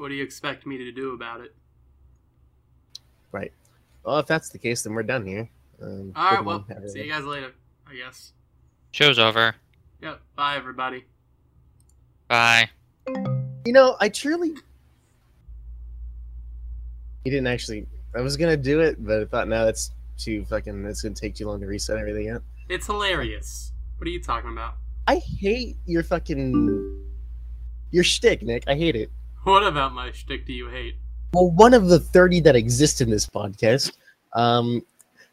What do you expect me to do about it? Right. Well, if that's the case, then we're done here. Um, All right, well, one, everyone. see you guys later, I guess. Show's over. Yep, bye everybody. Bye. You know, I truly. He didn't actually. I was gonna do it, but I thought, no, that's too fucking. It's gonna take too long to reset everything up. It's hilarious. What are you talking about? I hate your fucking your shtick, Nick. I hate it. What about my shtick do you hate? Well, one of the thirty that exist in this podcast, um,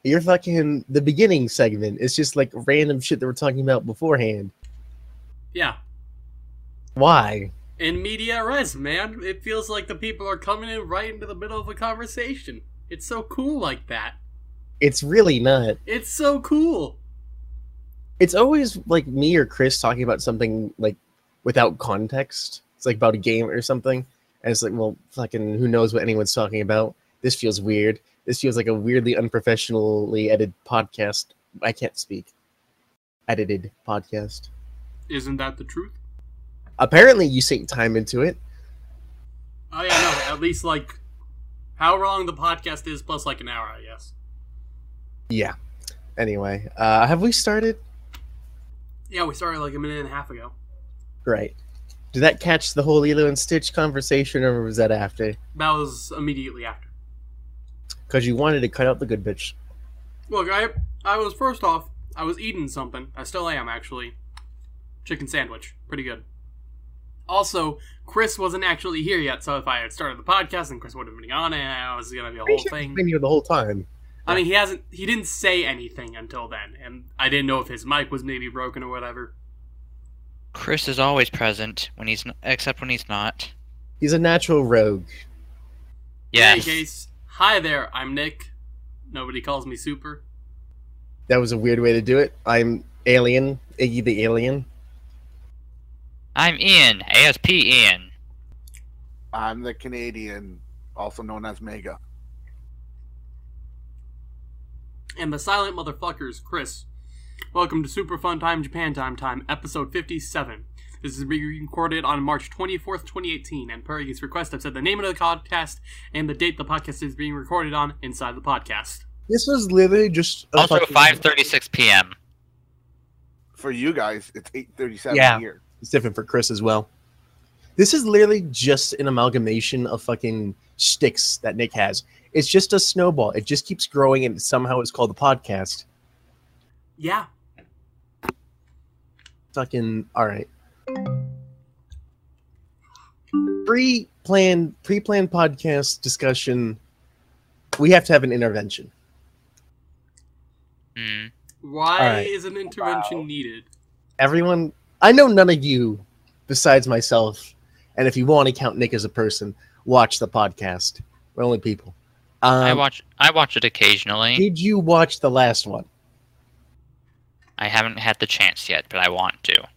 you're fucking the beginning segment is just like random shit that we're talking about beforehand. Yeah, Why? in media res, man. It feels like the people are coming in right into the middle of a conversation. It's so cool like that. It's really not. It's so cool. It's always like me or Chris talking about something like without context. Like about a game or something. And it's like, well, fucking who knows what anyone's talking about. This feels weird. This feels like a weirdly unprofessionally edited podcast. I can't speak. Edited podcast. Isn't that the truth? Apparently you sink time into it. Oh yeah, no. At least like how long the podcast is plus like an hour, I guess. Yeah. Anyway, uh, have we started? Yeah, we started like a minute and a half ago. Right. Did that catch the whole Lilo and Stitch conversation, or was that after? That was immediately after. Because you wanted to cut out the good bitch. Look, I I was first off, I was eating something. I still am actually. Chicken sandwich, pretty good. Also, Chris wasn't actually here yet, so if I had started the podcast and Chris would have been on it, it was gonna be a whole thing. Been here the whole time. I mean, he hasn't. He didn't say anything until then, and I didn't know if his mic was maybe broken or whatever. Chris is always present when he's n- except when he's not. He's a natural rogue. In any Yes. case, hi there. I'm Nick. Nobody calls me Super. That was a weird way to do it. I'm Alien, Iggy the Alien. I'm Ian, ASP Ian. I'm the Canadian, also known as Mega. And the silent motherfuckers, Chris. Welcome to Super Fun Time Japan Time Time, episode 57. This is being recorded on March 24th, 2018, and per his request, I've said the name of the podcast and the date the podcast is being recorded on inside the podcast. This was literally just a Also 5:36 p.m. For you guys, it's 8:37 Yeah. here. It's different for Chris as well. This is literally just an amalgamation of fucking sticks that Nick has. It's just a snowball. It just keeps growing, and somehow it's called the podcast. Yeah, Fucking all right. Pre-planned, pre-planned podcast discussion. We have to have an intervention. Hmm. why Alright. is an intervention needed? everyone i know none of you besides myself and if you want to count nick as a person watch the podcast we're only people I um, watch I watch it occasionally. did you watch the last one I haven't had the chance yet, but I want to.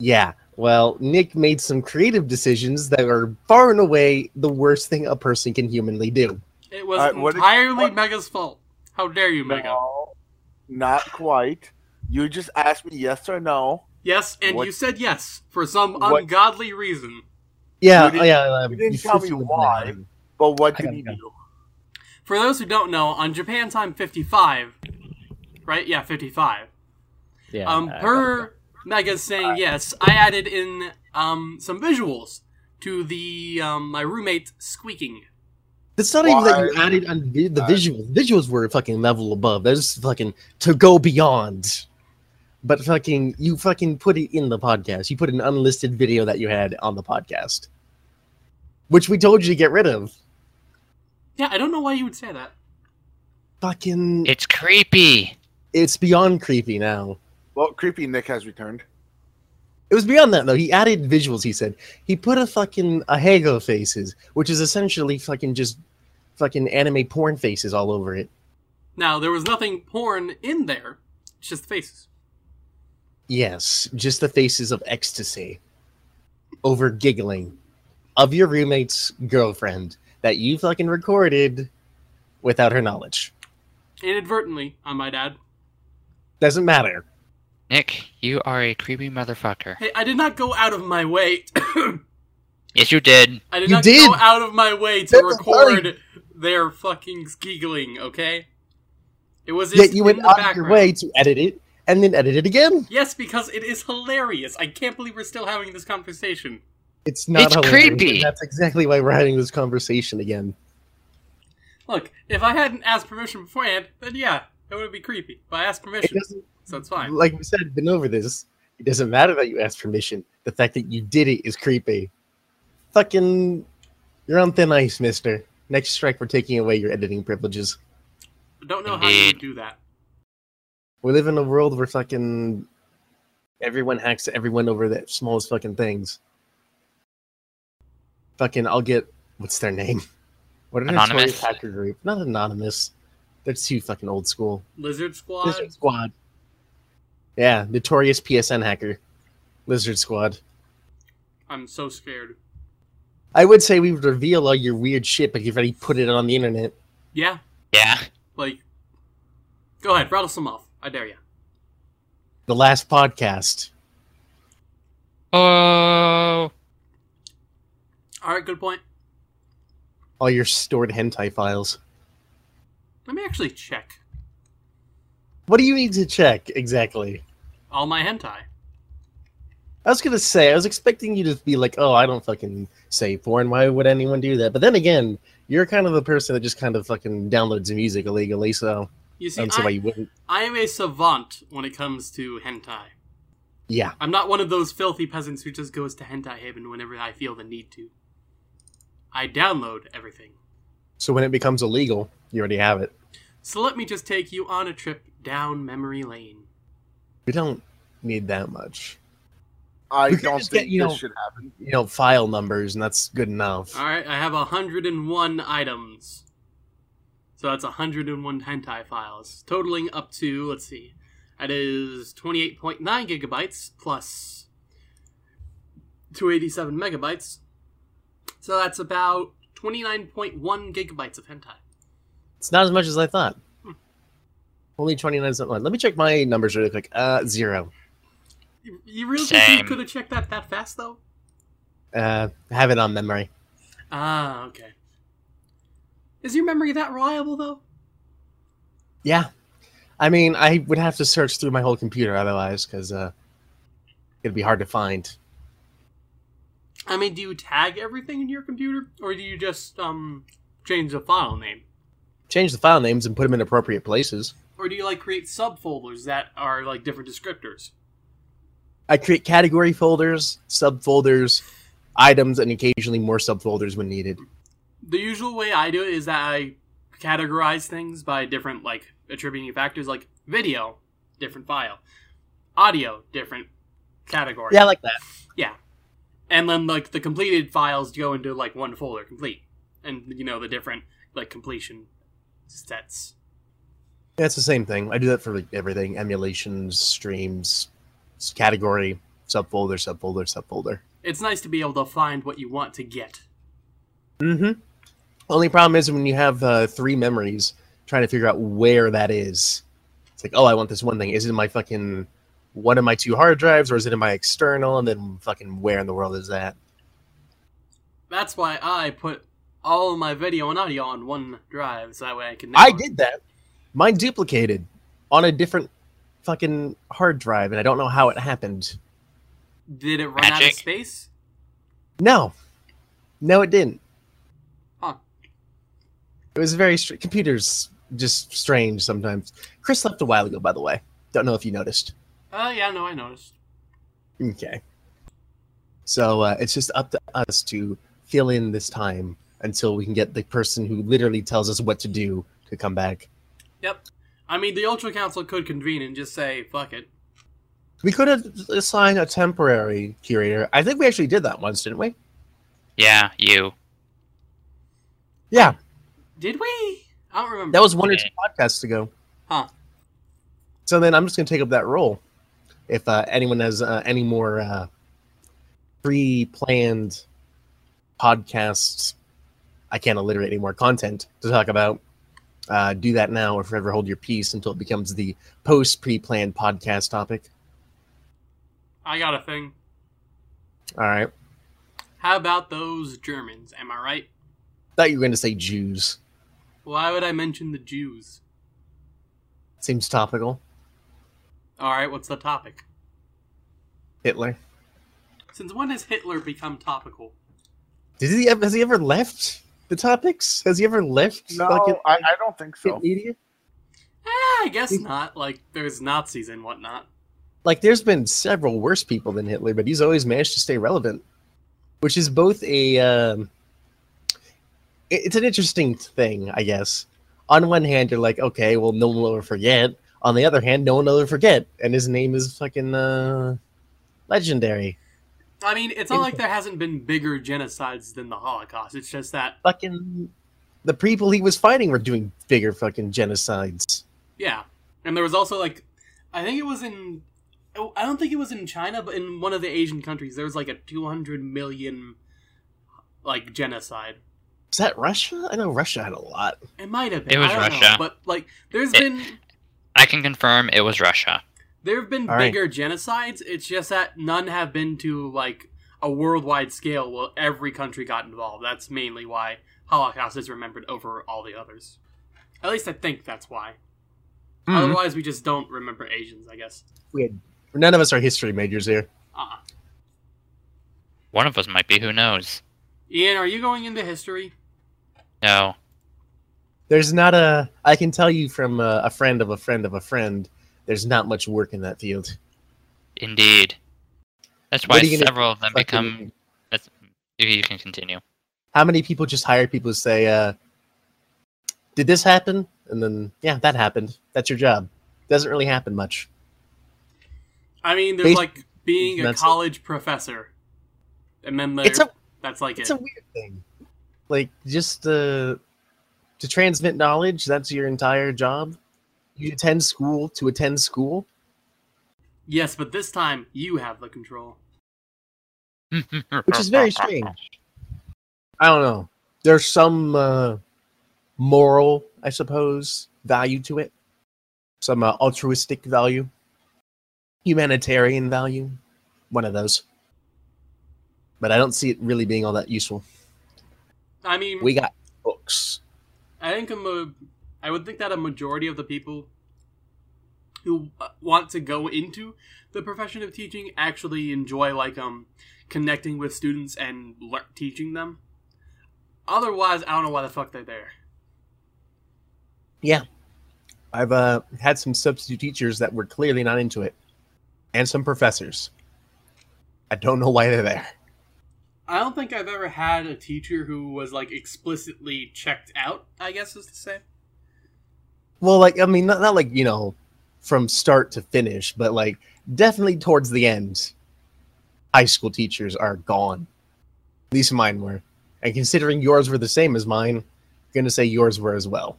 yeah well nick made some creative decisions that are far and away the worst thing a person can humanly do It was Alright, what did- entirely what- Mega's fault. How dare you, Mega? No, not quite. You just asked me yes or no. Yes, and What- you said yes for some What- ungodly reason. yeah You didn't- yeah um, you didn't you tell me flipped why. banana. But what I did gotta he go. do? For those who don't know, on Japan Time 55, right? Yeah, 55. Yeah Um, I per Mega's saying yes, I added in um some visuals to the um my roommate squeaking. It's not even that you added on vi- the Uh, visuals. Visuals were fucking level above. That's fucking to go beyond. But fucking, you fucking put it in the podcast. You put an unlisted video that you had on the podcast, which we told you to get rid of. Yeah, I don't know why you would say that. Fucking, It's creepy. it's beyond creepy now. Well, creepy Nick has returned. It was beyond that though. He added visuals. He said he put a fucking Ahegao faces, which is essentially fucking just fucking anime porn faces all over it. Now, there was nothing porn in there. It's just the faces. Yes, just the faces of ecstasy over giggling of your roommate's girlfriend that you fucking recorded without her knowledge. Inadvertently, I might add. Doesn't matter. Nick, you are a creepy motherfucker. Hey, I did not go out of my way Yes, you did. I did You not did! go out of my way to That was record their fucking giggling, okay? It was Yet you in went the out of your way to edit it and then edit it again. Yes, because it is hilarious. I can't believe we're still having this conversation. It's not It's hilarious, creepy. That's exactly why we're having this conversation again. Look, if I hadn't asked permission beforehand, then yeah, it would be creepy. But I asked It permission, doesn't, so it's fine. like we said, been over this. It doesn't matter that you asked permission. The fact that you did it is creepy. Fucking, you're on thin ice, Mister. Next strike, we're taking away your editing privileges. I don't know how you would do that. We live in a world where fucking everyone hacks everyone over the smallest fucking things. Fucking, I'll get what's their name? What are Anonymous? notorious hacker group? Not anonymous. They're too fucking old school. Lizard Squad? Lizard Squad. Yeah, notorious PSN hacker. Lizard Squad. I'm so scared. I would say we would reveal all your weird shit, but you've already put it on the internet. Yeah, Yeah. like, go ahead, rattle some off. I dare you. The last podcast. Uh, oh. All right, good point. All your stored hentai files. Let me actually check What do you need to check exactly? All my hentai. I was gonna say, I was expecting you to be like, "Oh, I don't fucking say porn. Why would anyone do that?" But then again, you're kind of the person that just kind of fucking downloads music illegally, so You see, I, you wouldn't. I am a savant when it comes to hentai. Yeah, I'm not one of those filthy peasants who just goes to Hentai Haven whenever I feel the need to. I download everything. so when it becomes illegal, you already have it. So let me just take you on a trip down memory lane. We don't need that much. I We don't just get, think you this know- should happen. You know, file numbers, and that's good enough. All right, I have 101 items. So that's 101 hentai files, totaling up to, let's see, that is 28.9 gigabytes plus 287 megabytes. So that's about 29.1 gigabytes of hentai. It's not as much as I thought. Only 29 something. Let me check my numbers really quick. Uh, zero. You, you really think you could have checked that that fast, though? Uh, have it on memory. Ah, okay. Is your memory that reliable, though? Yeah. I mean, I would have to search through my whole computer otherwise, because uh, it'd be hard to find. I mean, do you tag everything in your computer, or do you just um change the file name, Change the file names and put them in appropriate places. Or do you like create subfolders that are like different descriptors? I create category folders, subfolders, items, and occasionally more subfolders when needed. The usual way I do it is that I categorize things by different like attributing factors, like video, different file, audio, different category. Yeah, I like that. Yeah. And then like the completed files go into like one folder, complete. And you know, the different like completion sets. It's the same thing. I do that for like, everything: emulations, streams, category, subfolder, subfolder, subfolder. It's nice to be able to find what you want to get. Mm-hmm. Only problem is when you have uh, three memories, trying to figure out where that is. It's like, oh, I want this one thing. Is it in my fucking one of my two hard drives, or is it in my external? And then fucking where in the world is that? That's why I put all of my video and audio on one drive, so that way I can. I did that. Mine duplicated on a different fucking hard drive, and I don't know how it happened. Did it run out of space? No, no, it didn't. Huh. It was very str- computers just strange sometimes. Chris left a while ago, by the way. Don't know if you noticed. Oh yeah, no, I noticed. Okay. So uh, it's just up to us to fill in this time until we can get the person who literally tells us what to do to come back. Yep. I mean, the Ultra Council could convene and just say, "Fuck it." We could have assigned a temporary curator. I think we actually did that once, didn't we? Yeah, you. Yeah, Did we? I don't remember. that was one or two podcasts ago. Huh. So then I'm just going to take up that role. If uh, anyone has uh, any more uh, pre-planned podcasts, I can't alliterate any more content to talk about. Uh, do that now, or forever hold your peace until it becomes the post pre-planned podcast topic. I got a thing. All right. How about those Germans? Am I right? Thought you were going to say Jews. Why would I mention the Jews? Seems topical. All right, what's the topic? Hitler. Since when has Hitler become topical? Did he ever, has he ever left the topics? Has he ever left No, fucking I, I don't think so. media? Eh, I guess not. Like, there's Nazis and whatnot. Like, there's been several worse people than Hitler, but he's always managed to stay relevant, which is both a. Um, it- it's an interesting thing, I guess. On one hand, you're like, okay, well, no one will ever forget. On the other hand, no one will ever forget, and his name is fucking uh, legendary. I mean, it's not like there hasn't been bigger genocides than the Holocaust. It's just that, Fucking the people he was fighting were doing bigger fucking genocides. yeah. And there was also like, I think it was in, I don't think it was in China, but in one of the Asian countries, there was like a 200 million, like genocide. Is that Russia? I know Russia had a lot. It might have been. It was I don't know, Russia. but like, there's It- been I can confirm it was Russia. There have been All right. bigger genocides. It's just that none have been to like a worldwide scale where every country got involved. That's mainly why Holocaust is remembered over all the others. At least I think that's why. Mhm. Otherwise, we just don't remember Asians, I guess. We had, none of us are history majors here. Uh, One of us might be, who knows? Ian, are you going into history? No. There's not a. I can tell you from a, a friend of a friend of a friend. There's not much work in that field. Indeed. That's why are you gonna several of them become. That's, you, you can continue. How many people just hire people to say, uh, "Did this happen?" And then, yeah, that happened. That's your job. Doesn't really happen much. I mean, there's Basi- like being a That's it. college professor, and then It's a that's like it's it. a weird thing. Like just uh, to transmit knowledge. That's your entire job. You attend school to attend school. yes, but this time you have the control. which is very strange. I don't know. There's some uh, moral, I suppose, value to it. Some uh, altruistic value, humanitarian value, one of those. But I don't see it really being all that useful. I mean, We got books. I think I'm a mo- I would think that a majority of the people who uh, want to go into the profession of teaching actually enjoy like um connecting with students and lear- teaching them. Otherwise, I don't know why the fuck they're there. Yeah. I've uh, had some substitute teachers that were clearly not into it, and some professors. I don't know why they're there. I don't think I've ever had a teacher who was like explicitly checked out. I guess is to say. Well, like I mean, not, not like you know, from start to finish, but like definitely towards the end, high school teachers are gone. At least mine were, and considering yours were the same as mine, I'm gonna say yours were as well.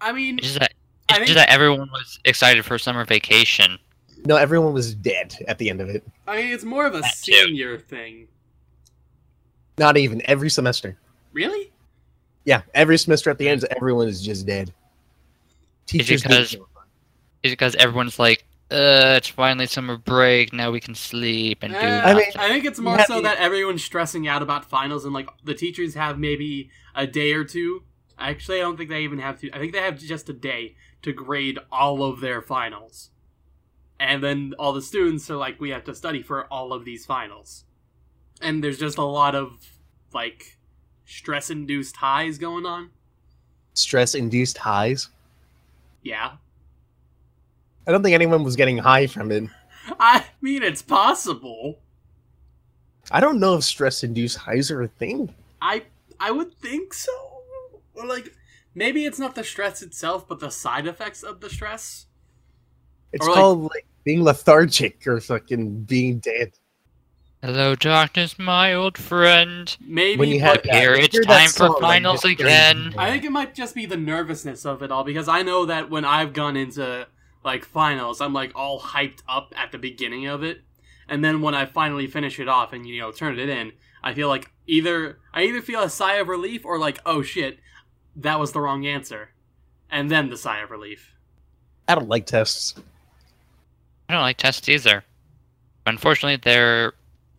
I mean, It's just that, I it's think- just that everyone was excited for summer vacation. No, everyone was dead at the end of it. I mean, it's more of a That too. senior thing. Not even every semester. Really? Yeah, every semester at the end, everyone is just dead. Teachers didn't because- give a because everyone's like, uh, it's finally summer break, now we can sleep and do I mean- I think it's more have so that everyone's stressing out about finals and like the teachers have maybe a day or two. Actually, I don't think they even have to. I think they have just a day to grade all of their finals. And then all the students are like, we have to study for all of these finals. And there's just a lot of like stress induced highs going on. stress-induced highs. Yeah. I don't think anyone was getting high from it. I mean, it's possible. I don't know if stress-induced highs are a thing. I I would think so. Or like maybe it's not the stress itself, but the side effects of the stress. It's Or, like- called like being lethargic or fucking being dead. Hello, darkness, my old friend. Maybe When you had Here, it's time for finals again. I think it might just be the nervousness of it all because I know that when I've gone into like finals, I'm like all hyped up at the beginning of it, and then when I finally finish it off and you know turn it in, I feel like either I either feel a sigh of relief or like oh shit, that was the wrong answer, and then the sigh of relief. I don't like tests. I don't like tests either. Unfortunately, they're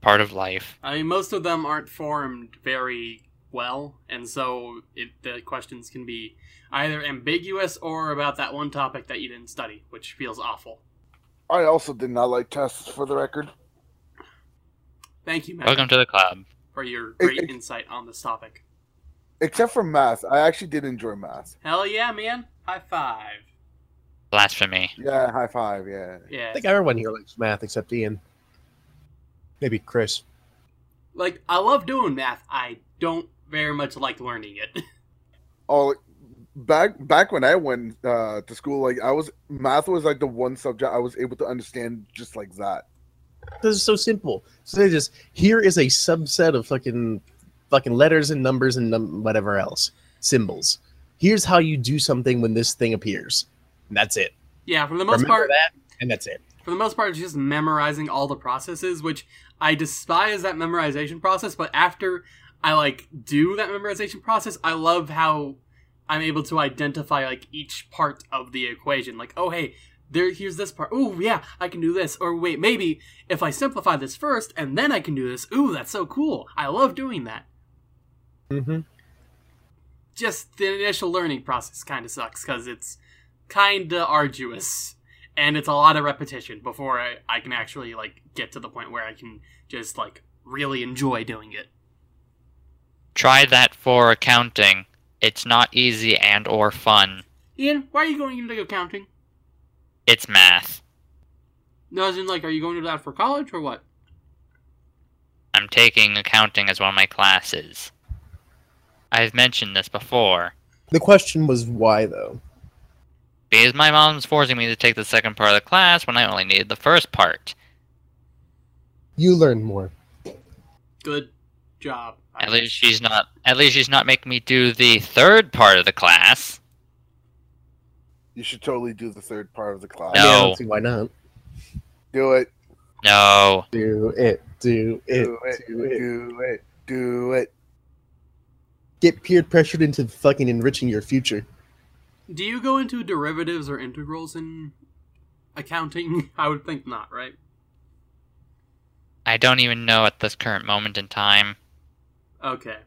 part of life. I mean, most of them aren't formed very well, and so it, the questions can be either ambiguous or about that one topic that you didn't study, which feels awful. I also did not like tests, for the record. Thank you, Matt, Welcome to the club. for your great it- insight on this topic. Except for math. I actually did enjoy math. Hell yeah, man! High five. Blasphemy. Yeah, high five, yeah. Yeah. I think everyone here likes math except Ian. Maybe Chris. Like, I love doing math. I don't very much like learning it. Oh, back back when I went uh, to school, like I was math was like the one subject I was able to understand just like that. This is so simple. So they just here is a subset of fucking fucking letters and numbers and num- whatever else symbols. Here's how you do something when this thing appears. And that's it. yeah, for the most Remember part, that, and that's it. for the most part, it's just memorizing all the processes, which I despise that memorization process. But after I like do that memorization process, I love how I'm able to identify like each part of the equation. Like, oh hey, there here's this part. Oh yeah, I can do this. Or wait, maybe if I simplify this first and then I can do this. Ooh, that's so cool. I love doing that. Mm-hmm. Just the initial learning process kind of sucks because it's kind of arduous and it's a lot of repetition before I, I can actually like get to the point where I can just like really enjoy doing it. Try that for accounting. It's not easy and or fun. Ian, why are you going into accounting? It's math. No, as in like, are you going to that for college or what? I'm taking accounting as one of my classes. I've mentioned this before. The question was why though. Because my mom's forcing me to take the second part of the class when I only needed the first part. You learn more. Good job. At least she's not at least she's not making me do the third part of the class. You should totally do the third part of the class. I, mean, I No. don't see why not. Do it. No. Do it. Do it. Do it. Do it. Do it. Do it. Get peer pressured into fucking enriching your future. Do you go into derivatives or integrals in accounting? I would think not, right? I don't even know at this current moment in time. Okay.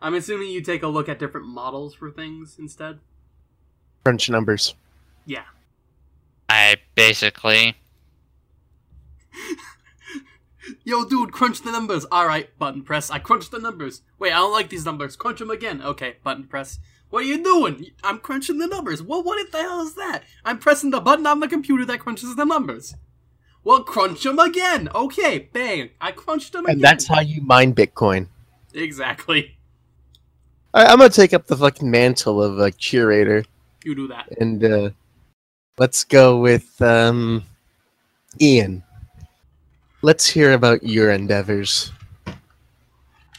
I'm assuming you take a look at different models for things instead. Crunch numbers. Yeah. I basically Yo, dude, crunch the numbers. All right, button press. I crunch the numbers. Wait, I don't like these numbers. Crunch them again. Okay, button press. What are you doing? I'm crunching the numbers. Well, what the hell is that? I'm pressing the button on the computer that crunches the numbers. Well, crunch them again. Okay, bang. I crunched them again. And that's how you mine Bitcoin. exactly. I, I'm gonna take up the fucking mantle of a curator You do that. and uh, let's go with um, Ian. Let's hear about your endeavors.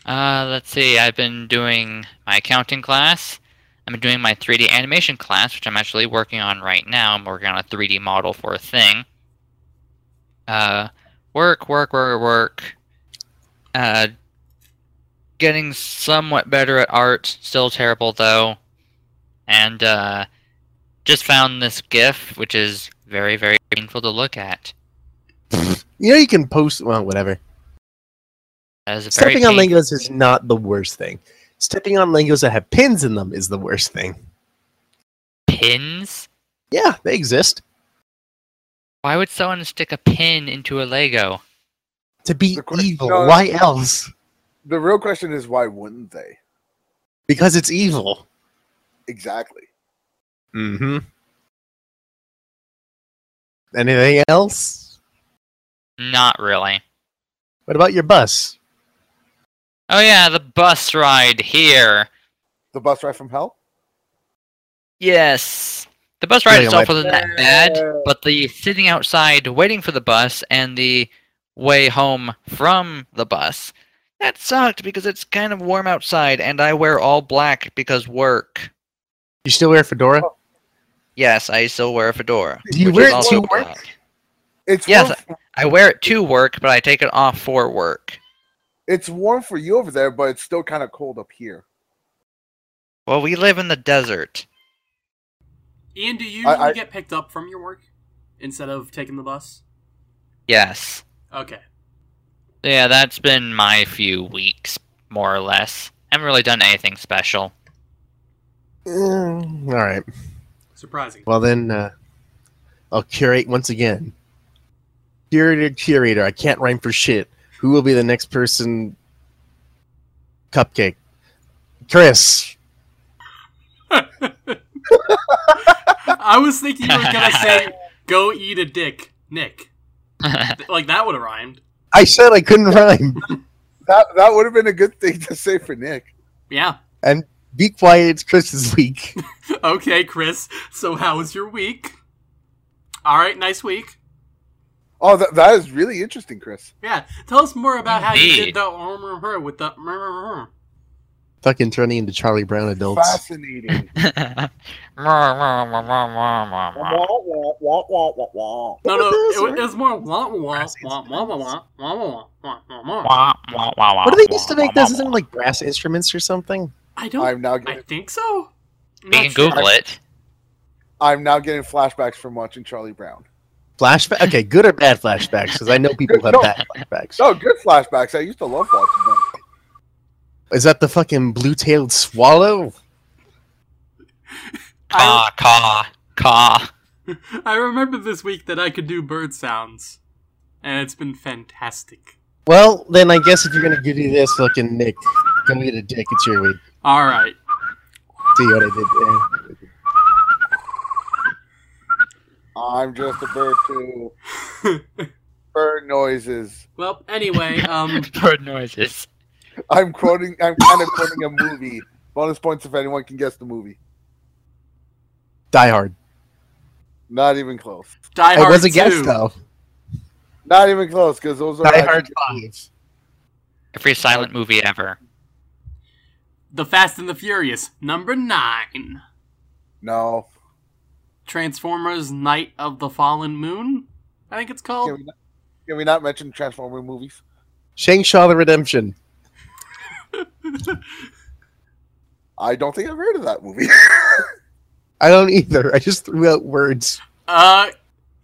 Uh, let's see. I've been doing my accounting class. Been doing my 3D animation class, which I'm actually working on right now. I'm working on a 3D model for a thing. Uh, work, work, work, work. Uh, getting somewhat better at art. Still terrible though. And uh, just found this GIF, which is very, very painful to look at. You know you can post well, whatever. That is a very Stepping on pain- Legos is not the worst thing. Stepping on Legos that have pins in them is the worst thing. pins. Yeah, they exist. Why would someone stick a pin into a Lego? To be evil. no, Why else? The real question is why wouldn't they? Because it's evil. Exactly. Mm-hmm. Anything else? Not really. What about your bus? Oh yeah, the bus ride here. The bus ride from hell? Yes. The bus ride itself wasn't that bad, but the sitting outside waiting for the bus and the way home from the bus, that sucked because it's kind of warm outside and I wear all black because work. You still wear a fedora? Oh. Yes, I still wear a fedora. Do you wear it to work? black. It's Yes, warm, I wear it to work, but I take it off for work. It's warm for you over there, but it's still kind of cold up here. Well, we live in the desert. Ian, do you I- usually I- get picked up from your work instead of taking the bus? Yes. Okay. yeah, that's been my few weeks, more or less. I haven't really done anything special. Mm, all right. Surprising. Well then, uh, I'll curate once again. Curator, curator. I can't rhyme for shit. Who will be the next person? Cupcake. Chris. I was thinking you were gonna say, "Go eat a dick, Nick." Like that would have rhymed. I said I couldn't rhyme. That that would have been a good thing to say for Nick. Yeah. And be quiet. It's Chris's week. Okay, Chris. So how was your week? All right, nice week. Oh, that, that is really interesting, Chris. Yeah, tell us more about how you did the um, with the. Fucking turning into Charlie Brown adults. Fascinating. No, no, it, was- it was more. Wah, wah, wah, wah, wah, wah, wah, wah, wah, wah, wah, wah. What do they used to make those? Isn't it like brass instruments or something? I don't. I'm now I think so. I'm You can sure. Google it. I'm now getting flashbacks from watching Charlie Brown. Flashback? Okay, good or bad flashbacks? Because I know people have No. bad flashbacks. No, good flashbacks. I used to love watching them. Is that the fucking blue-tailed swallow? I, Caw, caw, caw. I remember this week that I could do bird sounds, and it's been fantastic. Well, then I guess if you're gonna give you this, fucking Nick, gonna get a dick. It's your week. All right. See what I did there? I'm just a bird too. Bird noises. well, anyway, um, Bird noises. I'm quoting. I'm kind of quoting a movie. Bonus points if anyone can guess the movie. Die Hard. Not even close. Die Hard. It Hard was a guess though. Not even close because those are Die Hard Five. Every silent movie ever. The Fast and the Furious, number nine. No. Transformers: Night of the Fallen Moon. I think it's Can called. we, not, can we not mention Transformer movies? Shawshank the Redemption. I don't think I've heard of that movie. I don't either. I just threw out words. Uh,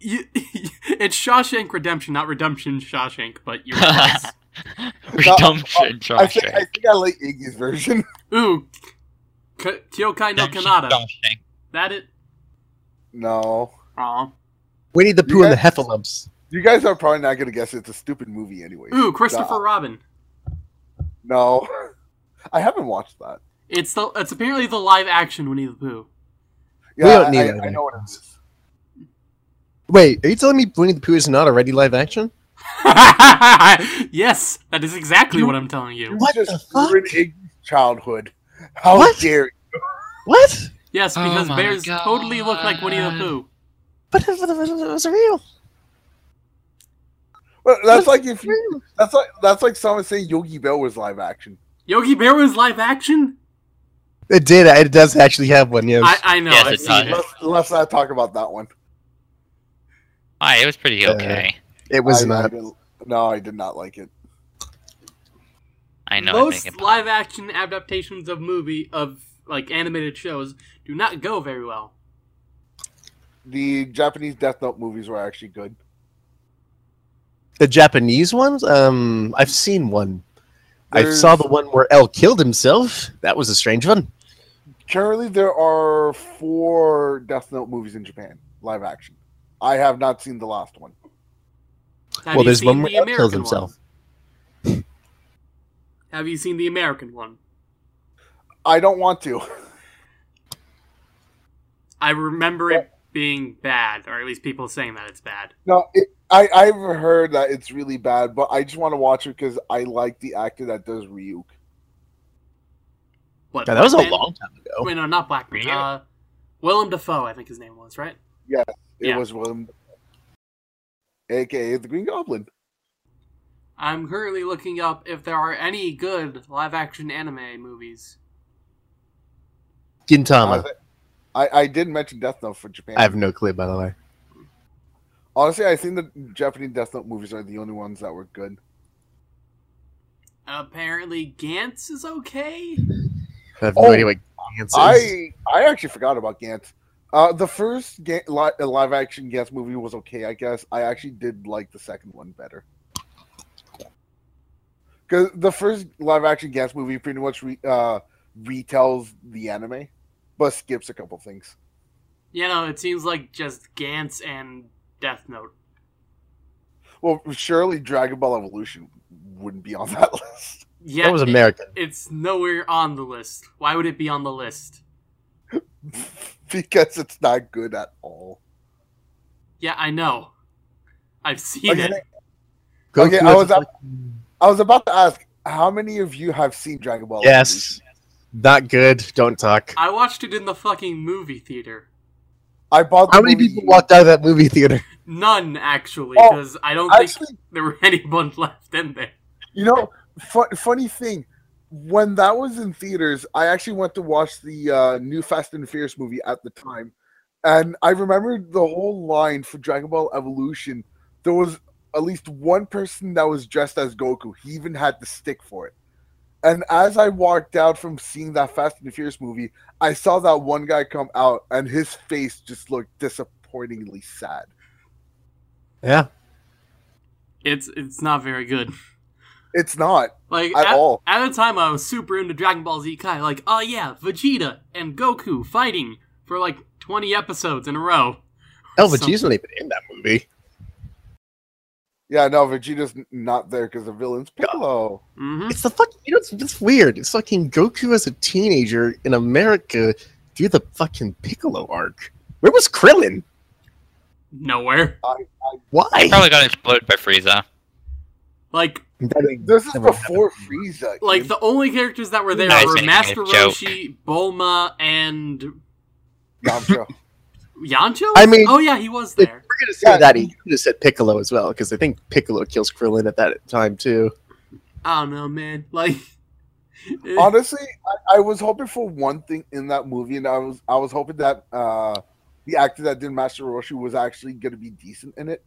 you, it's Shawshank Redemption, not Redemption Shawshank, but you're close. Redemption, I think, Shawshank. I think I like Iggy's version. Ooh, K- Kyokai no Kanata. Shawshank. That it? No. Aw. Winnie the You Pooh and the guys- Heffalumps. You guys are probably not going to guess it. It's a stupid movie anyway. Ooh, Christopher Nah. Robin. No. I haven't watched that. It's the it's apparently the live action Winnie the Pooh. Yeah, don't I- need I, that I know what it is. Wait, are you telling me Winnie the Pooh is not already live action? yes, that is exactly what I'm telling you. What Just the fuck? childhood. How What? dare you? What? Yes, Oh because my bears totally look like Winnie the God. Pooh. But it was, real. Well, that's like if you, that's like that's like someone saying Yogi Bear was live action. Yogi Bear was live action. It did. It does actually have one. Yes. I, I know. Yes, I've it does. Let's, let's not talk about that one. Aye, it was pretty Uh, okay. it was I- I not. didn't- no, I did not like it. I know. Most live action adaptations of movie of like animated shows do not go very well. The Japanese Death Note movies were actually good. The Japanese ones? Um, I've seen one. I saw the one where L killed himself. That was a strange one. Currently, there are four Death Note movies in Japan, live action. I have not seen the last one. Have well, there's one where the L kills himself. one? Have you seen the American one? I don't want to. I remember it being bad, or at least people saying that it's bad. No, it, I I've heard that it's really bad, but I just want to watch it because I like the actor that does Ryuk. What? Yeah, that was a long time ago. Wait, no, not Blackman. Really? Uh, Willem Dafoe, I think his name was right. Yeah, it Yeah. was Willem, aka the Green Goblin. I'm currently looking up if there are any good live-action anime movies. Gintama. I, I did mention Death Note for Japan. I have no clue, by the way. Honestly, I think the Japanese Death Note movies are the only ones that were good. Apparently, Gantz is okay. I have no Oh, idea what Gantz is. I I actually forgot about Gantz. Uh, the first Ga- li- live action Gantz movie was okay, I guess. I actually did like the second one better. Because the first live action Gantz movie pretty much re, uh, retells the anime, but skips a couple things. You know, it seems like just Gantz and Death Note. Well, surely Dragon Ball Evolution wouldn't be on that list. Yeah, that was it- American. it's nowhere on the list. Why would it be on the list? because it's not good at all. Yeah, I know. I've seen Okay, it. Okay, Goku I was I was about to ask, how many of you have seen Dragon Ball? Yes. Not good. Don't talk. I watched it in the fucking movie theater. I bought. The How many movie- people walked out of that movie theater? None, actually, Oh, because I don't think Actually, there were anyone left in there. you know, fu- funny thing, when that was in theaters, I actually went to watch the uh, new Fast and Furious movie at the time, and I remember the whole line for Dragon Ball Evolution. There was at least one person that was dressed as Goku. He even had the stick for it. And as I walked out from seeing that Fast and the Furious movie, I saw that one guy come out, and his face just looked disappointingly sad. Yeah. It's it's not very good. It's not Like at at, all. at the time, I was super into Dragon Ball Z Kai. Like, oh yeah, Vegeta and Goku fighting for like twenty episodes in a row. Oh, So- Vegeta's not even in that movie. Yeah, no, Vegeta's not there because the villain's Piccolo. hmm It's the fuck. You know, it's, it's weird. It's fucking Goku as a teenager in America through the fucking Piccolo arc. Where was Krillin? Nowhere. Why? Probably got exploded by Frieza. Like This is before Frieza. like kid. the only characters that were there Nice were making a Master joke. Roshi, Bulma, and Yamcha. Yancho. I mean- oh yeah, he was If there. we're gonna say Yeah. that, he could have said Piccolo as well, because I think Piccolo kills Krillin at that time too. I don't know, man. Like, Honestly, I, I was hoping for one thing in that movie, and I was I was hoping that uh, the actor that did Master Roshi was actually going to be decent in it,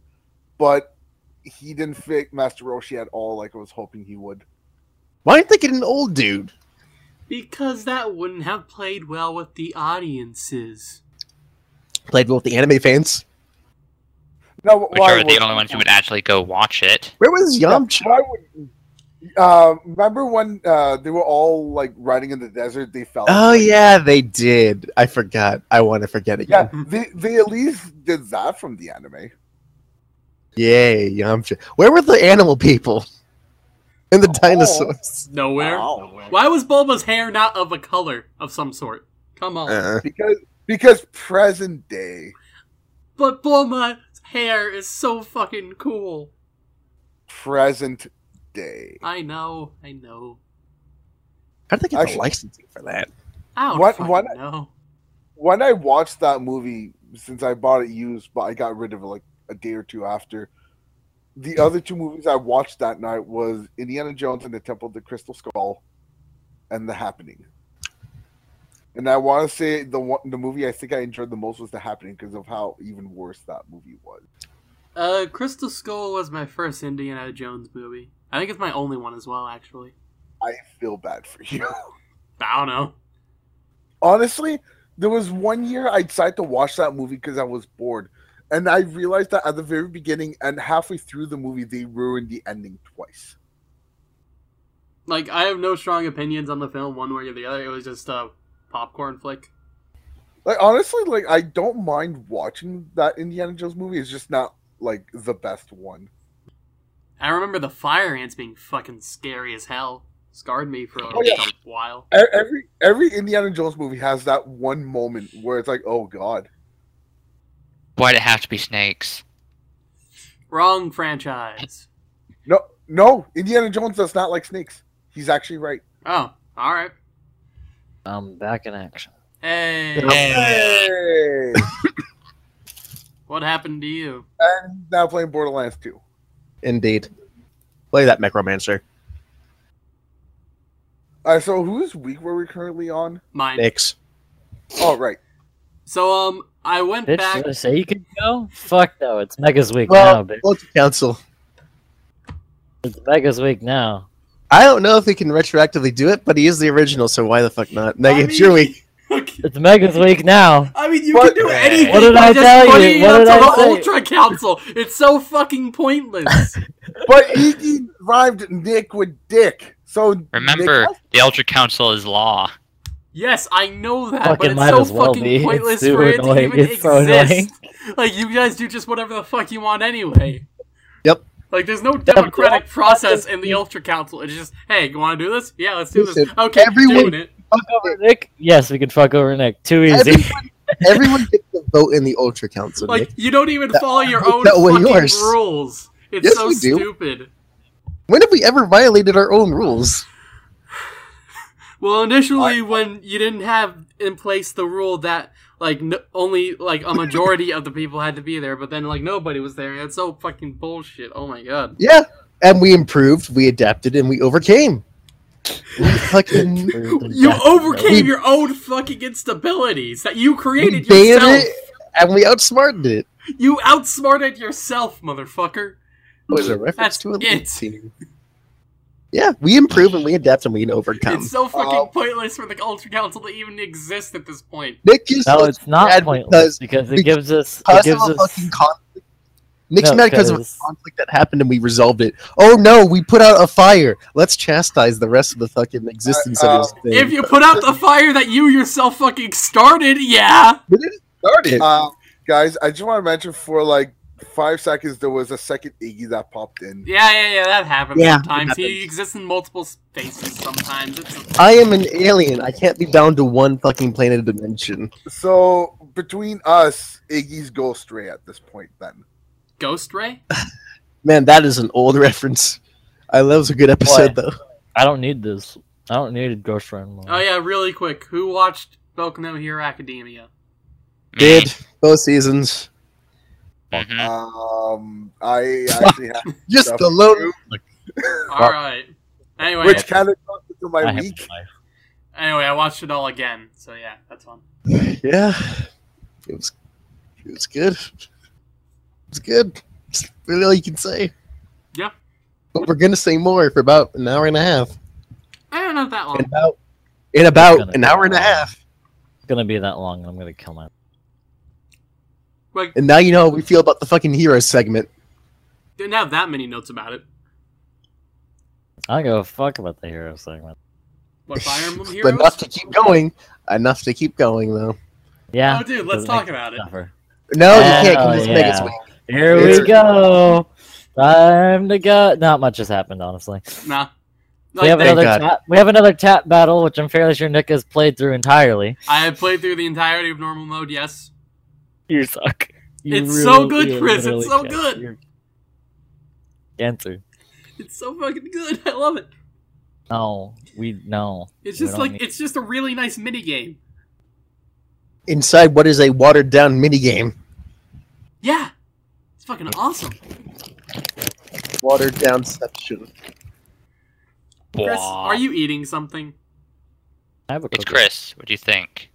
but he didn't fit Master Roshi at all, like I was hoping he would. Why didn't they get an old dude? because that wouldn't have played well with the audiences. Played with the anime fans. No, Which why are the only ones who would actually go watch it. Where was Yeah, Yamcha? why would? Uh, remember when uh, they were all like riding in the desert? They fell. Oh yeah, they did. I forgot. I want to forget yeah. They they at least did that from the anime. Yay, Yamcha. Where were the animal people? And the Oh. dinosaurs. Nowhere. Wow. Why was Bulma's hair not of a color of some sort? Come on. Uh, Because because present day. But Bulma's hair is so fucking cool. present day. I know. I know. how did they get Actually- the licensing for that? I don't What- fucking what- know. When I watched that movie, since I bought it used, but I got rid of it like a day or two after. The other two movies I watched that night was Indiana Jones and the Temple of the Crystal Skull, and The Happening. And I want to say the one, the movie I think I enjoyed the most was The Happening because of how even worse that movie was. Uh, Crystal Skull was my first Indiana Jones movie. I think it's my only one as well, actually. I feel bad for you. I don't know. Honestly, there was one year I decided to watch that movie because I was bored. And I realized that at the very beginning and halfway through the movie, they ruined the ending twice. Like, I have no strong opinions on the film, one way or the other. It was just a popcorn flick. Like, honestly, like, I don't mind watching that Indiana Jones movie. It's just not, like, the best one. I remember the fire ants being fucking scary as hell. Scarred me for a Oh, yeah. while. E- Every every Indiana Jones movie has that one moment where it's like, oh, God. Why'd it have to be snakes? Wrong franchise. No, no, Indiana Jones does not like snakes. He's actually right. Oh, alright. Um, back in action. Hey, Hey! what happened to you? and now playing Borderlands 2. Indeed. Play that Mechromancer. All right, so whose week were we currently on? Mine. Nix. Oh, right. So, um, I went Bitch, back. did I say you could go? Fuck no, it's Mega's week Well, now, bitch. vote to council. It's Mega's week now. I don't know if he can retroactively do it, but he is the original, so why the fuck not? Meg, I it's your week. fuck. It's Megas Week now. I mean, you What- can do anything What did I tell you? What did to I the say? Ultra Council. It's so fucking pointless. But Iggy rhymed Nick with Dick. So Remember, Nick- the Ultra Council is law. yes, I know that, but it's so well fucking be. Pointless super for it to even It's exist. annoying. Like, you guys do just whatever the fuck you want anyway. Yep. Like, there's no democratic process in the Ultra Council. It's just, hey, you want to do this? Yeah, let's do this. Listen, Okay, everyone- doing it. Fuck over Nick? Yes, we can fuck over Nick. Too easy. Everyone, everyone gets to vote in the Ultra Council. Like, Nick. you don't even That- follow your that own way fucking yours. rules. It's Yes, so we do. stupid. When have we ever violated our own rules? Well, initially, when you didn't have in place the rule that like n- only like a majority of the people had to be there, but then like nobody was there. It's so fucking bullshit. Oh my god. Yeah, and we improved, we adapted, and we overcame. We fucking You overcame We- your own fucking instabilities that you created yourself. it, and we outsmarted it. You outsmarted yourself, motherfucker. Was a reference That's to a it. team. Yeah, we improve and we adapt and we overcome. It's so fucking Uh, pointless for the Ultra Council to even exist at this point. Nick is No, it's not mad pointless because because it gives us it gives us fucking conflict. Nick's No, mad because of a 'cause- conflict that happened and we resolved it. Oh no, we put out a fire. Let's chastise the rest of the fucking existence Uh, of this thing. If you put out the fire that you yourself fucking started, yeah. We didn't start it. Uh, guys, I just want to mention for like five seconds there was a second Iggy that popped in. Yeah, yeah, yeah, that happens Yeah, sometimes. it He exists in multiple spaces sometimes. It's I am an alien. I can't be bound to one fucking planet dimension. So between us, Iggy's Ghost Ray at this point. Then Ghost Ray? Man, that is an old reference. I that was a good episode though. I don't need this. I don't need a Ghost Run. Oh yeah, really quick. Who watched Boku no Hero Academia? Me. Did both seasons. Mhm. um, I actually have Just Stuff. alone. All right. Anyway, which kind of goes into my I week. anyway, I watched it all again. So yeah, that's fun. Yeah, it was. It was good. It was good. That's really all you can say. Yeah. But we're gonna say more for about an hour and a half. I don't know that In long. about in about an hour and a half. It's gonna be that long, and I'm gonna kill my. Like, And now you know how we feel about the fucking hero segment. didn't have that many notes about it. I don't give a fuck about the hero segment. What Fire Emblem But Heroes? enough to keep going. Enough to keep going though. Yeah. Oh, dude, let's talk about it. suffer. No, you Hell can't. 'cause it's Mega yeah. Swing. Here It's- we go. Time to go. Not much has happened, honestly. Nah. we have another God. tap, we have another tap battle, which I'm fairly sure Nick has played through entirely. I have played through the entirety of normal mode. Yes. You suck. You It's so good, Chris, it's so can't. good. You're- Cancer. It's so fucking good. I love it. No, we no. It's just like need- it's just a really nice mini game. Inside what is a watered down mini game? Yeah. It's fucking awesome. Watered down section. Chris, are you eating something? I have a It's. Chris. What do you think?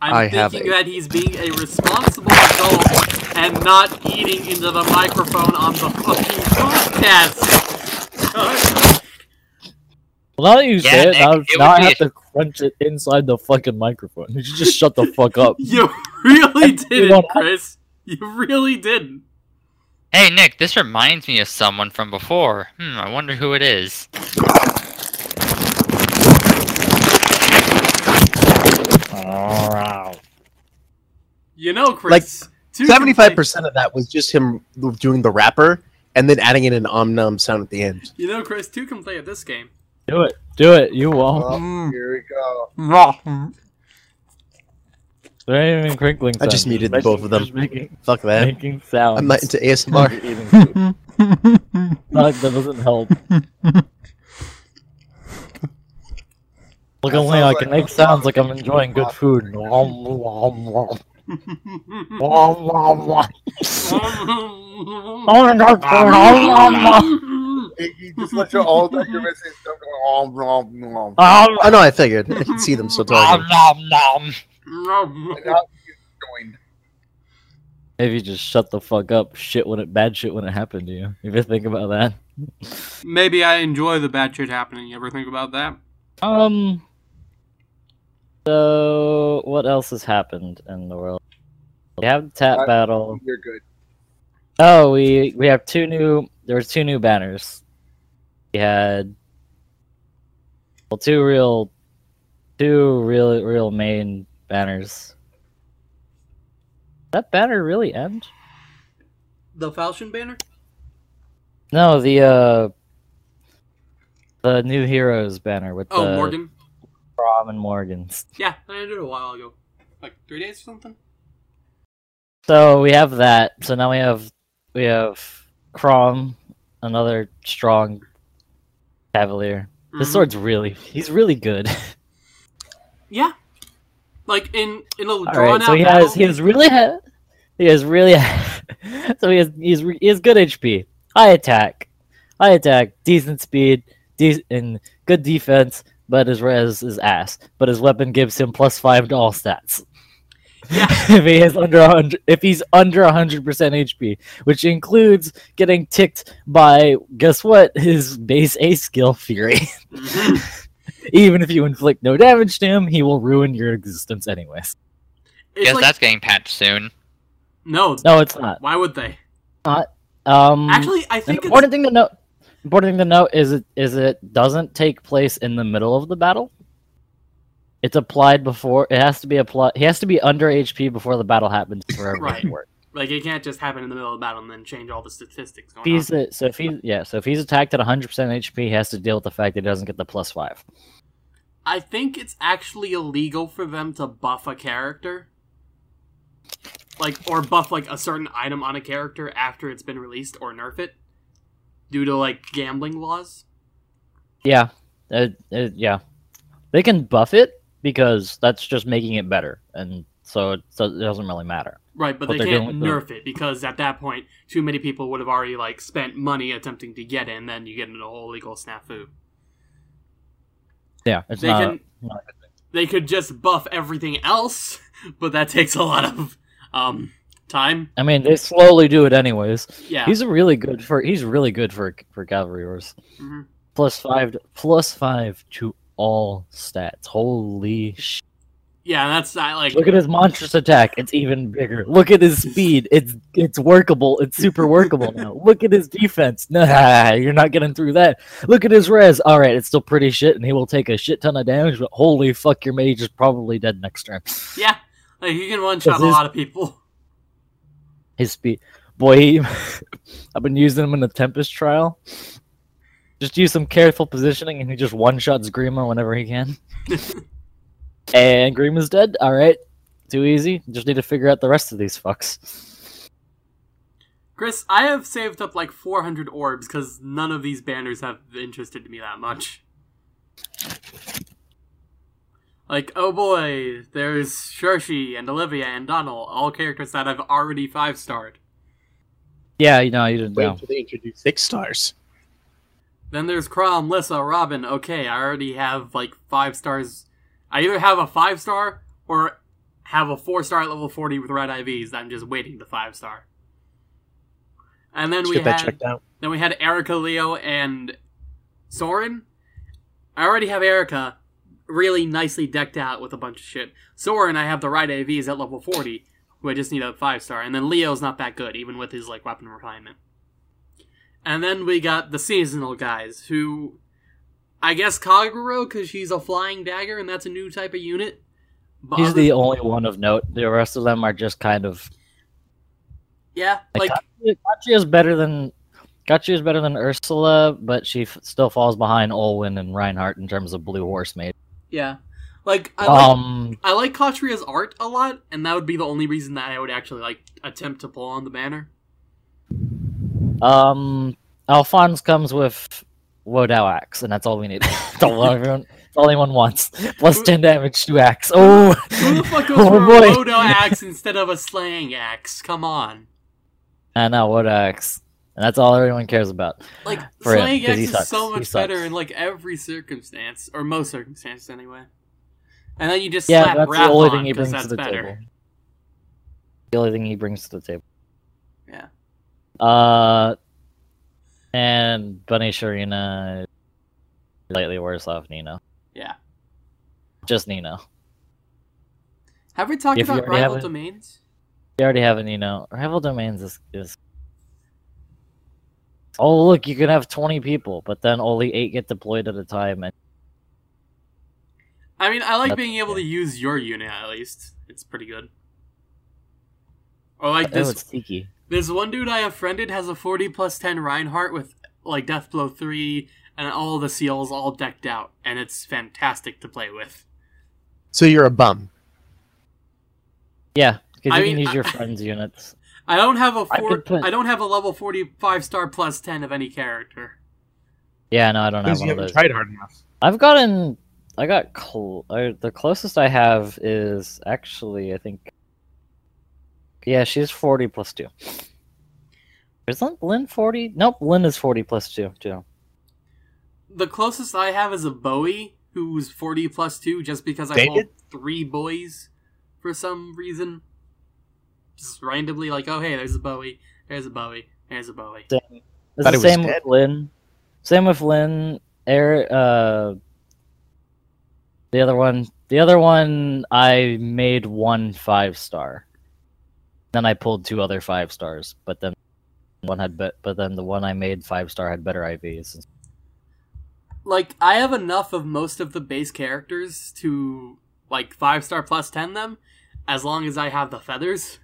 I'm I have thinking that he's being a responsible adult and not eating into the microphone on the fucking podcast. Well, now that you Yeah, say it, now, it now I have be- to crunch it inside the fucking microphone. You just shut the fuck up. You really didn't, Chris. You really didn't. Hey, Nick, this reminds me of someone from before. Hmm, I wonder who it is. You know, Chris. two Seventy-five complaints- percent of that was just him doing the rapper and then adding in an om num sound at the end. You know, Chris. Two can play at this game. Do it. Do it. You won't. Oh, here we go. There ain't even crinkling I just sounds. muted Making- both of them. Making, Fuck that. making sounds. I'm not into ASMR. You're eating food. Fuck, that doesn't help. Look, That only I can make sounds like I'm enjoying good food. Nom, nom, nom. Nom, nom, nom. Oh, no, nom, nom, nom. Just let your all that you're missing stuff go nom, nom. Nom, Oh no, I figured. I can see them still Nom talking. nom nom. And now he's. Maybe just shut the fuck up. Shit when it bad shit when it happened to you. You ever think about that? Maybe I enjoy the bad shit happening. You ever think about that? Um, So, what else has happened in the world? We have the tap Uh, battle. You're good. Oh, we we have two new. There was two new banners. We had well, two real, two real real main banners. Did that banner really end? The Falchion banner? No, the uh, the new heroes banner with Oh, the Morgan. Prom and Morgans. Yeah, I did it a while ago. Like three days or something? So we have that. So now we have we have Chrom, another strong cavalier. This Mhm. sword's really he's really good. Yeah. Like in in a All drawn right, so he battle. has he has really ha- he has really so he has he's re- he has good HP, high attack, high attack, decent speed, de- and good defense. But his res is ass. But his weapon gives him plus five to all stats. Yeah. if he is under 100 if he's under 100% HP, which includes getting ticked by guess what? His base A skill Fury. Mhm. Even if you inflict no damage to him, he will ruin your existence anyways. It's Guess like, that's getting patched soon. no. No, it's not. Why would they? Not. Um Actually, I think it's, important thing to note important thing to note is it is it doesn't take place in the middle of the battle. It's applied before it has to be applied he has to be under HP before the battle happens for everything Right. to work. like it can't just happen in the middle of the battle and then change all the statistics going he's on. a, so if he's yeah, so if he's attacked at 100% HP, he has to deal with the fact that he doesn't get the plus 5. I think it's actually illegal for them to buff a character. Like or buff like a certain item on a character after it's been released or nerf it due to like gambling laws. Yeah. Uh, uh, yeah. They can buff it because that's just making it better and so it, so it doesn't really matter. Right, but they can't nerf it because at that point, too many people would have already like spent money attempting to get in. Then you get into a whole legal snafu. Yeah, it's They not can not they could just buff everything else, but that takes a lot of um time. I mean, they slowly do it anyways. Yeah, He's a really good for. He's really good for for cavalry horse. Mhm. Plus five, plus five to all stats. Holy sh! yeah. That's not like Look at his monstrous attack. It's even bigger. Look at his speed. It's it's workable. It's super workable now. Look at his defense. Nah, you're not getting through that. Look at his res. All right, it's still pretty shit, and he will take a shit ton of damage. But holy fuck, your mage is probably dead next turn. yeah, like you can one shot a lot of people. His speed, boy. He, I've been using him in the Tempest trial. Just use some careful positioning, and he just one shots Grima whenever he can. and Grima's dead. All right, too easy. Just need to figure out the rest of these fucks. Chris, I have saved up like 400 orbs because none of these banners have interested me that much. Like, oh boy, there's Cherche and Olivia and Donnel, all characters that I've already five starred. Yeah, you know, you didn't Wait know. until they introduce six stars. Then there's Chrom, Lissa, Robin. Okay, I already have like five stars. I either have a five star or have a four star at level 40 with red IVs. I'm just waiting to five star. And then Let's we get that had checked out. then we had Eirika, Leo, and Soren. I already have Eirika really nicely decked out with a bunch of shit. Soren, I have the right AVs at level 40, who I just need a 5 star. And then Leo's not that good, even with his like weapon refinement. And then we got the seasonal guys, who I guess Kagero, because she's a flying dagger, and that's a new type of unit. But He's the only one of note. The rest of them are just kind of yeah, like like Kachi is better than Kachi is better than Ursula, but she f- still falls behind Olwen and Reinhardt in terms of blue horse mate. Yeah, like I like Um, I like Catria's art a lot, and that would be the only reason that I would actually like attempt to pull on the banner. um, Alphonse comes with Wodao axe, and that's all we need. that's all everyone, that's all anyone wants. Plus ten damage to axe. Oh, Who the fuck goes oh for a! Rodo axe instead of a slaying axe? Come on. I know Wodao axe, and that's all everyone cares about. Like For him, slaying 'cause is sucks. so much better in like every circumstance, or most circumstances anyway. And then you just Yeah, slap that's the only on, thing he brings to the better. table. The only thing he brings to the table. Yeah. Uh, and Bunny Sharena slightly worse off Nino. Yeah. Just Nino. Have we talked If about rival domains? We already have an, you know, rival domains is, is. Oh look, you can have twenty people, but then only eight get deployed at a time, and I mean, I like That's- being able to use your unit at least. It's pretty good. Or like oh, this it's Tiki. This one dude I have friended has a 40 plus 10 Reinhardt with like Deathblow 3 and all the seals all decked out, and it's fantastic to play with. So you're a bum. Yeah, because I you mean, can use I- your friends' units. I don't have a I four, could I don't have a level 45 star plus 10 of any character. Yeah, no, I don't have Because one you of haven't those. tried hard enough. I've gotten, I got cl- I, the closest I have is actually, I think, yeah, she's forty plus two. Isn't Lyn forty? Nope, Lyn is forty plus two too. The closest I have is a Bowie who's 40 plus 2 just because I Dated? pulled three boys for some reason. Just randomly like, oh hey, there's a Bowie, there's a Bowie, there's a Bowie. It's Thought the he same with Lyn. Same with Lyn. Air. Uh, the other one. The other one. I made one five star. Then I pulled two other five stars, but then one had bet. But then the one I made five star had better IVs. like I have enough of most of the base characters to like five star plus ten them, as long as I have the feathers.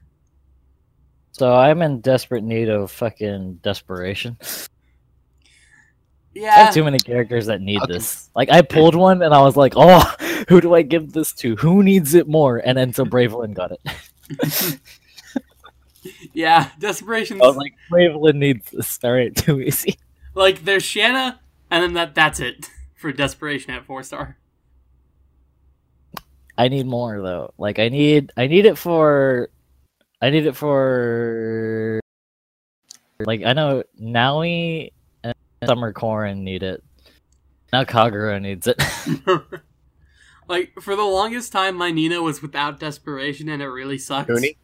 So I'm in desperate need of fucking desperation. I Yeah, have too many characters that need Okay. this. Like I pulled one and I was like, oh, who do I give this to? Who needs it more? And then so Brave Lyn got it. yeah. desperation. I was like, Brave Lyn needs this. All right, too easy. like there's Shanna, and then that that's it for desperation at four star. I need more though. Like I need, I need it for, I need it for, like I know Nowi and Summer Corrin need it. Now Kagero needs it. like for the longest time, my Nina was without desperation, and it really sucks. Mooney?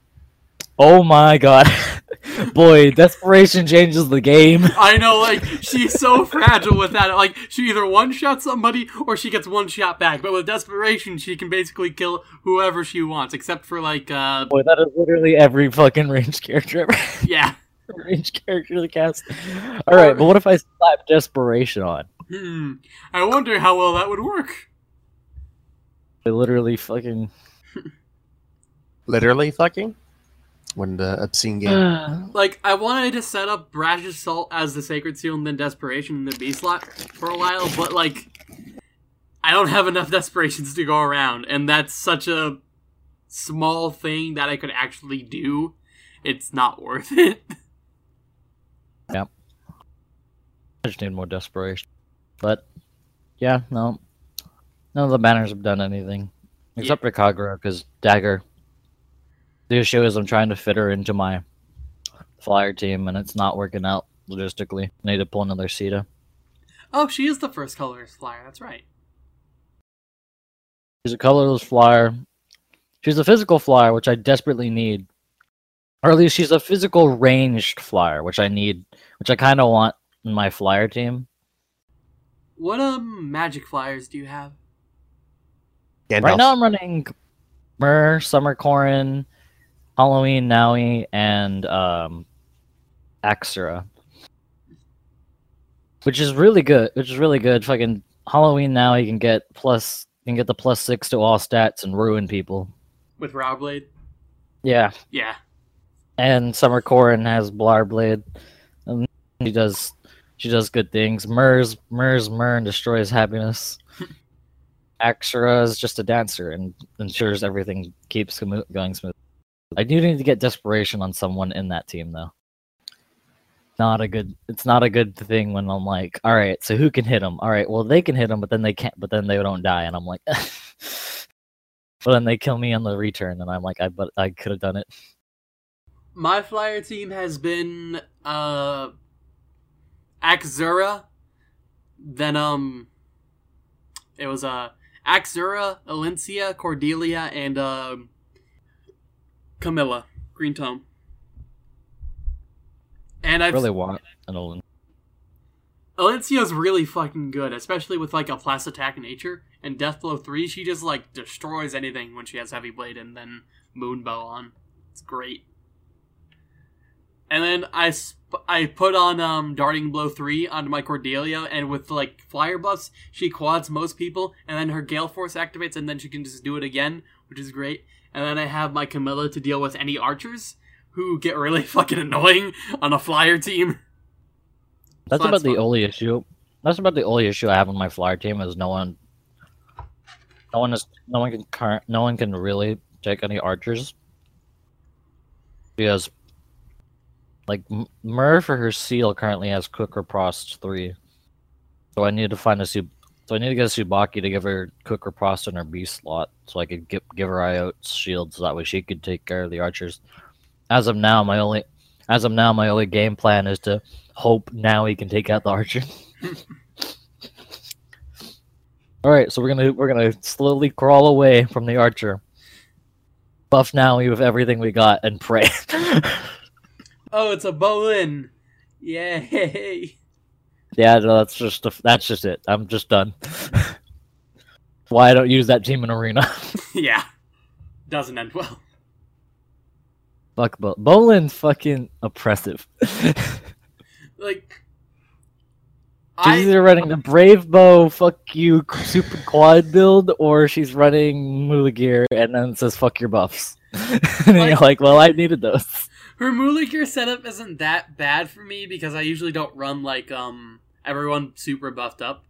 Oh my god, boy, desperation changes the game. I know, like she's so fragile with that. Like she either one shot somebody or she gets one shot back. But with desperation, she can basically kill whoever she wants, except for like, uh, Boy, that is literally every fucking range character ever. yeah. range character to cast. All right, but what if I slap desperation on? Hmm. I wonder how well that would work. I literally fucking. Literally fucking? When the obscene game. Like, I wanted to set up Brash Assault as the Sacred Seal and then Desperation in the B slot for a while, but like, I don't have enough Desperations to go around, and that's such a small thing that I could actually do. It's not worth it. Yep. I just need more desperation. But yeah, no, none of the banners have done anything except for Kagero because Dagger. The issue is I'm trying to fit her into my flyer team and it's not working out logistically. I need to pull another Sita. Oh, she is the first colorless flyer. That's right. She's a colorless flyer. She's a physical flyer, which I desperately need. Or at least she's a physical ranged flyer, which I need, which I kind of want in my flyer team. What um magic flyers do you have? Gandalf. Right now I'm running Myrrh, Summer Corrin, Halloween Nowi, and um Azura. Which is really good. Which is really good. Fucking Halloween now you can get plus you can get the plus six to all stats and ruin people. With Rowblade? Yeah. Yeah. And Summer Corrin has Blar Blade. And she does she does good things. Myrrh's Myrrh and destroys happiness. Azura is just a dancer and ensures everything keeps going smooth. I do need to get desperation on someone in that team though. Not a good. It's not a good thing when I'm like, all right, so who can hit them? All right, well they can hit them, but then they can't. But then they don't die, and I'm like, but then they kill me on the return, and I'm like, I but I could have done it. My flyer team has been uh Azura, then um it was uh Azura, Elincia, Cordelia, and um Camilla, Green Tome. And I I've really want an Olin. Elincia's really fucking good, especially with like a plus attack nature. And Death Blow 3, she just like destroys anything when she has Heavy Blade and then Moonbow on. It's great. And then I sp- I put on um Darting Blow 3 onto my Cordelia, and with like flyer buffs, she quads most people, and then her Gale Force activates, and then she can just do it again, which is great. And then I have my Camilla to deal with any archers who get really fucking annoying on a flyer team. That's So about the fun. only issue. That's about the only issue I have on my flyer team is no one, no one is no one can current no one can really take any archers because like Myrrh for her seal currently has or Prost three, so I need to find a Sub- so I need to get a Subaki to give her Quick Riposte in her B slot so I could give give her Iote's shield so that way she could take care of the archers. As of now, my only as of now my only game plan is to hope now he can take out the archer. All right, so we're gonna we're gonna slowly crawl away from the archer. Buff now with everything we got and pray. Oh, it's a Bolin! Yay! Yeah, no, that's just a, that's just it. I'm just done. Why I don't use that team in arena? yeah. Doesn't end well. Fuck Bo- Bolin's fucking oppressive. She's Like. I, either running the Brave Bow, fuck you, super quad build, or she's running Mulagir and then says fuck your buffs. and then you're Like- like, well, I needed those. Her Moolah setup isn't that bad for me because I usually don't run like um everyone super buffed up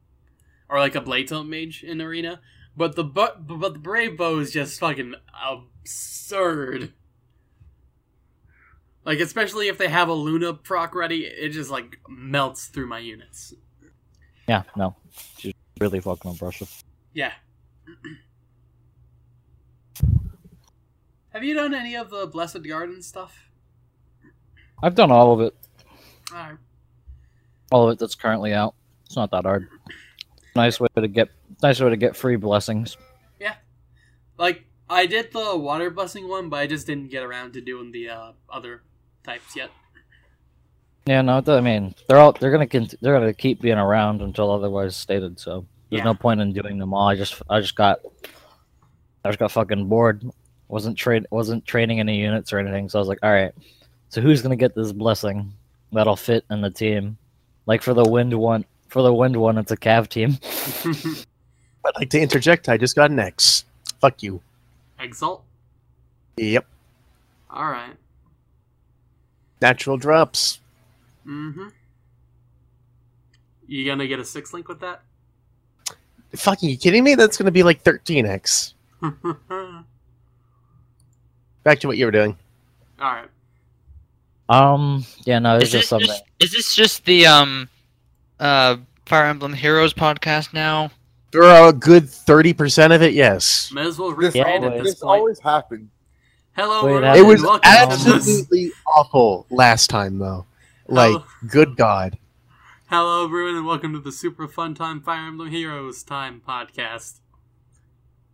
or like a blade tilt mage in arena. But the bu- but the brave bow is just fucking absurd. Like especially if they have a Luna proc ready, it just like melts through my units. Yeah, no, she's really fucking impressive. Yeah. Have you done any of the Blessed Garden stuff? I've done all of it. All of it that's currently out. It's not that hard. Nice way to get nice way to get free blessings. Yeah. Like I did the water busing one, but I just didn't get around to doing the uh, other types yet. Yeah, no, I mean they're all they're gonna they're gonna keep being around until otherwise stated. So there's Yeah. no point in doing them all. I just I just got I just got fucking bored. wasn't trade wasn't training any units or anything. So I was like, all right, so who's gonna get this blessing that'll fit in the team? Like for the wind one, for the wind one, it's a Cav team. I'd like to interject. I just got an X. Fuck you. Exalt. Yep. All right. Natural drops. Mm-hmm. You gonna get a six link with that? Fucking you kidding me? That's gonna be like 13x. Back to what you were doing. right. Um, yeah, no, it's Is just this something. just, is this just the um uh Fire Emblem Heroes podcast now? For a good 30% of it, yes. May as well This, rebrand always- at this this point. always happened. Hello, Wait, It was welcome absolutely awful last time, though. Like, Hello. good God. Hello, everyone, and welcome to the Super Fun Time Fire Emblem Heroes Time podcast.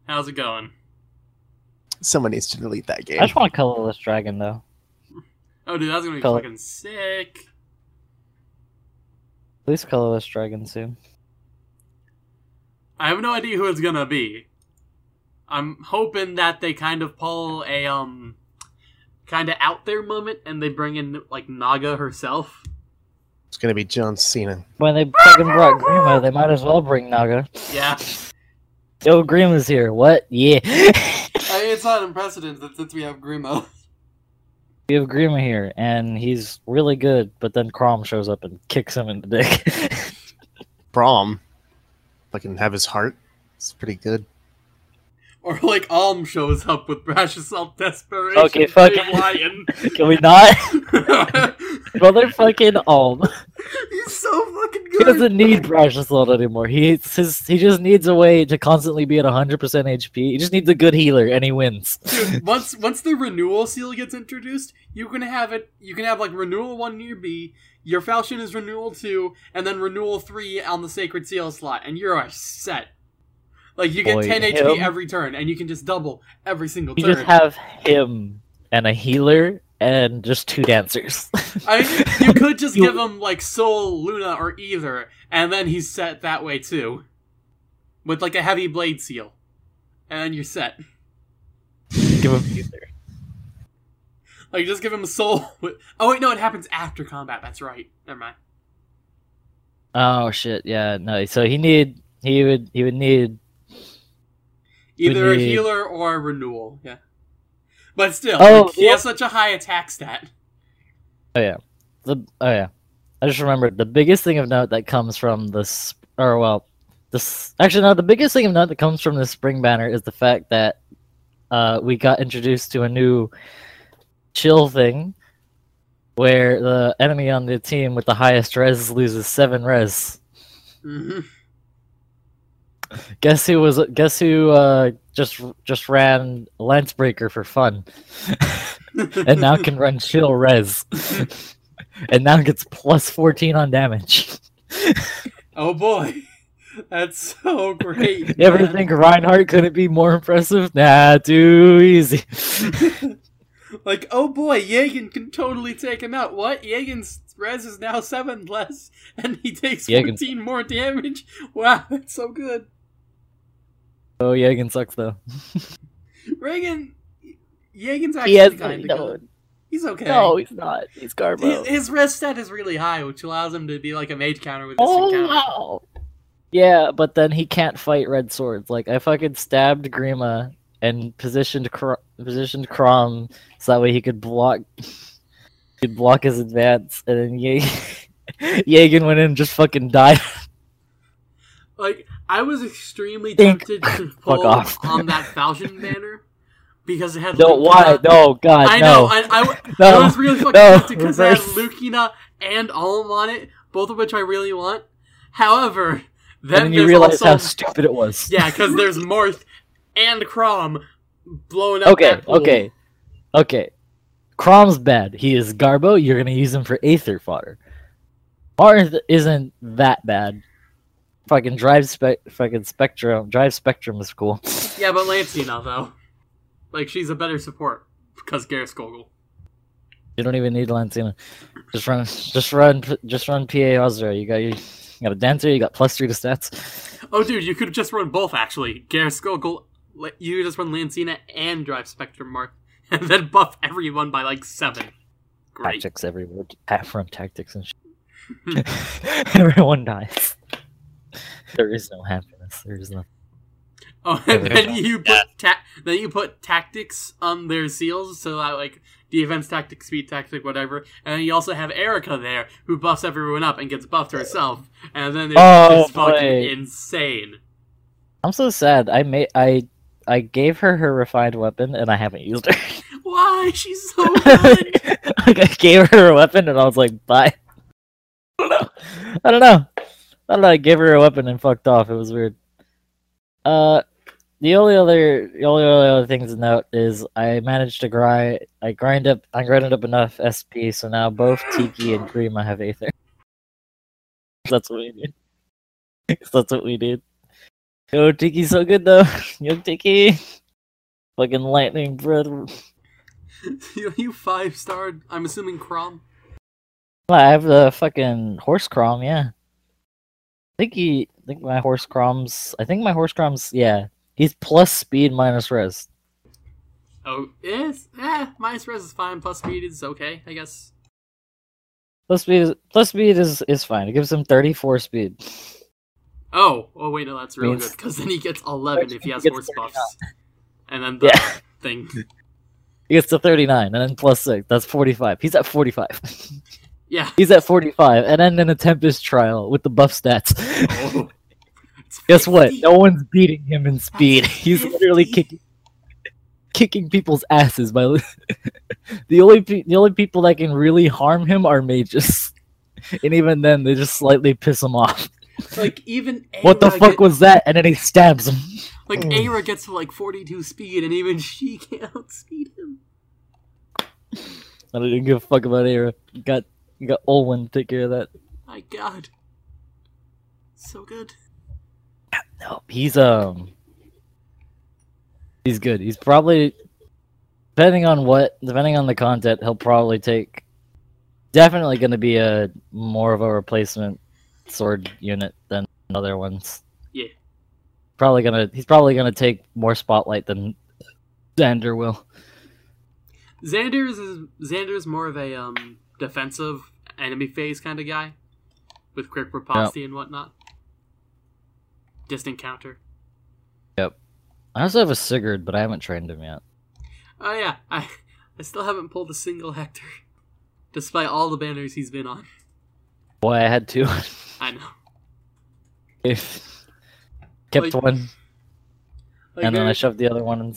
How's it going? Someone needs to delete that game. I just want a colorless dragon though. Oh, dude, that's gonna be Color- fucking sick. At least colorless dragon soon. I have no idea who it's gonna be. I'm hoping that they kind of pull a um, kind of out there moment, and they bring in like Naga herself. It's gonna be John Cena. When they fucking brought Grima, they might as well bring Naga. Yeah, Yo, Grima's here. What? Yeah. I mean, it's not unprecedented since we have Grimo. We have Grima here, and he's really good, but then Chrom shows up and kicks him in the dick. Braum. Fucking have his heart. It's pretty good. Or like Alm shows up with Brash Assault Desperation. Okay, fuck Brave it. Lion. Can we not? Motherfucking Alm. He's so fucking good. He doesn't need Precious Load anymore. He his, he just needs a way to constantly be at 100% HP. He just needs a good healer, and he wins. Dude, once once the renewal seal gets introduced, you can have it. You can have like renewal one near B. Your falchion is renewal two, and then renewal three on the sacred seal slot, and you're set. Like you get Boy, 10 HP him- every turn, and you can just double every single You turn. You just have him and a healer and just two dancers. I mean, you could just give him like Sol, Luna, or Aether, and then he's set that way too, with like a heavy blade seal, and you're set. Give him Aether. Like just give him a Sol. With... Oh wait, no, it happens after combat. That's right. Never mind. Oh shit! Yeah, no. So he need he would he would need Either a healer or a renewal. Yeah. But still, Oh, he yeah. has such a high attack stat. Oh yeah, the oh yeah. I just remembered the biggest thing of note that comes from this or well this actually no the biggest thing of note that comes from this spring banner is the fact that uh we got introduced to a new chill thing where the enemy on the team with the highest res loses seven res. hmm Guess who was guess who uh just just ran Lancebreaker for fun and now can run chill res. and now gets plus 14 on damage. oh boy, that's so great. You ever think Reinhardt couldn't be more impressive? Nah, too easy. like, oh boy, Jagen can totally take him out. What? Jagen's res is now seven less, and he takes Jagen- fourteen more damage. Wow, that's so good. Oh, Jagen sucks though. Reagan, Jagen's He has actually kind of no, good. He's okay. no, he's not. He's his, Garbo. his rest stat is really high, which allows him to be like a mage counter with this Oh encounter. wow. Yeah, but then he can't fight red swords. Like I fucking stabbed Grima and positioned Cr- positioned Chrom so that way he could block could block his advance, and then Jagen, Jagen went in and just fucking died. Like, I was extremely Think. tempted to pull off. on that Falchion banner because it had No, why? No, God, I no. know. I, I, No, I was really fucking no, tempted because it had. Lucina and Alm on it, both of which I really want. However, and then then you realize also how stupid it was. yeah, because there's Marth and Chrom blowing up. Okay, okay, okay. Chrom's bad. He is Garbo. You're gonna use him for Aether fodder. Marth isn't that bad. Fucking drive spec, fucking Spectrum. Drive Spectrum is cool. Yeah, but Lancina though, like she's a better support because Geirskögul. You don't even need Lancina. Just run, just run, just run PA Azura. You got you, got a dancer. You got plus three to stats. Oh, dude, you could just run both actually. Geirskögul, you just run Lancina and Drive Spectrum Mark, and then buff everyone by like seven. Great. Tactics everywhere. Half front tactics and shit. Everyone dies. There is no happiness. There is no. Oh, and Yeah, then you put ta- then you put tactics on their seals, so that like defense tactic, speed tactic, whatever. And then you also have Eirika there, who buffs everyone up and gets buffed herself. And then it's Oh, just fucking insane. I'm so sad. I made I I gave her her refined weapon and I haven't used her. Why? She's so good. like I gave her a weapon and I was like, bye. I don't know. I don't know. I. I gave her a weapon and fucked off. It was weird. Uh, the only other the only other things to note is I managed to grind. I grind up. I grinded up enough SP, so now both Tiki and Grima have Aether. That's what we need. That's what we need. Yo, Tiki's so good though. Yo, Tiki. Fucking lightning breath. you, you five starred. I'm assuming Crom. I have the fucking horse Chrom, yeah. I think he I think my horse Chrom's I think my horse Chrom's yeah. He's plus speed minus res. Oh, yes. Eh, minus res is fine. Plus speed is okay, I guess. Plus speed is plus speed is, is fine. It gives him thirty four speed. Oh, oh wait, no, that's real Means- good because then he gets 11 if he has He horse 39. buffs, and then the Yeah. thing. He gets to thirty nine and then plus six. That's forty five. He's at forty five. Yeah. He's at forty five. And then in a Tempest trial with the buff stats. Oh. Guess what? No one's beating him in speed. He's literally kicking kicking people's asses by the only the only people that can really harm him are mages. And even then they just slightly piss him off. Like even What the fuck was that? And then he stabs him. like Mm. Ayra gets to like 42 speed, and even she can't outspeed him. I don't even give a fuck about. You got you got Olwen to take care of that. My God, so good. No, he's um he's good. He's probably depending on what, depending on the content, he'll probably take. Definitely going to be a more of a replacement sword unit than other ones. Yeah. Probably gonna. He's probably gonna take more spotlight than Xander will. Xander is Xander is more of a um defensive enemy phase kind of guy, with quick riposte and whatnot. Distant counter. Yep. I also have a Sigurd, but I haven't trained him yet. Oh yeah, I I still haven't pulled a single Hector, despite all the banners he's been on. Boy, I had two. I know. If kept Like- one, Like and then I shoved the other one. In...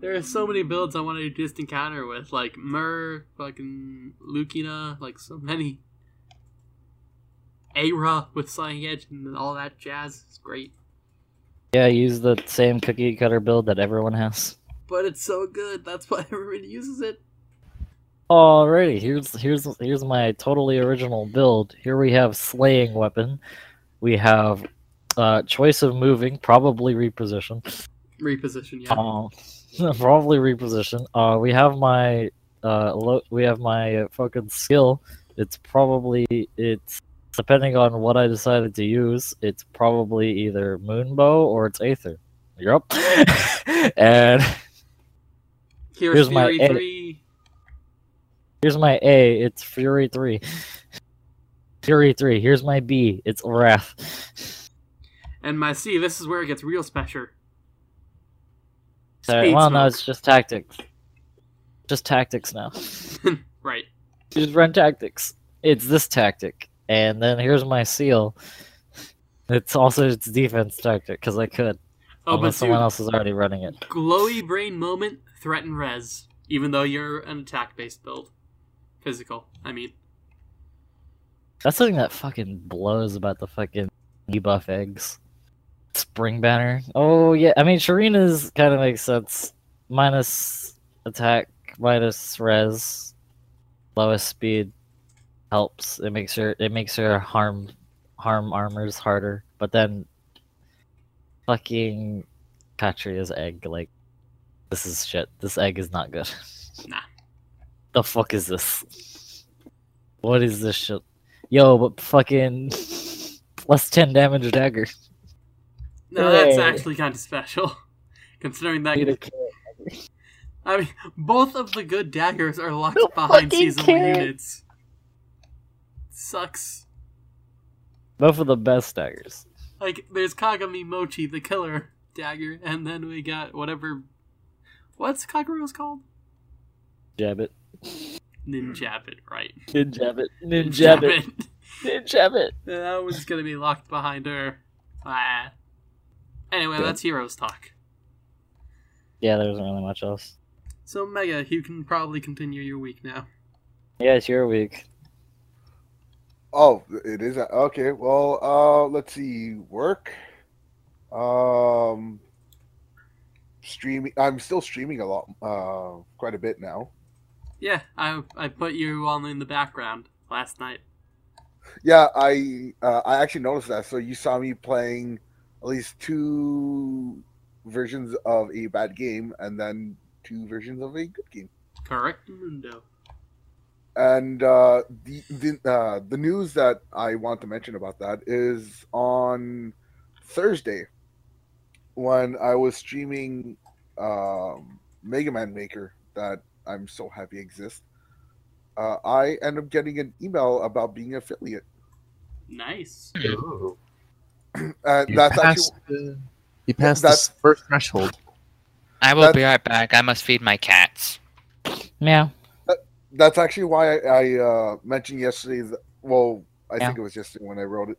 there are so many builds I want to do distant counter with, like Myrrh, fucking Lucina, like so many. Ayra with Slaying Edge and all that jazz. is great. Yeah, use the same cookie cutter build that everyone has. But it's so good. That's why everyone uses it. Alrighty, here's here's here's my totally original build. Here we have slaying weapon. We have uh, choice of moving, probably reposition. Reposition, yeah. Uh, probably reposition. Uh, we have my uh, lo- we have my fucking skill. It's probably it's depending on what I decided to use. It's probably either moonbow or it's aether. You're up. and Here's, here's my A. 3. here's my A. It's fury three. Fury three. Here's my B. It's wrath. And my C, this is where it gets real special. Sorry, Speed well, no, it's just tactics. Just tactics now. right. You just run tactics. It's this tactic, and then here's my seal. It's also its defense tactic because I could, Oh, unless but someone dude, else is already running it. glowy brain moment, threaten res, even though you're an attack based build. Physical, I mean. That's something that fucking blows about the fucking debuff eggs. Spring banner. Oh yeah, I mean Sharena's kind of makes sense. Minus attack, minus res, lowest speed helps. It makes her it makes her harm harm armors harder. But then fucking Catria's egg, like this is shit. This egg is not good. Nah. The fuck is this? What is this shit? Yo, but fucking plus ten damage dagger. No, that's actually kind of special. Considering that. I mean, both of the good daggers are locked No behind seasonal kidding. units. Sucks. Both of the best daggers. Like, there's Kagami Mochi, the killer dagger, and then we got whatever. What's Kagero's called? Jab it. Ninjabit, right? Ninjab it. Ninjab it. Ninjabit. Ninjab that one's gonna be locked behind her. Ah. Anyway, Good. that's Heroes Talk. Yeah, there isn't really much else. So, Mega, you can probably continue your week now. Yeah, it's your week. Oh, it is. Okay. Well, uh, let's see. Work. Um, streaming. I'm still streaming a lot. Uh, quite a bit now. Yeah, I I put you on in the background last night. Yeah, I uh, I actually noticed that. So you saw me playing at least two versions of a bad game, and then two versions of a good game. Correct, Mundo. And uh, the the uh, the news that I want to mention about that is on Thursday when I was streaming um, Mega Man Maker that I'm so happy exists. Uh, I end up getting an email about being affiliate, Nice. Ooh. And You that's passed, actually the, you passed That's- the first threshold. I will be right back. I must feed my cats. Meow. that's actually why I, I uh, mentioned yesterday. That, well, I Yeah. think it was yesterday when I wrote it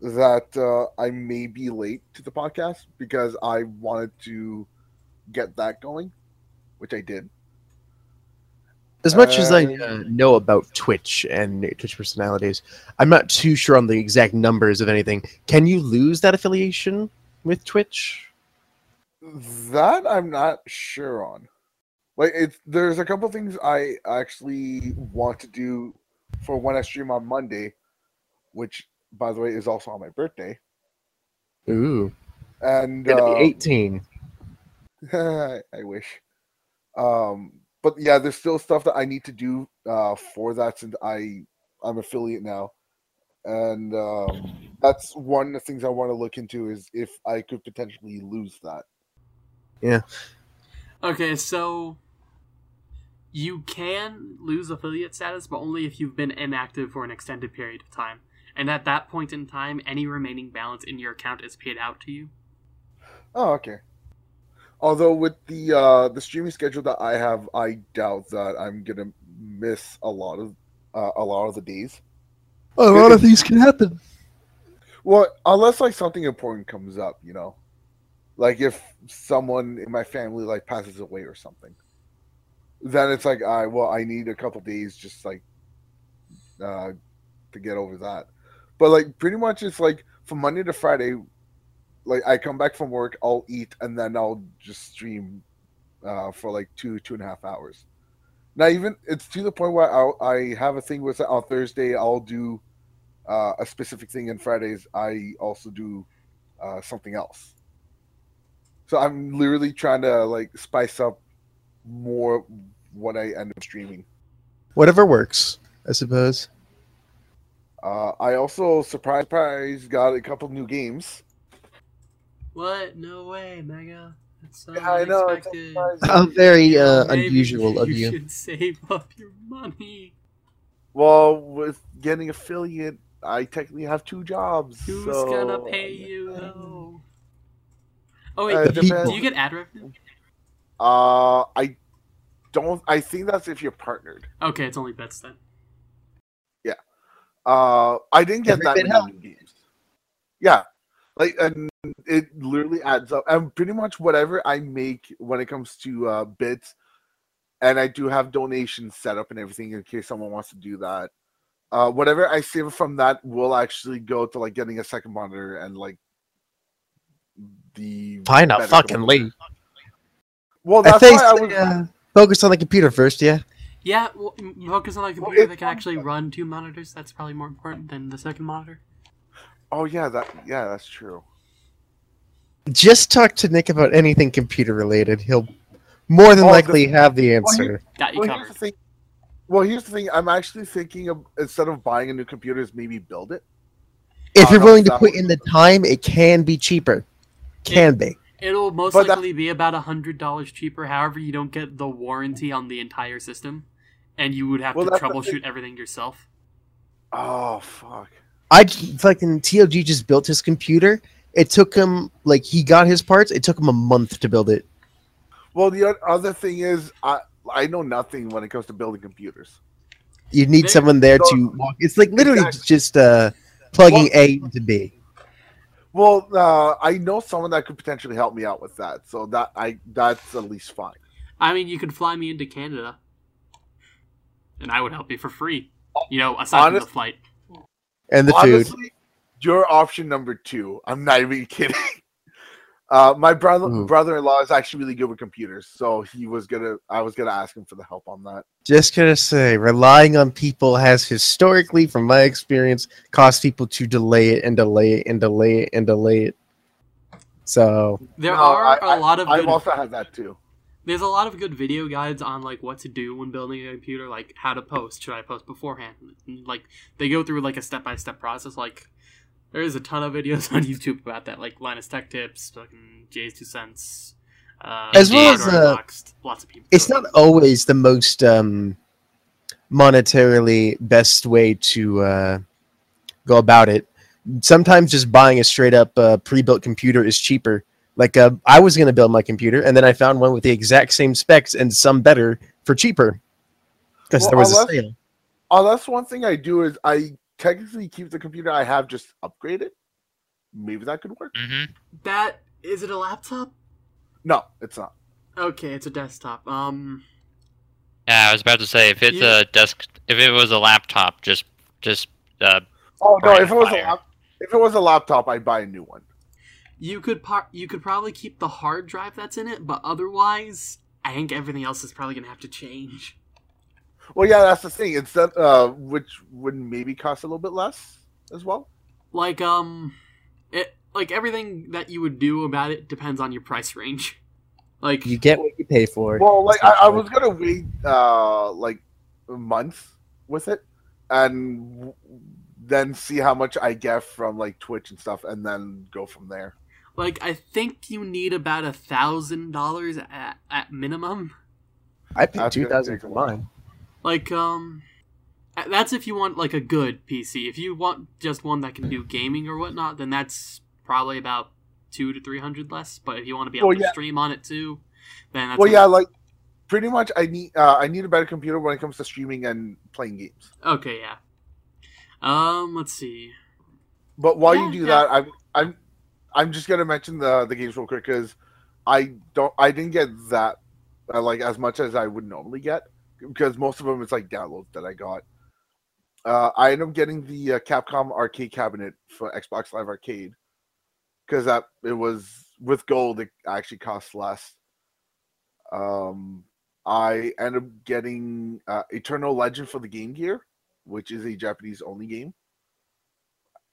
that uh, I may be late to the podcast because I wanted to get that going, which I did. As much as I Um, uh, know about Twitch and Twitch personalities, I'm not too sure on the exact numbers of anything. Can you lose that affiliation with Twitch? That I'm not sure on. Like, it's there's a couple things I actually want to do for when I stream on Monday, which, by the way, is also on my birthday. Ooh, And gonna uh, be 18. I wish. Um, but yeah, there's still stuff that I need to do uh, for that since I I'm affiliate now, and um, that's one of the things I want to look into is if I could potentially lose that. Yeah. Okay, so you can lose affiliate status, but only if you've been inactive for an extended period of time. And at that point in time, any remaining balance in your account is paid out to you. Oh, okay. Although with the uh, the streaming schedule that I have, I doubt that I'm gonna miss a lot of uh, a lot of the days. A lot of things can happen. Well, unless like something important comes up, you know, like if someone in my family like passes away or something, then it's like, I well, I need a couple days just like uh, to get over that. But like pretty much, it's like from Monday to Friday. Like I come back from work, I'll eat, and then I'll just stream uh, for like two two and a half hours. Now even it's to the point where I'll, I have a thing with on Thursday I'll do uh, a specific thing, and Fridays I also do uh, something else. So I'm literally trying to like spice up more what I end up streaming. Whatever works, I suppose. Uh, I also surprise surprise got a couple new games. What? No way, Mega. That's so Yeah, I know, it's unexpected. How very uh, Maybe unusual of you. You should save up your money. Well, with getting affiliate, I technically have two jobs. Who's so- gonna pay you though? Oh wait, Uh, The do, you, do you get ad revenue? Uh, I don't. I think that's if you're partnered. Okay, it's only bets then. Yeah. Uh, I didn't get Every that many games. Yeah, like and it literally adds up. And pretty much whatever I make when it comes to uh, bits, and I do have donations set up and everything in case someone wants to do that. Uh, whatever I save from that will actually go to like getting a second monitor and like the Find a fucking computer. lead. Well, I that's think why I was. uh, focus on the computer first, yeah. Yeah, well, focus on a computer it's that can actually run two monitors. That's probably more important than the second monitor. Oh yeah, that yeah, that's true. Just talk to Nick about anything computer related. He'll more than Oh, the- likely have the answer. Got you Well, here's the thing. Well, here's the thing. I'm actually thinking of instead of buying a new computer, is maybe build it. If Oh, you're willing to put in the time, it can be cheaper. Can be. It'll most But that- likely be about a hundred dollars cheaper. However, you don't get the warranty on the entire system, and you would have Well, to troubleshoot everything yourself. Oh fuck. I fucking Tlg just built his computer. It took him like he got his parts. It took him a month to build it. Well, the other thing is, I I know nothing when it comes to building computers. You need There- someone there So- to walk. It's like literally Exactly. just uh, plugging Well- A into B. Well, uh, I know someone that could potentially help me out with that, so that I that's at least fine. I mean, you could fly me into Canada, and I would help you for free. You know, aside from the flight. And the food. Honestly, your option number two. I'm not even kidding. Uh, my brother Ooh. brother-in-law is actually really good with computers, so he was gonna. I was gonna ask him for the help on that. Just gonna say, relying on people has historically, from my experience, caused people to delay it and delay it and delay it and delay it. So There No, are I- a lot of I've good also had that too. There's a lot of good video guides on like what to do when building a computer, like how to post. Should I post beforehand? Like they go through like a step by step process. Like there is a ton of videos on YouTube about that, like Linus Tech Tips, fucking JayzTwoCents, uh, As well as, uh, Unboxed, lots of people. it's not always the most um, monetarily best way to uh, go about it. Sometimes just buying a straight up uh, pre-built computer is cheaper. Like uh, I was going to build my computer, and then I found one with the exact same specs and some better for cheaper because Well, there was a sale. Oh, that's one thing I do is I technically keep the computer I have just upgrade it. Maybe that could work. hmm that. Is it a laptop? No, it's not. Okay, it's a desktop. Um, Yeah, I was about to say if it's You- a desk, if it was a laptop, just just uh, Oh no, if it was a lap- if it was a laptop, I'd buy a new one. you could par- you could probably keep the hard drive that's in it, but otherwise, I think everything else is probably gonna have to change. Well, yeah, that's the thing. Instead, uh, which would maybe cost a little bit less as well. like um it like everything that you would do about it depends on your price range Like You get what you pay for. Well, like I, I was gonna wait uh like a month with it, and w- then see how much I get from like Twitch and stuff, and then go from there. like I think you need about a thousand dollars at at minimum. I paid That's two gonna thousand take for a while. mine. Like um that's if you want like a good PC. If you want just one that can do gaming or whatnot, then that's probably about two to three hundred less. But if you want to be able Well, to stream on it too, then that's well, yeah, like pretty much I need uh, I need a better computer when it comes to streaming and playing games. Okay, yeah. Um, let's see. But while Yeah, you do yeah. that, I'm I'm I'm just gonna mention the the games real quick because I don't I didn't get that uh, like as much as I would normally get because most of them it's like downloads that I got. Uh, I ended up getting the uh, Capcom arcade cabinet for Xbox Live Arcade because that it was with gold it actually costs less. Um, I ended up getting uh, Eternal Legend for the Game Gear, which is a Japanese only game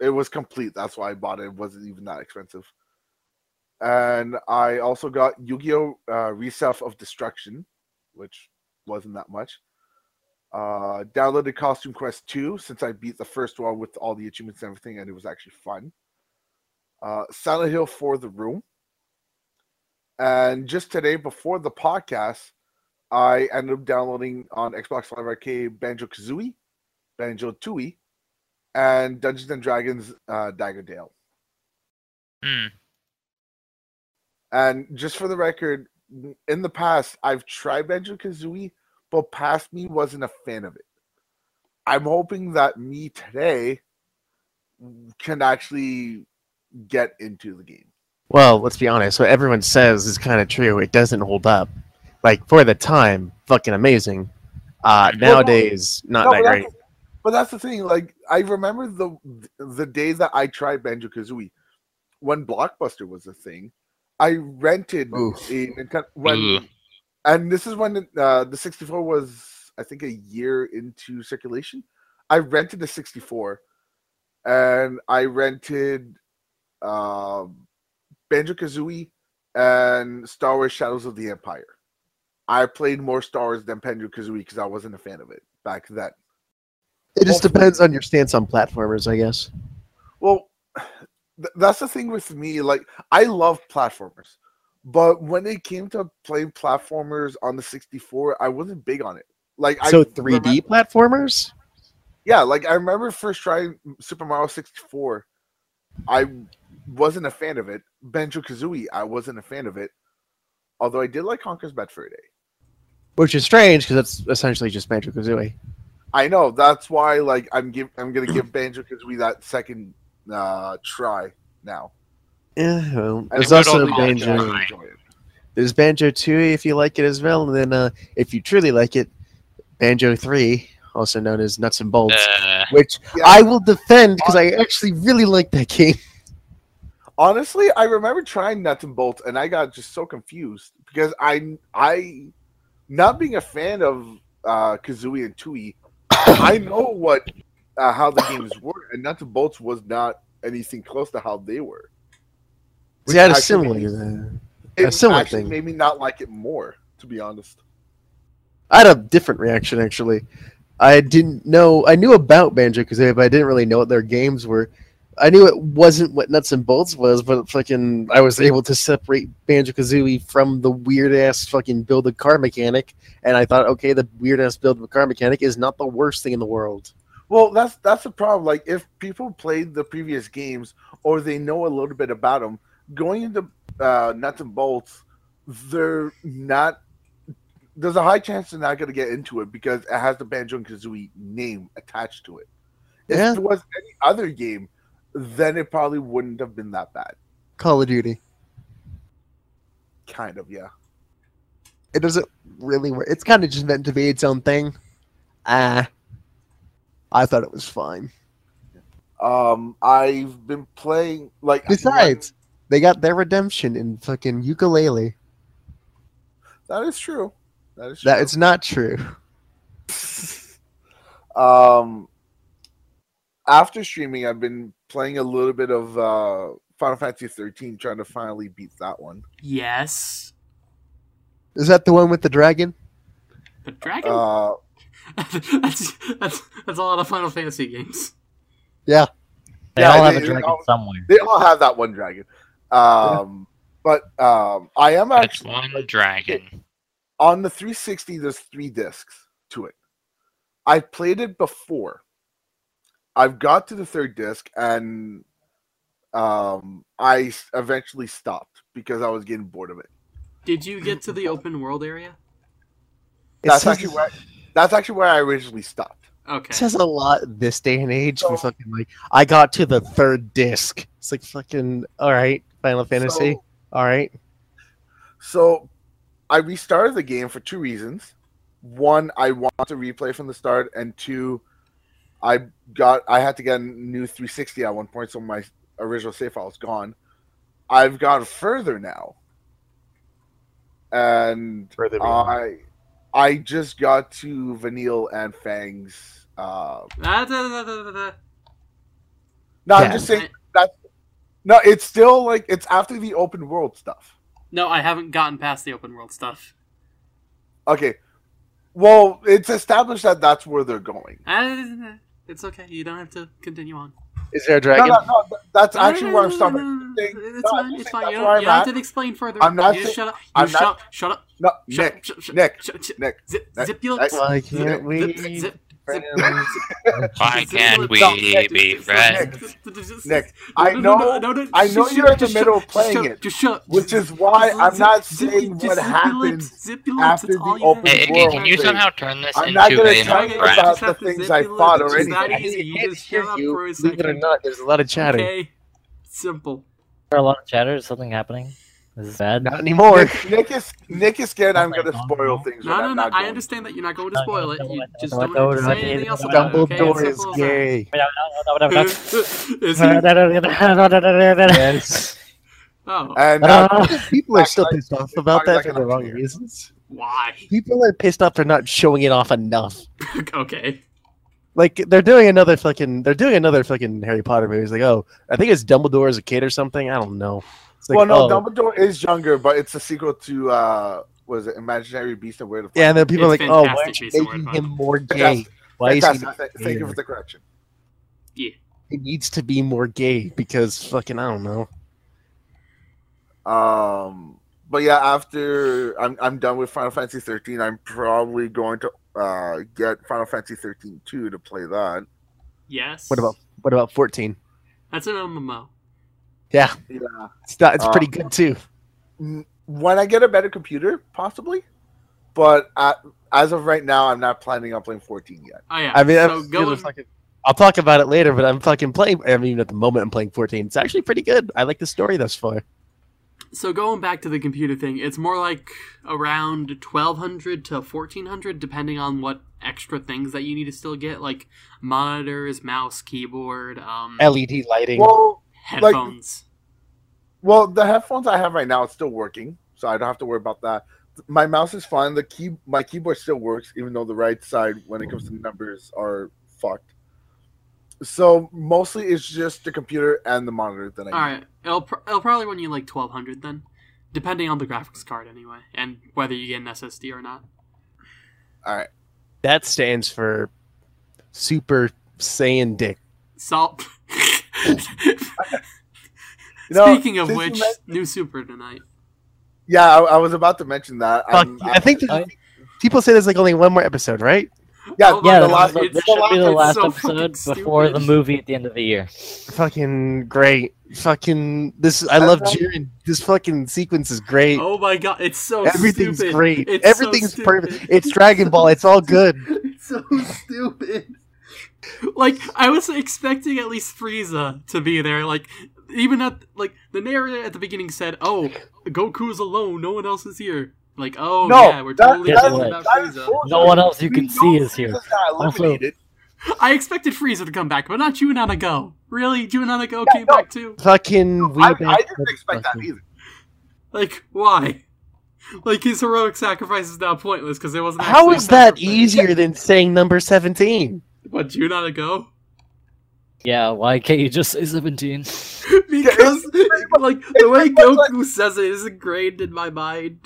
it was complete. That's why I bought it. It wasn't even that expensive. And I also got Yu-Gi-Oh! Uh, Reshef of Destruction, which wasn't that much. Uh, downloaded Costume Quest 2 since I beat the first one with all the achievements and everything, and it was actually fun. Uh, Silent Hill 4: The Room. And just today, before the podcast, I ended up downloading on Xbox Live Arcade Banjo Kazooie, Banjo Tooie, and Dungeons and Dragons uh, Daggerdale. Hmm. And just for the record, in the past, I've tried Banjo Kazooie, but past me wasn't a fan of it. I'm hoping that me today can actually get into the game. Well, let's be honest. What everyone says is kind of true. It doesn't hold up. Like for the time, fucking amazing. Uh, Well, nowadays, not No, that great. that's, but that's the thing. Like I remember the the day that I tried Banjo Kazooie, when Blockbuster was a thing. I rented Oof. a Nintendo when, Ooh. and this is when uh, the 64 was, I think, a year into circulation. I rented the 64, and I rented um, Banjo Kazooie and Star Wars: Shadows of the Empire. I played more Star Wars than Banjo Kazooie because I wasn't a fan of it back then. It just hopefully- depends on your stance on platformers, I guess. Well, th- that's the thing with me. Like, I love platformers, but when it came to playing platformers on the 64, I wasn't big on it. Like, So I 3D remem- platformers? yeah, like I remember first trying Super Mario 64. I wasn't a fan of it. Banjo Kazooie, I wasn't a fan of it. Although I did like Conker's Bad Fur Day. Which is strange because that's essentially just Banjo Kazooie. I know that's why. Like, I'm give I'm gonna give Banjo Kazooie that second uh try now. Yeah, well, there's also Banjo. Banjo. There's Banjo 2 if you like it as well, and then uh, if you truly like it, Banjo 3, also known as Nuts and Bolts, Uh, which Yeah. I will defend because I actually really like that game. Honestly, I remember trying nuts and bolts, and I got just so confused because I, I, not being a fan of uh, Kazooie and Tooie, I know what uh, how the games were, and nuts and bolts was not anything close to how they were. See, I had a similar, made me- uh, A similar actually thing. made me not like it more, to be honest. I had a different reaction actually. I didn't know. I knew about Banjo Kazooie, but I didn't really know what their games were. I knew it wasn't what Nuts and Bolts was, but fucking, I was able to separate Banjo Kazooie from the weird ass fucking build a car mechanic, and I thought, okay, the weird ass build a car mechanic is not the worst thing in the world. Well, that's that's the problem. Like, if people played the previous games or they know a little bit about them, going into uh, nuts and bolts, they're not. There's a high chance they're not going to get into it because it has the Banjo and Kazooie name attached to it. If Yeah. it was any other game, then it probably wouldn't have been that bad. Call of Duty. Kind of, yeah. It doesn't really work. It's kind of just meant to be its own thing. Ah, I thought it was fine. Um, I've been playing like Besides, they got their redemption in fucking Yooka-Laylee. that is true. That is true. That it's not true. um after streaming i've been playing a little bit of uh final fantasy 13 trying to finally beat that one Yes. Is that the one with the dragon? The dragon. Uh, that's that's that's a lot of Final Fantasy games. Yeah. They Yeah, all have they- a dragon all- somewhere. they all have that one dragon. Um, But um, I am That's actually one dragon. on the 360. There's three discs to it. I played it before. I've got to the third disc and um, I s- eventually stopped because I was getting bored of it. Did you get to the open world area? That's actually where that's actually where I originally stopped. Okay. it says a lot this day and age. For So- fucking like, I got to the third disc. It's like fucking all right, Final Fantasy. So- all right, So I restarted the game for two reasons. One, I want to replay from the start, and two, I got I had to get a new 360 at one point, so my original save file is gone. I've gone further now, and further beyond. I I just got to Vanille and Fang's. Uh, no, I'm just saying that. No, it's still like it's after the open world stuff. No, I haven't gotten past the open world stuff. Okay, well, it's established that that's where they're going. Ah, It's okay. You don't have to continue on. Is there a dragon? no, no. th- That's actually where I'm stopping. no, no, no, Saying- no, It's fine. It's fine. You don't, you don't have to explain further. I'm not You saying- shut up. You I'm shut not- up. Shut up. No, Shut Nick, up. Shut, shut, Nick, shut, shut, Nick. Zip, Nick, zip your lips. Why can't we? zip, zip, zip, Why can't we No, Nick, be friends? Nick, I know- I know you're in the middle of playing it, Just shut. which is why I'm not saying what zip your happened. lips, Zip your lips. after the open have Hey, to can you somehow turn this I'm not gonna a tell you about the things I your fought lips. or It's anything. easy. You can't just hear you. Believe it or not, there's a lot of chatter. Okay. Simple. There are a lot of chatter. Is something happening? Is bad? Not anymore. Nick, Nick is Nick is scared I'm gonna spoil things. No, no, I'm no. I understand that you're not going to spoil it. You just don't no, have to say anything else about it. Okay, Dumbledore is simple as that. gay. Is he? Yes. Oh, And uh, People are still Like- pissed off about that for the wrong reasons. why? People are pissed off for not showing it off enough. okay. Like they're doing another fucking they're doing another fucking Harry Potter movie. It's like, oh, I think it's Dumbledore as a kid or something. I don't know. It's like, well, no, oh. Dumbledore is younger, but it's a sequel to uh, was it Imaginary Beast and Where to Find Yeah, and then people are like, oh, why fantastic aren't you making him more gay? Fantastic. Why is he Fantastic. not Thank you for the correction. Yeah. He needs to be more gay because fucking I don't know. Um, but yeah, after I'm I'm done with Final Fantasy 13, I'm probably going to uh get Final Fantasy 13 2 to play that. Yes. What about what about fourteen? That's an MMO. Yeah, Yeah. it's not, it's pretty Uh, good too. When I get a better computer, possibly. But at, as of right now, I'm not planning on playing 14 yet. Oh yeah. I mean, so I'm going, gonna fucking, I'll talk about it later, but I'm fucking playing. I mean, at the moment, I'm playing 14. It's actually pretty good. I like the story thus far. so going back to the computer thing, it's more like around 1200 to 1400 depending on what extra things that you need to still get like monitors, mouse, keyboard, um LED lighting. Well, headphones. well, the headphones I have right now it's still working, so I don't have to worry about that. My mouse is fine. The key, my keyboard still works, even though the right side, when it comes to numbers, are fucked. So mostly it's just the computer and the monitor that I. All need. right. It'll, pr- it'll probably run you like 1200 then, depending on the graphics card anyway and whether you get an SSD or not. All right. that stands for Super Saiyan Dick. Salt. You know, Speaking of which, men- new Super tonight. yeah, I, I was about to mention that. Fuck, I'm- I think I- people say there's like only one more episode, right? yeah, Oh Yeah, the this, last, is- this should be the last so episode fucking before the movie at the end of the year. Fucking great. Fucking this. I love right. Jiren. This fucking sequence is great. Oh my god, it's so Everything's stupid. great. It's Everything's stupid. perfect. It's Dragon Ball. It's all good. It's so stupid. Like I was expecting at least Frieza to be there. Like even at like the narrator at the beginning said, "Oh, Goku's alone. No one else is here." Like, oh No, yeah, we're that- totally that- talking about Frieza. No one else you can know see is here. Also- I expected Frieza to come back, but not Junana Go. Really, Junana Go Yeah, came no. back too. Fucking. I, I didn't expect that either. Like, why? Like his heroic sacrifice is now pointless because it wasn't. How is that sacrifice. easier than saying number 17? What Junana Go? Yeah, why can't you just say 17? because like the way Goku says it is ingrained in my mind.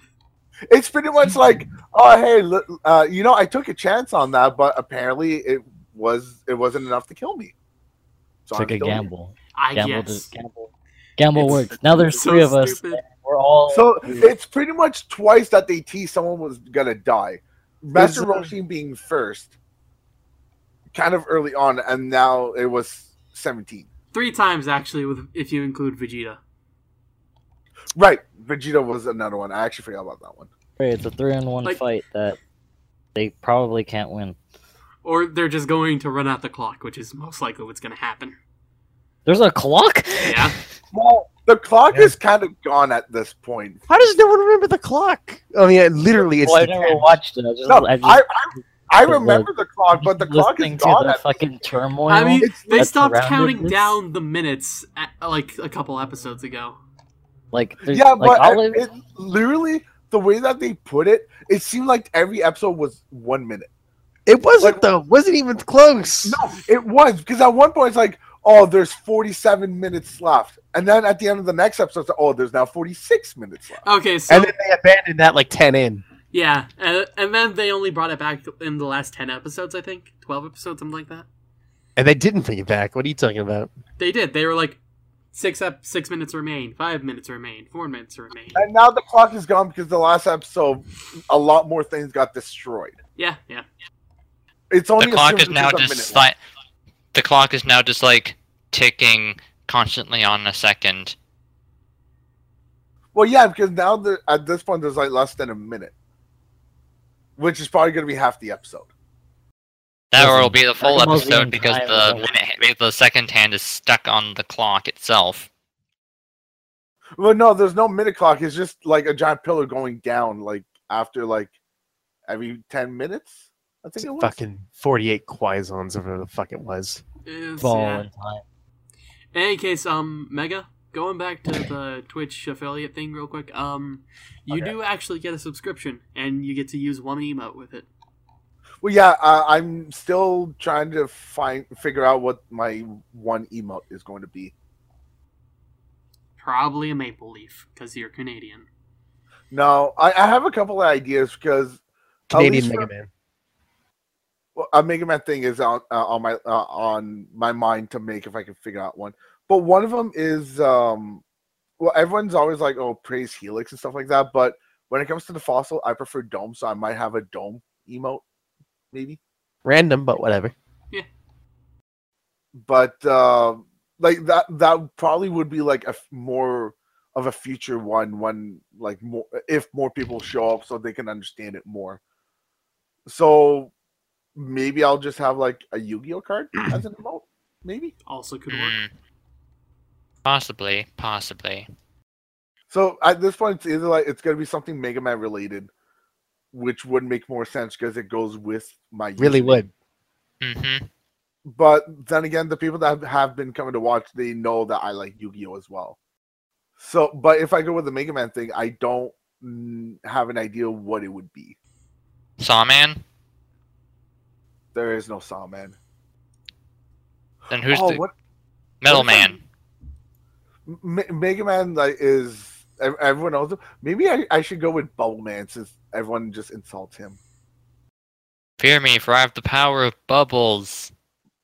It's pretty much like, oh hey, look, uh, you know, I took a chance on that, but apparently it was it wasn't enough to kill me. So It's like I'm a still here. gamble. I Gamble, guess. does, gamble, gamble It's works. Now there's so three of us. We're all. So it's pretty much twice that they teased someone was gonna die. Master Roshi being first, kind of early on, and now it was seventeen. Three times actually, with if you include Vegeta. Right, Vegeta was another one. I actually forgot about that one. Hey, it's a three-on-one Like- fight that they probably can't win. Or they're just going to run out the clock, which is most likely what's going to happen. There's a clock. Yeah. Well, the clock Yeah. is kind of gone at this point. How does no one remember the clock? I mean, literally, it's well, I never watched it. I just, No, I just I, I, I remember the clock, but the clock is gone. the fucking turmoil. I mean, they stopped counting this. down the minutes at, like a couple episodes ago. like, yeah, like, but all I- it- it, literally the way that they put it, it seemed like every episode was one minute. It wasn't Like- though. Wasn't even close. No, it was because at one point it's like, oh, there's 47 minutes left, and then at the end of the next episode, it's like, oh, there's now 46 minutes left. Okay, so And then they abandoned that like ten in. Yeah, and, and then they only brought it back in the last ten episodes, I think, twelve episodes, something like that. And they didn't bring it back. What are you talking about? They did. They were like six ep- six minutes remain, five minutes remain, four minutes remain. And now the clock is gone because the last episode, a lot more things got destroyed. Yeah, yeah. It's only The clock is now just minute. like the clock is now just like ticking constantly on a second. Well, yeah, because now the, at this point there's like less than a minute, which is probably going to be half the episode. That or it'll be the full Dragon Ball Z episode because the minute, the second hand is stuck on the clock itself. Well, no, there's no minute clock. It's just like a giant pillar going down, like after like every ten minutes. I think it was. Fucking forty-eight quizons, or whatever the fuck it was. It's- fall yeah. in time. In any case, um, Mega, going back to the Twitch affiliate thing real quick, um, you Okay. do actually get a subscription, and you get to use one emote with it. Well, yeah, uh, I'm still trying to find figure out what my one emote is going to be. Probably a maple leaf, because you're Canadian. No, I, I have a couple of ideas because Canadian least Mega for- Man. well, a Mega Man thing is on uh, on my uh, on my mind to make if I can figure out one. But one of them is um, well, everyone's always like, oh, praise Helix and stuff like that. But when it comes to the fossil, I prefer Dome, so I might have a Dome emote, maybe. Random, but whatever. But uh, like that that probably would be like a f- more of a future one when like more if more people show up so they can understand it more. So maybe I'll just have like a Yu-Gi-Oh card as an emote, maybe. Also could work. Possibly, possibly. So at this point, it's either like it's gonna be something Mega Man related, which would make more sense because it goes with my Really username. would. hmm But then again, the people that have been coming to watch, they know that I like Yu-Gi-Oh as well. So, but if I go with the Mega Man thing, I don't have an idea what it would be. Sawman. There is no Sawman. Then who's oh, the what Metal what if I- Man? M- Mega Man like is everyone knows him. Maybe I, I should go with Bubble Man since everyone just insults him. Fear me, for I have the power of bubbles.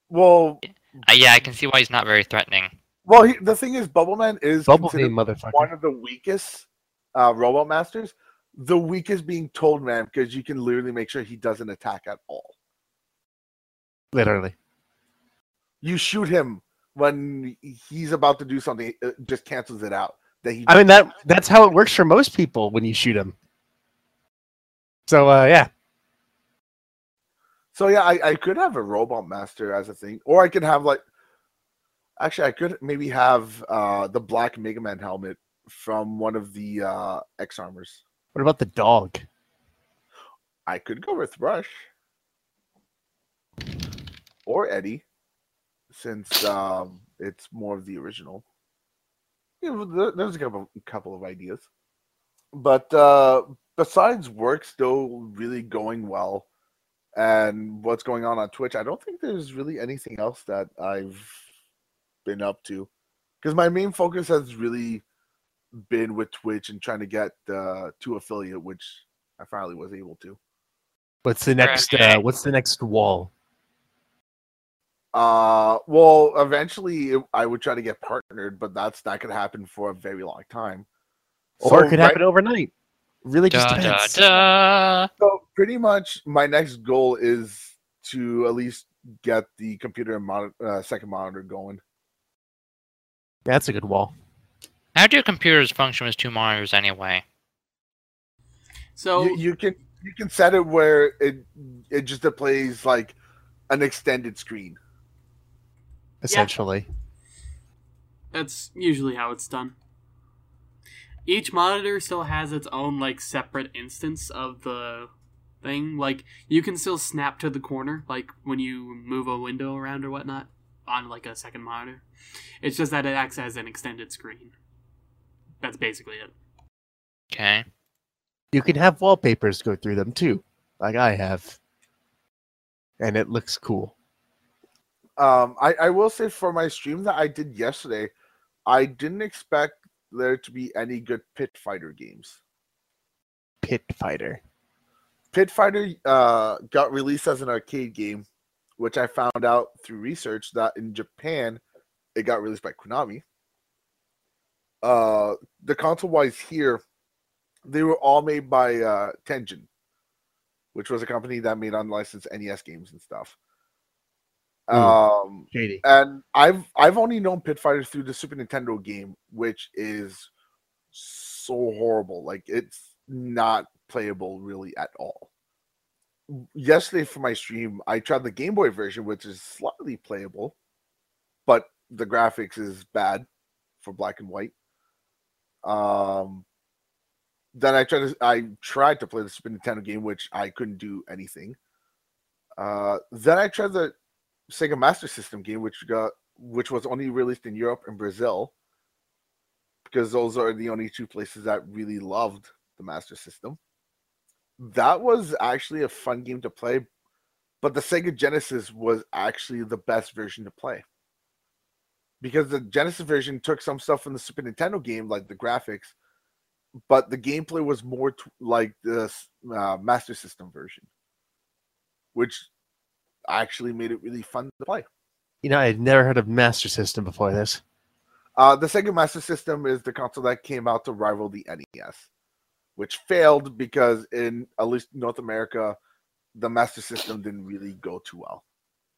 Well, Uh, yeah, I can see why he's not very threatening. well, he, the thing is, Bubble Man is Bubble considered one of the weakest uh, Robot Masters. The weakest being Toad Man because you can literally make sure he doesn't attack at all. Literally. You shoot him when he's about to do something, it just cancels it out. That he, I mean that that's how it works for most people when you shoot them. So uh, yeah, so yeah, I, I could have a Robot Master as a thing, or I could have like, actually, I could maybe have uh, the Black Mega Man helmet from one of the uh, X Armors. what about the dog? I could go with Rush or Eddie, since um, it's more of the original. You know, there's a couple, couple of ideas, but uh, besides work still really going well, and what's going on on Twitch, I don't think there's really anything else that I've been up to, because my main focus has really been with Twitch and trying to get uh, to affiliate, which I finally was able to. What's the next? Uh, what's the next wall? Uh, well, eventually it, I would try to get partnered, but that's not gonna happen for a very long time. Or it could right- happen overnight. Really just Da, da, depends. da. So pretty much, my next goal is to at least get the computer and mon- uh, second monitor going. That's a good wall. How do computers function with two monitors anyway? So you, you can you can set it where it it just displays like an extended screen. Essentially, That's usually how it's done. Each monitor still has its own like separate instance of the thing. Like you can still snap to the corner, like when you move a window around or whatnot, on like a second monitor. It's just that it acts as an extended screen. That's basically it. Okay. you can have wallpapers go through them too, like I have, and it looks cool. Um, I, I will say for my stream that I did yesterday, I didn't expect there to be any good pit fighter games. Pit fighter. Pit Fighter uh, got released as an arcade game, which I found out through research that in Japan it got released by Konami. Uh, the console wise here, they were all made by uh, Tengen, which was a company that made unlicensed NES games and stuff. Hmm. Um, Shady. and I've I've only known Pit Fighter through the Super Nintendo game, which is so horrible. Like it's not playable really at all. Yesterday for my stream, I tried the Game Boy version, which is slightly playable, but the graphics is bad for black and white. Um, then I tried to I tried to play the Super Nintendo game, which I couldn't do anything. Uh, then I tried the Sega Master System game, which got which was only released in Europe and Brazil, because those are the only two places that really loved the Master System. That was actually a fun game to play, but the Sega Genesis was actually the best version to play. Because the Genesis version took some stuff from the Super Nintendo game, like the graphics, but the gameplay was more t- like the uh, Master System version, which actually made it really fun to play. You know, I had never heard of Master System before this. Uh, the Sega Master System is the console that came out to rival the NES, which failed because in at least North America, the Master System didn't really go too well.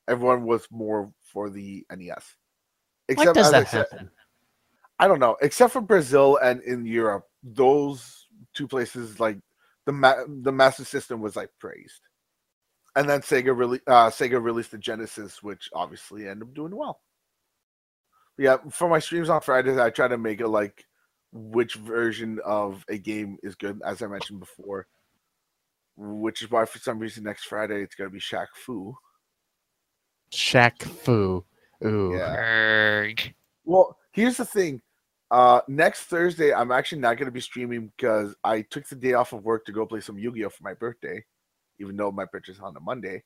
Everyone was more for the NES. Why does as I that said- happen? I don't know. Except for Brazil and in Europe, those two places like the ma- the Master System was like praised, and then Sega really uh, Sega released the Genesis, which obviously ended up doing well. Yeah, for my streams on Fridays, I try to make it like which version of a game is good, as I mentioned before. Which is why, for some reason, next Friday it's gonna be Shaq Fu. Shaq Fu. Ooh. Yeah. Well, here's the thing. Uh, next Thursday, I'm actually not going to be streaming because I took the day off of work to go play some Yu-Gi-Oh for my birthday, even though my birthday's on a Monday.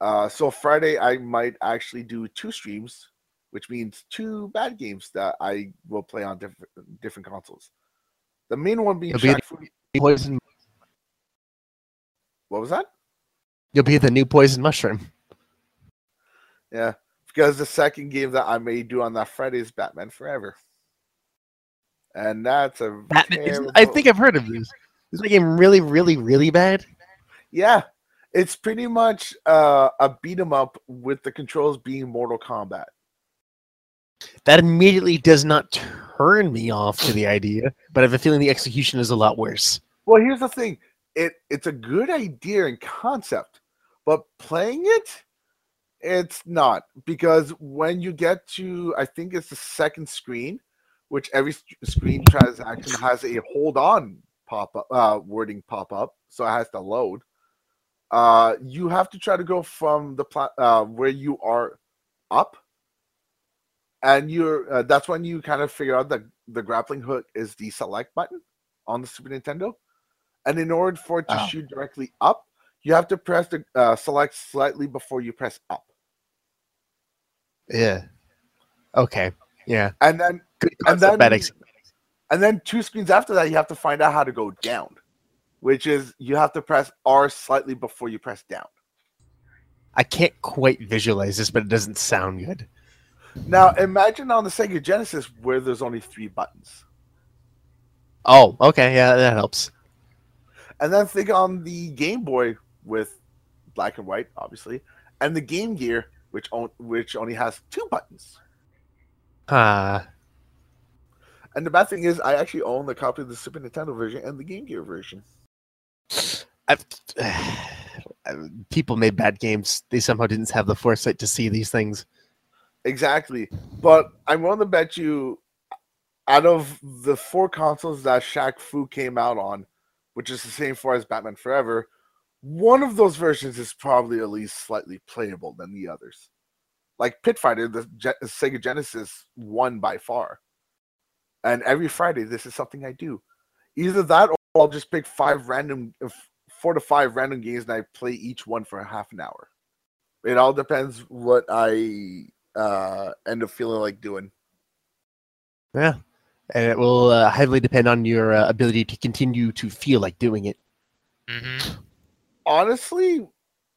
Uh, so Friday, I might actually do two streams, which means two bad games that I will play on different different consoles. The main one being be Poison. What was that? You'll be the new poison mushroom. Yeah, because the second game that I may do on that Friday is Batman Forever, and that's a Batman. I think I've heard of this. Is that game really, really, really bad? Yeah, it's pretty much uh, a beat 'em up with the controls being Mortal Kombat. That immediately does not turn me off to the idea, but I have a feeling the execution is a lot worse. Well, here's the thing: it it's a good idea and concept, but playing it, it's not because when you get to, I think it's the second screen, which every screen transaction has a hold on pop up uh, wording pop up, so it has to load. Uh, you have to try to go from the pla- uh, where you are up, and you're uh, that's when you kind of figure out that the grappling hook is the select button on the Super Nintendo. And in order for it to Oh. shoot directly up, you have to press the uh, select slightly before you press up. Yeah. Okay. Yeah. And then Good And then- And then two screens after that, you have to find out how to go down, which is you have to press R slightly before you press down. I can't quite visualize this, but it doesn't sound good. Now imagine on the Sega Genesis where there's only three buttons. Oh, okay, yeah, that helps. And then think on the Game Boy with black and white, obviously, and the Game Gear, which on, which only has two buttons. Ah, And the bad thing is, I actually own the copy of the Super Nintendo version and the Game Gear version. I've, people made bad games. They somehow didn't have the foresight to see these things. Exactly. But I'm willing to bet you, out of the four consoles that Shaq Fu came out on, which is the same four as Batman Forever, one of those versions is probably at least slightly playable than the others. Like Pit Fighter, the Ge- Sega Genesis won by far. And every Friday, this is something I do. Either that, or I'll just pick five random, four to five random games, and I play each one for a half an hour. It all depends what I uh, end up feeling like doing. Yeah, and it will uh, heavily depend on your uh, ability to continue to feel like doing it. Mm-hmm. Honestly,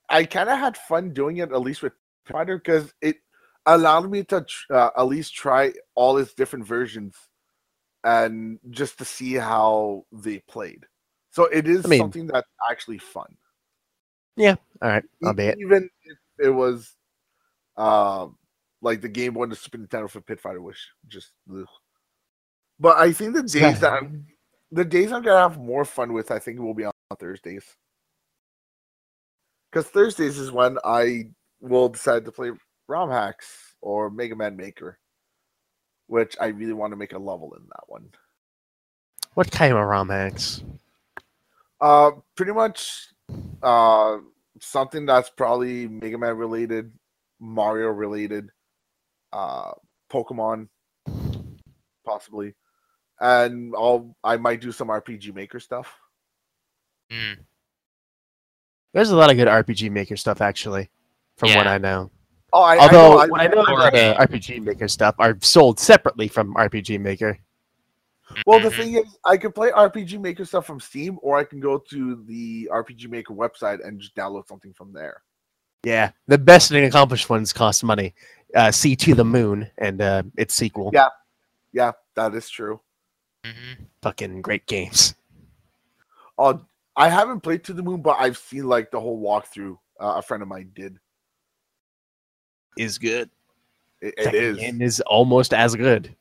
I kind of had fun doing it at least with Fighter because it allowed me to tr- uh, at least try all its different versions and just to see how they played. So it is I mean- something that's actually fun. Yeah. All right. I'll be it. Even if it was um like the Game Boy and the Super Nintendo for Pit Fighter, which just ugh. but I think the days that I'm the days I'm gonna have more fun with, I think will be on Thursdays. Because Thursdays is when I will decide to play ROM hacks or Mega Man Maker, which I really want to make a level in that one. What kind of ROM hacks? Uh, pretty much, uh, something that's probably Mega Man related, Mario related, uh, Pokemon, possibly, and I'll I might do some RPG Maker stuff. Mm. There's a lot of good RPG Maker stuff, actually, from what I know. Oh, I, Although I know, what I know Or- uh, RPG Maker stuff are sold separately from RPG Maker. Well, the Mhm. thing is, I can play RPG Maker stuff from Steam, or I can go to the RPG Maker website and just download something from there. Yeah, the best and accomplished ones cost money. Uh, See to the Moon and uh, its sequel. Yeah. Yeah, that is true. Mm -hmm. Fucking great games. Oh, I haven't played To the Moon, but I've seen like the whole walkthrough. Uh, a friend of mine did. Is good. It, it is. game is almost as good.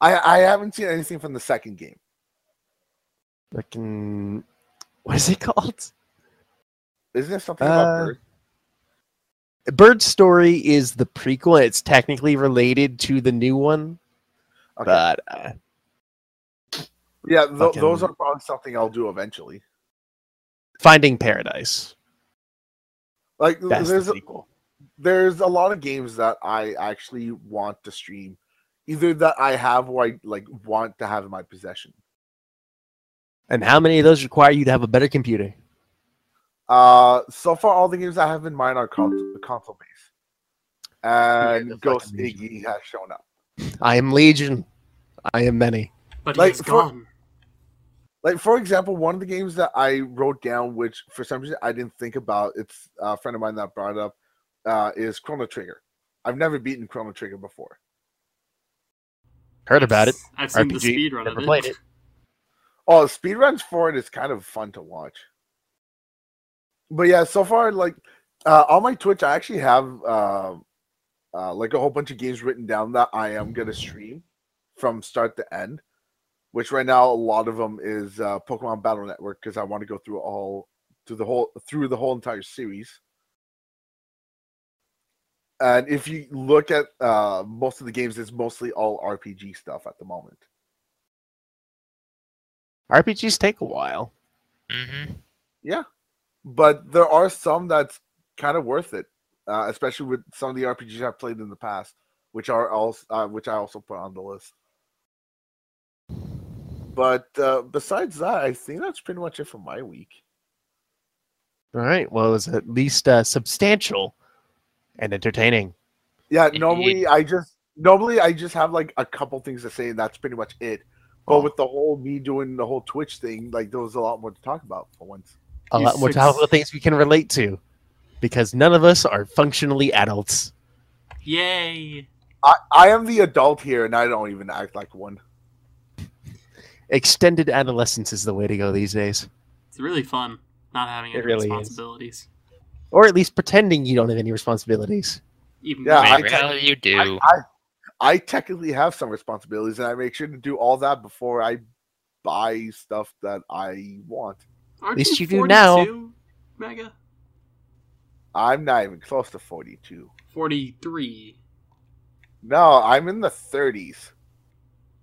I I haven't seen anything from the second game. Fucking what is it called? Isn't there something about Uh, birds? Bird Story is the prequel. It's technically related to the new one, Okay. but uh, yeah, th- fucking- those are probably something I'll do eventually. Finding Paradise. Like That's the there's a, sequel. There's a lot of games that I actually want to stream, either that I have or I like want to have in my possession. And how many of those require you to have a better computer? Uh, so far all the games I have in mind are console, console based, and the Ghost fucking Legion. Iggy has shown up. I am Legion. I am many. But Like, he's for- gone. Like for example, one of the games that I wrote down, which for some reason I didn't think about, it's a friend of mine that brought it up, uh, is Chrono Trigger. I've never beaten Chrono Trigger before. Heard about it. I've seen the RPG, speed run never of it. played it. Oh, speedruns for it is kind of fun to watch. But yeah, so far, like uh, on my Twitch, I actually have uh, uh, like a whole bunch of games written down that I am gonna stream from start to end. Which right now a lot of them is uh, Pokemon Battle Network because I want to go through all through the whole through the whole entire series. And if you look at uh, most of the games, it's mostly all RPG stuff at the moment. RPGs take a while. Mhm. Yeah, but there are some that's kind of worth it, uh, especially with some of the RPGs I've played in the past, which are also uh, which I also put on the list. But uh, besides that, I think that's pretty much it for my week. All right. Well, it was at least uh, substantial and entertaining. Yeah, Indeed. normally I just normally I just have like a couple things to say, and that's pretty much it. But Oh. with the whole me doing the whole Twitch thing, like there was a lot more to talk about for once. A You lot more six- topical things we can relate to, because none of us are functionally adults. Yay! I, I am the adult here, and I don't even act like one. Extended adolescence is the way to go these days, It's really fun not having It any really is. Responsibilities. or at least pretending you don't have any responsibilities. Even Yeah, In I- reality, you do. I, I I technically have some responsibilities, and I make sure to do all that before I buy stuff that I want. Aren't least you, you do now. Mega? I'm not even close to 42. 43. No, I'm in the 30s.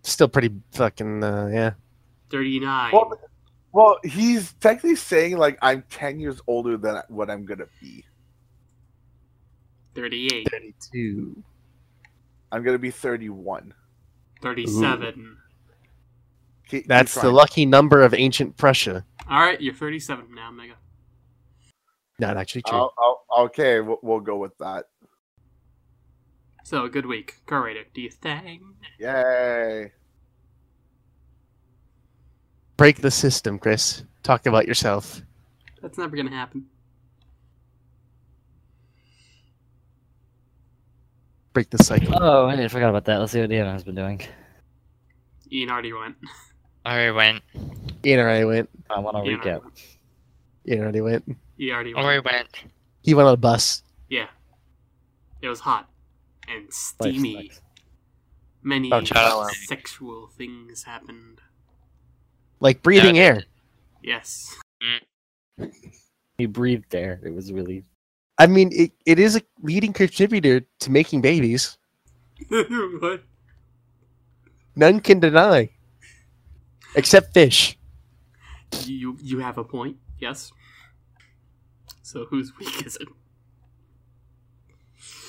Still pretty fucking uh, yeah. 39. Well, well, he's technically saying like I'm 10 years older than what I'm gonna be. 38. Thirty-two. I'm gonna be 31. 37. Keep- keep That's the lucky number of ancient Prussia. Alright, you're 37 now, Mega. Not actually true. Oh, oh, okay, we'll, we'll go with that. So, good week. Car rating. Do you think? Yay! Break the system, Chris. Talk about yourself. That's never gonna happen. Break the cycle. Oh, I forgot about that. Let's see what Ian has been doing. Ian already went. I went. Ian already went. I want to Ian recap. went. Ian already went. He already went. Already went. He went on a bus. Yeah. It was hot and steamy. Many Oh, sexual things happened. Like breathing Yeah. air. Yes. He breathed air. It was really. I mean, it, it is a leading contributor to making babies. what? None can deny. Except fish. You you have a point. Yes. So whose week is it?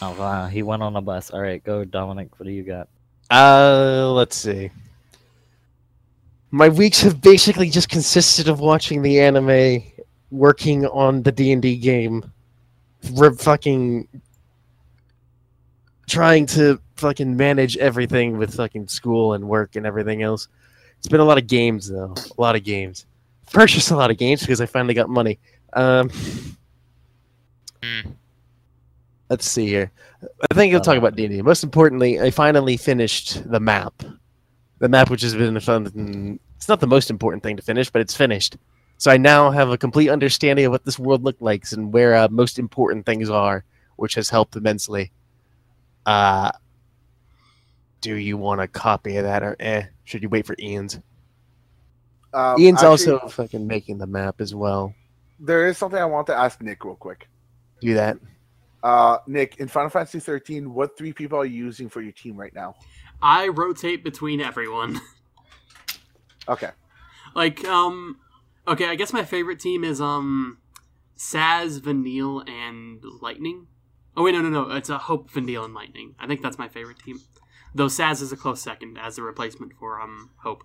Oh wow, he went on a bus. All right, go Dominic. What do you got? Uh, let's see. My weeks have basically just consisted of watching the anime, working on the D&D game, fucking trying to fucking manage everything with fucking school and work and everything else. It's been a lot of games though, a lot of games. Purchased a lot of games because I finally got money. Um, Hmm. let's see here. I think I'll talk about D&D. Most importantly, I finally finished the map. The map, which has been fun. It's not the most important thing to finish, but it's finished. So I now have a complete understanding of what this world looks like and where uh, most important things are, which has helped immensely. Uh, do you want a copy of that, or eh? Should you wait for Ian's? Um, Ian's actually, also fucking making the map as well. There is something I want to ask Nick real quick. Do that. Uh, Nick, in Final Fantasy 13, what three people are you using for your team right now? I rotate between everyone. Okay. like, um okay, I guess my favorite team is um Sazh, Vanille, and Lightning. Oh wait, no no no, it's a Hope, Vanille, and Lightning. I think that's my favorite team. Though Sazh is a close second as a replacement for um Hope.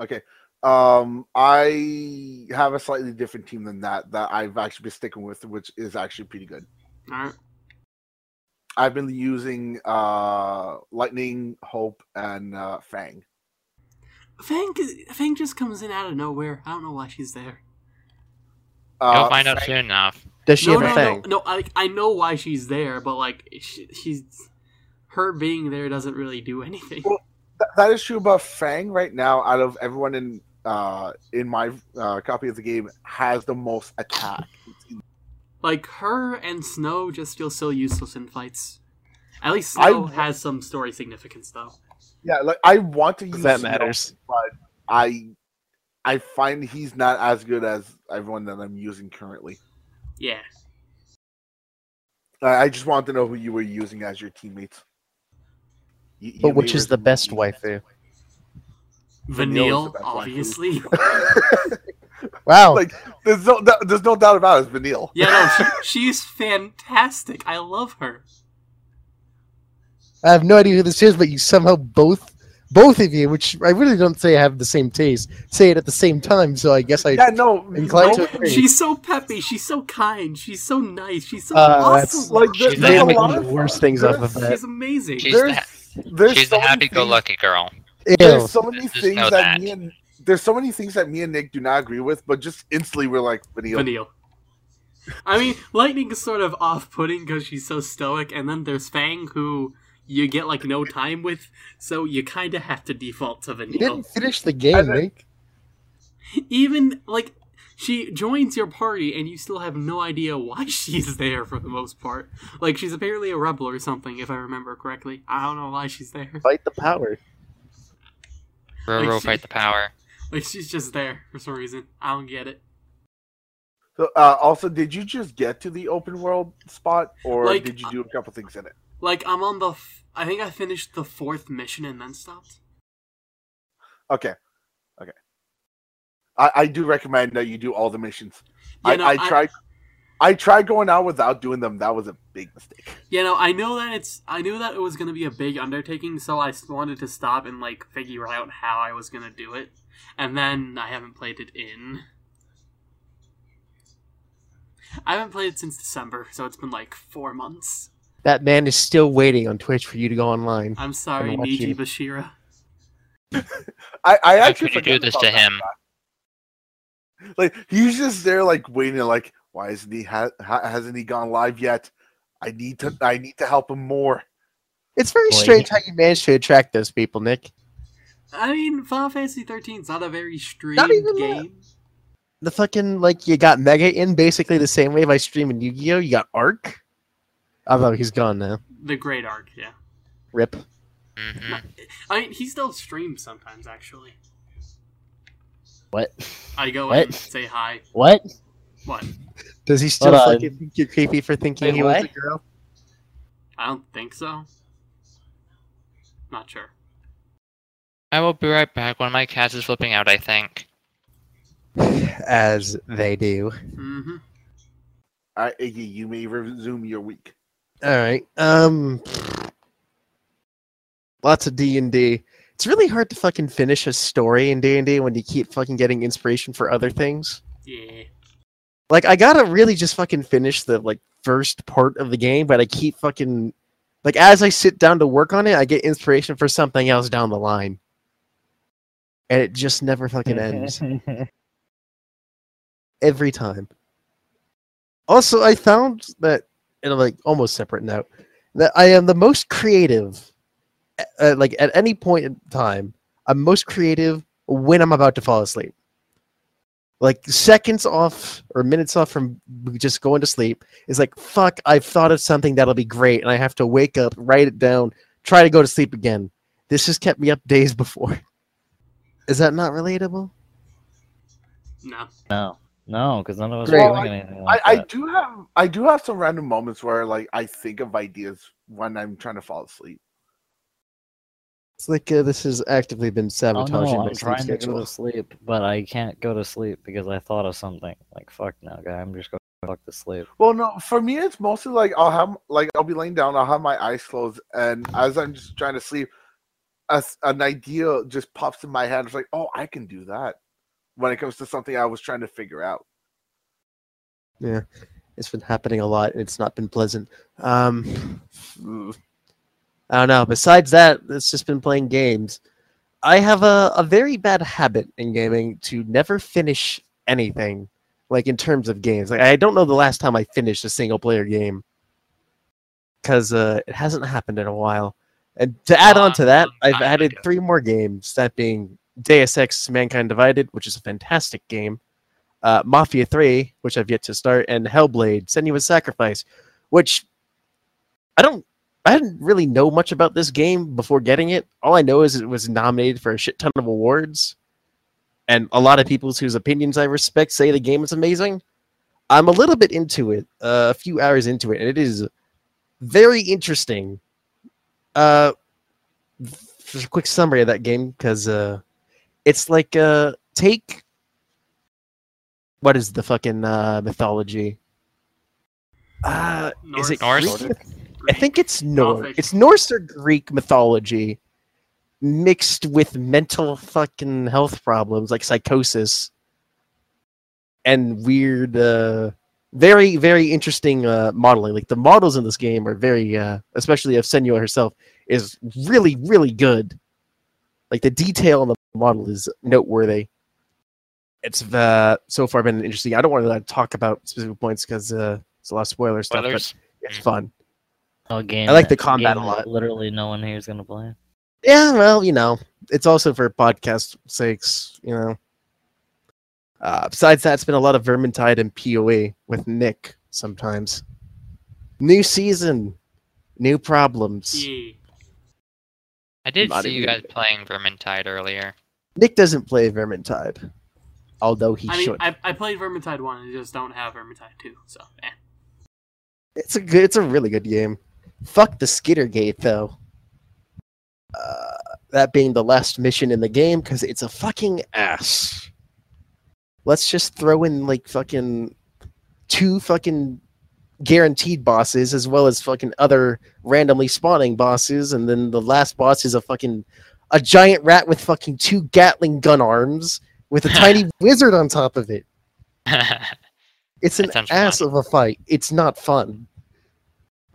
Okay. Um, I have a slightly different team than that that I've actually been sticking with, which is actually pretty good. Alright. I've been using uh Lightning, Hope, and uh, Fang. Fang Fang just comes in out of nowhere. I don't know why she's there. Uh, You'll find out Fang- soon enough. Does she no, have no, a fang? no, no. I I know why she's there, but like she, she's her being there doesn't really do anything. Well, Th- that is true about Fang right now. Out of everyone in uh in my uh, copy of the game, has the most attack. Like her and Snow just feel so useless in fights. At least I- Snow has some story significance, though. Yeah, like I want to use That Snow, matters. but I I find he's not as good as everyone that I'm using currently. Yeah. I I just want to know who you were using as your teammates. Y- But which is the best you- waifu? Vanille is Vanille, the best obviously. Wow. like there's no doubt- there's no doubt about it. It's Vanille. yeah, no, she, she's fantastic. I love her. I have no idea who this is, but you somehow both, both of you, which I really don't say have the same taste, say it at the same time. So I guess I. Yeah, no, Inclined no, to agree. She's so peppy. She's so kind. She's so nice. She's so Uh, that's- awesome. like there- She's there's They're a the- lot of the worst things off of that. she's amazing. She's there's the, there's she's so the happy-go-lucky girl. Ew. There's so many Just things know that, that. me and there's so many things that me and Nick do not agree with, but just instantly we're like, Vanille. Vanille. I mean, Lightning is sort of off-putting because she's so stoic, and then there's Fang, who you get like no time with, so you kind of have to default to Vanille. You Vanille. didn't finish the game, Nick. Even like she joins your party, and you still have no idea why she's there for the most part. Like she's apparently a rebel or something, if I remember correctly. I don't know why she's there. Fight the power. Roro Like, fight the power. Like she's just there for some reason. I don't get it. So, uh, also, did you just get to the open world spot, or Like, did you do a couple things in it? Like I'm on the. F- I think I finished the fourth mission and then stopped. Okay, okay. I, I do recommend that you do all the missions. Yeah, I, no, I tried. I tried going out without doing them. That was a big mistake. You know, I know that it's. I knew that it was gonna be a big undertaking, so I wanted to stop and like figure out how I was gonna do it, and then I haven't played it in. I haven't played it since December, so it's been like four months. That man is still waiting on Twitch for you to go online. I'm sorry, Niji you. Bashira. I, I How actually could you do this to him? guy. Like he's just there, like waiting. Like, why isn't he? Ha- ha- hasn't he gone live yet? I need to. I need to help him more. It's very Boy. strange how you managed to attract those people, Nick. I mean, Final Fantasy 13 is not a very streamed Not even that. game. The fucking like you got Mega in basically the same way by streaming Yu-Gi-Oh. You got Arc. Although he's gone now. The Great Arc, yeah. Rip. hmm I mean, he still streams sometimes. Actually, What? I go What? and say hi. What? What? Does he still Hold on. fucking think you're creepy for thinking Wait, he was a girl? I don't think so. Not sure. I will be right back. One of my cats is flipping out, I think. As they do. hmm All right, Iggy, you may resume your week. All right. Um. Lots of D and D. It's really hard to fucking finish a story in D and D when you keep fucking getting inspiration for other things. Yeah. Like I gotta really just fucking finish the like first part of the game, but I keep fucking like as I sit down to work on it, I get inspiration for something else down the line, and it just never fucking ends every time. Also, I found that in a like almost separate note that I am the most creative. Uh, like at any point in time, I'm most creative when I'm about to fall asleep. Like seconds off or minutes off from just going to sleep is like fuck. I've thought of something that'll be great, and I have to wake up, write it down, try to go to sleep again. This has kept me up days before. Is that not relatable? No. No, no, because none of us Great. are Well, doing anything like I, I that. do have I do have some random moments where like I think of ideas when I'm trying to fall asleep. It's like uh, this has actively been Oh sabotaging no, my I'm sleep trying to go to sleep, but I can't go to sleep because I thought of something. Like fuck now, guy. I'm just going to fuck to sleep. Well, no, for me it's mostly like I'll have like I'll be laying down, I'll have my eyes closed, and as I'm just trying to sleep, a, an idea just pops in my head. It's like, oh, I can do that. When it comes to something I was trying to figure out. Yeah, it's been happening a lot. It's not been pleasant. Um, I don't know. Besides that, it's just been playing games. I have a, a very bad habit in gaming to never finish anything, like in terms of games. Like I don't know the last time I finished a single player game because uh, it hasn't happened in a while. And to add on to that, I've I added three more games. That being Deus Ex: Mankind Divided, which is a fantastic game uh, Mafia 3, which I've yet to start, and Hellblade, Senua's Sacrifice, which I don't, I didn't really know much about this game before getting it. All I know is it was nominated for a shit ton of awards, and a lot of people whose opinions I respect say the game is amazing. I'm a little bit into it, uh, a few hours into it, and it is very interesting. Uh, just a quick summary of that game, because uh, it's like uh, take what is the fucking uh, mythology? Uh, is it Norse? Greek? I think it's Norse. It's Norse or Greek mythology mixed with mental fucking health problems like psychosis and weird, uh, very very interesting uh, modeling. Like the models in this game are very, uh, especially of Senua herself, is really really good. Like the detail on the model is noteworthy. It's uh, so far been interesting. I don't want to talk about specific points because uh, it's a lot of spoiler stuff, but it's fun. Oh, game. I like the combat a lot. Literally, no one here is gonna play. Yeah, well, you know, it's also for podcast sakes, you know. Uh, besides that, it's been a lot of Vermintide and PoE with Nick sometimes. New season, new problems. Yeah. I did Not see you even- guys playing Vermintide earlier. Nick doesn't play Vermintide, although he I mean, should. I, I played Vermintide 1 and just don't have Vermintide 2, so eh. It's a good. It's a really good game. Fuck the Skittergate though. Uh, that being the last mission in the game because it's a fucking ass. Let's just throw in like fucking two fucking guaranteed bosses as well as fucking other randomly spawning bosses, and then the last boss is a fucking a giant rat with fucking two Gatling gun arms with a tiny wizard on top of it. It's an ass fun. of a fight. It's not fun.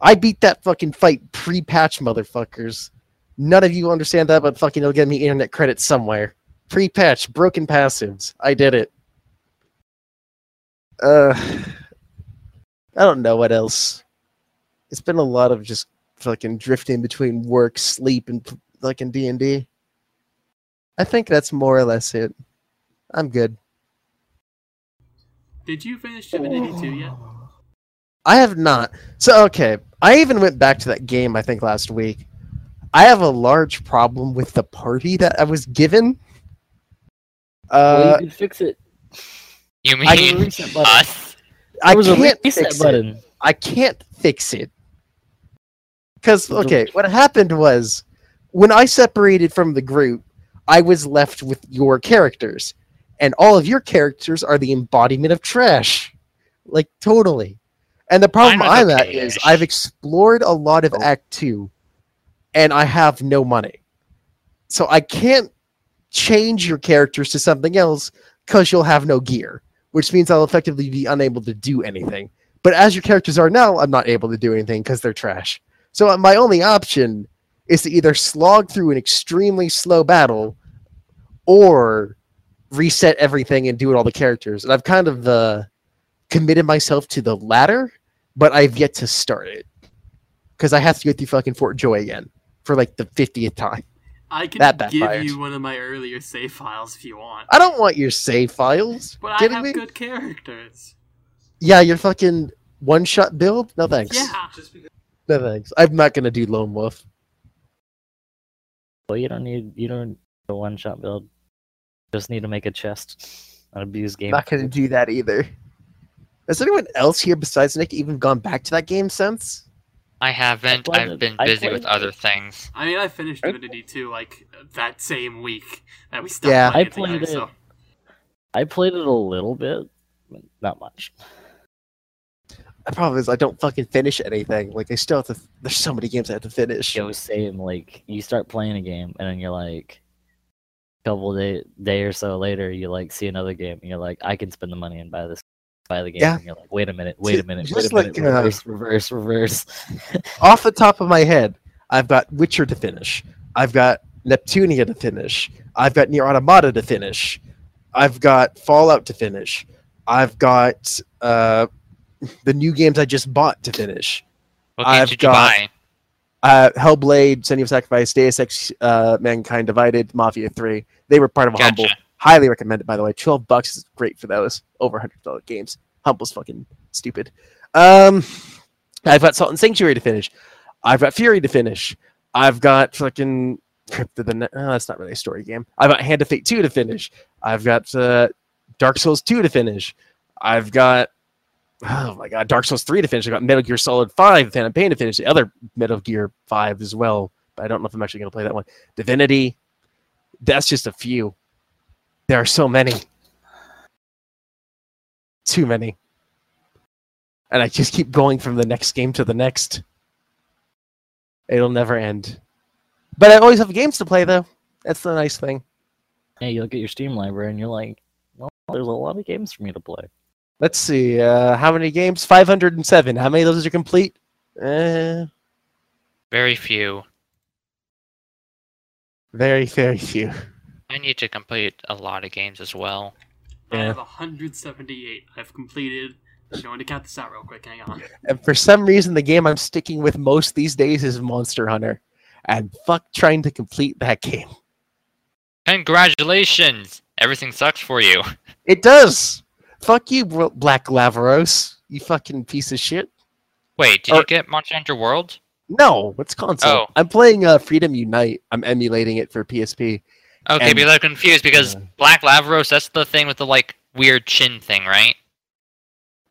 I beat that fucking fight pre-patch, motherfuckers. None of you understand that, but fucking it'll get me internet credit somewhere. Pre-patch, broken passives. I did it. Uh, I don't know what else. It's been a lot of just fucking drifting between work, sleep, and p- fucking D and D. I think that's more or less it. I'm good. Did you finish Divinity 2 yet? I have not. So okay, I even went back to that game I think last week. I have a large problem with the party that I was given. well, Uh, you can fix it. You I- mean reset button. us? I was a can't reset fix it. button. I can't fix it. Because okay, what happened was when I separated from the group, I was left with your characters, and all of your characters are the embodiment of trash, like totally. And the problem was I'm at okay-ish. is I've explored a lot of oh. Act Two, and I have no money, so I can't change your characters to something else because you'll have no gear, which means I'll effectively be unable to do anything. But as your characters are now, I'm not able to do anything because they're trash. So uh, my only option is to either slog through an extremely slow battle or reset everything and do it all the characters. And I've kind of uh, committed myself to the latter, but I've yet to start it because I have to go through fucking Fort Joy again for like the 50th time. I can That give you one of my earlier save files if you want. I don't want your save files. But I Kidding have me? good characters. Yeah, your fucking one-shot build? No thanks. Yeah. No thanks. I'm not gonna do Lone Wolf. Well, you don't need you don't need a one shot build. Just need to make a chest. An abuse game. Not gonna do that either. Has anyone else here besides Nick even gone back to that game since? I haven't. played I've been busy with it. other things. I mean, I finished I- Divinity 2 like that same week that we stopped Yeah. playing I together, played it. so I played it a little bit, but not much. The problem is I don't fucking finish anything. Like I still have to. There's so many games I have to finish. Yo, same. Like you start playing a game, and then you're like, a couple day day or so later, you like see another game, and you're like, I can spend the money and buy this, buy the game. Yeah. And you're like, wait a minute, wait a Ju- minute, wait just a minute, like, uh, reverse, reverse, reverse. Off the top of my head, I've got Witcher to finish. I've got Neptunia to finish. I've got Nier Automata to finish. I've got Fallout to finish. I've got uh, the new games I just bought to finish. What games I've did you got- buy? Uh, Hellblade, Senua's Sacrifice, Deus Ex, uh, Mankind Divided, Mafia 3. They were part of a Humble. Gotcha. recommend it, by the way. 12 bucks is great for those. Over $100 games. Humble's fucking stupid. Um, I've got Salt and Sanctuary to finish. I've got Furi to finish. I've got fucking Crypt of the Ne- oh, that's not really a story game. I've got Hand of Fate 2 to finish. I've got uh, Dark Souls 2 to finish. I've got oh my god, Dark Souls 3 to finish. I've got Metal Gear Solid 5, Phantom Pain to finish. The other Metal Gear 5 as well. But I don't know if I'm actually going to play that one. Divinity. That's just a few. There are so many. Too many. And I just keep going from the next game to the next. It'll never end. But I always have games to play, though. That's the nice thing. yeah, you look at your Steam library, and you're like, well, there's a lot of games for me to play. Let's see. Uh, how many games? 507. How many of those are complete? Uh, Very few. Very, very few. I need to complete a lot of games as well. I have 178. I've completed. I'm going to count this out real quick. Hang on. And for some reason, the game I'm sticking with most these days is Monster Hunter. And fuck trying to complete that game. Congratulations! Everything sucks for you. It does. Fuck you, Black Lavaros. You fucking piece of shit. Wait, did Or- you get Monster Hunter World? No, it's console. Oh. I'm playing uh, Freedom Unite. I'm emulating it for PSP. Okay, And- because I'm confused because Uh. Black Lavros, that's the thing with the like weird chin thing, right?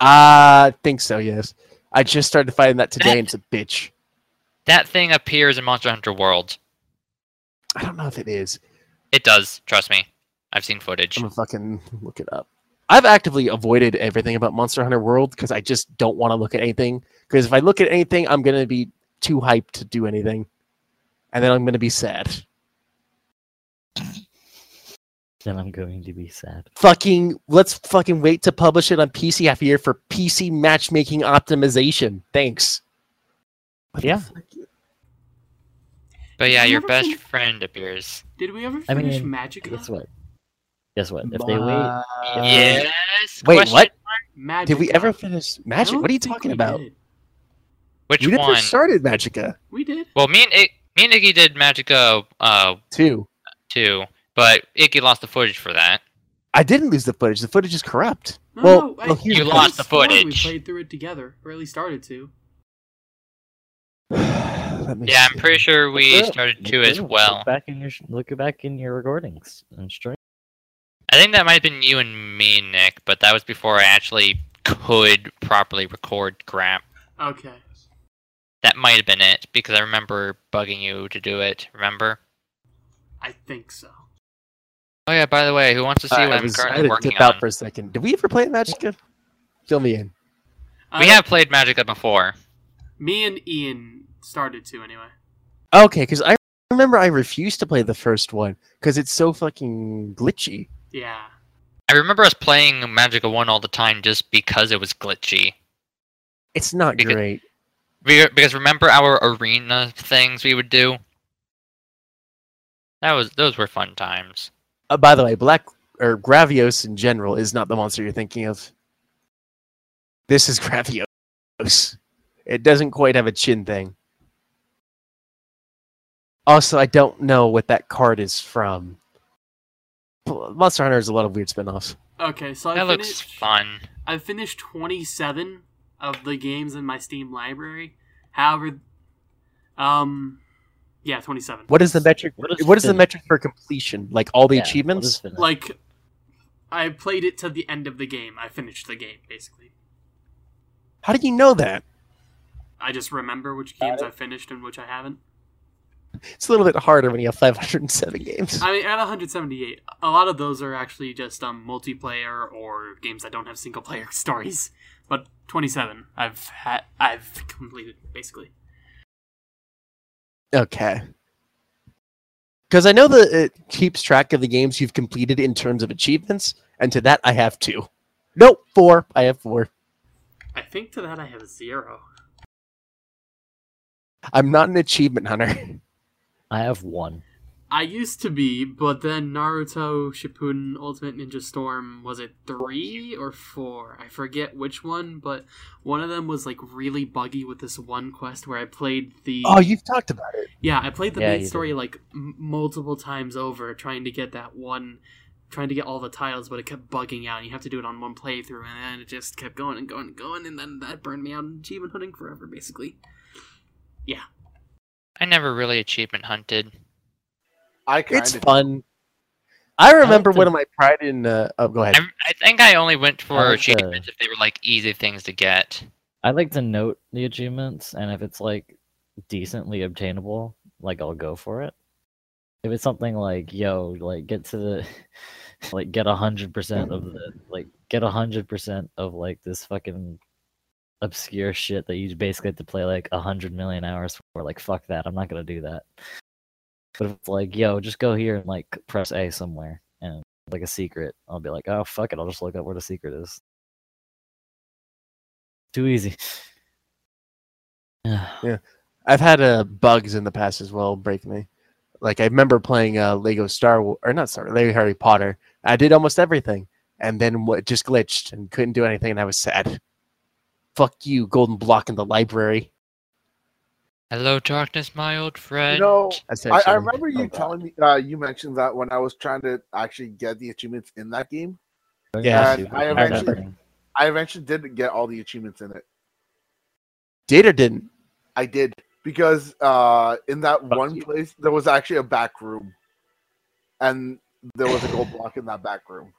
I think so, yes. I just started fighting that today, and it's a bitch. That thing appears in Monster Hunter World. I don't know if it is. It does, trust me. I've seen footage. I'm gonna fucking look it up. I've actively avoided everything about Monster Hunter World because I just don't want to look at anything. Because if I look at anything, I'm gonna be too hyped to do anything, and then I'm gonna be sad. Then I'm going to be sad. Fucking let's fucking wait to publish it on PC half a year for PC matchmaking optimization. Thanks. What Yeah. But yeah, your best fin- friend appears. Did we ever I finish mean, Magic? Guess what? Guess what? If they wait, Uh, yes. Wait, question what? Magic. Did we ever finish I Magic? What are you talking we about? did. Which We never one? started Magicka We did. Well, me and I- me and Iggy did Magicka uh too. Too, but Iggy lost the footage for that. I didn't lose the footage. The footage is corrupt. No, well, no, I- well, here's You lost the footage. We played through it together, or at least started to. Let me Yeah, I'm pretty sure we Yeah, started look to as through 'em. well. Look back in your look back in your recordings and stream. I think that might have been you and me, Nick, but that was before I actually could properly record crap. Okay. That might have been it because I remember bugging you to do it. Remember? I think so. Oh yeah. By the way, who wants to see I what I'm was- I currently had to working dip out on? for a second. Did we ever play Magicka? Fill me in. We Uh, have played Magicka before. Me and Ian started to anyway. Okay, because I remember I refused to play the first one because it's so fucking glitchy. Yeah. I remember us playing Magicka One all the time just because it was glitchy. It's not Because- great. We- Because remember our arena things we would do? That was those were fun times. Uh, by the way, Black or Gravios in general is not the monster you're thinking of. This is Gravios. It doesn't quite have a chin thing. Also, I don't know what that card is from. Monster Hunter has a lot of weird spin-offs. Okay, so I That looks fun. I finished 27 of the games in my Steam library. However, um, yeah, 27. What is the metric? What is What is the metric for completion? Like all the Yeah, achievements? Like, I played it to the end of the game. I finished the game basically. How do you know that? I just remember which games I finished and which I haven't. It's a little bit harder when you have 507 games. I mean, at 178, a lot of those are actually just um, multiplayer or games that don't have single player stories. But 27, I've had, I've completed basically. Okay. Because I know that it keeps track of the games you've completed in terms of achievements, and to that I have two. Nope, four. I have four. I think to that I have zero. I'm not an achievement hunter. I have one. I used to be, but then Naruto Shippuden Ultimate Ninja Storm was it three or four? I forget which one, but one of them was like really buggy with this one quest where I played the Oh, you've talked about it. yeah I played the Yeah, main you story like m- multiple times over trying to get that one, trying to get all the titles, but it kept bugging out. and You have to do it on one playthrough, and then it just kept going and going and going, and then that burned me out in achievement hunting forever, basically. Yeah. I never really achievement hunted. I kind It's of fun. I remember to- one of my pride in. Uh, oh, go ahead. I, I think I only went for like the- achievements if they were like easy things to get. I like to note the achievements, and if it's like decently obtainable, like I'll go for it. If it's something like, yo, like get to the, like get a hundred percent of the, like get a hundred percent of like this fucking obscure shit that you basically have to play like a hundred million hours for. Like fuck that, I'm not gonna do that. But if it's like, yo, just go here and like press A somewhere and like a secret, I'll be like, oh fuck it, I'll just look up where the secret is. Too easy. Yeah. I've had uh, bugs in the past as well break me. Like I remember playing uh, Lego Star Wars, or not Star Lego Harry Potter. I did almost everything, and then what just glitched and couldn't do anything, and I was sad. Fuck you, Golden Block in the library. Hello, darkness, my old friend. You know, I, essentially. I remember you Oh, telling me uh, you mentioned that when I was trying to actually get the achievements in that game. Yeah, And I remember. eventually- I eventually did get all the achievements in it. did or didn't. I did because uh, in that Fuck one you. place there was actually a back room, and there was a gold block in that back room.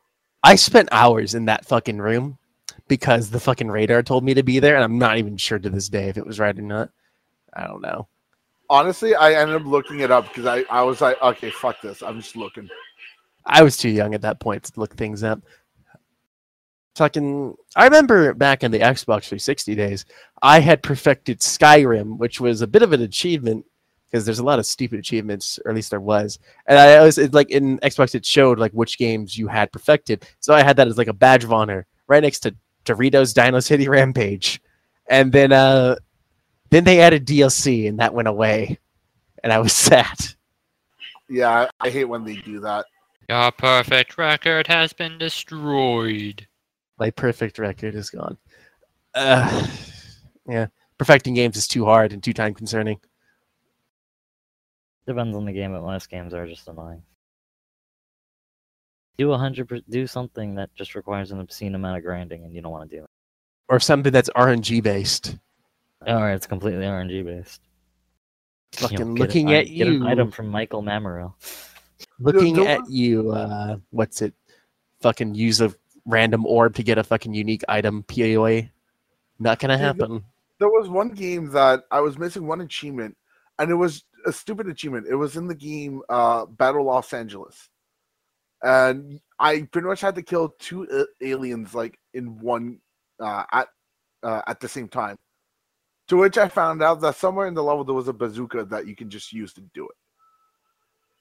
I spent hours in that fucking room because the fucking radar told me to be there, and I'm not even sure to this day if it was right or not. I don't know. Honestly, I ended up looking it up because I, I was like, okay, fuck this. I'm just looking. I was too young at that point to look things up. Fucking, I remember back in the Xbox 360 days, I had perfected Skyrim, which was a bit of an achievement because there's a lot of stupid achievements, or at least there was. And I was it, like in Xbox, it showed like which games you had perfected. So I had that as like a badge of honor right next to Doritos Dino City Rampage. And then, uh, then they added DLC, and that went away, and I was sad. Yeah, I, I hate when they do that. Your perfect record has been destroyed. my perfect record is gone. Uh, yeah, perfecting games is too hard and too time consuming. Depends on the game, but most games are just annoying. Do a hundred, do something that just requires an obscene amount of grinding, and you don't want to do it. Or something that's RNG based. Or it's completely RNG based. You know, Fucking looking I- at get an item from Michael Mamaro. looking The- the at you. Uh, what's it? Fucking use a random orb to get a fucking unique item. POA. Not gonna happen. There was one game that I was missing one achievement, and it was a stupid achievement. It was in the game uh, Battle Los Angeles, and I pretty much had to kill two aliens like in one uh, at uh, at the same time. To which I found out that somewhere in the level there was a bazooka that you can just use to do it.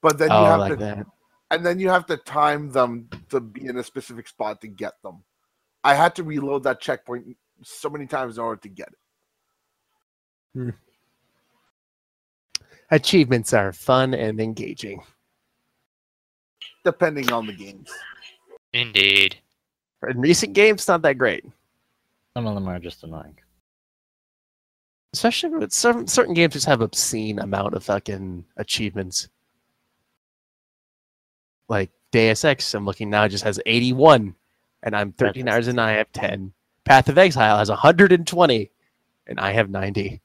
But then you Oh, have like to, that. and then you have to time them to be in a specific spot to get them. I had to reload that checkpoint so many times in order to get it. Hmm. Achievements are fun and engaging. depending on the games. Indeed. In recent games, not that great. Some of them are just annoying. Especially with some certain games just have obscene amount of fucking achievements. Like Deus Ex, I'm looking now just has 81, and I'm 13 That's- hours and I have 10. Path of Exile has 120, and I have 90.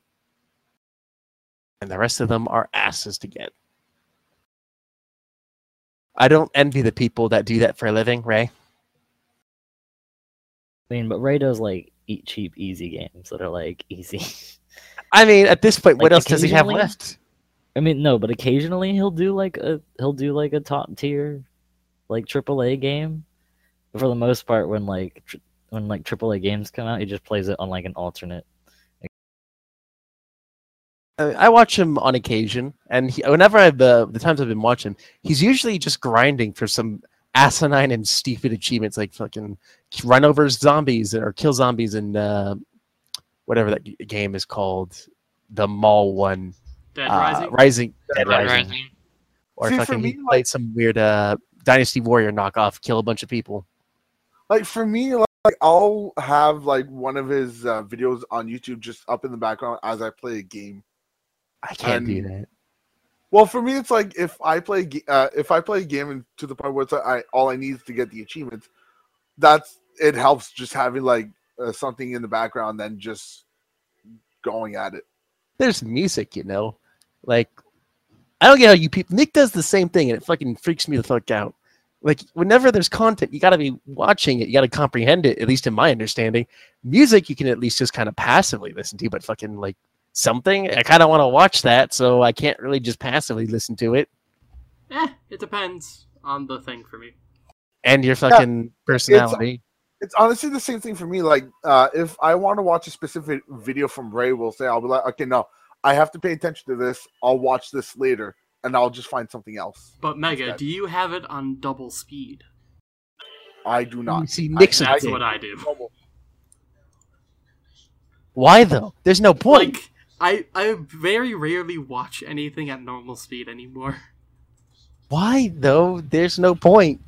And the rest of them are asses to get. I don't envy the people that do that for a living, Ray. I mean, but Ray does like eat cheap, easy games that are like easy. I mean, at this point, what else does he have left? I mean, no, but occasionally he'll do like a he'll do like a top tier, like AAA game. But for the most part, when like tr- when like AAA games come out, he just plays it on like an alternate. I I watch him on occasion, and he, whenever I've uh, the times I've been watching, he's usually just grinding for some asinine and stupid achievements, like fucking run over zombies or kill zombies in uh, whatever that g- game is called, the mall one, Dead uh, Rising. Rising, Dead Red Rising, Rising. or See, for fucking he me, like- played some weird uh, Dynasty Warrior knockoff, kill a bunch of people. Like for me, like I'll have like one of his uh, videos on YouTube just up in the background as I play a game. I can't do that. Well, for me, it's like if I play uh, if I play a game and to the point where it's like I all I need is to get the achievements. That's it helps just having like uh, something in the background than just going at it. There's music, you know, like I don't get how you people. Nick does the same thing, and it fucking freaks me the fuck out. Like whenever there's content, you got to be watching it. You got to comprehend it. At least in my understanding, music you can at least just kind of passively listen to, but fucking like something, I kind of want to watch that, so I can't really just passively listen to it. Eh, it depends on the thing for me. And your fucking personality. It's honestly the same thing for me. Like uh, if I want to watch a specific video from Ray, will say I'll be like, okay, no, I have to pay attention to this. I'll watch this later, and I'll just find something else. But Mega, Instead. do you have it on double speed? I do You not. see, I- Nick's a I- That's what I do. Why though? There's no point. Like, I I very rarely watch anything at normal speed anymore. Why though? There's no point.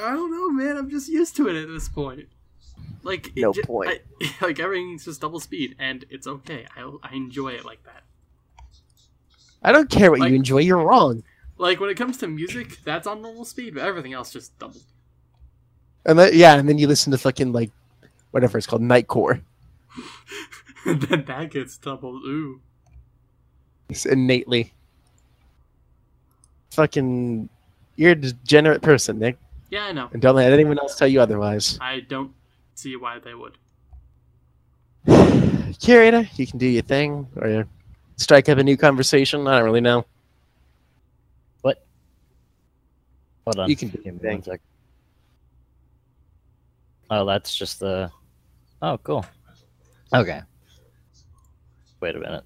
I don't know, man. I'm just used to it at this point. Like No ju- point. I, like everything's just double speed, and it's okay. I I enjoy it like that. I don't care what Like- you enjoy. You're wrong. Like when it comes to music, that's on normal speed, but everything else just double. And then, yeah, and then you listen to fucking like whatever it's called, Nightcore. and then that gets doubled. Ooh. It's innately. Fucking, you're a degenerate person, Nick, Yeah, I know. and don't let anyone else tell you otherwise. I don't see why they would. Curator, you can do your thing, or strike up a new conversation. I don't really know. What? Hold on. You can do your thing. Oh, that's just the. Oh, cool. Okay. Wait a minute.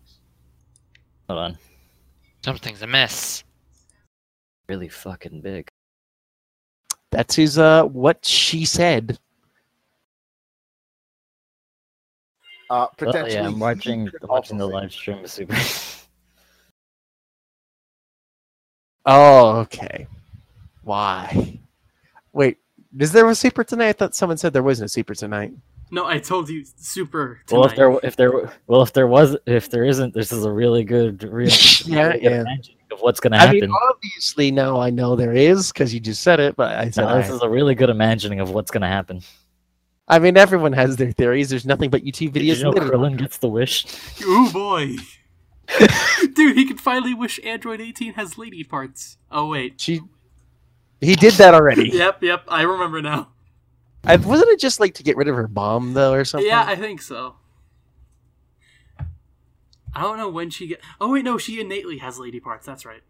Hold on. Something's amiss. Really fucking big. That's his, uh, what she said. Uh, Oh, potentially. yeah, I'm he watching could watching the live stream of Super. Oh, okay. Why? Wait, is there a secret tonight? I thought someone said there wasn't a secret tonight. No, I told you super tonight. well, if there if there well if there was if there isn't, this is a really good real Yeah, good yeah. imagining of what's gonna I happen. mean, obviously now I know there is because you just said it, but I said No, this I, is a really good imagining of what's gonna happen. I mean everyone has their theories. There's nothing but YouTube Did videos. you know and. Krillin gets the wish? Oh boy. Dude, he can finally wish Android 18 has lady parts. Oh wait. She, he did that already. Yep, yep, I remember now. I, wasn't it just like to get rid of her bomb though, or something? Yeah, I think so. I don't know when she get. Oh wait, no, she innately has lady parts. That's right.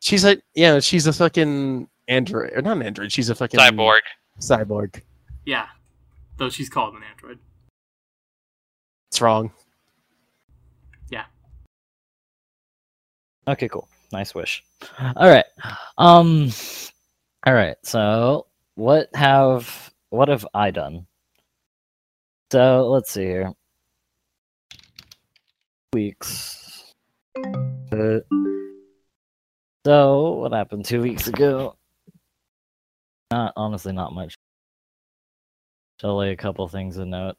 she's like, yeah, she's a fucking android, or not an android. She's a fucking Cyborg. Cyborg. Yeah, though she's called an android. It's wrong. Yeah. Okay, cool. Nice wish. All right. Um all right. So, what have what have I done? So, let's see here. Weeks. Uh, so, what happened 2 weeks ago? Not honestly not much. Only a couple things to note.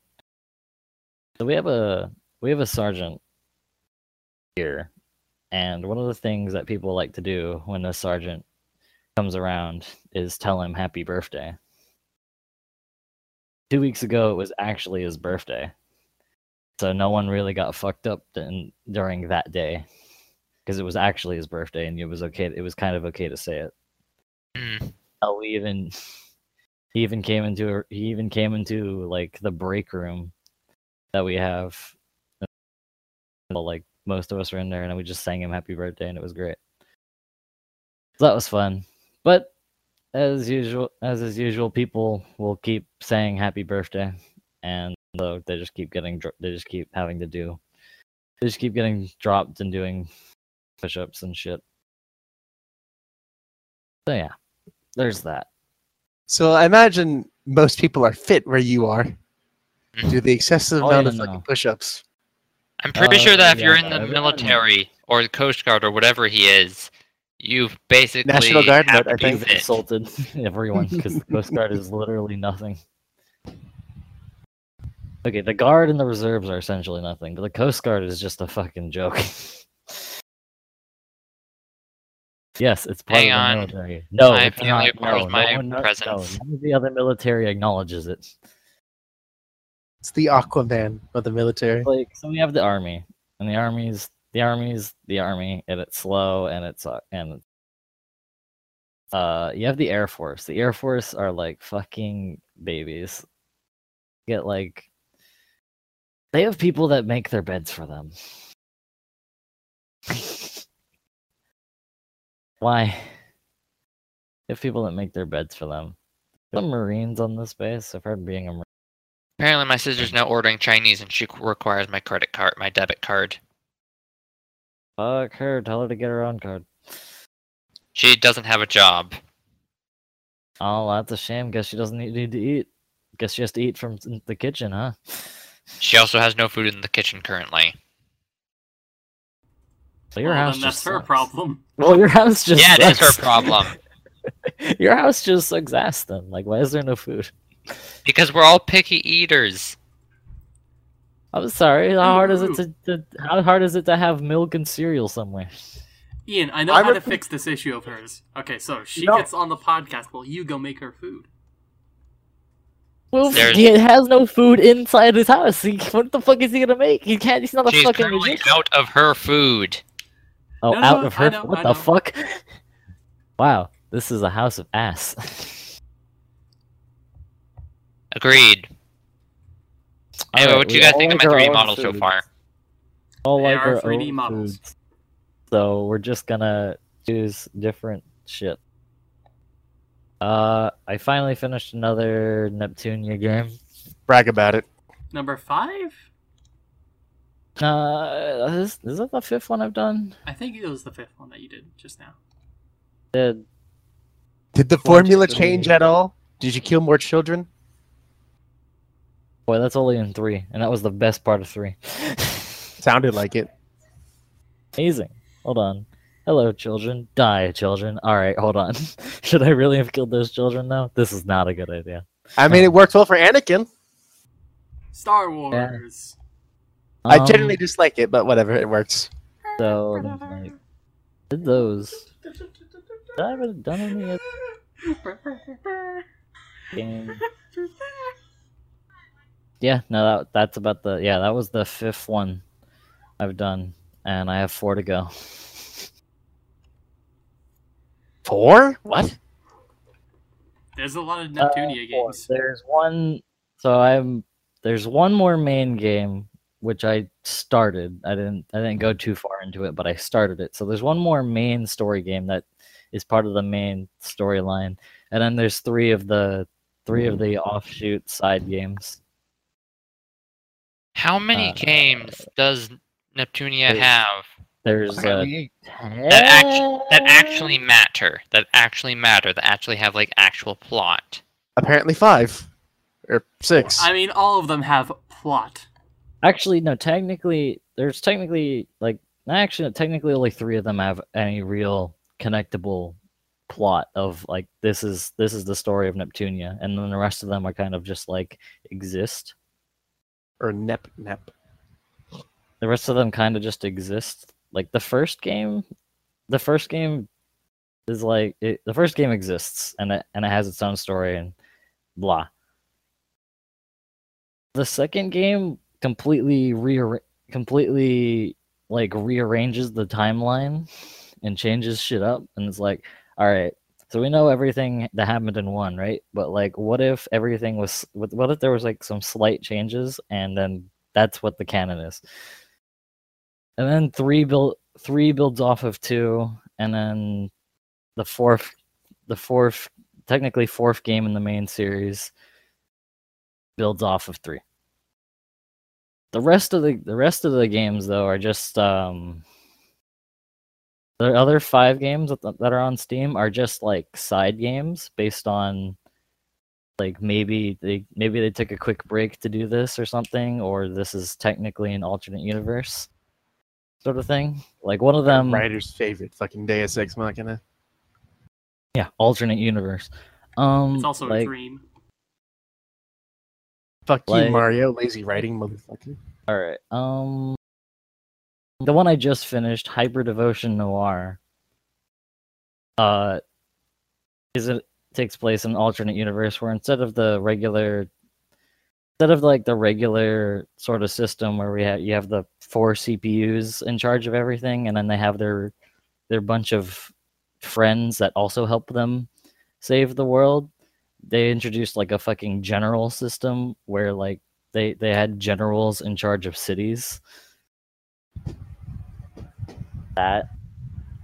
So we have a we have a sergeant here and one of the things that people like to do when the sergeant comes around is tell him happy birthday. Two weeks ago, it was actually his birthday. So no one really got fucked up in, during that day because it was actually his birthday and it was okay. It was kind of okay to say it. Hmm. Hell, we even he even came into a, he even came into like the break room that we have. Like most of us were in there and we just sang him happy birthday and it was great. So that was fun. But as usual as is usual, people will keep saying happy birthday and though they just keep getting dro- they just keep having to do they just keep getting dropped and doing push ups and shit. So yeah. There's that. So I imagine most people are fit where you are. Do the excessive Oh, amount yeah, of no. fucking push-ups. I'm pretty Uh, sure that if you're in the everyone- military or the Coast Guard or whatever he is, you've basically National Guard, have but I to be think You've insulted everyone because the Coast Guard is literally nothing. Okay, the Guard and the reserves are essentially nothing, but the Coast Guard is just a fucking joke. yes, it's part Hang of the on. military. No, I it's feel not. it borrows no, my no one, no, presence. No, none of the other military acknowledges it. It's the Aquaman of the military. Like, so we have the army, and the army's the army's the army, and it's slow, and it's uh, and uh, you have the air force. The air force are like fucking babies. Get like, they have people that make their beds for them. Why? They have people that make their beds for them. Some Marines on this base. I've heard being a Marine. Apparently, my sister's now ordering Chinese, and she requires my credit card, my debit card. Fuck her. Tell her to get her own card. She doesn't have a job. Oh, that's a shame. Guess she doesn't need need to eat. Guess she has to eat from the kitchen, huh? She also has no food in the kitchen currently. So your well, house then just that's her sucks. problem. Well, your house just yeah, it is her problem. your house just sucks ass then. Like, why is there no food? Because we're all picky eaters. I'm sorry. How hard is it to, to how hard is it to have milk and cereal somewhere? Ian, I know I'm how to fix this issue of hers. Okay, so she No. gets on the podcast while you go make her food. Well, There's- he has no food inside his house. He, what the fuck is he gonna make? He can't. He's not a She's fucking currently magician. out of her food. Oh, No, no, out of her. know, what I the know. fuck? Wow, this is a house of ass. Agreed. Anyway, Alright, what do you guys think like of my 3D own models so far? All They like are our 3D models. foods. So we're just gonna choose different shit. Uh, I finally finished another Neptunia game. Brag about it. Number five? Uh, is, is that the fifth one I've done? I think it was the fifth one that you did just now. Did Did the formula change at all? Did you kill more children? boy, that's only in three, and that was the best part of three. Sounded like it. Amazing. Hold on. Hello, children. Die, children. All right, hold on. Should I really have killed those children now? This is not a good idea. I mean, it worked well for Anakin. Star Wars. I Um, generally dislike it, but whatever, it works. So, like, did those. Did I ever done any other game? Yeah, no, that that's about the yeah, that was the fifth one I've done, and I have four to go. Four? What? There's a lot of Uh, Neptunia four. games. There's one. So I'm. There's one more main game which I started. I didn't. I didn't go too far into it, but I started it. So there's one more main story game that is part of the main storyline, and then there's three of the three of the offshoot side games. How many Uh, games does Neptunia there's- have There's uh, that act- that actually matter? That actually matter? That actually have like actual plot? apparently five. Or six. I mean, all of them have plot. Actually, no. Technically, there's technically like actually technically only three of them have any real connectable plot of like this is this is the story of Neptunia, and then the rest of them are kind of just like exist. or Nep Nep. The rest of them kind of just exist. Like the first game, the first game is like it, the first game exists and it and it has its own story and blah. The second game completely rearra- completely like rearranges the timeline and changes shit up and it's like, all right, so we know everything that happened in one, right? But like, what if everything was? What if there was like some slight changes and then that's what the canon is? And then three build three builds off of two, and then the fourth, the fourth, technically fourth game in the main series builds off of three. The rest of the the rest of the games though are just um the other five games that, are on Steam are just like side games based on like maybe they maybe they took a quick break to do this or something or this is technically an alternate universe sort of thing. Like one of them writer's favorite fucking Deus Ex Machina. yeah, alternate universe. Um It's also a dream. Fuck Like- you, Mario. Lazy writing, motherfucker. all right. Um the one I just finished, Hyperdevotion Noire, uh, is it takes place in an alternate universe where instead of the regular, instead of like the regular sort of system where we have you have the four CPUs in charge of everything, and then they have their their bunch of friends that also help them save the world. They introduced like a fucking general system where like they they had generals in charge of cities that.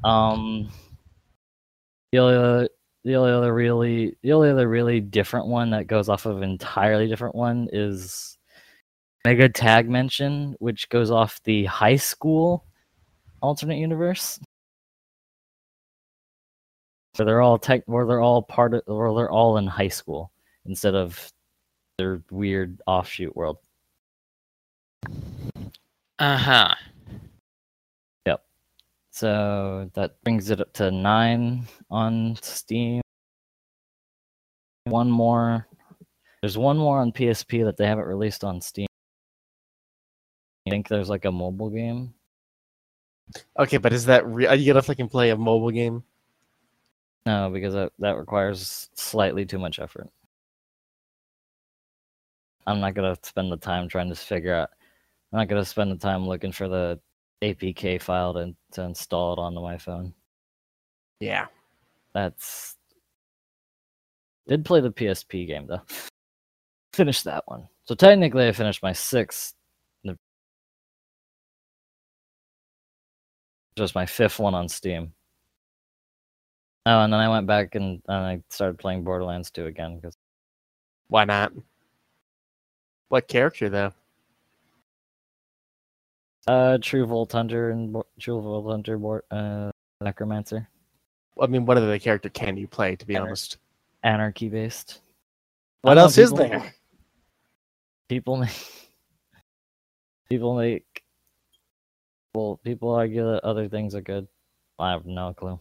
Um, only the only other really the only other really different one that goes off of an entirely different one is Megatagmension, which goes off the high school alternate universe. Where they're all tech where they're all part of or they're all in high school instead of their weird offshoot world. Uh huh. So that brings it up to nine on Steam. One more. There's one more on PSP that they haven't released on Steam. I think there's like a mobile game. Okay, but is that re- are you gonna fucking play a mobile game? No, because that, that requires slightly too much effort. I'm not gonna spend the time trying to figure out. I'm not gonna spend the time looking for the APK file to, to install it onto my phone. Yeah. That's did play the PSP game though. Finished that one. So technically, I finished my sixth. Just my fifth one on Steam. Oh, and then I went back and, and I started playing Borderlands 2 again because Why not? What character though? Uh, True Vault Hunter and Bo- True Vault Hunter, uh, Mechromancer, I mean, what other character can you play? To be honest, anarchy based. what know else is there? People make people make well, people argue that other things are good. I have no clue.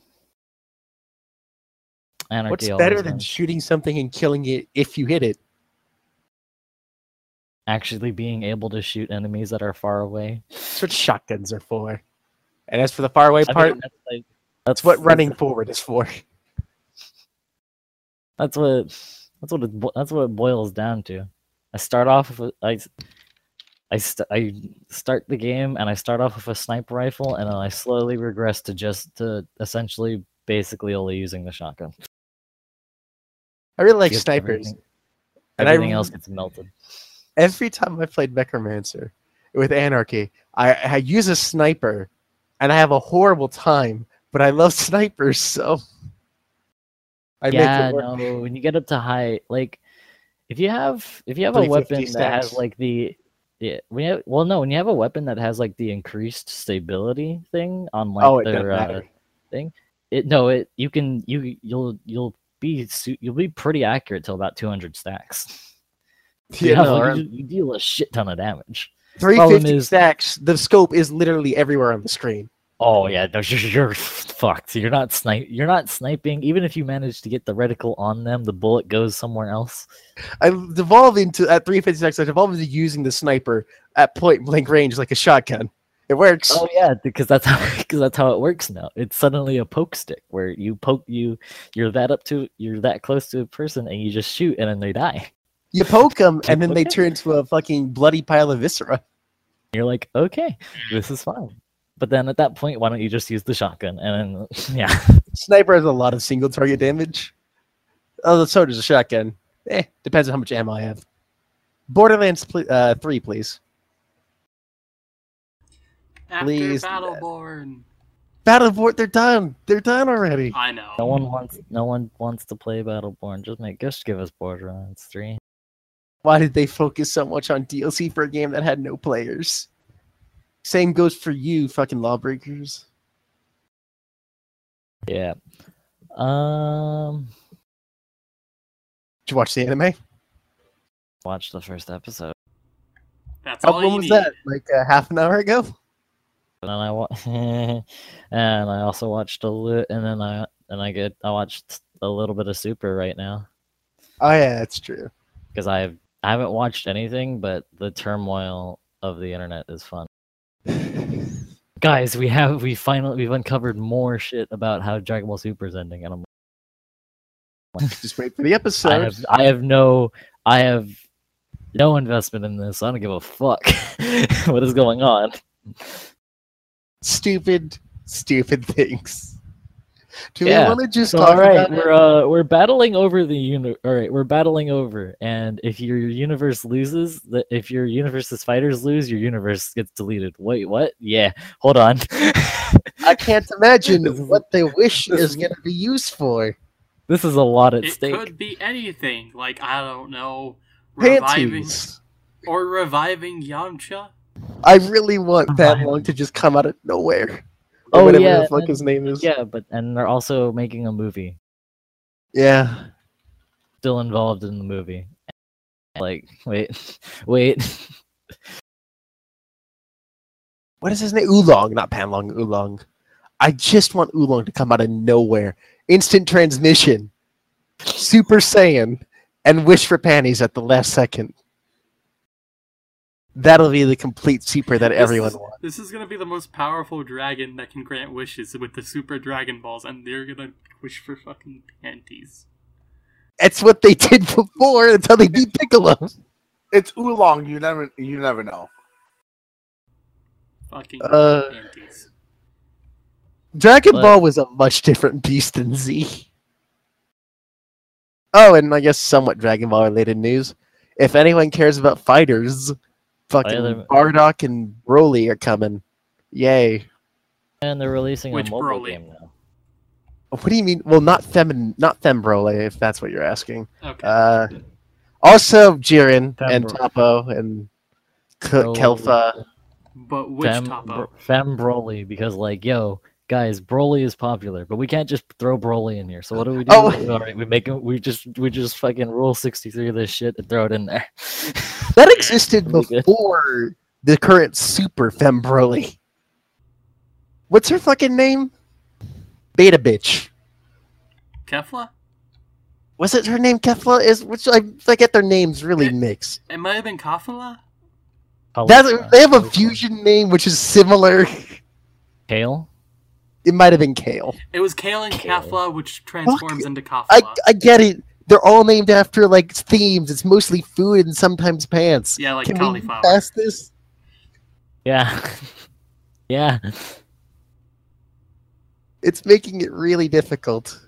Anarchy What's better than shooting something and killing it if you hit it? Actually being able to shoot enemies that are far away? That's what shotguns are for. And as for the faraway I part, that's, like, that's what running forward is for. That's what that's what it, that's what it boils down to. I start off with I I, st- I start the game and I start off with a sniper rifle and then I slowly regress to just to essentially basically only using the shotgun. I really like Because snipers. Everything, And I everything else gets melted. Every time I played Mechromancer with Anarchy, I, I use a sniper, and I have a horrible time. But I love snipers, so I yeah, make it work. no. When you get up to high, like if you have if you have a 350 weapon that has like the yeah, when you have, well, no, when you have a weapon that has like the increased stability thing on like oh, their uh, matter. it no it you can you you'll you'll be you'll be pretty accurate till about 200 stacks Yeah, Yeah, no, like, you, you deal a shit ton of damage 350 is- stacks. The scope is literally everywhere on the screen. oh yeah no, you're, you're fucked you're not snipe you're not sniping even if you manage to get the reticle on them the bullet goes somewhere else I devolve into at 350 stacks. I devolve into using the sniper at point blank range like a shotgun. It works. oh yeah because that's how because that's how it works now it's suddenly a poke stick where you poke you you're that up to you're that close to a person and you just shoot and then they die You poke them, and then they turn into a fucking bloody pile of viscera. you're like okay this is fine but then at that point why don't you just use the shotgun and then yeah Sniper has a lot of single target damage. Oh, so does a shotgun. Eh, depends on how much ammo I have. Borderlands pl- uh, 3, please. After Please. Battleborn. Battleborn, they're done. They're done already. I know. No one wants no one wants to play Battleborn. Just make just give us Borderlands 3. Why did they focus so much on DLC for a game that had no players? Same goes for you, fucking lawbreakers. Yeah. Um Did you watch the anime? watch the first episode. That's How all when you was need. that? Like uh, half an hour ago? And then I wa- and I also watched a lit and then I and I get I watched a little bit of Super right now Oh yeah, that's true. because I've I haven't watched anything but the turmoil of the internet is fun. Guys, we have we finally we've uncovered more shit about how Dragon Ball Super is ending and I'm like, Just wait for the episode. I have I have no I have no investment in this. I don't give a fuck what is going on. Stupid, stupid things. Do Yeah, we want to just So talk all right, about we're uh we're battling over the uni. All right, we're battling over, and if your universe loses, the if your universe's fighters lose, your universe gets deleted. Wait, what? Yeah, hold on. I can't imagine what the wish is is- going to be used for. this is a lot at It stake. could be anything. Like, I don't know. Reviving. Panties. Or reviving Yamcha. I really want Pat Revival. Long to just come out of nowhere. Or Oh, whatever yeah, the fuck and- his name is. Yeah, but and they're also making a movie. Yeah. Still involved in the movie. Like, wait, wait. What is his name? Oolong, not Panlong. Oolong. I just want Oolong to come out of nowhere. Instant transmission, Super Saiyan, and wish for panties at the last second. That'll be the complete super that This everyone is- wants. This is gonna be the most powerful dragon that can grant wishes with the Super Dragon Balls, and they're gonna wish for fucking panties. That's what they did before. That's how they beat Piccolo. It's oolong. You never, you never know. Fucking Uh, panties. Dragon But- Ball was a much different beast than Z. Oh, and I guess somewhat Dragon Ball related news. If anyone cares about fighters, fucking Either- Bardock and Broly are coming. Yay. And they're releasing Which a mobile Broly? game now. What do you mean? Well, not Fem, not Fem Broly, if that's what you're asking. Okay. Uh, also Jiren Fem and Bro- Topo and K- Broly. Kefla. but which Fem, Topo? Fem Broly, because like, yo, guys, Broly is popular, but we can't just throw Broly in here. So what do we do? Oh. All right, we make him. We just we just fucking rule sixty three of this shit and throw it in there. That existed before the current Super Fem Broly. What's her fucking name? Beta bitch. Kefla? Was it her name Kefla? Is which I, I get their names really mixed. It might have been Kafala. That they have a fusion name which is similar. Kale. It might have been Kale. It was Kale and Kale. Kefla, which transforms into Kafla. I I get it. They're all named after like themes. It's mostly food and sometimes pants. yeah, like Can we cauliflower. pass this? Yeah. yeah. It's making it really difficult.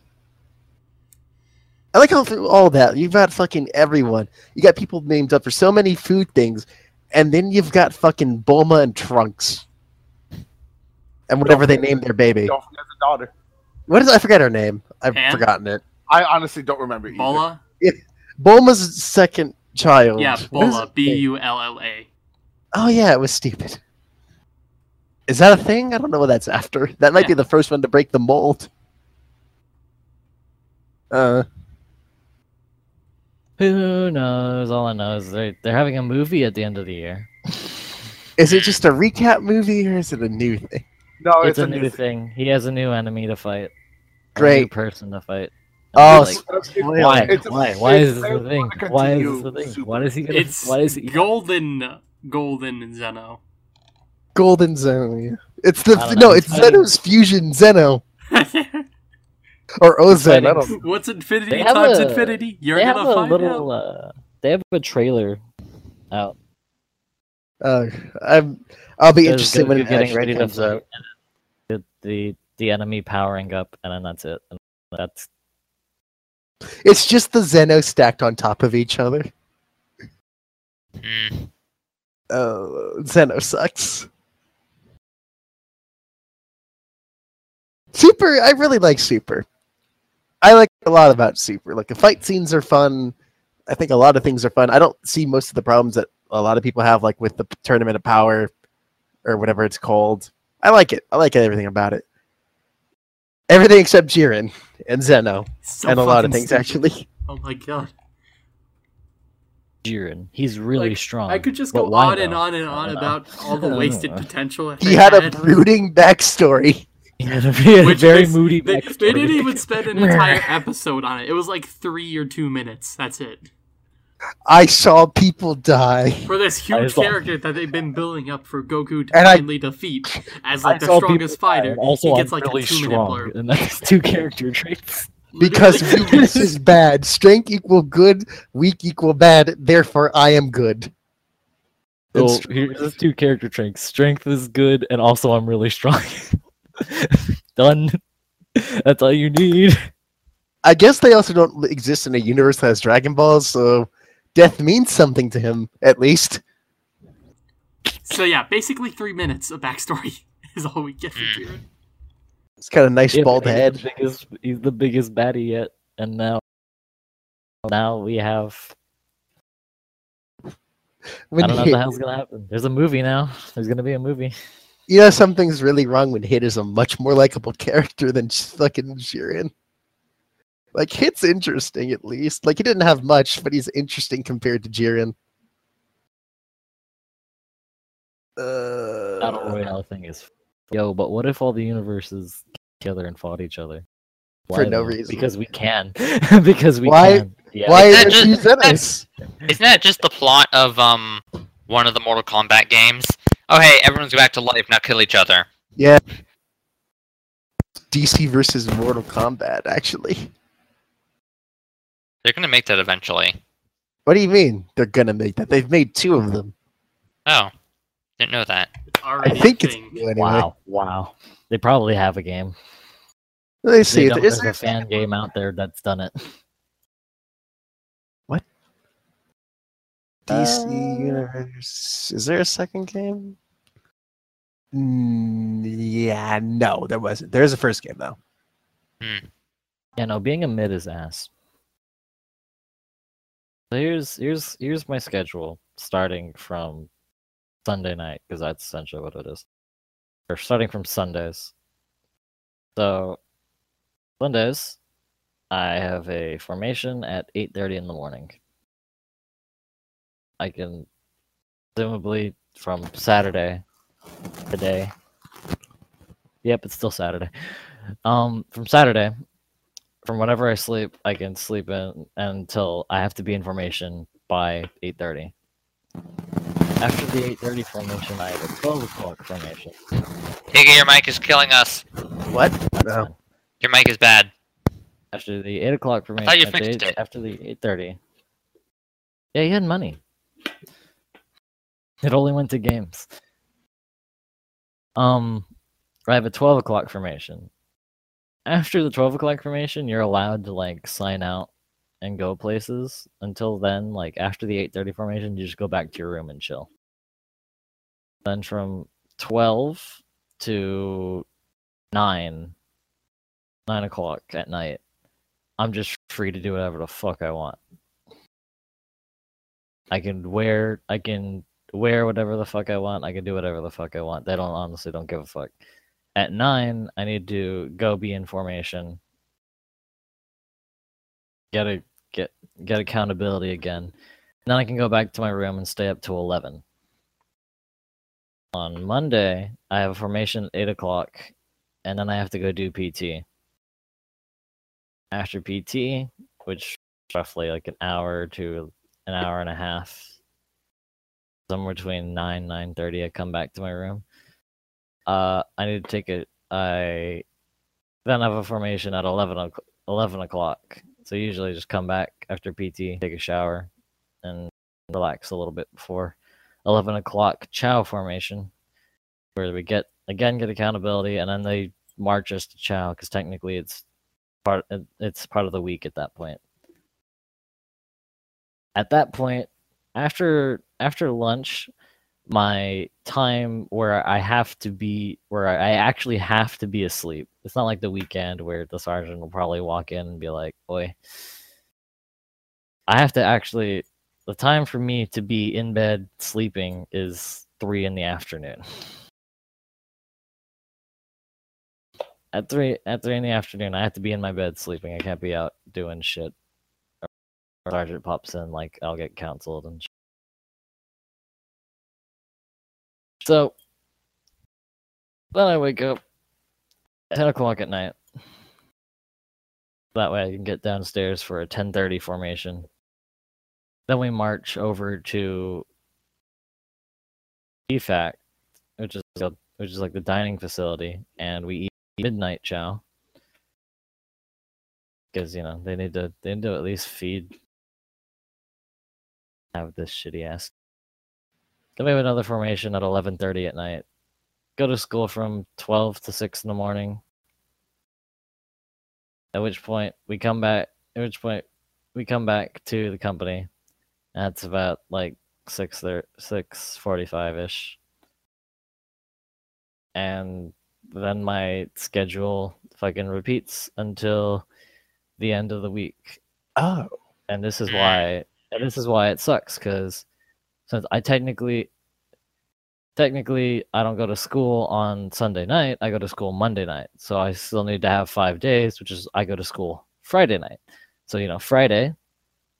I like how through all that you've got fucking everyone. You got people named up for so many food things, and then you've got fucking Bulma and Trunks, and whatever they named their baby. Don't forget the daughter. What is? I forget her name. I've Pam? forgotten it. I honestly don't remember. Either. Bulla? Bulma's second child. Yeah, What is Bulla. B U L L A. Oh yeah, it was stupid. Is that a thing? I don't know what that's after. That might be the first one to break the mold. Uh, Who knows? All I know is they're they're having a movie at the end of the year. is it just a recap movie or is it a new thing? No, it's, it's, a, new thing. He has a new enemy to fight. A new Great. person to fight. Oh, Like, spoiler. why? It's a- why? Why is this they're the thing? Why is this the thing? Super. Why is he gonna? It's why is he? Golden, Golden Zeno. Golden Zeno. It's the no, know, it's it's fighting- Zeno's fusion Zeno or Ozen. I don't. What's infinity They have times a- infinity? You're they have gonna a find little. out. Uh, they have a trailer out. Uh, I'm. I'll be There's interested when Goku it getting ready to comes fight, out. And the, the the enemy powering up, and then that's it. And that's It's just the Zeno stacked on top of each other. Hmm. Oh, Zeno sucks. Super, I really like Super. I like a lot about Super. Like the fight scenes are fun. I think a lot of things are fun. I don't see most of the problems that a lot of people have, like with the Tournament of Power or whatever it's called. I like it. I like everything about it. Everything except Jiren and Zeno So and a lot of things stupid. actually. Oh my god. Jiren. He's really Like, strong. I could just go why, on and on and on I know. about all the wasted potential. He they had a brooding backstory. He had a, he had a very is- moody They, they didn't even spend an entire episode on it. It was like three or two minutes. That's it. I saw people die. For this huge saw- character that they've been building up for Goku to And I- finally defeat as I like the strongest fighter, Also, he gets I'm like really a two minute strong, blurb. and that's two character traits. Because Literally. weakness is bad. Strength equal good, weak equal bad. Therefore, I am good. So here's his two character traits: strength is good, and also I'm really strong. Done. That's all you need. I guess they also don't exist in a universe that has Dragon Balls, so death means something to him, at least. So yeah, basically three minutes of backstory is all we get from. Hmm. Jiren. It's got a nice Yeah, bald but head. He's the biggest, he's the biggest baddie yet, and now, now we have. When I don't know what the hell's gonna happen. There's a movie now. There's gonna be a movie. you know something's really wrong when Hit is a much more likable character than just fucking Jiren. Like Hit's interesting at least. Like he didn't have much, but he's interesting compared to Jiren. Battle Uh, Royale thing is Yo, but what if all the universes came together and fought each other? For no though? reason. Because we can. because we Why- can. Yeah. Why Is that is just- he Venice? Isn't that just the plot of um one of the Mortal Kombat games? Oh hey, everyone's back to life, now kill each other. Yeah. DC versus Mortal Kombat, actually. They're gonna make that eventually. What do you mean they're gonna make that? They've made two of them. Oh. Didn't know that. It's I think it's anyway. Wow. Wow. They probably have a game. They see. don't- there's a fan game out there that's done it. What? DC Uh, Universe? Is there a second game? Mm, yeah, no, there wasn't. There's a first game though. Yeah, no, being a mid is ass. So here's here's here's my schedule starting from Sunday night because that's essentially what it is. Or starting from Sundays. So Sundays, I have a formation at eight thirty in the morning. I can presumably from Saturday today. Yep, it's still Saturday. Um, from Saturday, from whenever I sleep, I can sleep in until I have to be in formation by 8.30. After the 8.30 formation, I have a 12 o'clock formation. Higa, your mic is killing us. What? That's No. fine. Your mic is bad. After the 8 o'clock formation, thought you fixed eight- it. after the 8.30. Yeah, he had money. It only went to games. Um, I have a 12 o'clock formation. After the 12 o'clock formation, you're allowed to like sign out and go places. Until then, like after the 8:30 formation, you just go back to your room and chill. Then from 12 to 9, 9 o'clock at night, I'm just free to do whatever the fuck I want. I can wear, I can wear whatever the fuck I want. I can do whatever the fuck I want. They don't honestly don't give a fuck. At nine, I need to go be in formation. Get a get get accountability again. Then I can go back to my room and stay up till eleven. On Monday, I have a formation at eight o'clock, and then I have to go do PT. After PT, which roughly like an hour to an hour and a half, somewhere between nine nine thirty, I come back to my room. Uh, I need to take a. I then have a formation at 11, o'c- 11 o'clock. So usually just come back after PT, take a shower, and relax a little bit before 11 o'clock chow formation, where we get again get accountability, and then they march us to chow because technically it's part it's part of the week at that point. At that point, after after lunch, my time where I have to be where I actually have to be asleep. It's not like the weekend where the sergeant will probably walk in and be like, "Boy, I have to actually the time for me to be in bed sleeping is 3 in the afternoon." At 3 at 3 in the afternoon, I have to be in my bed sleeping. I can't be out doing shit. Sergeant pops in like I'll get counseled and So then I wake up 10 o'clock at night. That way I can get downstairs for a 10:30 formation. Then we march over to DFAC, which is a- which is like the dining facility, and we eat midnight chow because you know they need to they need to at least feed have this shitty ass then we have another formation at 11:30 at night. Go to school from 12 to 6 in the morning. At which point we come back. At which point we come back to the company. That's about like 6 there 6:45 ish. And then my schedule fucking repeats until the end of the week Oh, and this is why and this is why it sucks because since I technically technically I don't go to school on Sunday night, I go to school Monday night. So I still need to have five days, which is I go to school Friday night. So you know, Friday,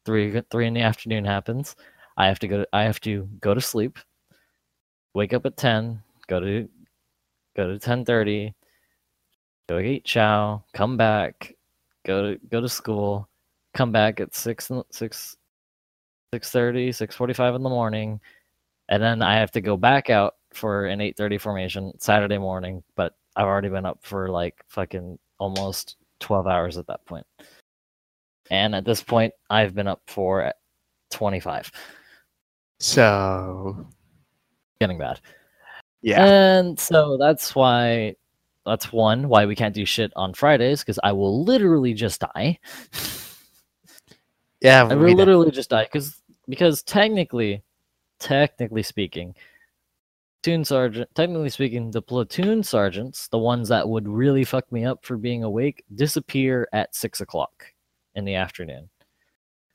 three three in the afternoon happens. I have to go. To, I have to go to sleep. Wake up at ten. Go to go to ten thirty, go eat chow, come back, go to go to school, come back at six in- six six thirty, six forty five in the morning, and then I have to go back out for an eight thirty formation Saturday morning. But I've already been up for like fucking almost twelve hours at that point. and at this point I've been up for twenty five. So Getting bad. yeah, And so that's why that's one why we can't do shit on Fridays because I will literally just die. yeah. I will literally just die because because technically, technically speaking, platoon sergeant. Technically speaking, the platoon sergeants, the ones that would really fuck me up for being awake, disappear at six o'clock in the afternoon.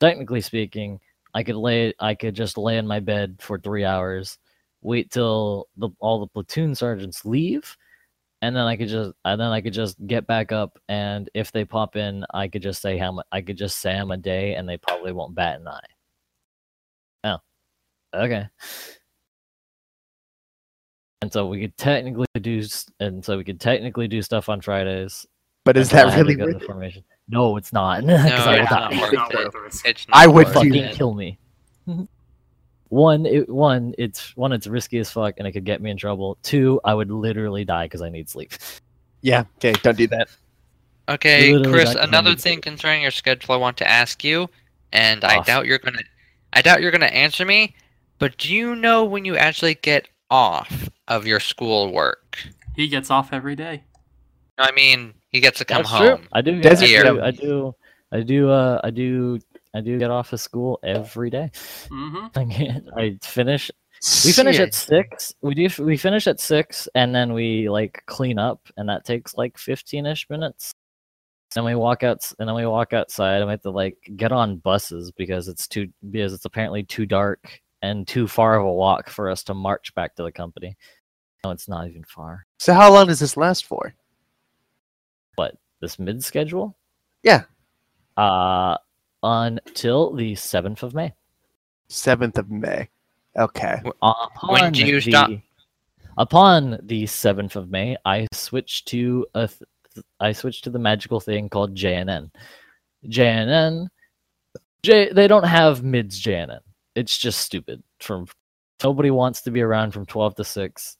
Technically speaking, I could lay. I could just lay in my bed for three hours, wait till the all the platoon sergeants leave, and then I could just and then I could just get back up. And if they pop in, I could just say how much. I could just say I'm a day, and they probably won't bat an eye. Okay. And so we could technically do, and so we could technically do stuff on Fridays. But is that really go to worth it? formation? No, it's not. 'cause No, I will it's not worth not it. worth the. It's I would fucking it. kill me. one, it, one, it's one, it's risky as fuck, and it could get me in trouble. Two, I would literally die because I need sleep. Yeah. Okay. Don't do that. Okay, Literally Chris. Another of- thing concerning your schedule, I want to ask you, and I doubt you're gonna, I doubt you're gonna answer me. But do you know when you actually get off of your school work? He gets off every day. I mean, he gets to come That's true. home. I do. Desert I do. Joe. I do. I do. Uh, I do. I do get off of school every day. hmm I get- I finish. We finish Shit. at six. We do. We finish at six, and then we like clean up, and that takes like fifteen-ish minutes. Then we walk out, and then we walk outside, and we have to like get on buses because it's too because it's apparently too dark and too far of a walk for us to march back to the company. No, it's not even far. So how long does this last for? What this mid schedule? Yeah. Uh, until the seventh of May. Seventh of May. Okay. Upon do you the, stop? Upon the seventh of May, I switched to a th- th- I switched to the magical thing called JNN. JNN, J they don't have mids JNN. It's just stupid. From nobody wants to be around from twelve to six.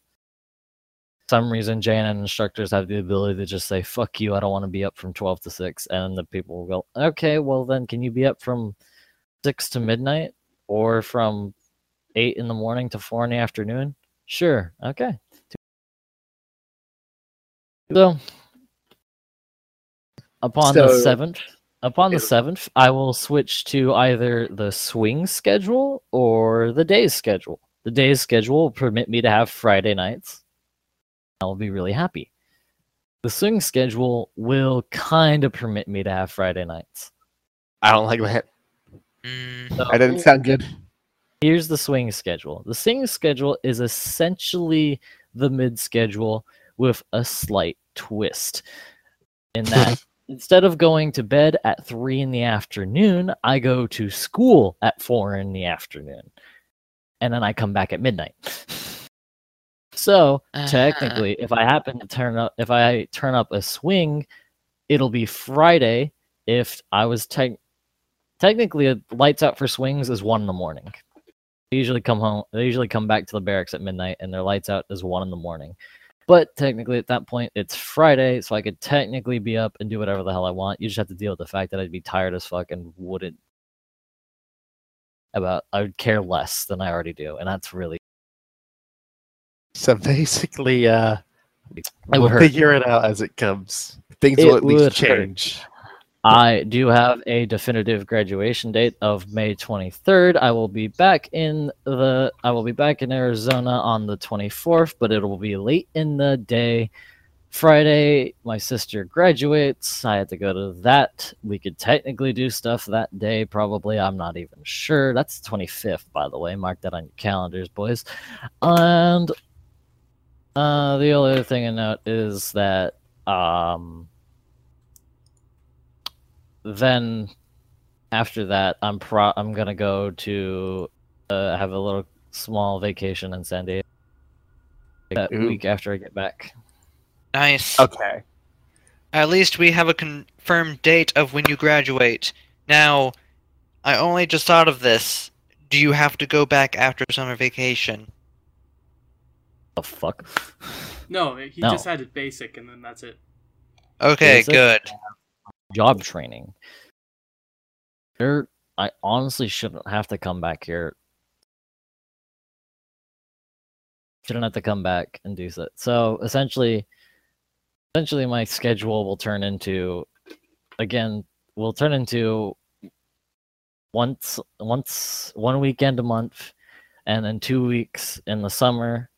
Some reason JNN instructors have the ability to just say "fuck you," I don't want to be up from twelve to six, and the people will go, "Okay, well then, can you be up from six to midnight, or from eight in the morning to four in the afternoon? Sure. Okay. So upon the seventh, upon the seventh, I will switch to either the swing schedule or the days schedule. The days schedule will permit me to have Friday nights. I'll be really happy. The swing schedule will kind of permit me to have Friday nights. I don't like that. Mm, So That didn't sound good. Here's the swing schedule. The swing schedule is essentially the mid schedule with a slight twist. In that, instead of going to bed at three in the afternoon, I go to school at four in the afternoon. And then I come back at midnight. So Uh, technically, if I happen to turn up, if I turn up a swing, it'll be Friday. If I was tech technically, lights out for swings is one in the morning. They usually come home. They usually come back to the barracks at midnight, and their lights out is one in the morning. But technically, at that point, it's Friday, so I could technically be up and do whatever the hell I want. You just have to deal with the fact that I'd be tired as fuck and wouldn't about. I would care less than I already do, and that's really. So basically, uh, It we'll figure it out as it comes. Things It will at least would hurt. I do have a definitive graduation date of May 23rd. I will be back in the I will be back in Arizona on the 24th, but it will be late in the day. Friday, my sister graduates. I had to go to that. We could technically do stuff that day, probably. I'm not even sure. That's the 25th, by the way. Mark that on your calendars, boys. And uh, the other thing to note is that um, then after that, I'm pro I'm gonna go to uh, have a little small vacation in San Diego that Ooh. week after I get back. Nice. Okay. At least we have a confirmed date of when you graduate. Now, I only just thought of this. Do you have to go back after summer vacation? The fuck? No, he No. just had it basic, and then that's it. Okay, Basic? good. Job training. There, I honestly shouldn't have to come back here. Shouldn't have to come back and do that. So essentially, essentially, my schedule will turn into, again, will turn into once, once, one weekend a month, and then two weeks in the summer,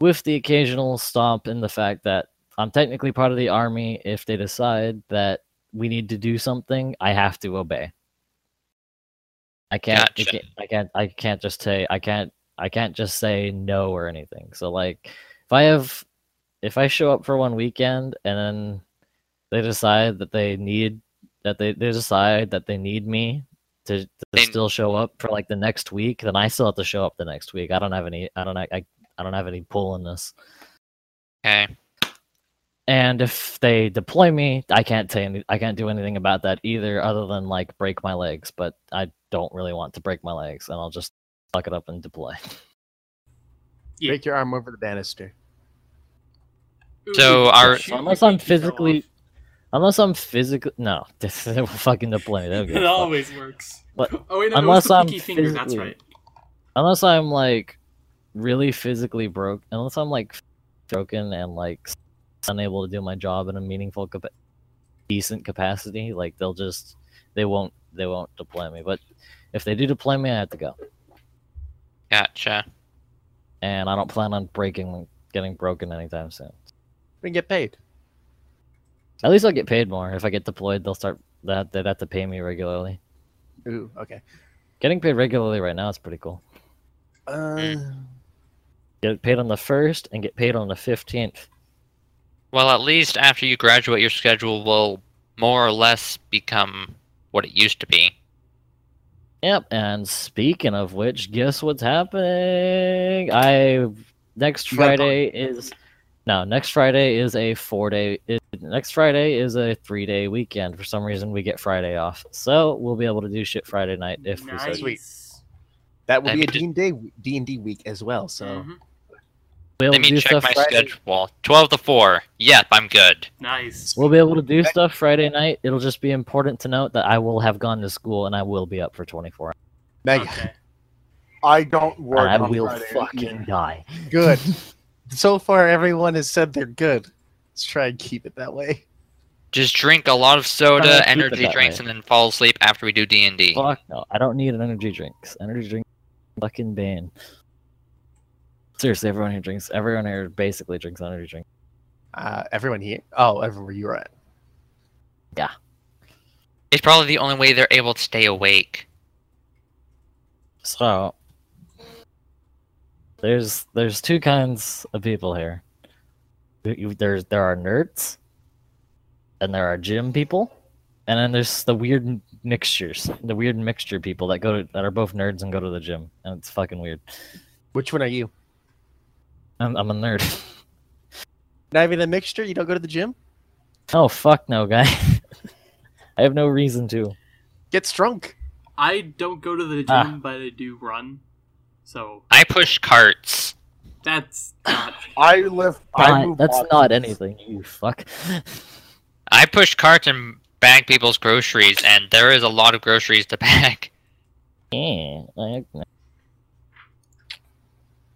with the occasional stop in the fact that I'm technically part of the army. If they decide that we need to do something, I have to obey. I can't, I can't, I can't, I can't just say, I can't, I can't just say no or anything. So like, if I have, if I show up for one weekend and then they decide that they need, that they, they decide that they need me to, to They- still show up for like the next week, then I still have to show up the next week. I don't have any, I don't, I, I don't have any pull in this. Okay. And if they deploy me, I can't say any, I can't do anything about that either, other than like break my legs. But I don't really want to break my legs, and I'll just fuck it up and deploy. Yeah. Break your arm over the banister. So our- Unless I'm physically- Unless I'm physically no, this will fucking deploy me. they don't give a It fuck. always works. But oh wait, no, unless it I'm pinky finger. That's physically- right. Unless I'm like really physically broke, unless I'm like broken and like unable to do my job in a meaningful, capa- decent capacity, like they'll just they won't they won't deploy me. But if they do deploy me, I have to go. Gotcha. and I don't plan on breaking, getting broken anytime soon. We get paid. At least I'll get paid more. If I get deployed, they'll start that they'd have to pay me regularly. Ooh, okay. Getting paid regularly right now is pretty cool. Uh, Get paid on the first and get paid on the fifteenth. Well, at least after you graduate, your schedule will more or less become what it used to be. Yep. And speaking of which, guess what's happening? I next You gotta talk- Friday is no next Friday is a four day. It, next Friday is a three day weekend. For some reason, we get Friday off, so we'll be able to do shit Friday night if we so Nice. Sweet. that will Let be a D&D, D&D week as well, so... Mhm. We'll Let me check my Friday. schedule. 12 to 4. Yep, I'm good. Nice. We'll be able to do stuff Friday night. It'll just be important to note that I will have gone to school and I will be up for 24 hours. Mega. Okay. I don't work. And I on will Friday fucking either. die. Good. so far, everyone has said they're good. Let's try and keep it that way. Just drink a lot of soda, energy drinks, way. and then fall asleep after we do D&D. Fuck no. I don't need an energy drinks. Energy drink fucking ban. Seriously, everyone here drinks everyone here basically drinks energy drink. Uh, everyone here? Oh, everywhere you're at. Yeah. It's probably the only way they're able to stay awake. So there's there's two kinds of people here. You- you- There's there are nerds, and there are gym people, and then there's the weird mixtures, the weird mixture people that go to, that are both nerds and go to the gym, and it's fucking weird. Which one are you? I'm, I'm a nerd. Not even a mixture? You don't go to the gym? oh fuck no, guy. I have no reason to. Get strunk. I don't go to the gym, Ah. but I do run. So I push carts. that's not. I lift. I Fine, that's boxes. not anything, you fuck. I push carts and bag people's groceries, and there is a lot of groceries to bag. Yeah, I,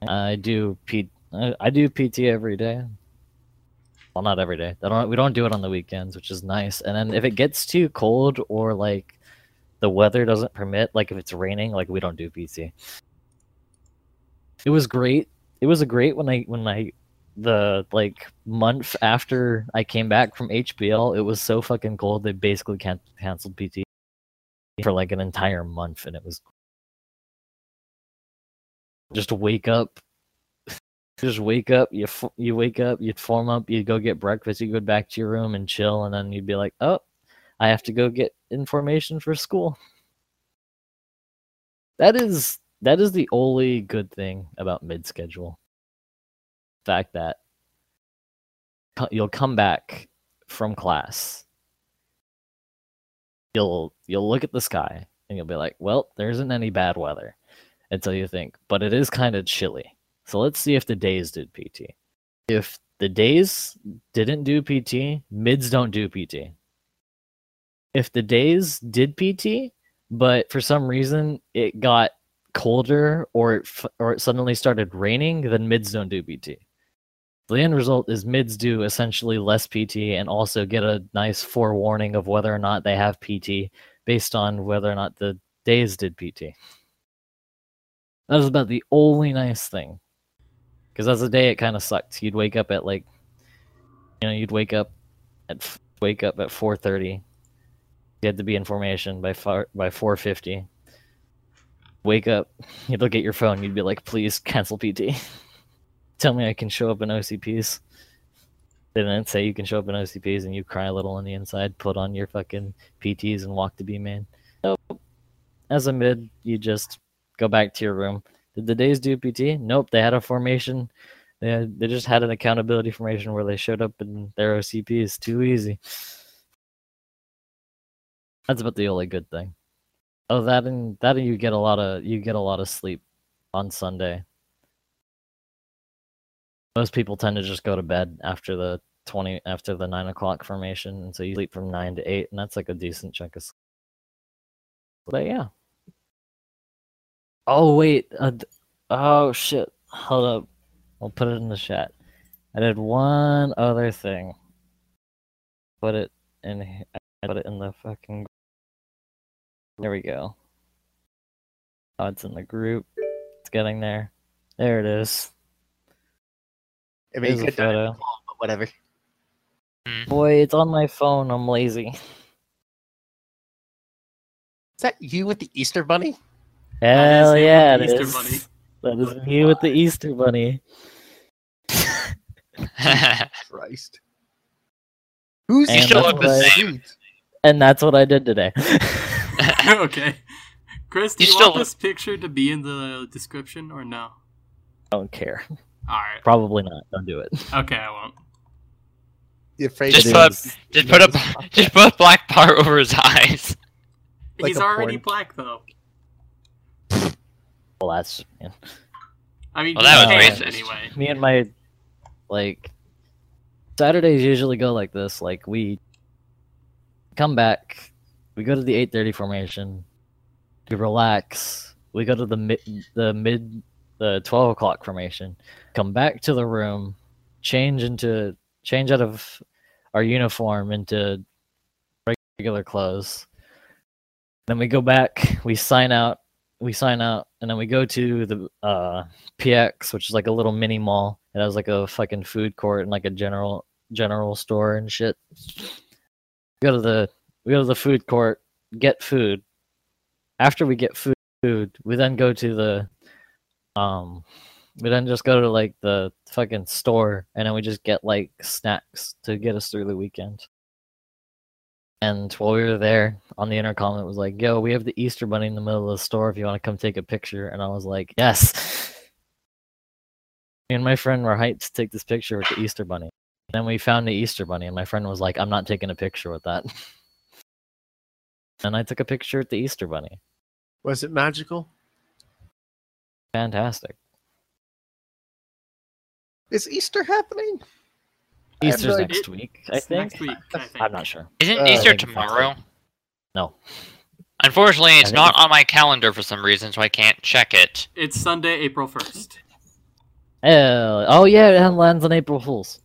I do P. I, I do PT every day. Well, not every day. Don't. We don't do it on the weekends, which is nice. And then if it gets too cold or like the weather doesn't permit, like if it's raining, like we don't do PT. It was great. It was a great when I when I the like month after I came back from HBL. It was so fucking cold. They basically can- canceled PT for like an entire month, and it was just wake up just wake up you you wake up you'd form up you'd go get breakfast you go back to your room and chill and then you'd be like oh i have to go get information for school that is that is the only good thing about mid schedule fact that you'll come back from class. You'll you'll look at the sky and you'll be like, "Well, there isn't any bad weather," until you think, "But it is kind of chilly." So let's see if the days did PT. If the days didn't do PT, mids don't do PT. If the days did PT, but for some reason it got colder or it, f- or it suddenly started raining, then mids don't do PT. The end result is mids do essentially less PT and also get a nice forewarning of whether or not they have PT based on whether or not the days did PT. That was about the only nice thing. Because as a day, it kind of sucked. You'd wake up at like, you know, you'd wake up at wake up at four thirty. You had to be in formation by far, by four fifty. Wake up, you'd look at your phone. You'd be like, "Please cancel PT. Tell me I can show up in OCPs." They didn't say you can show up in OCPs, and you cry a little on the inside. Put on your fucking PTs and walk to B main. So, as a mid, you just go back to your room. Did the days do PT? Nope. They had a formation. They, had, they just had an accountability formation where they showed up in their OCP is Too easy. That's about the only good thing. Oh, that and that and you get a lot of you get a lot of sleep on Sunday. Most people tend to just go to bed after the twenty after the nine o'clock formation, and so you sleep from nine to eight, and that's like a decent chunk of sleep. But yeah. Oh wait, uh, oh shit! Hold up, I'll put it in the chat. I did one other thing. Put it in. he- I put it in the fucking. There we go. Oh, it's in the group. It's getting there. There it is. I mean, There's you a could have photo. in the fall, but whatever. Boy, it's on my phone. I'm lazy. Is that you with the Easter Bunny? That is Hell him yeah, the it Easter is. Bunny. That is me with the Easter bunny. Christ. Who's And still that's look the what I- same. And that's what I did today. okay. Chris, do You you, still want this picture to be in the description or no? I don't care. Alright. Probably not. Don't do it. Okay, I won't. You afraid Just of put- this? Just put a just put a black bar over his eyes. Like He's already porn- black though. Well, that's man. I mean, Well, that was can racist. anyway. me and my like Saturdays usually go like this. Like we come back, we go to the eight thirty formation, we relax, we go to the mid the mid the twelve o'clock formation, come back to the room, change into change out of our uniform into regular clothes. Then we go back, we sign out, we sign out, and then we go to the uh PX, which is like a little mini mall. It has like a fucking food court and like a general general store and shit. We go to the we go to the food court, get food. After we get food, we then go to the um we then just go to like the fucking store and then we just get like snacks to get us through the weekend. And while we were there on the intercom, it was like, yo, we have the Easter bunny in the middle of the store if you want to come take a picture. And I was like, yes. Me and my friend were hyped to take this picture with the Easter bunny. And then we found the Easter bunny, and my friend was like, I'm not taking a picture with that. and I took a picture with the Easter bunny. Was it magical? Fantastic. Is Easter happening? I have Easter's no next idea. week, I think. next week. I think. I'm not sure. Isn't Uh, Easter I think that's tomorrow? No. Unfortunately, it's not it's- on my calendar for some reason, so I can't check it. It's Sunday, April first. Uh, oh yeah, it lands on April Fools.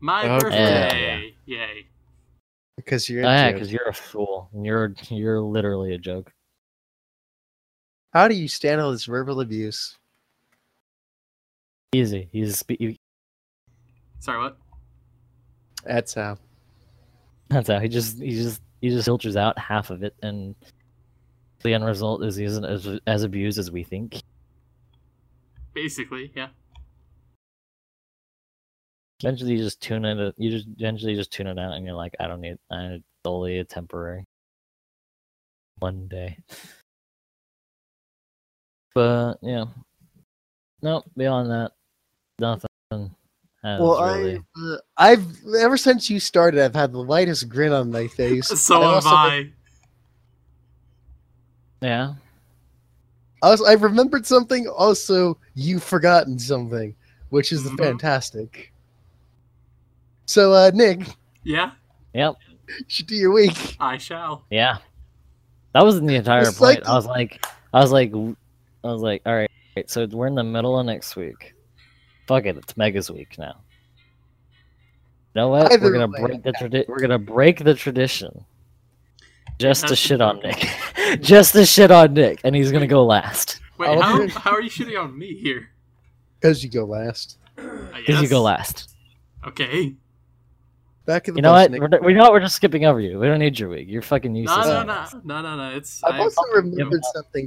My Okay. birthday. Yay. Because you're. Oh, yeah, because you're a fool. and You're you're literally a joke. How do you stand all this verbal abuse? Easy. He's spe- he- Sorry, what? That's how. that's how he just he just he just filters out half of it, and the end result is he isn't as as abused as we think. Basically, yeah. Eventually, you just tune it. You just eventually just tune it out, and you're like, I don't need. I it's only a temporary. One day. But yeah, no. Beyond that, nothing That Well, really... I, uh, I've ever since you started, I've had the lightest grin on my face. So I have also- I. Yeah. Also, I remembered something. Also, you've forgotten something, which is Mhm. fantastic. So, uh, Nick, Yeah, Yep. you should do your week. I shall. Yeah. That wasn't the entire It's point. like- I was like, I was like, I was like, all right, so we're in the middle of next week. Fuck it, it's Mega's week now. You know what? Either we're gonna way, break the yeah. tradi- We're gonna break the tradition. Just to shit on Nick. Just to shit on Nick, and he's gonna go last. Wait, how, how are you shitting on me here? Because you go last. Because you go last. Okay. Back in the You know what? We're, we know what. We're just skipping over you. We don't need your week. You're fucking useless. no, no, no, no, no. no. It's. I've I- also you remembered something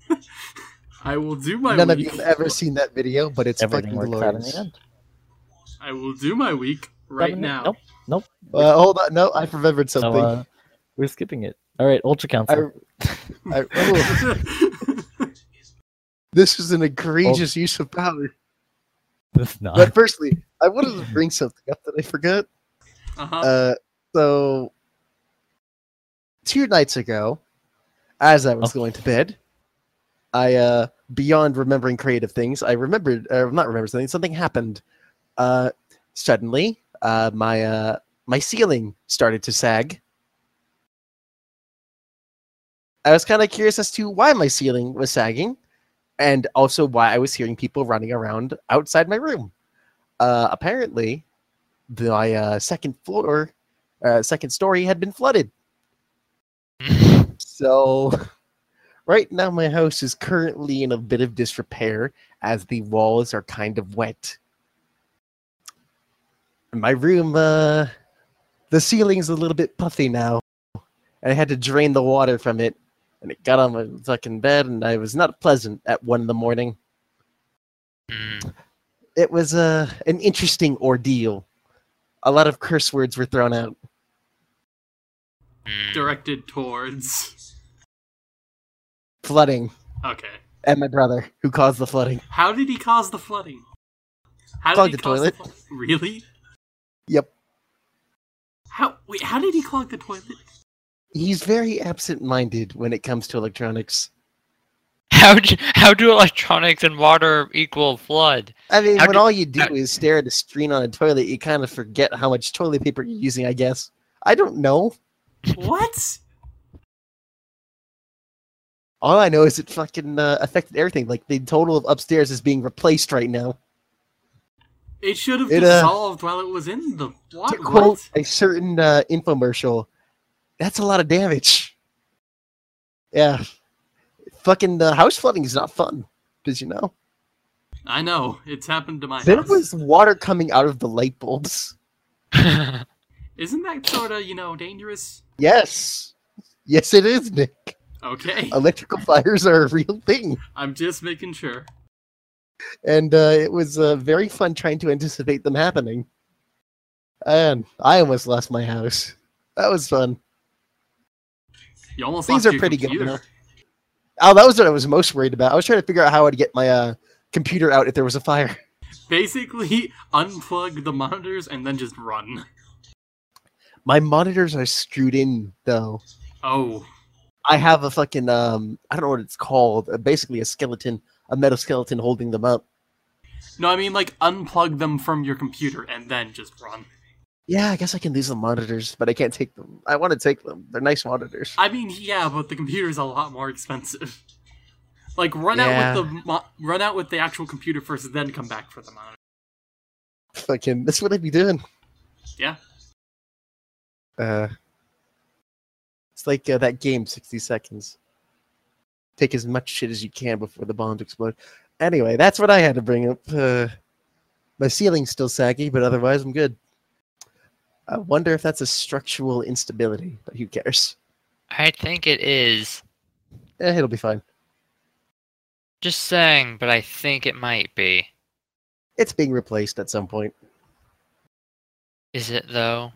I will do my None of week. you have ever seen that video, but it's Everything fucking works in glorious. the end. I will do my week right Seven- now. Nope. Nope. Uh, hold on, no, I've remembered So something. uh, we're skipping it. All right, Ultra Council. I, oh, this is an egregious use of power. It's not. But firstly, I wanted to bring something up that I forgot. uh-huh. Uh, so two nights ago, as I was Oh. going to bed, I uh, beyond remembering creative things, I remembered, uh, not remember something. Something happened. Uh, suddenly, uh, my uh, my ceiling started to sag. I was kind of curious as to why my ceiling was sagging, and also why I was hearing people running around outside my room. Uh, apparently, the my, uh, second floor, uh, second story had been flooded. So, right now my house is currently in a bit of disrepair as the walls are kind of wet. My room, uh, the ceiling's a little bit puffy now. I had to drain the water from it, and it got on my fucking bed, and I was not pleasant at one in the morning. Mm. It was uh, an interesting ordeal. A lot of curse words were thrown out. Mm. Directed towards. Flooding, Okay. and my brother, who caused the flooding. How did he cause the flooding? How Clogged did he the cause toilet. The really? Yep. How? Wait. How did he clog the toilet? He's very absent-minded when it comes to electronics. How do, how do electronics and water equal flood? I mean, How when do- all you do how- is stare at a screen on a toilet, you kind of forget how much toilet paper you're using, I guess. I don't know. What? All I know is it fucking uh, affected everything. Like, the total of upstairs is being replaced right now. It should have It, uh, while it was in the To quote What? a certain uh, infomercial, that's a lot of damage. Yeah. Fucking uh, house flooding is not fun, did you know? I know. It's happened to my There house. was water coming out of the light bulbs. Isn't that sort of, you know, dangerous? Yes. Yes, it is, Nick. Okay. Electrical fires are a real thing. I'm just making sure. And uh, it was uh, very fun trying to anticipate them happening. And I almost lost my house. That was fun. You almost Things lost are your pretty good computer. now. Oh, that was what I was most worried about. I was trying to figure out how I'd get my uh, computer out if there was a fire. Basically, unplug the monitors and then just run. My monitors are screwed in, though. Oh, I have a fucking, um, I don't know what it's called. Uh, basically a skeleton, a metal skeleton holding them up. no, I mean like unplug them from your computer and then just run. Yeah, I guess I can use the monitors, but I can't take them. I want to take them. They're nice monitors. I mean, yeah, but the computer's a lot more expensive. Like run Yeah. out with the mo- run out with the actual computer first, then come back for the monitor. Fucking, that's what I'd be doing. Yeah. Uh, it's like uh, that game, 60 Seconds. Take as much shit as you can before the bombs explode. Anyway, that's what I had to bring up. Uh, my ceiling's still saggy, but otherwise I'm good. I wonder if that's a structural instability, but who cares? I think it is. Eh, it'll be fine. Just saying, but I think it might be. It's being replaced at some point. Is it though?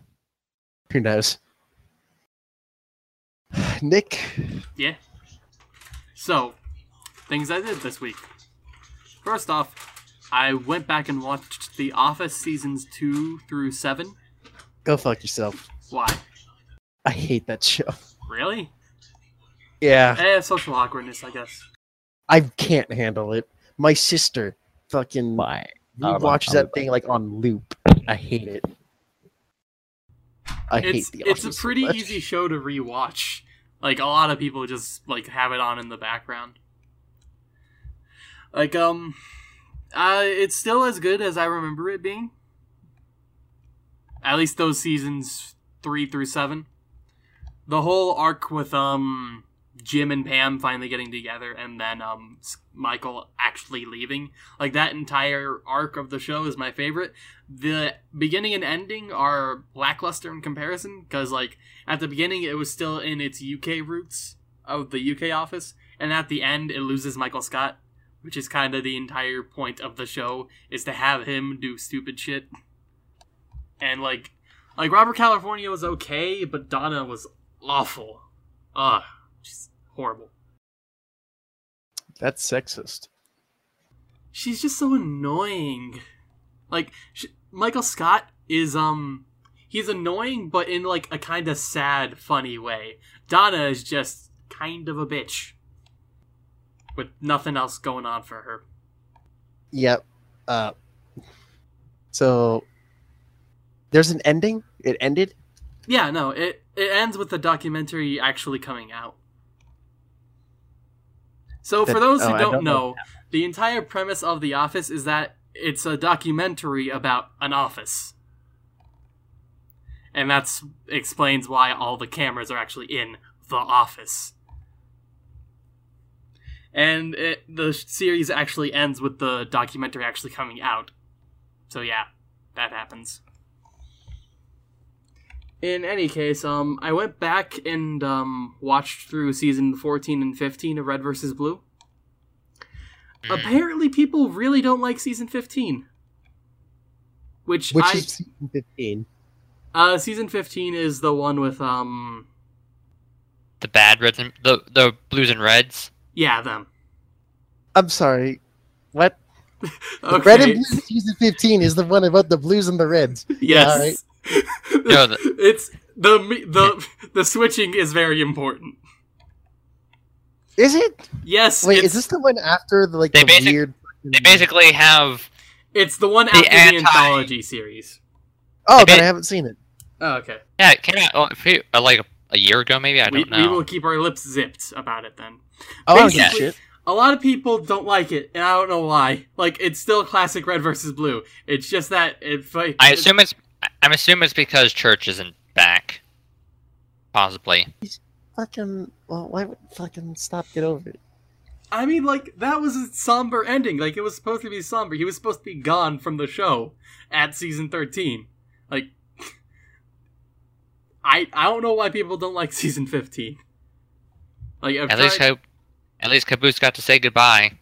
Who knows? Nick, Yeah. So, things I did this week. First off, I went back and watched The Office seasons two through seven. go fuck yourself. Why? I hate that show. Really? Yeah, Eh, social awkwardness, I guess. I can't handle it. My sister fucking my, I know. watches that thing like on loop. I hate it. I hate It's the it's a Office so pretty much. easy show to rewatch. Like a lot of people just like have it on in the background. Like um, uh, it's still as good as I remember it being. At least those seasons three through seven. The whole arc with um Jim and Pam finally getting together, and then um Michael actually leaving. Like that entire arc of the show is my favorite. The beginning and ending are lackluster in comparison because like at the beginning it was still in its UK roots of the UK office, and at the end it loses Michael Scott, which is kind of the entire point of the show is to have him do stupid shit. And like like Robert California was okay, but Donna was awful. Ugh, she's horrible. That's sexist. she's just so annoying. Like sh- Michael Scott is um he's annoying but in like a kind of sad funny way. Donna is just kind of a bitch with nothing else going on for her. Yep. Uh, so there's an ending. It ended. Yeah, no, it it ends with the documentary actually coming out. So for those oh, who I don't, don't know. know, the entire premise of The Office is that it's a documentary about an office. And that's explains why all the cameras are actually in the office. And it, the series actually ends with the documentary actually coming out. So yeah, that happens. In any case, um, I went back and um watched through season fourteen and fifteen of Red vs. Blue. Mm. Apparently, people really don't like season fifteen. Which, Which I is season 15. uh season fifteen is the one with um The bad reds and the the blues and reds. yeah them. I'm sorry. What? Okay. Red and Blue season 15 is the one about the blues and the reds. Yes. alright. No, the- it's the the the switching is very important. Is it? Yes. Wait, is this the one after the like They the basic- weird? They basically have It's the one the after the anthology series. Oh, they then I haven't seen it. Oh, okay. yeah it came out oh, a few- uh, like a, a year ago maybe I don't we know. We will keep our lips zipped about it then. Oh, I a Basically- shit. A lot of people don't like it, and I don't know why. Like, it's still classic red versus blue. It's just that it. like, I assume it's I'm assuming it's because Church isn't back. Possibly. He's Fucking. Well, why would fucking stop? Get over it. I mean, like that was a somber ending. Like it was supposed to be somber. He was supposed to be gone from the show at season thirteen. Like, I I don't know why people don't like season fifteen. Like I've At least tried- Ca- at least Caboose got to say goodbye.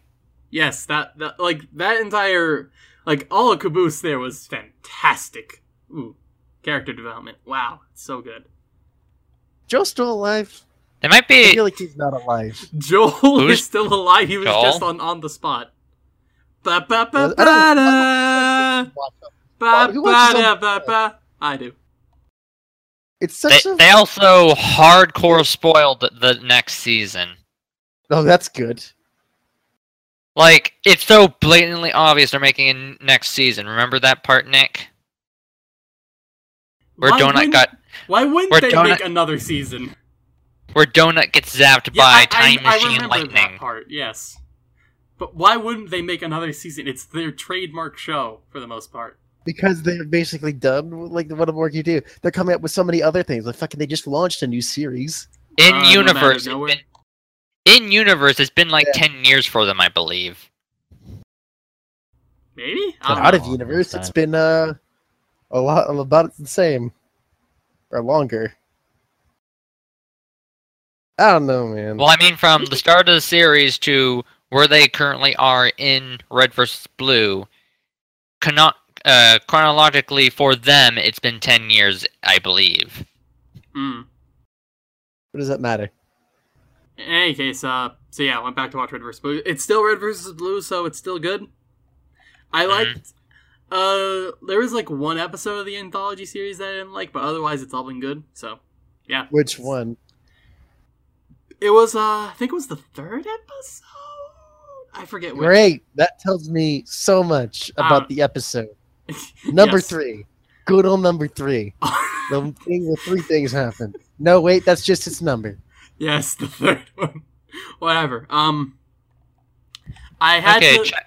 yes, that that like that entire like all of Caboose there was fantastic. Ooh, character development. Wow, so good. Joe's still alive. There might be. I feel like he's not alive. Joel Who's- is still alive. He was Joel? just on on the spot. Ba ba ba I don't- ba da. Ba ba da ba ba. I do. It's they, such a. they also hardcore spoiled the, the next season. Oh, that's good. Like it's so blatantly obvious they're making a n- next season. Remember that part, Nick? Where Why Donut got Why wouldn't where they Donut- make another season? where Donut gets zapped Yeah, by I, time I, I machine remember lightning. that part. Yes, but why wouldn't they make another season? It's their trademark show for the most part. Because they're basically done like what more can you do? They're coming up with so many other things. Like fucking, they just launched a new series. Uh, In no matter universe, it's nowhere. been, in universe, it's been like Yeah. ten years for them, I believe. Maybe I don't out know. of universe, it's been uh a lot about the same. or longer. I don't know, man. Well, I mean, from the start of the series to where they currently are in Red versus Blue, cano- uh, chronologically for them, it's been 10 years, I believe. Mm. What does that matter? In any case, uh, so yeah, I went back to watch Red vs. Blue. It's still Red vs. Blue, so it's still good. I liked. Uh, there was like one episode of the anthology series that I didn't like, but otherwise it's all been good. So, yeah. Which one? It was. Uh, I think it was the third episode. I forget which. Great. That tells me so much about Um, the episode. Number Yes. three. Good old number three. The thing where three things happen. No, wait, that's just its number. yes, the third one. Whatever. Um, I had Okay, to. Chi-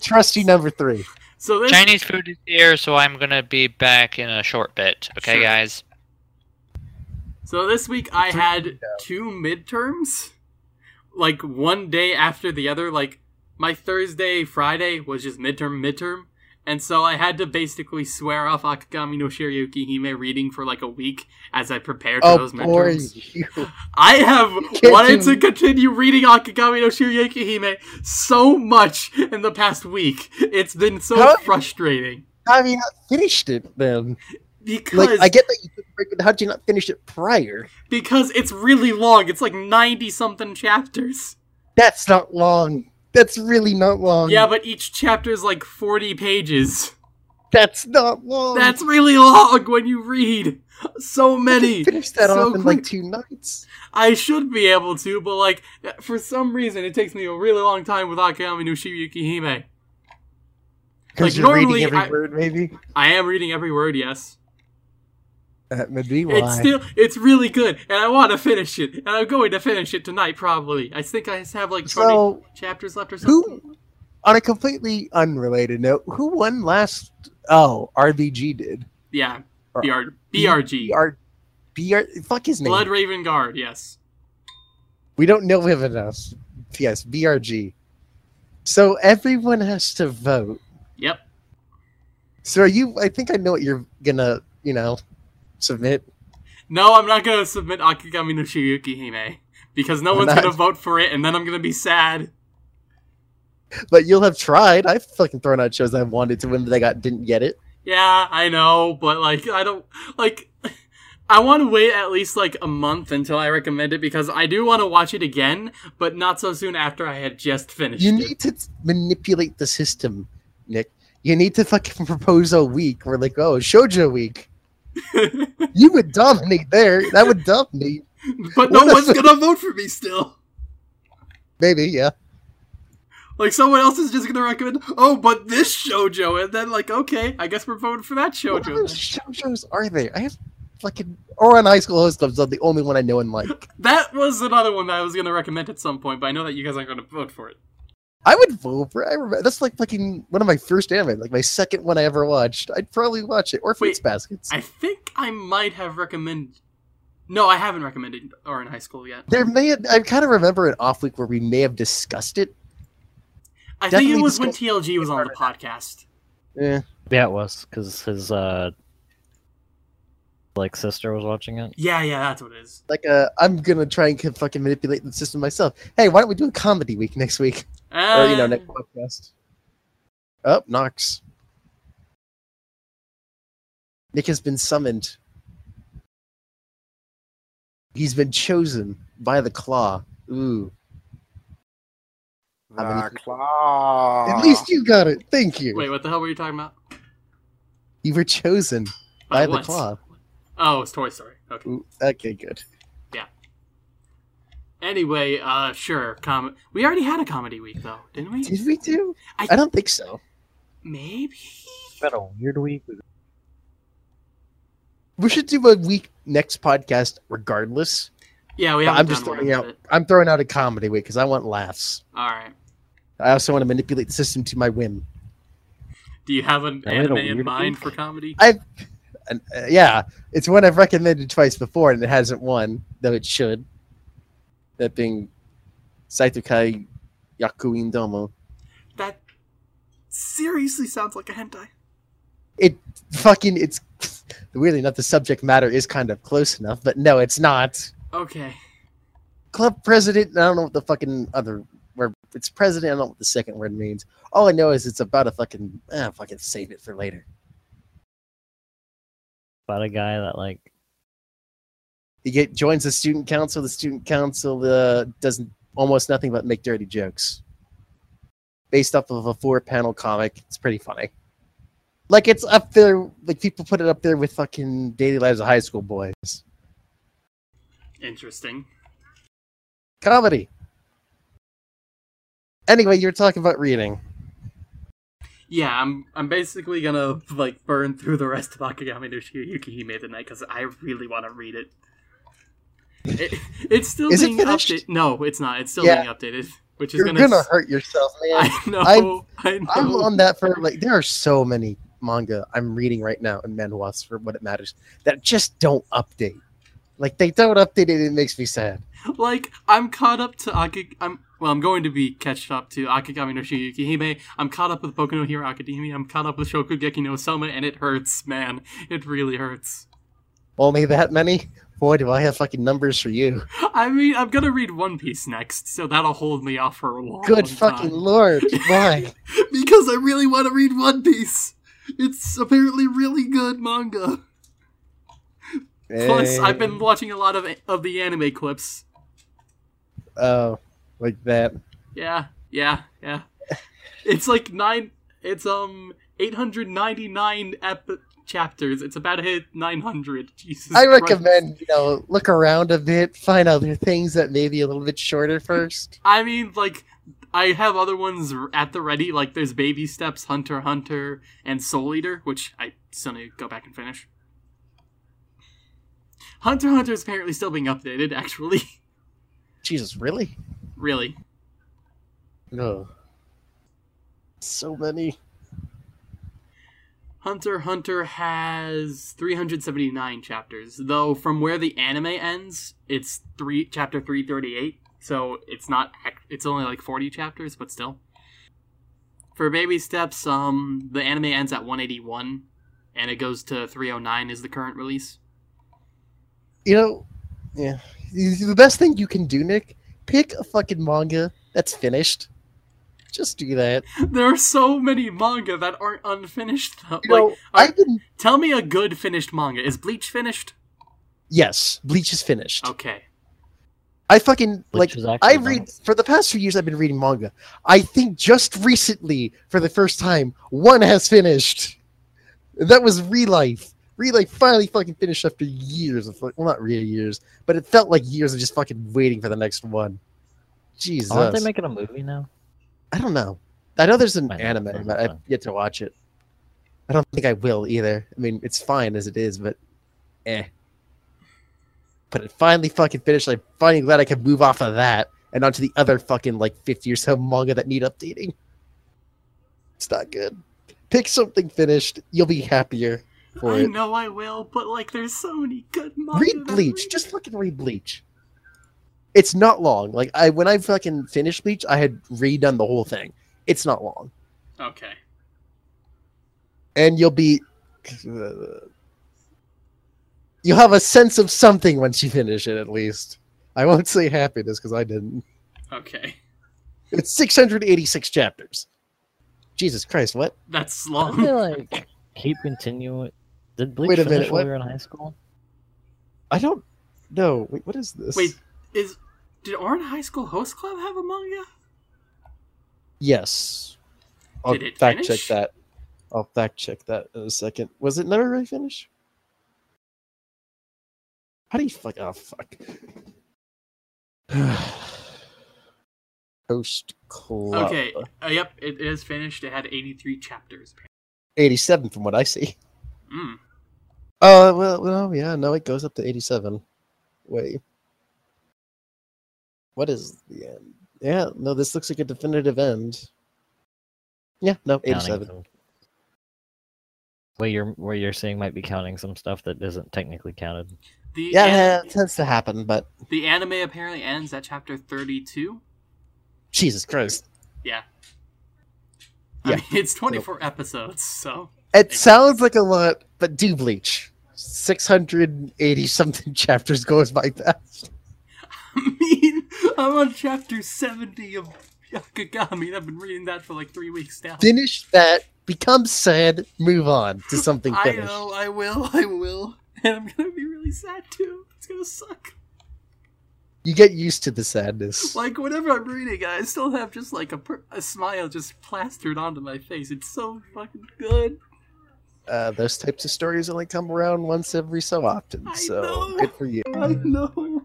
Trusty number three. So this Chinese food is here, so I'm gonna be back in a short bit. Okay, Sure. guys? So this week I had two midterms, like one day after the other. Like my Thursday, Friday was just midterm, midterm, and so I had to basically swear off Akagami no Shirayuki Hime reading for like a week as I prepared for Oh, those. You. I have can't wanted to continue reading Akagami no Shirayuki Hime so much in the past week. It's been so How- frustrating I mean, not finished it then? because Like, I get that you took a break, but how'd you not finish it prior? because it's really long. It's like ninety something chapters. That's not long. That's really not long. Yeah, but each chapter is like 40 pages. that's not long. That's really long when you read. So many. Finish that so off in quick. like two nights. I should be able to, but like, for some reason, it takes me a really long time with Akagami no Shirayuki Hime. Because Like, you're reading normally every I- word, maybe. I am reading every word, yes. That may be why. It's still, it's really good, and I want to finish it, and I'm going to finish it tonight, probably. I think I have like 20 so, chapters left or something. who, on a completely unrelated note, who won last? Oh, RBG did. Yeah, BR, BRG. BR, BR, fuck his name. Blood Raven Guard, yes. We don't know him enough. Yes, BRG. So everyone has to vote. Yep. So are you? I think I know what you're gonna, you know, submit. No, I'm not gonna submit Akagami no Shirayuki Hime because no Why one's not? gonna vote for it, and then I'm gonna be sad. But you'll have tried. I've fucking thrown out shows I wanted to win, but I got didn't get it. Yeah, I know, but like, I don't like. I want to wait at least like a month until I recommend it because I do want to watch it again, but not so soon after I had just finished You it. need to manipulate the system, Nick. You need to fucking propose a week. We're like, oh, shoujo week. You would dominate there. That would dominate. but no What one's if- gonna vote for me still. Maybe, yeah. Like someone else is just gonna recommend, oh, but this shojo, and then like, okay, I guess we're voting for that What shojo. other shoujos are there? I have fucking Ouran High School Host Club's the only one I know and like. That was another one that I was gonna recommend at some point, but I know that you guys aren't gonna vote for it. I would vote for. I remember that's like fucking one of my first anime, like my second one I ever watched. I'd probably watch it or Wait, Fruits Baskets. I think I might have recommended. No, I haven't recommended Ouran high school yet. There may have, I kind of remember an off week where we may have discussed it. I think it was when TLG was on the podcast. Yeah, Yeah, it was because his uh, like sister was watching it. Yeah, yeah, that's what it is. like uh, I'm gonna try and fucking manipulate the system myself. Hey, why don't we do a comedy week next week? or you know, Uh, next podcast. Oh, Knox. Nick has been summoned. He's been chosen by the claw. Ooh. How many Ah, people- claw. At least you got it. Thank you. Wait, what the hell were you talking about? You were chosen by the claw. Oh, it's Toy Story. Okay. Okay, good. Yeah. Anyway, uh, sure. Com- we already had a comedy week though, didn't we? Did we do? I- I don't think so. Maybe. It's a weird week. We should do a week next podcast regardless. Yeah, we haven't I'm just throwing out. yet. I'm throwing out a comedy week because I want laughs. All right. I also want to manipulate the system to my whim. Do you have an Yeah, we had a anime in mind week. for comedy? I, and, uh, yeah, it's one I've recommended twice before, and it hasn't won, though it should. That being Saitokai Yakuin Domo. That seriously sounds like a hentai. It fucking it's weirdly enough, the subject matter is kind of close enough, but no, it's not. Okay. Club president, I don't know what the fucking other word, it's president, I don't know what the second word means. All I know is it's about a fucking, ah, fucking save it for later. About a guy that like He get joins the student council, the student council uh, does almost nothing but make dirty jokes. Based off of a four-panel comic, it's pretty funny. Like, it's up there, like, people put it up there with fucking Daily Lives of High School Boys. Interesting. Comedy. Anyway, you're talking about reading. Yeah, I'm I'm basically gonna like burn through the rest of Akagami no Shirayuki Hime tonight because I really want to read it. it. It's still Is being updated. No, it's not. It's still Yeah. being updated, which is You're gonna. gonna s- hurt yourself, man. I know. I'm- I know. I'm on that for like there are so many manga I'm reading right now and manhwas for what it matters that just don't update. Like they don't update it, it makes me sad. like I'm caught up to Akig. I'm well. I'm going to be catched up to Akagami no Shirayuki Hime. I'm caught up with Boku no Hero Academia. I'm caught up with Shokugeki no Soma, and it hurts, man. It really hurts. Only that many? Boy, do I have fucking numbers for you. I mean, I'm gonna read One Piece next, so that'll hold me off for a long Good fucking time. lord. Why? because I really want to read One Piece. It's apparently really good manga. Plus, I've eh. been watching a lot of of the anime clips. Oh, like that. Yeah, yeah, yeah. It's like nine. It's um eight hundred ninety nine ep chapters. It's about to hit nine hundred. Jesus. I Christ. recommend, you know, look around a bit, find other things that may be a little bit shorter first. I mean, like, I have other ones at the ready. Like, there's Baby Steps, Hunter Hunter, and Soul Eater, which I still need to go back and finish. Hunter Hunter is apparently still being updated, actually. Jesus, really? Really. No. So many. Hunter Hunter has 379 chapters, though from where the anime ends, it's three chapter 338. So it's not it's only like 40 chapters, but still. For Baby Steps, um the anime ends at 181 and it goes to 309 is the current release. You know, yeah. The best thing you can do, Nick, pick a fucking manga that's finished. Just do that. There are so many manga that aren't unfinished though. You know, like are- I've been tell me a good finished manga. Is Bleach finished? yes, Bleach is finished. Okay. I fucking like Bleach is actually I done. read for the past few years I've been reading manga. I think just recently, for the first time, one has finished. That was Relife. Relife finally fucking finished after years of like, well not really years, but it felt like years of just fucking waiting for the next one. Jesus. Aren't they making a movie now? I don't know. I know there's an anime, but I've yet to watch it. I don't think I will either. I mean, it's fine as it is, but eh. But it finally fucking finished. I'm finally glad I can move off of that and onto the other fucking like 50 or so manga that need updating. It's not good. Pick something finished. You'll be happier for I it. know I will, but like there's so many good manga. Read Bleach. read. Just fucking read Bleach. It's not long. Like I when I fucking finished Bleach, I had redone the whole thing. It's not long. Okay. and you'll be you'll have a sense of something once you finish it at least i won't say happiness because i didn't Okay. it's 686 chapters jesus christ what That's Didn't long. like keep continuing? Did Bleach Wait a minute, while we were in high school? i don't know wait what is this Wait, is did Ouran High School Host Club have a manga? yes i'll Did it fact finish? check that i'll fact check that in a second was it never really finished how do you fuck oh fuck Host Club. Okay. Uh, yep, it is finished. It had 83 chapters. 87 from what I see. Mm. Oh, well, well, yeah, no, it goes up to 87. Wait. What is the end? Yeah, no, this looks like a definitive end. Yeah, no, 87. some- Where you're where you're saying might be counting some stuff that isn't technically counted. The Yeah, an- it tends to happen, but the anime apparently ends at chapter 32. Jesus Christ. Yeah. Yeah. Mean, it's 24 episodes, so It sounds like a lot, but do Bleach. 680 something chapters goes by fast. I mean, I'm on chapter 70 of Akagami, and I've been reading that for like three weeks now. Finish that, become sad, move on to something I know, I will, I will. And I'm gonna be really sad too. It's gonna suck. You get used to the sadness. Like, whenever I'm reading, I still have just like a, per- a smile just plastered onto my face. It's so fucking good. Uh, those types of stories only come around once every so often, I so know. good for you. I know.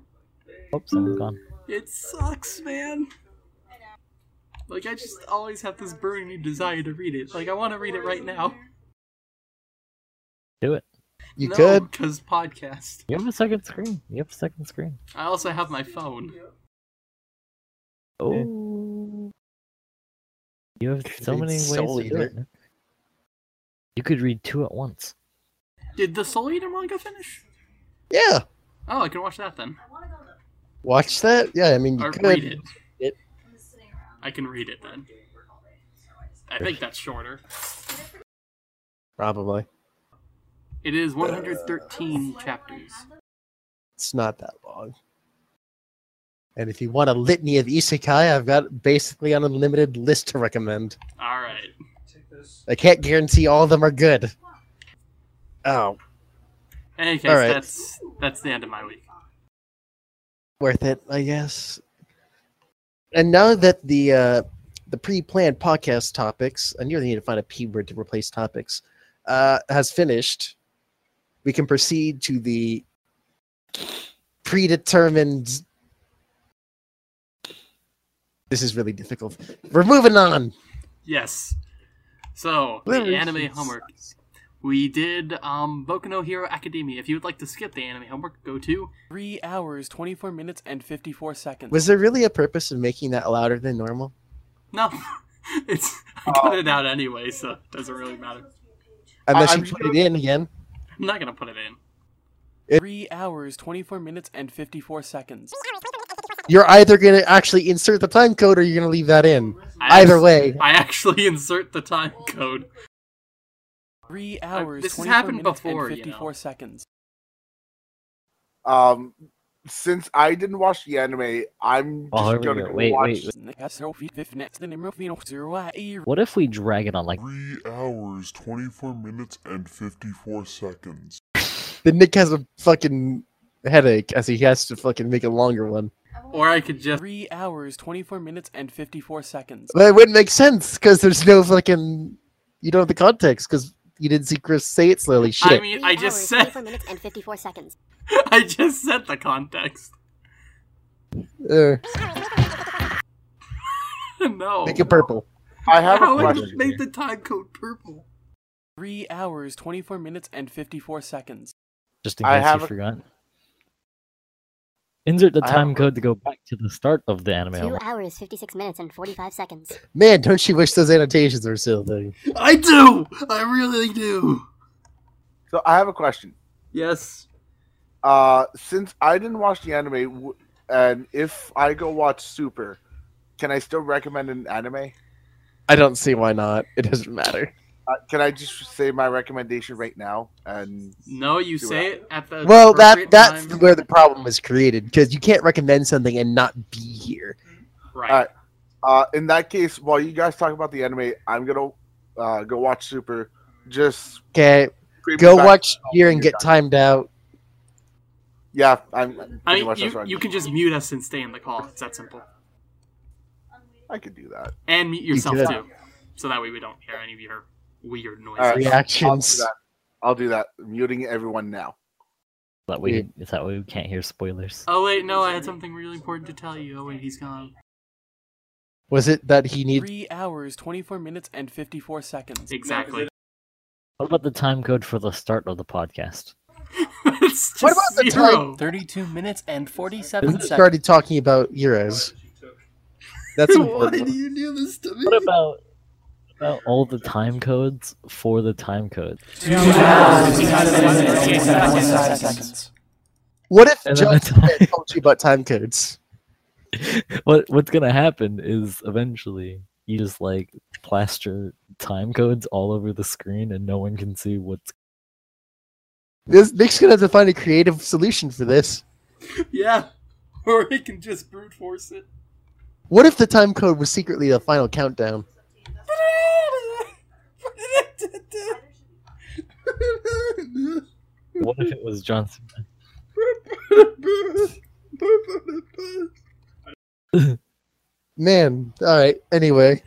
Oh, someone's gone. It sucks, man. Like, I just always have this burning desire to read it. Like, I want to read it right now. Do it. You no, could. because podcast. You have a second screen. You have a second screen. I also have my phone. Oh. You have so many ways to do it. Nick. You could read two at once. Did the Soul Eater manga finish? Yeah. Oh, I can watch that then. Watch that? Yeah, I mean, you Or could. read it. It- I can read it then. I think that's shorter. Probably. It is 113 chapters. It's not that long. And if you want a litany of isekai, I've got basically an unlimited list to recommend. Alright. I can't guarantee all of them are good. Oh, In any case, Alright. that's that's the end of my week. worth it, I guess. And now that the uh, the pre-planned podcast topics, I nearly need to find a p word to replace topics, uh, has finished, we can proceed to the predetermined. This is really difficult. We're moving on. Yes. So, the anime homework. We did um, Boku no Hero Academia. If you would like to skip the anime homework, go to 3 hours, 24 minutes, and 54 seconds. Was there really a purpose of making that louder than normal? No. it's I cut it out anyway, so it doesn't really matter. Unless I'm you put it in again. I'm not gonna put it in. It- 3 hours, 24 minutes, and 54 seconds. You're either going to actually insert the time code or you're going to leave that in. I Either way. I actually insert the time code. Three hours, this has 24 happened minutes, before, and you 54 know. seconds. Um, since I didn't watch the anime, I'm just Oh, here we gonna go. go Wait, watch. wait, What if we drag it on like Three hours, 24 minutes, and 54 seconds. Then Nick has a fucking headache as he has to fucking make a longer one. Or I could just Three hours, 24 minutes, and 54 seconds. But it wouldn't make sense because there's no fucking. You don't have the context because you didn't see Chris say it slowly. Shit. I mean I just hours, said 24 minutes and 54 seconds. I just said the context. Uh, no. make it purple. I have How a question. you make the time code purple? Three hours, 24 minutes, and 54 seconds. just in I case have you a- forgot? Insert the I time code to go back to the start of the anime. Two hours, 56 minutes and 45 seconds. Man, don't you wish those annotations were still there? I do. I really do. So I have a question. Yes. Uh, since I didn't watch the anime, and if I go watch Super, can I still recommend an anime? I don't see why not. It doesn't matter. Uh, can I just say my recommendation right now? And No, you say it. it at the Well, that that's time. where the problem is created because you can't recommend something and not be here. right. Alright. uh, in that case, while you guys talk about the anime, I'm gonna uh, go watch Super. Just Okay, go watch here and get timed out. Yeah, I'm. I mean, you, you can just mute us and stay in the call. It's that simple. I could do that. And mute yourself could. too, so that way we don't hear any of your weird noises. Alright. I'll do Reactions. that. I'll do that. muting everyone now. That way, Weird. is that way we can't hear spoilers. Oh wait, no, I had something really important to tell you. Oh wait, he's gone. Was it that he needed? Three hours, 24 minutes, and 54 seconds. Exactly. What about the time code for the start of the podcast? it's just What about the zero. 32 minutes and 47 Isn't seconds. started talking about euros? That's important. Why important. do you do this to me? What about about all the time codes for the time code? What if And then John the time- told you about time codes? what what's gonna happen is eventually you just like plaster time codes all over the screen and no one can see what's This Nick's gonna have to find a creative solution for this. Yeah. Or he can just brute force it. What if the time code was secretly the final countdown? What if it was Johnson? Man, all right. Anyway,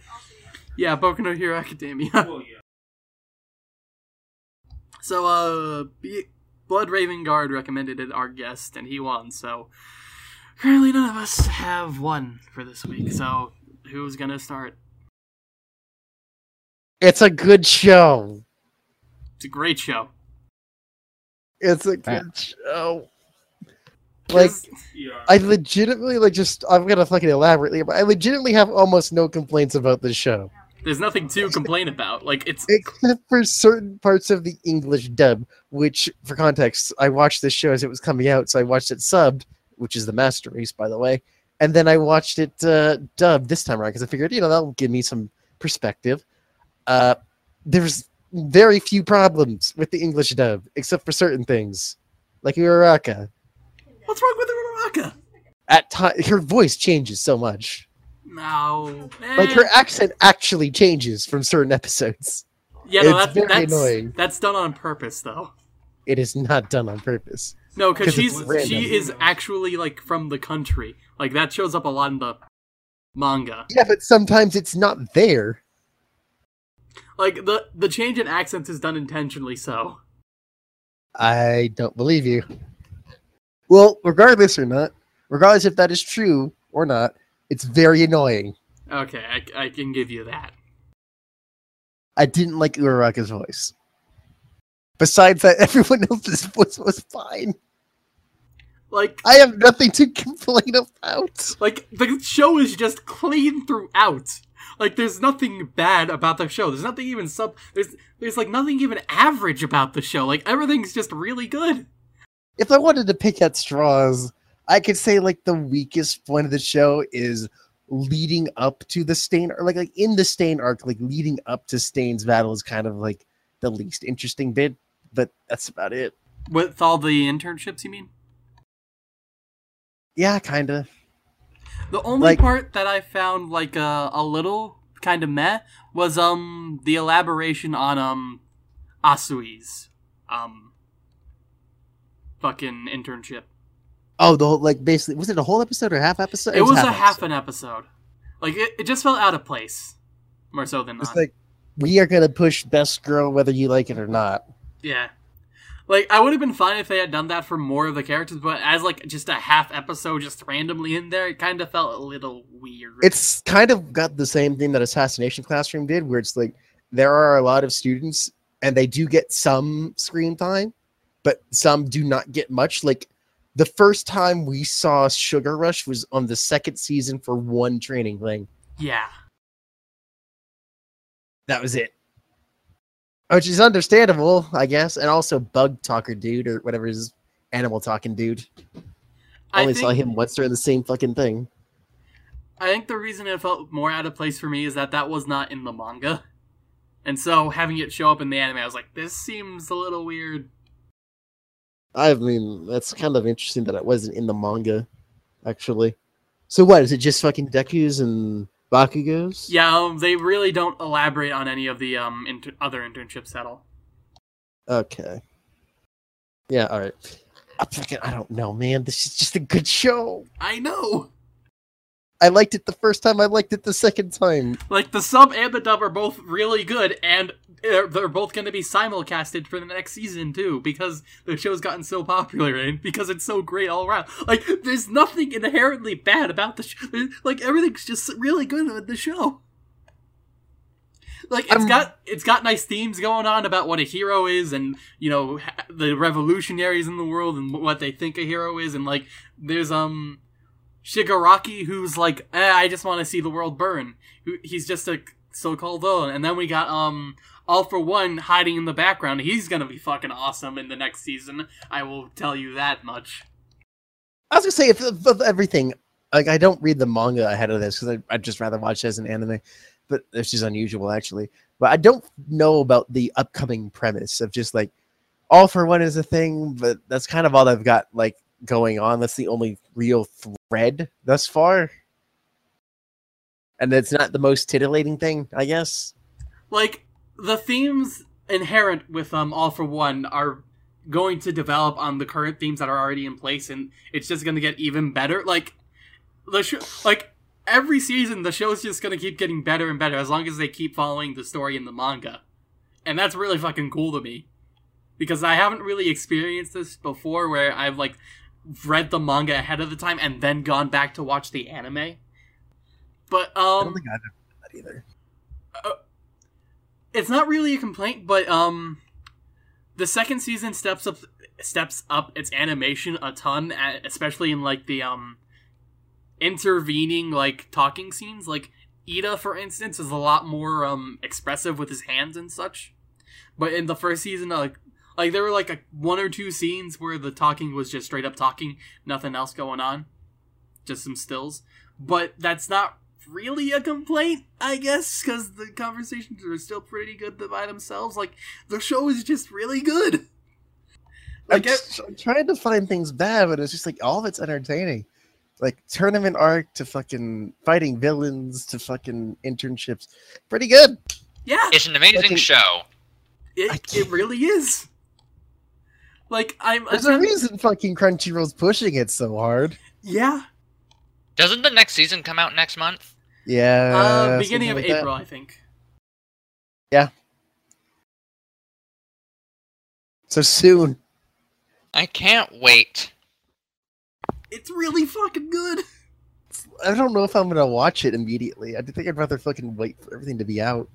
Yeah, Boku no Hero Academia. so, uh, B- Blood Raven Guard recommended it our guest, and he won. So, currently none of us have one for this week. So, who's gonna start? It's a good show. It's a great show. It's a Right. good show. Like, I legitimately like just I'm gonna fucking elaborate, but I legitimately have almost no complaints about this show. There's nothing to complain about. Like, it's except for certain parts of the English dub, which, for context, I watched this show as it was coming out, so I watched it subbed, which is the masterpiece, by the way, and then I watched it uh, dubbed this time around because I figured, you know, that'll give me some perspective. Uh, there's very few problems with the English dub, except for certain things, like Uraraka. what's wrong with Uraraka? At time, her voice changes so much. No, Like eh. her accent actually changes from certain episodes. Yeah, no, that's very that's, annoying. that's done on purpose, though. It is not done on purpose. No, because she's she is actually like from the country. Like that shows up a lot in the manga. Yeah, but sometimes it's not there. Like the the change in accents is done intentionally. So I don't believe you. Well, regardless or not, regardless if that is true or not, it's very annoying. okay, I, I can give you that. I didn't like Uraraka's voice. Besides that, everyone else's voice was fine. Like I have nothing to complain about. like the show is just clean throughout. Like there's nothing bad about the show. There's nothing even sub. There's there's like nothing even average about the show. Like everything's just really good. If I wanted to pick at straws, I could say like the weakest point of the show is leading up to the Stain, or like like in the Stain arc, like leading up to Stain's battle is kind of like the least interesting bit. But that's about it. With all the internships, you mean? Yeah, kind of. The only Like- part that I found like uh, a little kind of meh was um the elaboration on um Asui's um fucking internship. Oh, the whole like basically was it a whole episode or half episode? It was a episode. half an episode. Like it, it just felt out of place. More so than It's not. like we are gonna push best girl whether you like it or not. yeah. Like I would have been fine if they had done that for more of the characters, but as like just a half episode just randomly in there, it kind of felt a little weird. It's kind of got the same thing that Assassination Classroom did, where it's like there are a lot of students and they do get some screen time, but some do not get much. Like the first time we saw Sugar Rush was on the second season for one training thing. yeah. That was it. Which is understandable, I guess, and also Bug Talker dude or whatever his animal talking dude. I only saw him once during the same fucking thing. I think the reason it felt more out of place for me is that that was not in the manga. And so having it show up in the anime, I was like, this seems a little weird. I mean, that's kind of interesting that it wasn't in the manga, actually. So what, is it just fucking Deku's and Bakugos? Yeah, um, they really don't elaborate on any of the um inter- other internships at all. Okay. Yeah, alright. I fucking, I don't know, man. This is just a good show. I know! I liked it the first time, I liked it the second time. Like, the sub and the dub are both really good, and they're, they're both going to be simulcasted for the next season, too, because the show's gotten so popular, and because it's so great all around. Like, there's nothing inherently bad about the show. Like, everything's just really good with the show. Like it's I'm- got it's got nice themes going on about what a hero is, and you know the revolutionaries in the world and what they think a hero is, and like there's um Shigaraki who's like eh, I just want to see the world burn. He's just a so-called villain, and then we got um All for One hiding in the background. He's gonna be fucking awesome in the next season. I will tell you that much. I was gonna say, if, of everything, like I don't read the manga ahead of this because I'd just rather watch it as an anime, but this is unusual actually. But I don't know about the upcoming premise of just like All for One is a thing, but that's kind of all I've got like going on. That's the only real thread thus far. And it's not the most titillating thing, I guess. like the themes inherent with um all for one are going to develop on the current themes that are already in place and it's just going to get even better. Like the show like every season the show's just going to keep getting better and better as long as they keep following the story in the manga. And that's really fucking cool to me. Because i haven't really experienced this before where i've like read the manga ahead of the time and then gone back to watch the anime. But um I um don't think I've ever done that either. It's not really a complaint, but um, the second season steps up steps up its animation a ton, especially in like the um intervening like talking scenes. Like Iida, for instance, is a lot more um expressive with his hands and such. But in the first season, like like there were like a, one or two scenes where the talking was just straight up talking, nothing else going on, just some stills. But that's not really a complaint, I guess, because the conversations are still pretty good by themselves. Like the show is just really good. I'm, Like, I'm trying to find things bad, but it's just like all of it's entertaining. Like tournament arc to fucking fighting villains to fucking internships. Pretty good. yeah, It's an amazing Fucking- show. It, it really is. Like I'm, There's a I'm- reason fucking Crunchyroll's pushing it so hard. yeah. Doesn't the next season come out next month? Yeah. Uh, beginning of something like that. April, I think. Yeah. So soon. I can't wait. It's really fucking good. I don't know if I'm gonna watch it immediately. I think I'd rather fucking wait for everything to be out.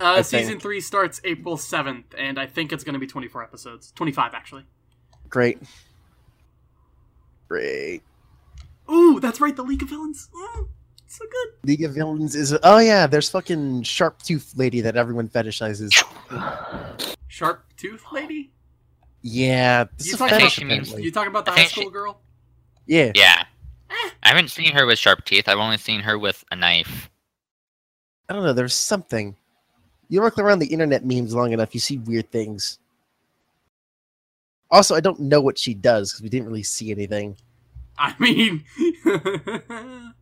Uh, season think- three starts April seventh, and I think it's going to be twenty four episodes, twenty five actually. Great. Great. Ooh, that's right, the League of Villains. Mm, so good. League of Villains is oh yeah, there's fucking sharp tooth lady that everyone fetishizes. Sharp Tooth Lady. Yeah, this You is a talking, fetish she means- you talking about the high school she- girl? Yeah. Yeah. Eh. I haven't seen her with sharp teeth. I've only seen her with a knife. I don't know, there's something. You work around the internet memes long enough, you see weird things. Also, I don't know what she does because we didn't really see anything. I mean,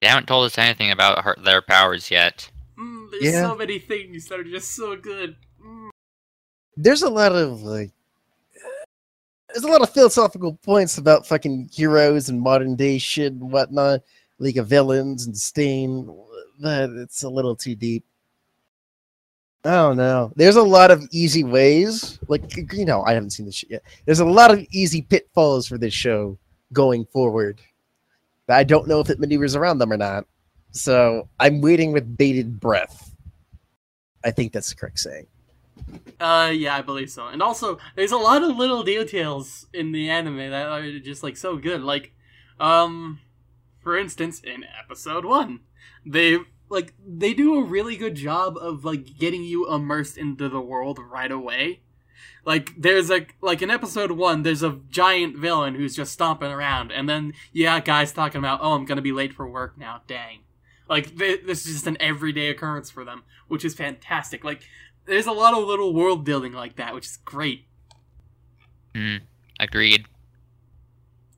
They haven't told us anything about her, their powers yet. mm, there's Yeah. so many things that are just so good. Mm. There's a lot of like there's a lot of philosophical points about fucking heroes and modern day shit and whatnot, League of Villains and Stain, but it's a little too deep. I don't know. There's a lot of easy ways, like you know, I haven't seen this shit yet. There's a lot of easy pitfalls for this show going forward. I don't know if it maneuvers around them or not. So I'm waiting with bated breath. I think that's the correct saying. Uh, yeah, I believe so. And also, there's a lot of little details in the anime that are just like so good. Like, um, for instance, in episode one, they like they do a really good job of like getting you immersed into the world right away. Like, there's a like in episode one, there's a giant villain who's just stomping around, and then yeah, guys talking about, oh, I'm gonna be late for work now. Dang. Like th- this is just an everyday occurrence for them, which is fantastic. Like there's a lot of little world building like that, which is great. Hmm. Agreed.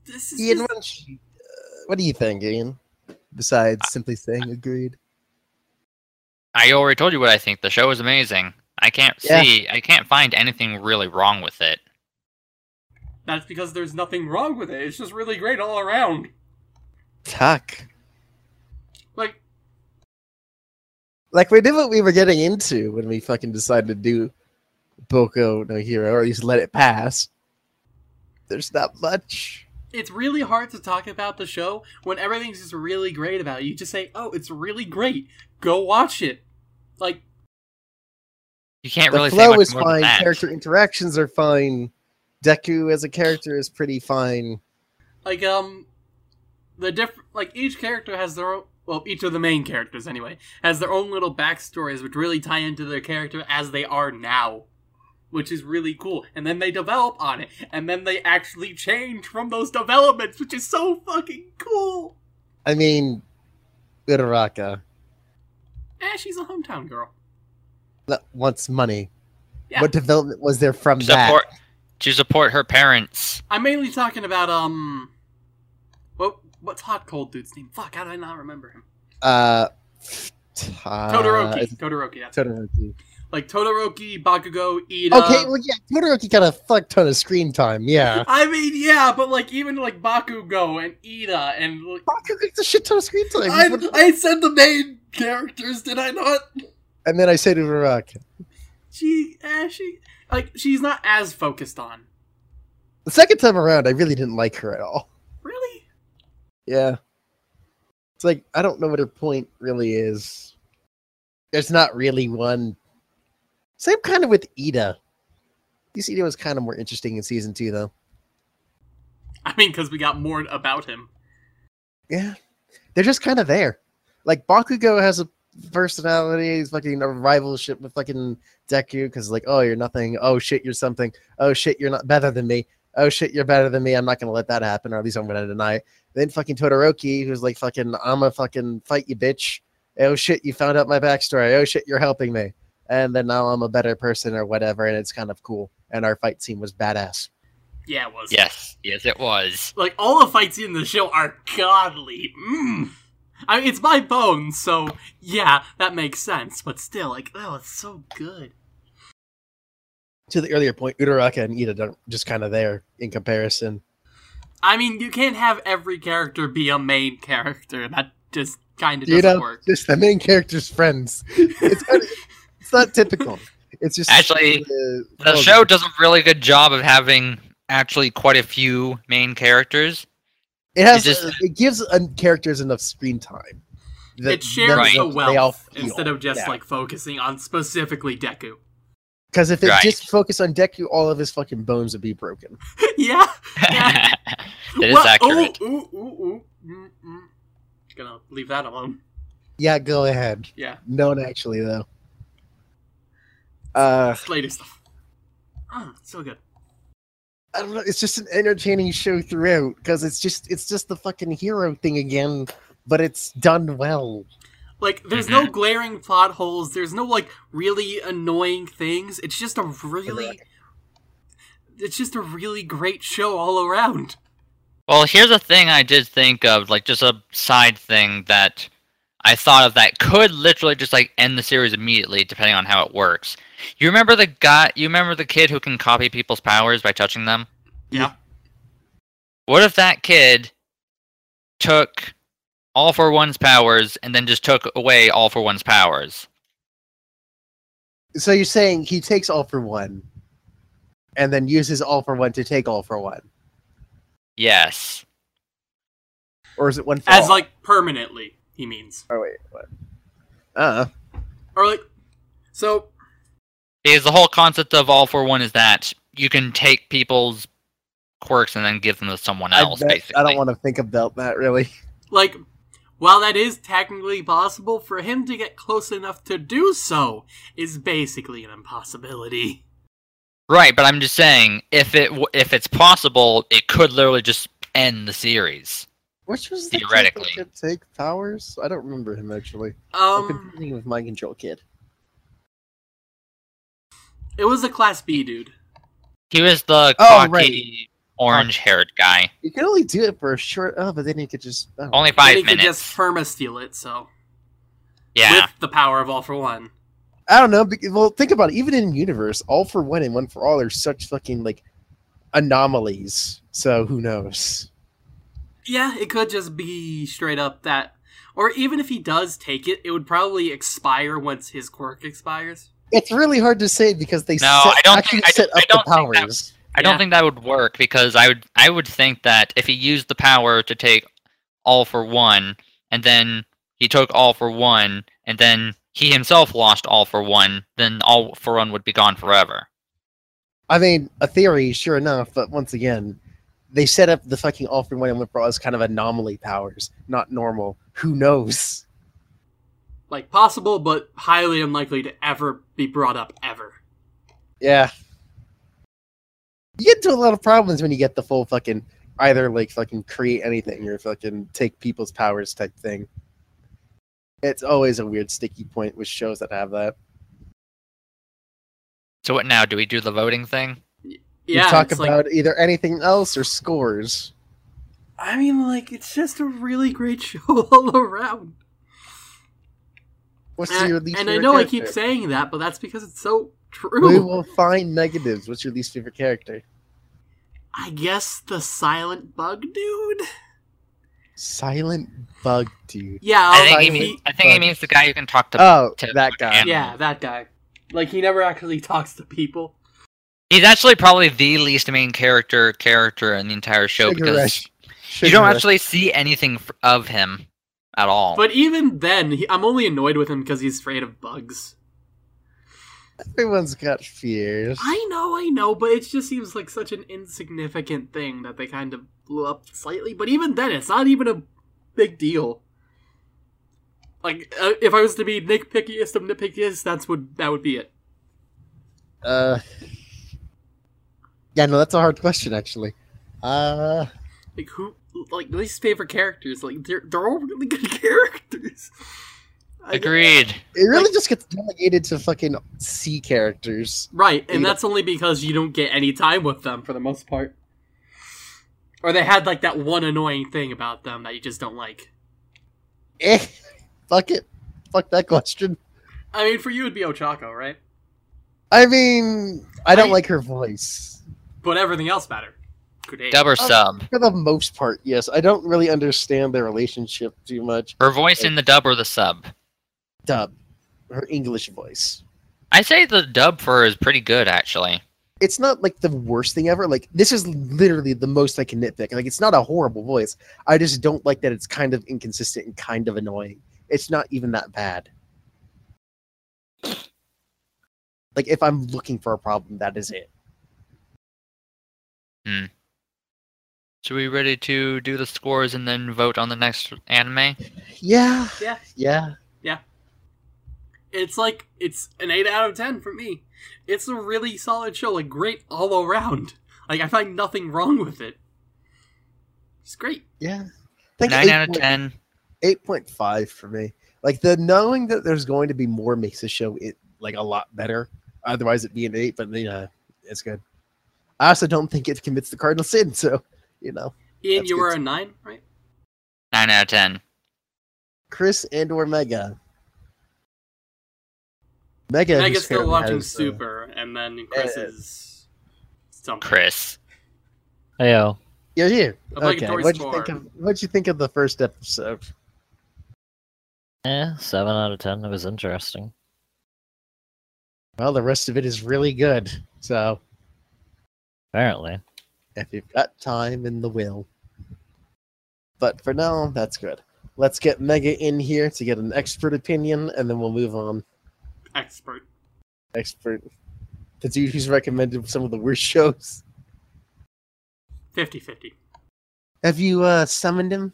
This is Ian, just- why uh, what do you think, Ian? Besides simply saying agreed. I already told you what I think. The show is amazing. I can't Yeah. see. I can't find anything really wrong with it. that's because there's nothing wrong with it. It's just really great all around. Tuck. Like Like we did what we were getting into when we fucking decided to do Boku no Hero, or at least let it pass. There's not much. it's really hard to talk about the show when everything's just really great about it. You just say, "Oh, it's really great. Go watch it." Like You can't the really flow much is fine. that. Character interactions are fine. Deku as a character is pretty fine. like um the diff like each character has their own well each of the main characters anyway has their own little backstories which really tie into their character as they are now which is really cool and then they develop on it and then they actually change from those developments which is so fucking cool I mean, Uraraka eh she's a hometown girl that wants money. Yeah. What development was there from that? Support to support her parents. I'm mainly talking about um, what what's hot cold dude's name? Fuck, how did I not remember him? Uh, uh, Todoroki. Todoroki. That's it. Todoroki. like Todoroki, Bakugo, Iida. Okay, well, yeah, Todoroki got a fuck ton of screen time. Yeah, I mean, yeah, but like even like Bakugo and Iida and like, Bakugo gets a shit ton of screen time. I, What- I said the main characters, did I not? And then I say to Todoroki, She, eh, she, like she's not as focused on. the second time around, I really didn't like her at all. Really? Yeah. It's like I don't know what her point really is. There's not really one. Same kind of with Iida. This Iida was kind of more interesting in season two, though. I mean, because we got more about him. Yeah, they're just kind of there. Like Bakugo has a personality. He's fucking a rivalship with fucking Deku because like, oh, you're nothing. Oh shit, you're something. Oh shit, you're not better than me. Oh shit, you're better than me. I'm not gonna let that happen, or at least I'm gonna deny it. Then fucking Todoroki, who's like fucking, I'm a fucking fight you, bitch. Oh shit, you found out my backstory. Oh shit, you're helping me. And then now I'm a better person or whatever, and it's kind of cool. And our fight scene was badass. Yeah, it was. Yes, yes, it was. Like all the fights in the show are godly. Mm. I mean, it's my bones, so yeah, that makes sense. But still, like, oh, it's so good. To the earlier point, Uraraka and Iida are just kind of there in comparison. I mean, you can't have every character be a main character. That just kind of doesn't know, work. just the main character's friends. It's kinda, it's not typical. It's just Actually, uh, The show does a really good job of having actually quite a few main characters. It has it just- uh, it gives uh, characters enough screen time. that- It shares that the they all wealth instead of just Yeah. like focusing on specifically Deku. Because if it Right. just focused on Deku, all of his fucking bones would be broken. yeah. that is Well, accurate. Ooh, ooh, ooh, ooh. Mm, mm. Gonna leave that alone. Yeah, go ahead. Yeah. No, actually though. Uh, Later stuff. Oh, so good. I don't know. It's just an entertaining show throughout because it's just it's just the fucking hero thing again, but it's done well. Like, there's no Mm-hmm. glaring plot holes. There's no like really annoying things. It's just a really, it's just a really great show all around. Well, here's a thing I did think of, like just a side thing that I thought of that could literally just like end the series immediately, depending on how it works. You remember the guy? You remember the kid who can copy people's powers by touching them? Yeah. What if that kid took all for one's powers and then just took away all for one's powers? So you're saying he takes all for one, and then uses all for one to take all for one, Yes. or is it one for As all? like permanently, he means, Oh wait, what? Uh, or like, so Because the whole concept of all for one is that you can take people's quirks and then give them to someone I, else, bet- basically. I don't want to think about that really. like while that is technically possible for him to get close enough to do so is basically an impossibility Right, but I'm just saying, if it if it's possible, it could literally just end the series. Which was the kid that Theoretically. could take powers? I don't remember him actually. I'm um confusing with Mind Control Kid. it was a class b dude He was the Oh, cocky, orange-haired guy. You could only do it for a short. Oh, but then you could just. Oh. Only Then five he could just perma steal it so Yeah, with the power of all for one I don't know. Well, think about it. Even in universe, all for one and one for all are such fucking like anomalies. So who knows? Yeah it could just be straight up that or even if he does take it it would probably expire once his quirk expires It's really hard to say because they No, set, I don't actually think- I set don't- I up don't the think that- powers. I don't think that would work because I would I would think that if he used the power to take all for one, and then he took all for one, and then he himself lost all for one, then all for one would be gone forever. I mean, a theory, sure enough, but once again, they set up the fucking all for one and one for as kind of anomaly powers, not normal. Who knows? like possible but highly unlikely to ever be brought up ever Yeah. You get into a lot of problems when you get the full fucking either like fucking create anything or fucking take people's powers type thing. It's always a weird sticky point with shows that have that. So what now? Do we do the voting thing? We Yeah, talk it's like- about either anything else or scores. I mean, like, it's just a really great show all around. What's And, your least and I favorite know I keep saying that, but that's because it's so true. We will find negatives. What's your least favorite character? I guess the silent bug dude. Silent bug dude. Yeah, I I'll- think, he mean, I think he means the guy who can talk to. Oh, to that guy. animals. yeah, that guy. Like he never actually talks to people. He's actually probably the least main character character in the entire show Sugar because Rush. you don't Rush. actually see anything of him at all. But even then, he, I'm only annoyed with him because he's afraid of bugs. Everyone's got fears. I know, I know, but it just seems like such an insignificant thing that they kind of blew up slightly. But even then, it's not even a big deal. Like, uh, if I was to be nitpickiest of nitpickiest, that's would that would be it. Uh, yeah, no, that's a hard question actually. Uh, Like who, like least favorite characters? Like they're they're all really good characters. I- Agreed. it really just gets delegated to fucking C characters. Right, and Yeah. that's only because you don't get any time with them for the most part. Or they had like that one annoying thing about them that you just don't like. Eh, fuck it, fuck that question. I mean, for you it'd be Ochako, right? I mean, I don't I- like her voice. But everything else matter. Good Dub or Um, sub? For the most part, yes. I don't really understand their relationship too much. Her voice in the dub or the sub? Dub, her English voice. I say the dub for her is pretty good actually. It's not like the worst thing ever. Like this is literally the most I can nitpick. Like it's not a horrible voice. I just don't like that it's kind of inconsistent and kind of annoying. It's not even that bad. Like if I'm looking for a problem, that is it. Hmm. So we ready to do the scores and then vote on the next anime? Yeah, Yeah. yeah. Yeah. It's like it's an eight out of ten for me. It's a really solid show, like great all around. Like I find nothing wrong with it. It's great. Yeah. I think Nine out of 8.5 ten. 8.5 for me. Like the knowing that there's going to be more makes the show it like a lot better. Otherwise it'd be an 8, but you know, it's good. I also don't think it commits the cardinal sin, so you know. Ian, you were a nine, right? Nine out of ten. Chris and or Mega. Mega who's Mega's still watching has, uh, Super, and then Chris uh, is something. Chris. Heyo. You're here. Okay. What'd you think of what'd you think of the first episode? Eh, seven out of ten. It was interesting. Well, the rest of it is really good. So Apparently. if you've got time and the will. But for now, that's good. Let's get Mega in here to get an expert opinion, and then we'll move on. Expert. Expert. The dude who's recommended some of the worst shows. 50-50. Have you uh, summoned him?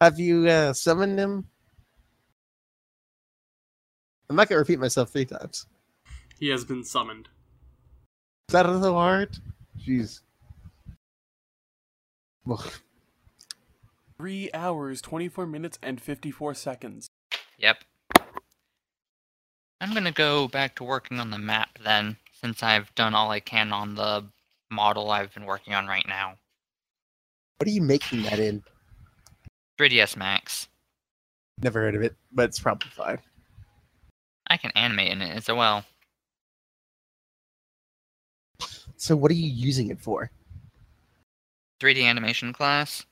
Have you uh, summoned him? I'm not going to repeat myself three times. He has been summoned. Is that so hard? Jeez. Well, Three hours, 24 minutes, and 54 seconds. Yep. I'm gonna go back to working on the map then, since I've done all I can on the model I've been working on right now. what are you making that in? 3ds Max. Never heard of it, but it's probably fine. I can animate in it as well. So what are you using it for? 3D animation class.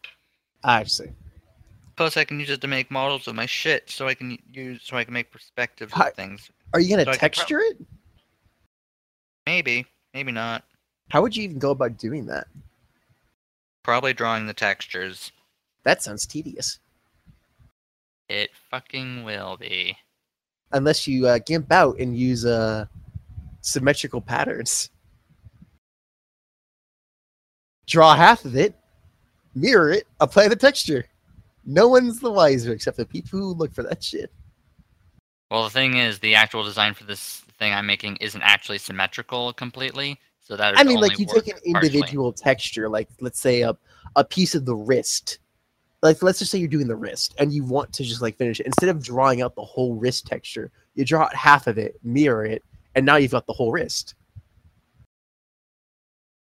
I see. Plus, I can use it to make models of my shit, so I can use so I can make perspectives of things. Are you gonna So I can prob- texture it? Maybe, maybe not. How would you even go about doing that? Probably drawing the textures. That sounds tedious. It fucking will be. Unless you uh, gimp out and use uh, symmetrical patterns. Draw half of it, mirror it, apply the texture. No one's the wiser except the people who look for that shit. Well, the thing is, the actual design for this thing I'm making isn't actually symmetrical completely, so that I mean, like you take an partially. individual texture, like let's say a a piece of the wrist. Like let's just say you're doing the wrist and you want to just like finish it instead of drawing out the whole wrist texture, You draw out half of it, mirror it, and now you've got the whole wrist.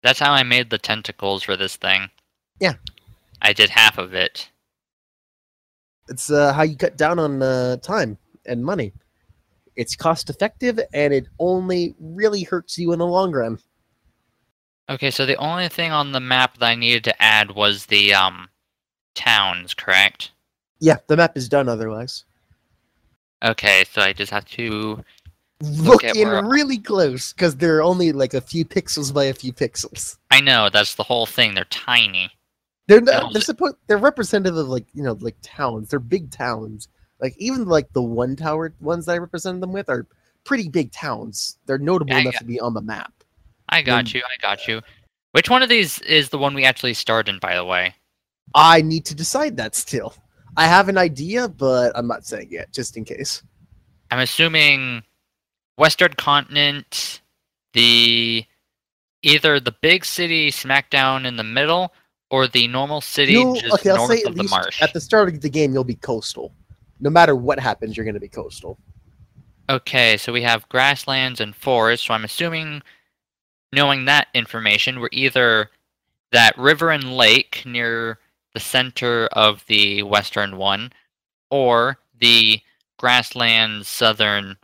That's how I made the tentacles for this thing. Yeah. I did half of it. It's uh, how you cut down on uh, time and money. It's cost effective, and it only really hurts you in the long run. Okay, so the only thing on the map that I needed to add was the um towns, correct? Yeah, the map is done otherwise. Okay, so I just have to Look at in really close because they're only like a few pixels by a few pixels. I know, that's the whole thing. They're tiny. They're not, they're supposed they're representative of like you know like towns. They're big towns. Like even like the one tower ones that I represented them with are pretty big towns. They're notable Yeah, enough yeah. to be on the map. I got you, I got you. Which one of these is the one we actually starred in, by the way? I need to decide that still. I have an idea, but I'm not saying yet, just in case. I'm assuming Western Continent, the either the big city smack down in the middle, or the normal city You'll- just okay, north of the marsh. at the start of the game you'll be coastal. No matter what happens, you're going to be coastal. Okay, so we have grasslands and forests, so I'm assuming, knowing that information, we're either that river and lake near the center of the western one, or the grasslands southern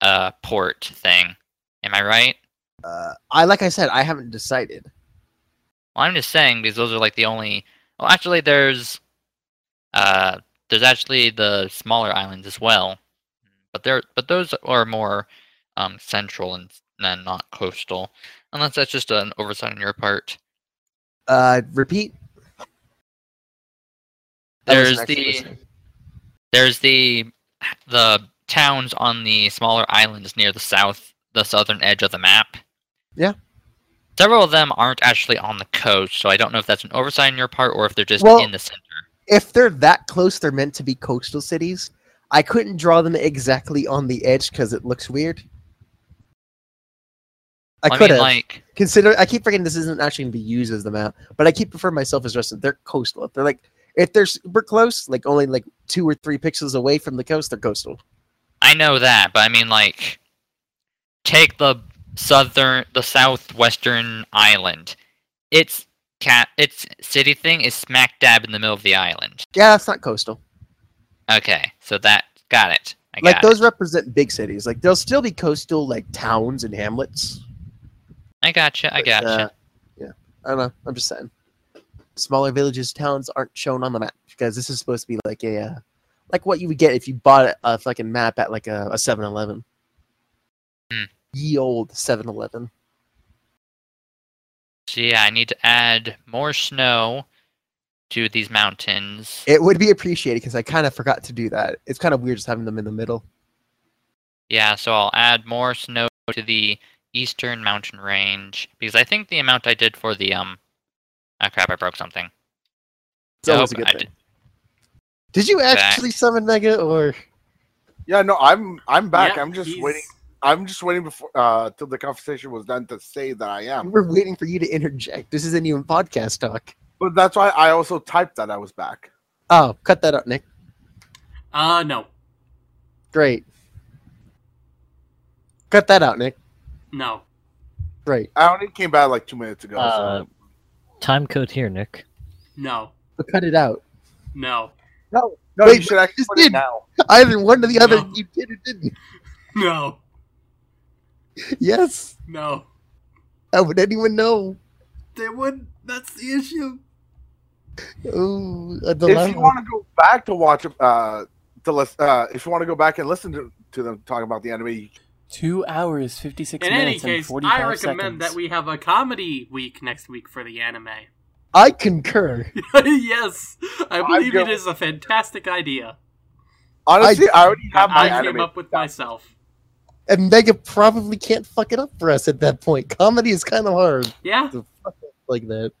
uh, port thing. Am I right? Uh, I like I said, I haven't decided. Well, I'm just saying because those are like the only. Well, actually, there's uh, there's actually the smaller islands as well, but they're but those are more um central and and not coastal, unless that's just an oversight on your part. Uh, repeat. There's the listening. there's the the towns on the smaller islands near the south, the southern edge of the map. Yeah. Several of them aren't actually on the coast, so I don't know if that's an oversight on your part or if they're just Well, in the center. if they're that close, they're meant to be coastal cities. I couldn't draw them exactly on the edge because it looks weird. I Well, could have like consider. I keep forgetting this isn't actually going to be used as the map, but I keep referring myself as Justin. They're coastal. If they're like if they're super close, like only like two or three pixels away from the coast, they're coastal. I know that, but I mean, like, take the southern, the southwestern island. Its cat, its city thing is smack dab in the middle of the island. Yeah, that's not coastal. Okay, so that got it. I like got those it. represent big cities. Like there'll still be coastal like towns and hamlets. I gotcha. I but, gotcha. uh, yeah, I don't know. I'm just saying. Smaller villages, towns aren't shown on the map because this is supposed to be like a, uh, like what you would get if you bought a fucking map at like a, a 7-Eleven. Hmm. Ye old 7-Eleven. So yeah, I need to add more snow to these mountains. It would be appreciated because I kind of forgot to do that. It's kind of weird just having them in the middle. Yeah, so I'll add more snow to the eastern mountain range because I think the amount I did for the um. Ah, crap! I broke something. It's always a Nope, good I thing. did- Did you Back. actually summon Mega or? Yeah, no, I'm I'm back. Yeah, I'm just he's- waiting. I'm just waiting before uh till the conversation was done to say that I am. We're waiting for you to interject. This isn't even podcast talk. But that's why I also typed that I was back. Oh, cut that out, Nick. Uh, no, Great. Cut that out, Nick. no. Great. I only came back like two minutes ago. Uh, so. time code here, Nick. No, But cut it out. no, No, no, Wait, you should actually just put it did. now. Either one or the other. No. You did or didn't. no, Yes. no. How would anyone know? They would. That's the issue. Oh, a If you want to go back to watch, uh, to listen, uh, if you want to go back and listen to, to them talk about the anime, Two hours, 56 In any minutes, and case, 45 I recommend seconds. that we have a comedy week next week for the anime. I concur. yes, I believe it go- is a fantastic idea. honestly, I, already have my I came anime. up with myself. And Mega probably can't fuck it up for us at that point. Comedy is kind of hard Yeah, to fuck up like that.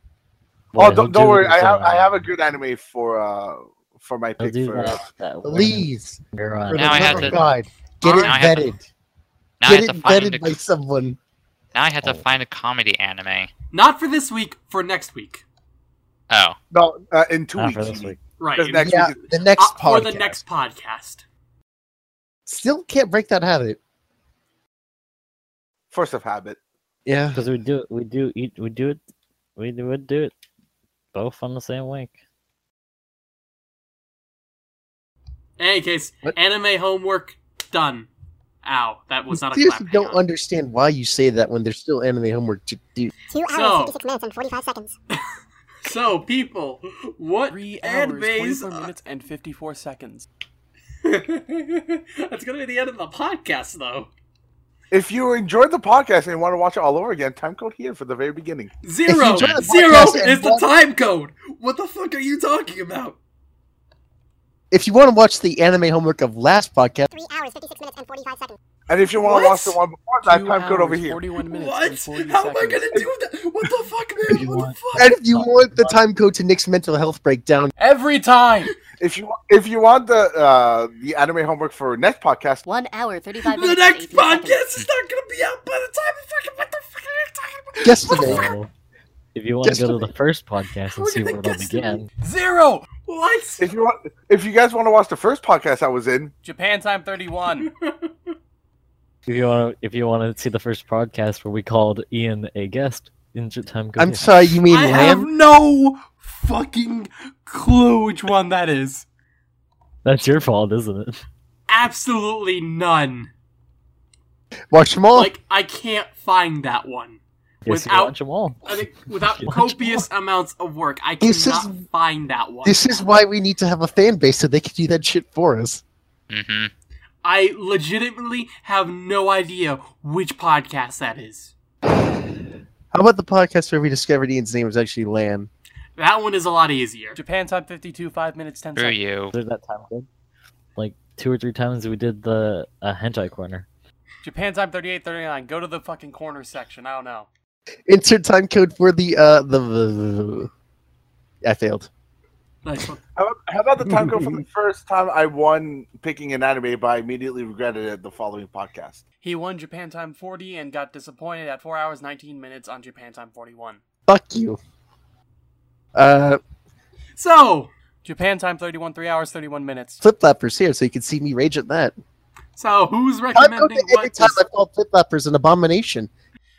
Oh, Boy, he'll don't, don't do worry. I have uh, I have a good anime for uh for my pick for. that. that Please, You're for on. the Now I have to- God, get it Now I have to- vetted. Now I Get have it to find vetted a, by someone. now I have to Oh. find a comedy anime. not for this week. For next week. Oh, No, uh, in two Not weeks. for you this week. Right. Because next Yeah, week. the next uh, for podcast. the next podcast. Still can't break that habit. Force of habit. Yeah. Because we do it, we do eat, we do it, we do- would do it both on the same week. In any case, What? anime homework done. Ow, that was not a Seriously clap. don't Hang on. understand why you say that when there's still anime homework to do. Two hours, So- 56 minutes, and 45 seconds. So, people, what Three hours, animes? 24 minutes, and 54 seconds. That's gonna be the end of the podcast, though. If you enjoyed the podcast and want to watch it all over again, time code here for the very beginning. Zero, enjoy the zero podcast and is the want- time code. What the fuck are you talking about? If you want to watch the anime homework of last podcast, Three hours, 56 minutes, and 45 seconds. And if you want to watch the one before that, Two time code over here. 41 minutes, What? 40 How am I gonna do that? What the fuck, man? you What the fuck? and if you want the time code to Nick's mental health breakdown, Every time! If you if you want the uh, the anime homework for next podcast, One hour, 35 The next podcast seconds. is not gonna be out by the time of fucking what the fuck are you talking about? yesterday. So, if you want to go to the first podcast and see gonna where it'll begin, Zero! What? if you want if you guys want to watch the first podcast I was in, Japan time 31. if you want to, if you want to see the first podcast where we called Ian a guest, insert time code. I'm here. sorry, you mean I have no fucking clue which one that is. That's your fault, isn't it? Absolutely none. Watch them all. Like I can't find that one. Yes, you Without- watch them all. I think without copious amounts of work, I This cannot is- find that one. this is why we need to have a fan base so they can do that shit for us. hmm I legitimately have no idea which podcast that is. How about the podcast where we discovered Ian's name was actually Lamb? That one is a lot easier. Japan time 52, 5 minutes, 10 Screw seconds. you. There's that time code. Like two or three times we did the uh, hentai corner. Japan time 38, 39. Go to the fucking corner section. I don't know. Insert time code for the uh the. the I failed. Nice one. how about, how about the time code from the first time I won picking an anime, but I immediately regretted it the following podcast. He won Japan time 40 and got disappointed at 4 hours, 19 minutes on Japan time 41. Fuck you. Uh, So, Japan time 31, 3 hours, 31 minutes. flip flappers here, so you can see me rage at that. so who's recommending to every what? time I called flip flappers an abomination.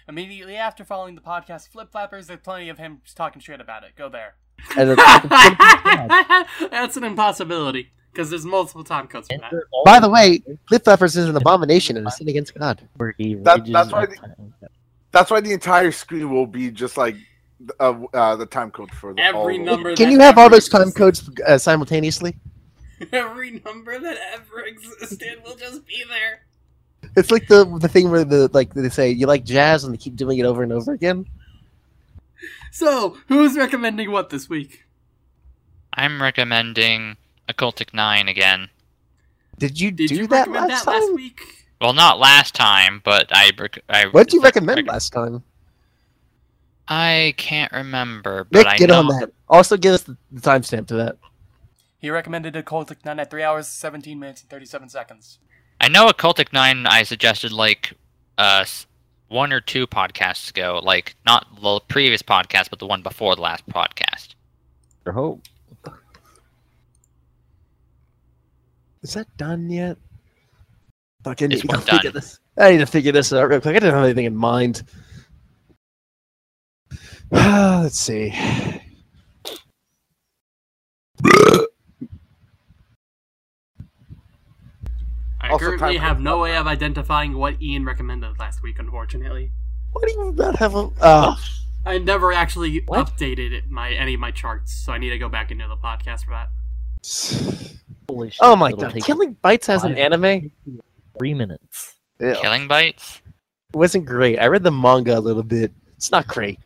Immediately after following the podcast, Flip Flappers, there's plenty of him talking shit about it. Go there. And it's- That's an impossibility because there's multiple time codes for that. By the way, flip flappers is an abomination and a sin against God. where he That- that's why the- That's why the entire screen will be just like uh, uh, the time code for the, Every all- number. Can you have all those time codes uh, simultaneously? Every number that ever existed will just be there. It's like the the thing where the like they say you like jazz and they keep doing it over and over again. So, who's recommending what this week? I'm recommending Occultic 9 again. Did you Did do you that recommend last that time? last week? Well, not last time, but I. Rec- I What did you recommend rec- last time? I can't remember, but Nick, I get know. on that. Also, give us the, the timestamp to that. He recommended Occultic 9 at 3 hours, 17 minutes, and 37 seconds. I know Occultic 9 I suggested like uh s- one or two podcasts ago, like not the previous podcast, but the one before the last podcast. For hope. Is that done yet? Fuck, I need, to done. figure this. I need to figure this out real quick. I didn't have anything in mind. Let's see. I Also, currently time have no way of identifying what Ian recommended last week, unfortunately. What do you not have a? Oh, uh, I never actually What? updated my any of my charts, so I need to go back into the podcast for that. Holy oh shit. oh my god! Killing Bites has an anime. Three minutes. Ew. Killing Bites? It wasn't great. I read the manga a little bit. It's not great.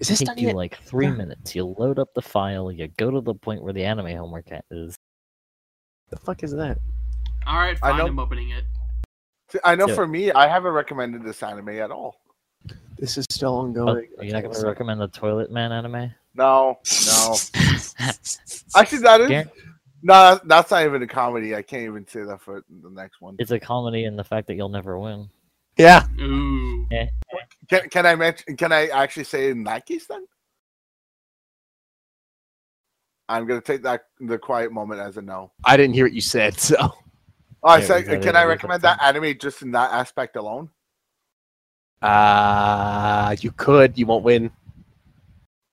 Is this Take you yet? like three minutes. You load up the file. You go to the point where the anime homework is. the fuck is that? Alright, I fine, know- I'm opening it. I know Yeah. for me, I haven't recommended this anime at all. This is still Oh, ongoing. you're not gonna recommend the Toilet Man anime? No, no. Actually, that is Gar- no. That's not even a comedy. I can't even say that for the next one. It's a comedy in the fact that you'll never win. Yeah. Ooh. Can, can I mention? Can I actually say in that case then? I'm gonna take that the quiet moment as a no. I didn't hear what you said, so Oh, I Yeah, said, can I recommend that anime just in that aspect alone? Uh, you could. You won't win.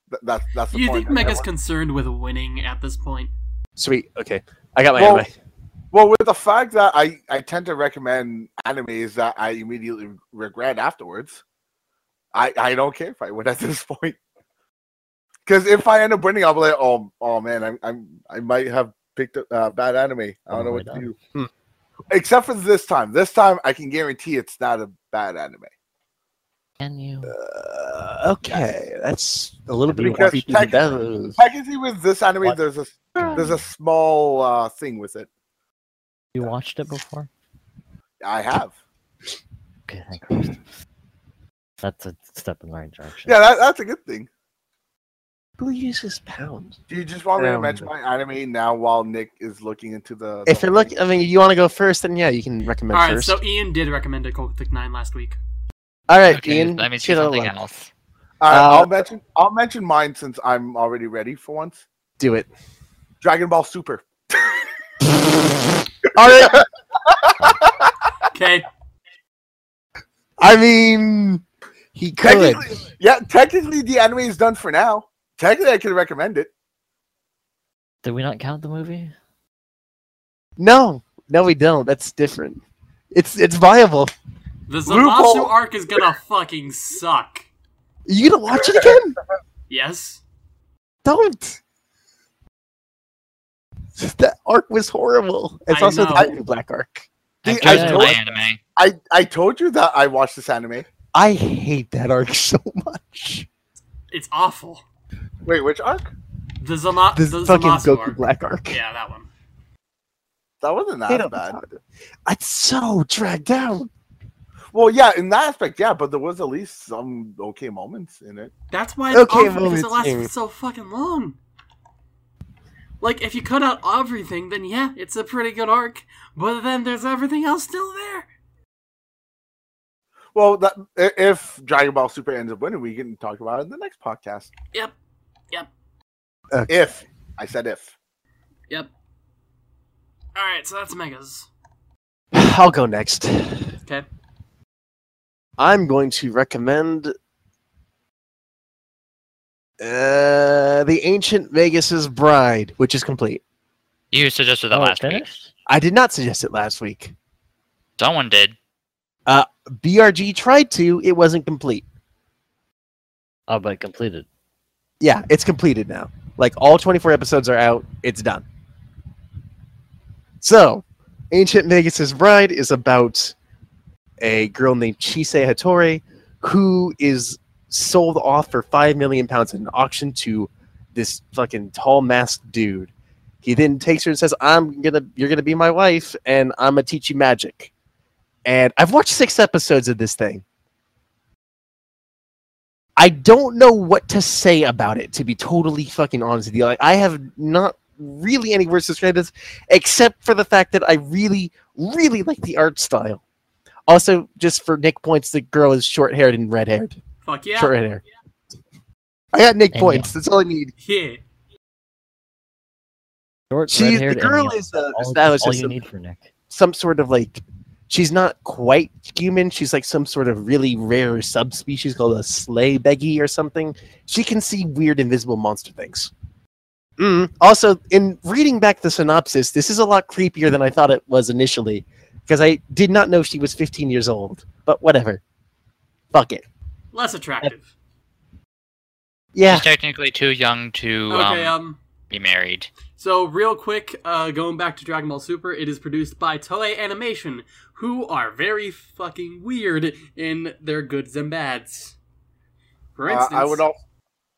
Th- That's that's the You point. think Mega's Everyone- concerned with winning at this point? Sweet. Okay. I got my Well- anime. Well, with the fact that I, I tend to recommend animes that I immediately regret afterwards, I, I don't care if I win at this point. Because if I end up winning, I'll be like, oh oh man, I'm, I'm I might have picked a uh, bad anime. I don't know what to Oh, do. Hmm. Except for this time. This time, I can guarantee it's not a bad anime. Can you? Uh, okay, that's a little bit Because creepy. tech- That- Technically, with this anime, What? there's a there's a small uh, thing with it. You watched it before? I have. Okay, thank Christ. That's a step in the right direction. Yeah, that, that's a good thing. Who uses pounds? Do you just want me to mention my anime now while Nick is looking into the? If you're whole looking, I mean, you want to go first, then yeah, you can recommend All right, first. so Ian did recommend a Coctic Nine last week. All right, Okay, Ian. let me see get something line. else. All right, Uh, I'll mention I'll mention mine since I'm already ready for once. Do it. Dragon Ball Super. All right. Okay, I mean, he could. Technically, yeah, technically the anime is done for now. Technically, I can recommend it. Did we not count the movie? No, no, we don't. That's different. It's it's viable. the Loophole. Zamasu arc is gonna fucking suck. Are You gonna watch it again? Yes. Don't. That arc was horrible. It's I also know. the Titan Black arc. I've I told- anime. I I told you that I watched this anime. I hate that arc so much. It's awful. Wait, which arc? The Zama This the fucking Zamasu Goku arc. Black arc. Yeah, that one. That wasn't that bad. It's so dragged out. Well, yeah, in that aspect, yeah, but there was at least some okay moments in it. That's why it's Okay, awful because it moments, lasted so fucking long. Like, if you cut out everything, then yeah, it's a pretty good arc. But then there's everything else still there. Well, that if Dragon Ball Super ends up winning, we can talk about it in the next podcast. Yep. Yep. Okay. If I said if. Yep. Alright, so that's Megas. I'll go next. Okay. I'm going to recommend uh, The Ancient Magus's Bride, which is complete. You suggested that Oh, last week. I did not suggest it last week. Someone did. Uh, BRG tried to, it wasn't complete. Oh, but completed. Yeah, it's completed now. Like all 24 episodes are out, it's done. So, Ancient Magus's Bride is about a girl named Chise Hattori who is sold off for 5 million pounds at an auction to this fucking tall masked dude. He then takes her and says, "I'm going to you're going to be my wife and I'm to teach you magic." And I've watched 6 episodes of this thing. I don't know what to say about it, to be totally fucking honest with you. Like, I have not really any words to describe this, except for the fact that I really, really like the art style. Also, just for Nick points, the girl is short-haired and red-haired. Fuck yeah. Short hair. I got Nick And points. That's all I need. Yeah. Short, She's the red-haired, and girl is uh, all, established all you some, need for Nick. some sort of like. She's not quite human. She's like some sort of really rare subspecies called a sleigh beggy or something. She can see weird invisible monster things. Mm. Also, in reading back the synopsis, this is a lot creepier than I thought it was initially, because I did not know she was 15 years old. But whatever. Fuck it. Less attractive. Yeah. She's technically too young to Okay, um, um, be married. So real quick, uh, going back to Dragon Ball Super, it is produced by Toei Animation, who are very fucking weird in their goods and bads. For Uh, instance, I would also.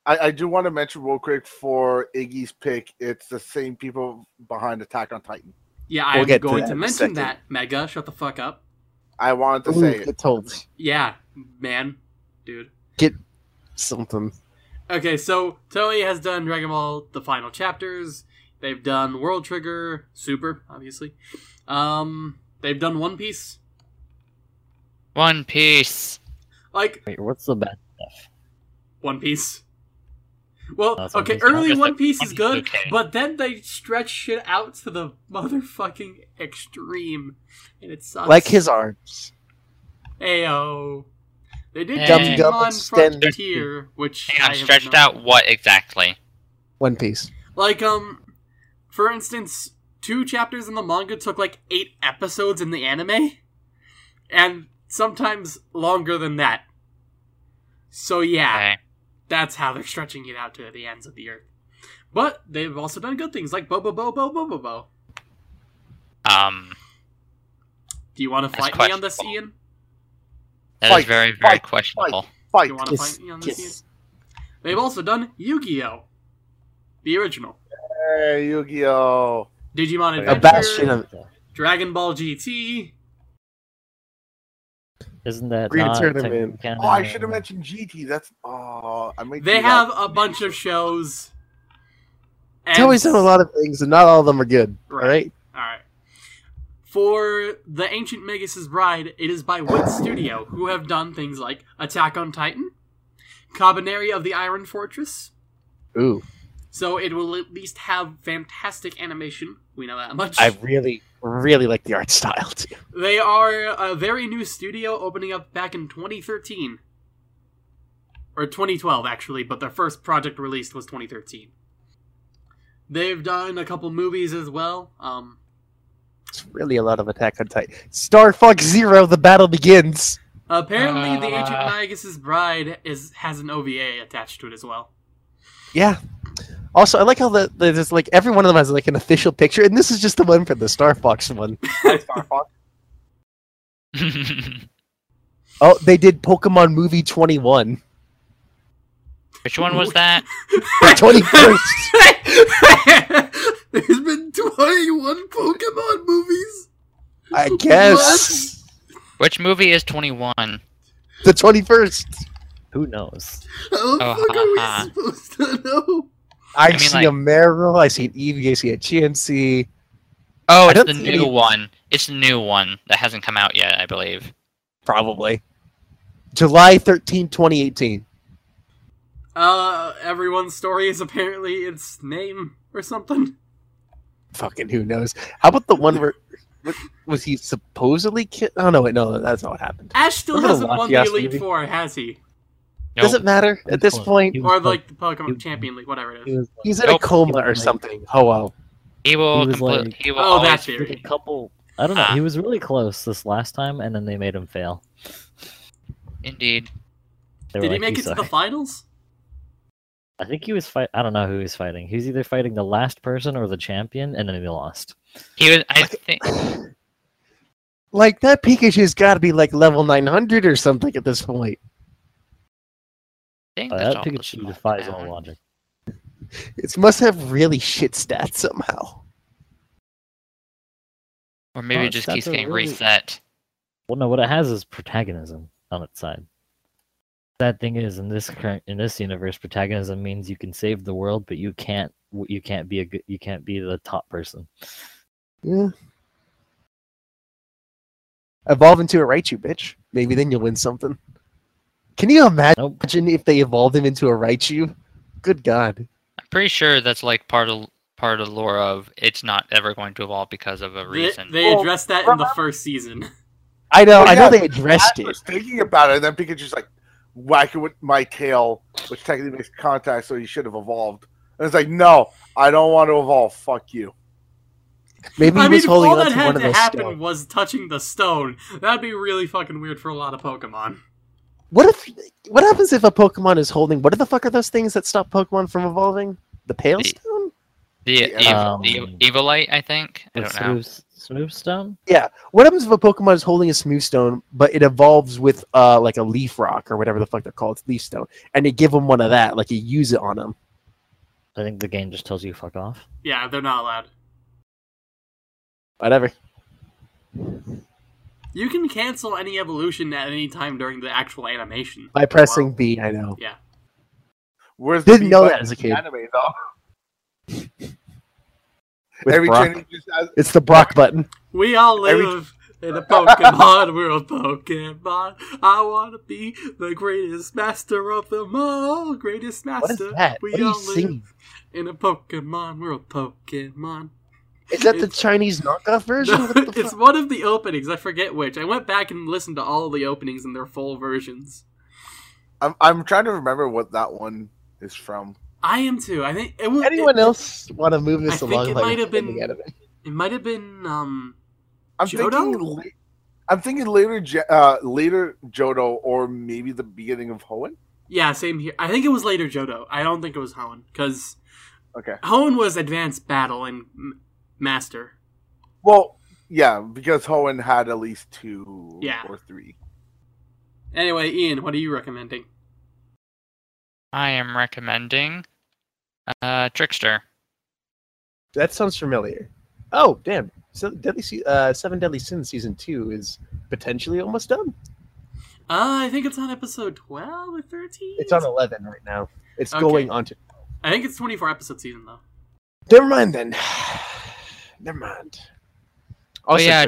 I, I do want to mention real quick for Iggy's pick. It's the same people behind Attack on Titan. yeah, I'm get to going that to mention second. that. Mega, shut the fuck up. I wanted to Ooh, say it. told Yeah, man, dude. Get something. Okay, so Toei has done Dragon Ball: The Final Chapters. They've done World Trigger, Super, obviously. Um, they've done One Piece. One Piece. Like Wait, what's the bad stuff? One Piece. Well, That's okay, Piece. early One Piece is good, okay. but then they stretch it out to the motherfucking extreme, and it sucks. Like his arms. Ayo. They did Gum Digimon Gum extended. Frontier, which Hang I on, have stretched out what exactly? One Piece. Like, um, for instance, two chapters in the manga took like eight episodes in the anime, and sometimes longer than that. So yeah, Okay. that's how they're stretching it out to the ends of the earth. But they've also done good things like Bobo Bo Bo Bo Bo Bo. Um, Do you want to fight me on this. Ian? that is Fight, very, very fight, questionable. Do Fight. you want to Yes, fight me on this, Ian? They've also done Yu-Gi-Oh, the original, Hey, Yu-Gi-Oh! Digimon A bastion of Dragon Ball GT. Isn't that Green not Tournament. technically? Oh, I should have mentioned GT. That's oh, I might. They have a bunch of shows. It's always done a lot of things, and not all of them are good. Right. All right. All right. For the Ancient Magus' Bride, it is by Wit Studio, who have done things like Attack on Titan, Kabaneri of the Iron Fortress. Ooh, So it will at least have fantastic animation. We know that much. I really, really like the art style too. They are a very new studio opening up back in 2013. Or 2012, actually, but their first project released was 2013. They've done a couple movies as well. Um, It's really a lot of Attack on Titan. Star Fox Zero: The Battle Begins. apparently, the Ancient Uh. Magus' Bride is has an OVA attached to it as well. Yeah. Also, I like how the, the there's like every one of them has like an official picture, and this is just the one for the Star Fox one. Hi, Star Fox. Oh, they did Pokemon Movie 21. Which one was that? The 21st. There's been 21 Pokemon movies. I guess. Which movie is 21? The 21st. Who knows? How the Oh, fuck ha, are we ha. supposed to know? I, mean, see like- a Marill, I see an Eevee, I see a Chansey. Oh, it's the new any- one. It's the new one that hasn't come out yet, I believe. Probably. July 13, 2018. Uh, everyone's story is apparently its name or something. Fucking who knows. How about the one where... Was he supposedly killed? Oh, no, wait, no, that's not what happened. Ash still hasn't won the Latias Elite movie? Four, has he? Does Nope. it matter at this He point? Or like- like the Pokemon he- Champion League, whatever it is. He was, He's in Nope. a coma or something. Oh, wow. He will. He was like- he will Oh, that's always theory. like a couple. I don't know. Ah. He was really close this last time, and then they made him fail. Indeed. They were Did he make "We it to the finals? I think he was fight. I don't know who he was fighting. He was either fighting the last person or the champion, and then he lost. He was. I think. Like, that Pikachu's got to be like level 900 or something at this point. Think Uh, that's that Pikachu defies all logic. It must have really shit stats somehow. Or maybe Oh, it just keeps getting really- reset. Well, no, what it has is protagonism on its side. Sad thing is, in this current in this universe, protagonism means you can save the world, but you can't you can't be a good you can't be the top person. Yeah. Evolve into a Raichu, bitch. Maybe then you'll win something. Can you imagine Nope. if they evolved him into a Raichu? Good God. I'm pretty sure that's like part of part of the lore of it's not ever going to evolve because of a reason. they Well, addressed that in the first season. I know, Well, I know yeah, they addressed I it. was thinking about it, and then Pikachu's like whack it with my tail, which technically makes contact, so he should have evolved. And it's like, no, I don't want to evolve. Fuck you. Maybe he I was mean, holding all that had to happen stones. was touching the stone. That'd be really fucking weird for a lot of Pokemon. What if? What happens if a Pokemon is holding? What the fuck are those things that stop Pokemon from evolving? The Pale Stone? The Yeah. Ev- the Um, Evolite, I think. I don't know. smooth, smooth stone. Yeah. What happens if a Pokemon is holding a Smooth Stone, but it evolves with uh like a Leaf Rock or whatever the fuck they're called, Leaf Stone, and you give them one of that, like you use it on them. I think the game just tells you fuck off. Yeah, they're not allowed. Whatever. You can cancel any evolution at any time during the actual animation. By oh, pressing B, I know. Where's the Didn't B know that as a kid. Anime, though? Every Brock. trainer just has It's the Brock button. We all Every- live In a Pokemon world, Pokemon, I wanna be the greatest master of them all. Greatest master. What is master. that? We What are you all live singing? in a Pokemon world, Pokemon. Is that the Chinese knockoff version? No, What the it's fuck? one of the openings. I forget which. I went back and listened to all the openings in their full versions. I'm I'm trying to remember what that one is from. I am too. I think it was. Anyone it, else want to move this I this think along? it like might have been- it? It might have been. Um. I'm Johto? thinking. I'm thinking later, Je- uh, later Johto, or maybe the beginning of Hoenn. Yeah, same here. I think it was later Johto. I don't think it was Hoenn because Okay. Hoenn was Advanced Battle and M- Master. Well, yeah, because Hoenn had at least two Yeah. or three. Anyway, Ian, what are you recommending? I am recommending uh, Trickster. That sounds familiar. Oh, damn! So Deadly, Se- uh, Seven Deadly Sins season two is potentially almost done. Uh, I think it's on episode twelve or thirteen. It's on eleven right now. It's Okay. going on to. I think it's twenty-four episode season though. Never mind then. Never mind. Also, yeah.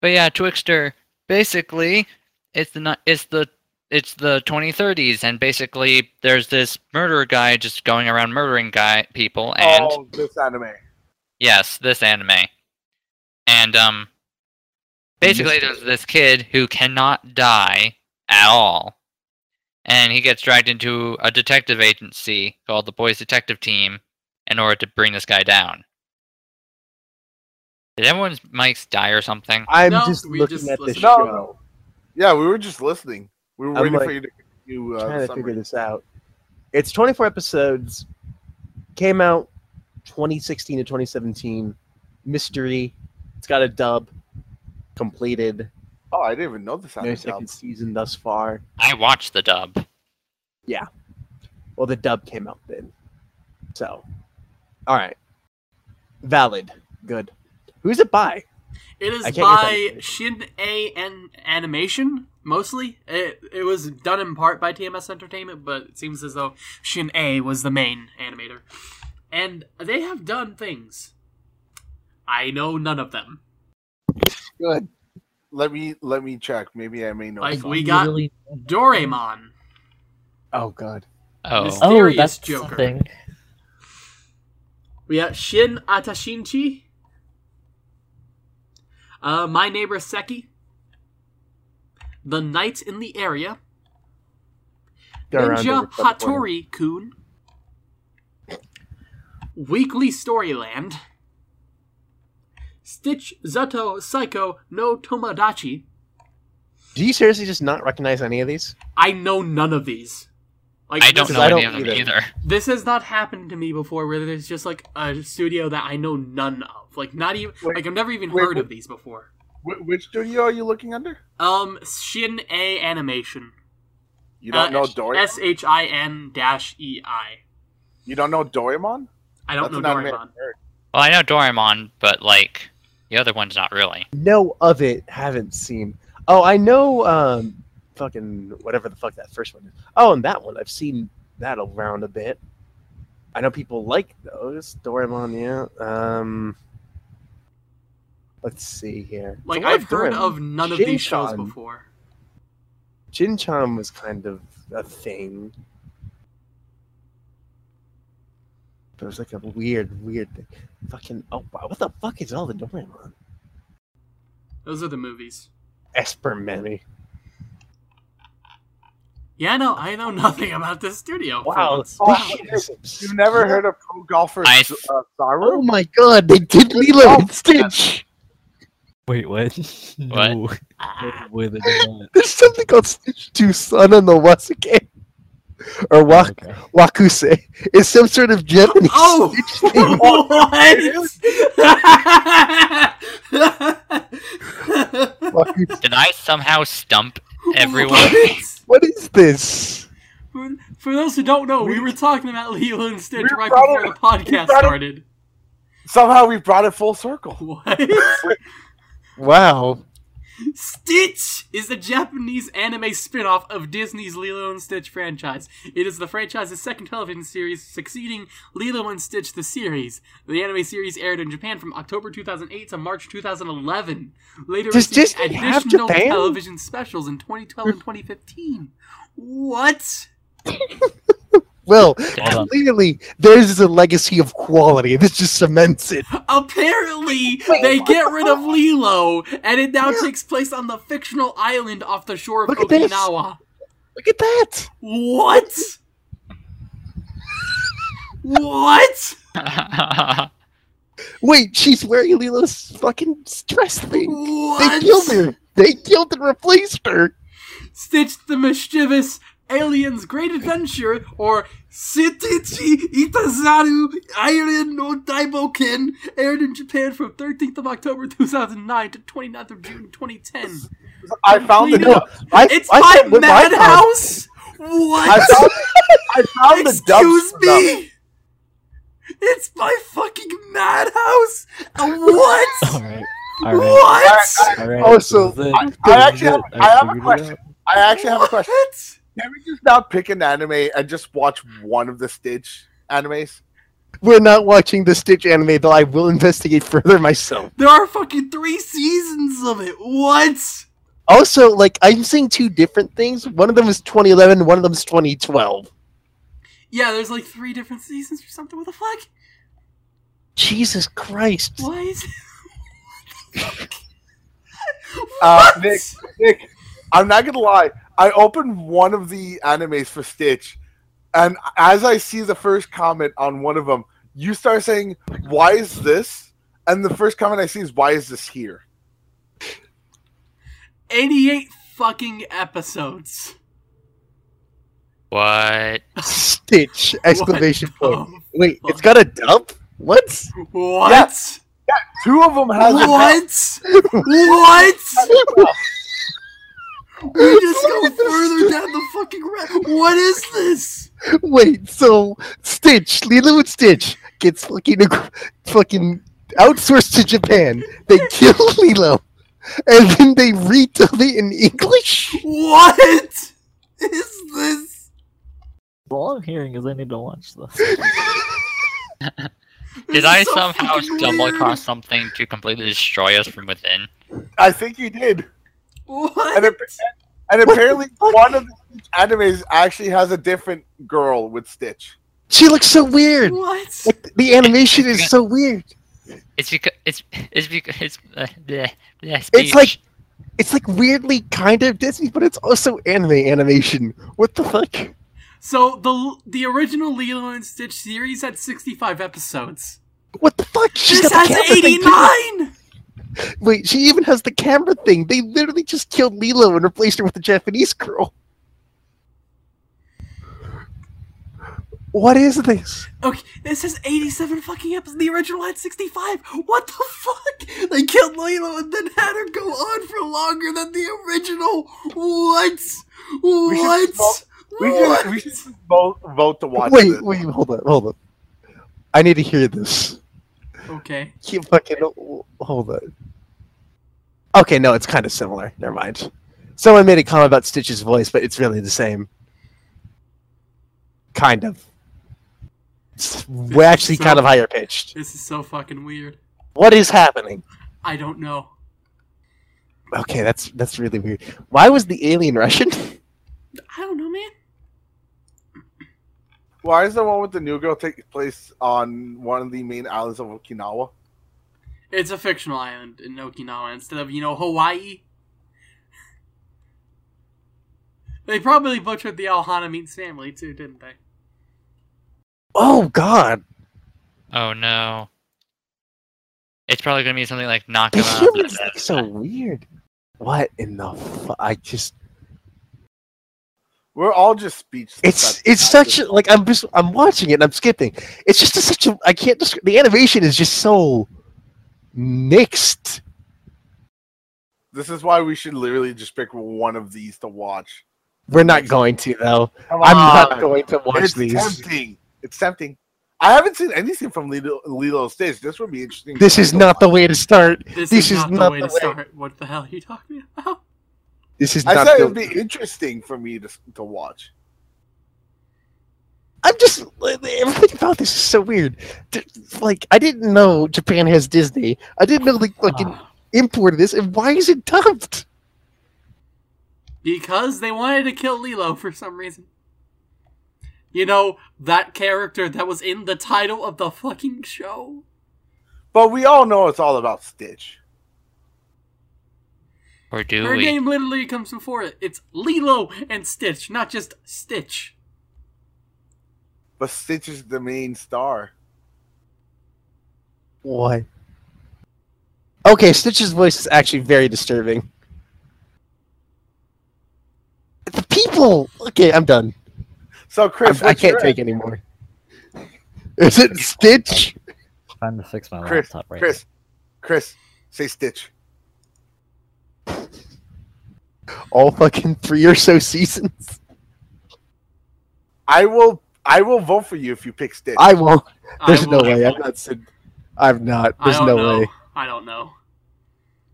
But yeah, Trickster. Basically, it's the it's the it's the 2030s, and basically there's this murderer guy just going around murdering guy people, and oh, this anime. yes, this anime, and um, basically there's this kid who cannot die at all, and he gets dragged into a detective agency called the Boys Detective Team in order to bring this guy down. Did everyone's mics die or something? I'm No, just looking just at the listened. No, show, Yeah, we were just listening. We were I'm waiting like, for you to continue. Uh, trying the to figure this out. It's 24 episodes. Came out 2016 to 2017. Mystery. It's got a dub. Completed. Oh, I didn't even know this No anime. second season thus far. I watched the dub. Yeah. Well, the dub came out then. So, all right. Valid. Good. Who's it by? It is I can't get by that. Shin A N Animation mostly. It it was done in part by TMS Entertainment, but it seems as though Shin-Ei was the main animator, and they have done things. I know none of them. Good. Let me let me check. Maybe I may know. Like some. we got Literally- Doraemon, Oh God. Oh, Miss- Oh, that's Joker. the thing. we got Shin Atashinchi, uh, My Neighbor Seki, The Night in the Area, Ninja Hattori Kun, Weekly Storyland, Stitch Zato Psycho no Tomodachi. Do you seriously just not recognize any of these? I know none of these. Like I don't know I any don't of them either. either. this has not happened to me before. Where there's just like a studio that I know none of. Like not even Wait, like I've never even wait, heard wh- of these before. Which studio are you looking under? Um, Shin A Animation. You don't know Uh, Doraemon. S H I N dash E I. You don't know Doraemon? I don't That's know an Doraemon. I've. Well, I know Doraemon, but like the other one's not really. No of it. Haven't seen. Oh, I know. Um, fucking whatever the fuck that first one is. Oh, and that one I've seen that around a bit. I know people like those. Doraemon, yeah. Um, let's see here. Like It's a lot I've heard Doraemon. of none of these shows before. Shin-chan was kind of a thing. But it was like a weird, weird thing. Fucking oh wow, what the fuck is all the Doraemon? Those are the movies. Esper Mami. Yeah, no, I know nothing about this studio. for Wow. Oh, this shit is You've never heard of pro golfer I- uh, Oh my god, they did Lilo Oh, and Stitch! Wait, what? No. Wait, they did not. There's something called Stitch 2 Son on the Wasuke. Or Wak- Okay. Wakuse. It's some sort of Japanese Oh! Stitch thing. what? Did I somehow stump everyone? What? What is this? For, for those who don't know, we were talking about Lilo and Stitch We right before it- the podcast brought it- started. Somehow we brought it full circle. What? Wow. Stitch is a Japanese anime spin-off of Disney's Lilo and Stitch franchise. It is the franchise's second television series, succeeding Lilo and Stitch the series. The anime series aired in Japan from October 2008 to March 2011. Later Does received Disney additional television specials in 2012 and 2015. What? Well, Hold clearly theirs is a legacy of quality. This just cements it. Apparently, they get rid of Lilo, and it now takes place on the fictional island off the shore of Look at. Okinawa. Look at that. What? what? Wait, she's wearing Lilo's fucking dress thing. They killed her. They killed and replaced her. Stitch the Mischievous Alien's Great Adventure, or Sitichi Itazura Iron no Daiboken, aired in Japan from 13th of October 2009 to 29th of June 2010. I found the No, dubs. I, It's I by I. Madhouse! What? I found, I found the. Excuse me! It's by fucking Madhouse! Uh, What? All right. All right. What? All right. Also, this is. I- I actually have- I have a question. I actually have a question. What? Can we just now pick an anime and just watch one of the Stitch animes? We're not watching the Stitch anime, though I will investigate further myself. There are fucking three seasons of it. What? Also, like, I'm seeing two different things. One of them is 2011, one of them is 2012. Yeah, there's like three different seasons or something. What the fuck? Jesus Christ. Why is Uh, Nick, Nick, I'm not gonna lie. I opened one of the animes for Stitch, and as I see the first comment on one of them, you start saying, "Why is this?" And the first comment I see is, "Why is this here?" 88 fucking episodes. what? Stitch! Exclamation What point. Wait, fuck? it's got a dump. What? What? Two of them has a What? what? We just go further down the fucking road. What is this? Wait, so Stitch, Lilo and Stitch gets fucking fucking outsourced to Japan. They kill Lilo, and then they redub it in English. What is this? All I'm hearing is I need to watch this. This Did is I so somehow stumble weird. across something to completely destroy us from within? I think you did. What? And, and apparently, fuck? one of the Stitch animes actually has a different girl with Stitch. She looks so weird. What? Like the animation is so weird. It's because it's it's because it's uh, bleh, bleh, It's like it's like weirdly kind of Disney, but it's also anime animation. What the fuck? So the the original Lilo and Stitch series had 65 episodes. What the fuck? She's this got the has camera thing, too. 89. Wait, she even has the camera thing. They literally just killed Lilo and replaced her with a Japanese girl. What is this? Okay, this is 87 fucking episodes. The original had 65. What the fuck? They killed Lilo and then had her go on for longer than the original. What? What? vote- We what? should, we should vote, vote to watch wait, this. wait, hold on, hold on. I need to hear this. Okay. Keep fucking hold on. Okay, no, it's kind of similar. Never mind. Someone made a comment about Stitch's voice, but it's really the same. Kind of. It's- We're actually So- kind of higher pitched. This is so fucking weird. What is happening? I don't know. Okay, that's that's really weird. Why was the alien Russian? I don't know, man. Why is the one with the new girl take place on one of the main islands of Okinawa? It's a fictional island in Okinawa instead of, you know, Hawaii. They probably butchered the ohana meets family too, didn't they? Oh God, oh no. It's probably gonna be something like knock the him humans look so weird. What in the? Fu- I just. We're all just speechless. It's it's such a, like I'm just I'm watching it and I'm skipping. It's just a, such a I can't describe the animation is just so mixed. This is why we should literally just pick one of these to watch. We're not going to though. Come I'm not going to watch It's these. tempting. It's tempting. I haven't seen anything from Lilo, Lilo and Stitch. This would be interesting. This is go not the way to start. This, This is, is not, not the way the to start. What the hell are you talking about? This is I not said it would be interesting for me to to watch. I'm just everything about this is so weird. Like I didn't know Japan has Disney. I didn't know they fucking Ah, imported this, and why is it dubbed? Because they wanted to kill Lilo for some reason. You know, that character that was in the title of the fucking show? But we all know it's all about Stitch. Or do Her we? name literally comes before it. It's Lilo and Stitch, not just Stitch. But Stitch is the main star. Why? Okay, Stitch's voice is actually very disturbing. The people. Okay, I'm done. So Chris, I'm- I can't your- take anymore. Is it Stitch? trying to fix my Chris, laptop right Chris, Chris, say Stitch. All fucking three or so seasons. I will. I will vote for you if you pick Stitch. I won't. I There's no will- way. I'm not. Sid- I'm not. There's no know. way. I don't know.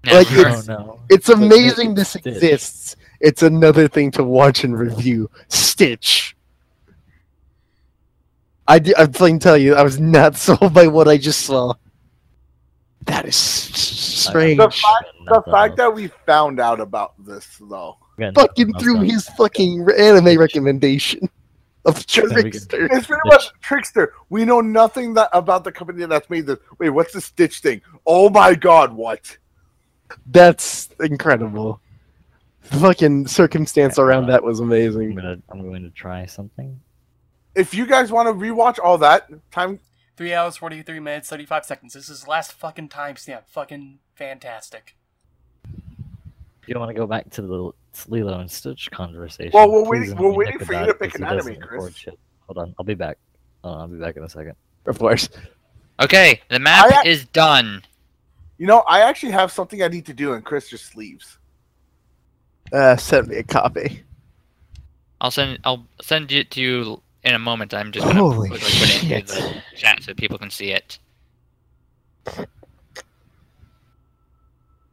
Like, Never. now. it's- no. It's amazing this Stitch. exists. It's another thing to watch and review. Stitch. I I'm plain tell you, I was not sold by what I just saw. That is strange. The fact, the fact that we found out about this, though, Again, fucking through done. his fucking anime recommendation of Trickster. it's pretty much Trickster. We know nothing that about the company that's made this. Wait, what's the Stitch thing? Oh my God, what? That's incredible. The fucking circumstance around uh, that was I'm amazing. gonna I'm going to try something. If you guys want to rewatch all that time, Three hours, 43 minutes, 35 seconds. This is the last fucking timestamp. Fucking fantastic. You don't want to go back to the Lilo and Stitch conversation. Well, we're please waiting- we're waiting for you to pick an he doesn't anime, Chris. shit. Hold on, I'll be back. Hold on, I'll be back in a second. Of course. Okay, the map I- is done. you know, I actually have something I need to do, and Chris just leaves. Uh, send me a copy. I'll send I'll send it to you in a moment. I'm just gonna Holy quickly put it shit. into the chat so people can see it.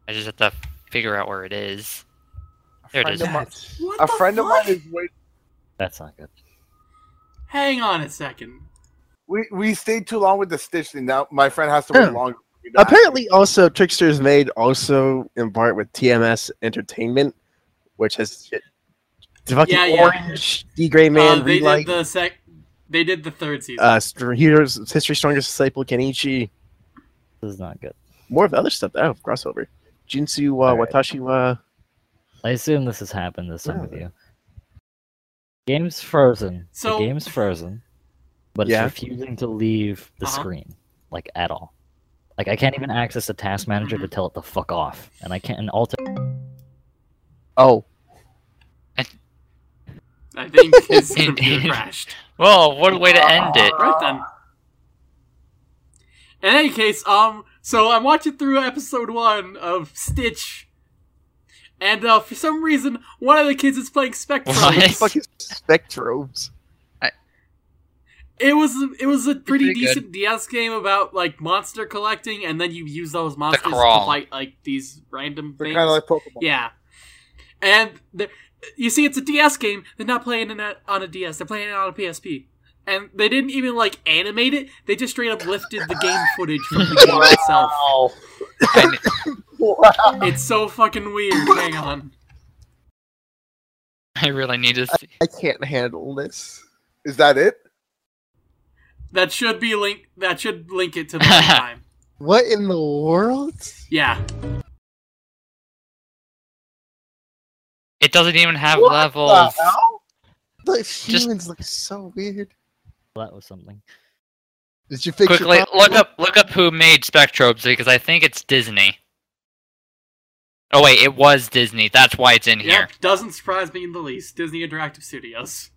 I just have to figure out where it is. There it friend is. of A the friend of mine is waiting. That's not good. Hang on a second. We we stayed too long with the Stitch thing. Now my friend has to wait Yeah. longer. for to ask Apparently, also Trickster is made also in part with TMS Entertainment, which has the fucking Yeah, yeah. Orange D Gray Man uh, they relight. did the sec. They did the third season. Uh, Str- Heroes History Strongest Disciple Kenichi. This is not good. More of the other stuff. Oh, crossover. Jinsu wa Alright. Watashi wa. I assume this has happened this time with Yeah. you. Game's frozen. So- the game's frozen, but it's refusing to leave the Uh-huh. screen, like at all. Like I can't even access the task manager Mm-hmm. to tell it to fuck off, and I can't. And alter. Oh, I think his computer Indeed. crashed. Well, what a way to end it. Right then. In any case, um, so I'm watching through episode one of Stitch, and uh, for some reason, one of the kids is playing Spectrobes. What? what the fuck is Spectrobes? It was it was a pretty pretty good. decent DS game about like monster collecting, and then you use those monsters to fight like these random They're things. kind of like Pokemon. Yeah, and the, you see, it's a DS game. They're not playing it on a DS. They're playing it on a PSP, and they didn't even like animate it. They just straight up lifted the game footage from the game itself. I, It's so fucking weird. Hang on. I really need to see. I can't handle this. Is that it? That should be link. That should link it to the time. What in the world? Yeah. It doesn't even have What levels. the hell? The humans look so weird. That was something. Did you fix Quickly, your problem? look up look up who made Spectrobes because I think it's Disney. Oh wait, it was Disney. That's why it's in here. Yep. Doesn't surprise me in the least. Disney Interactive Studios.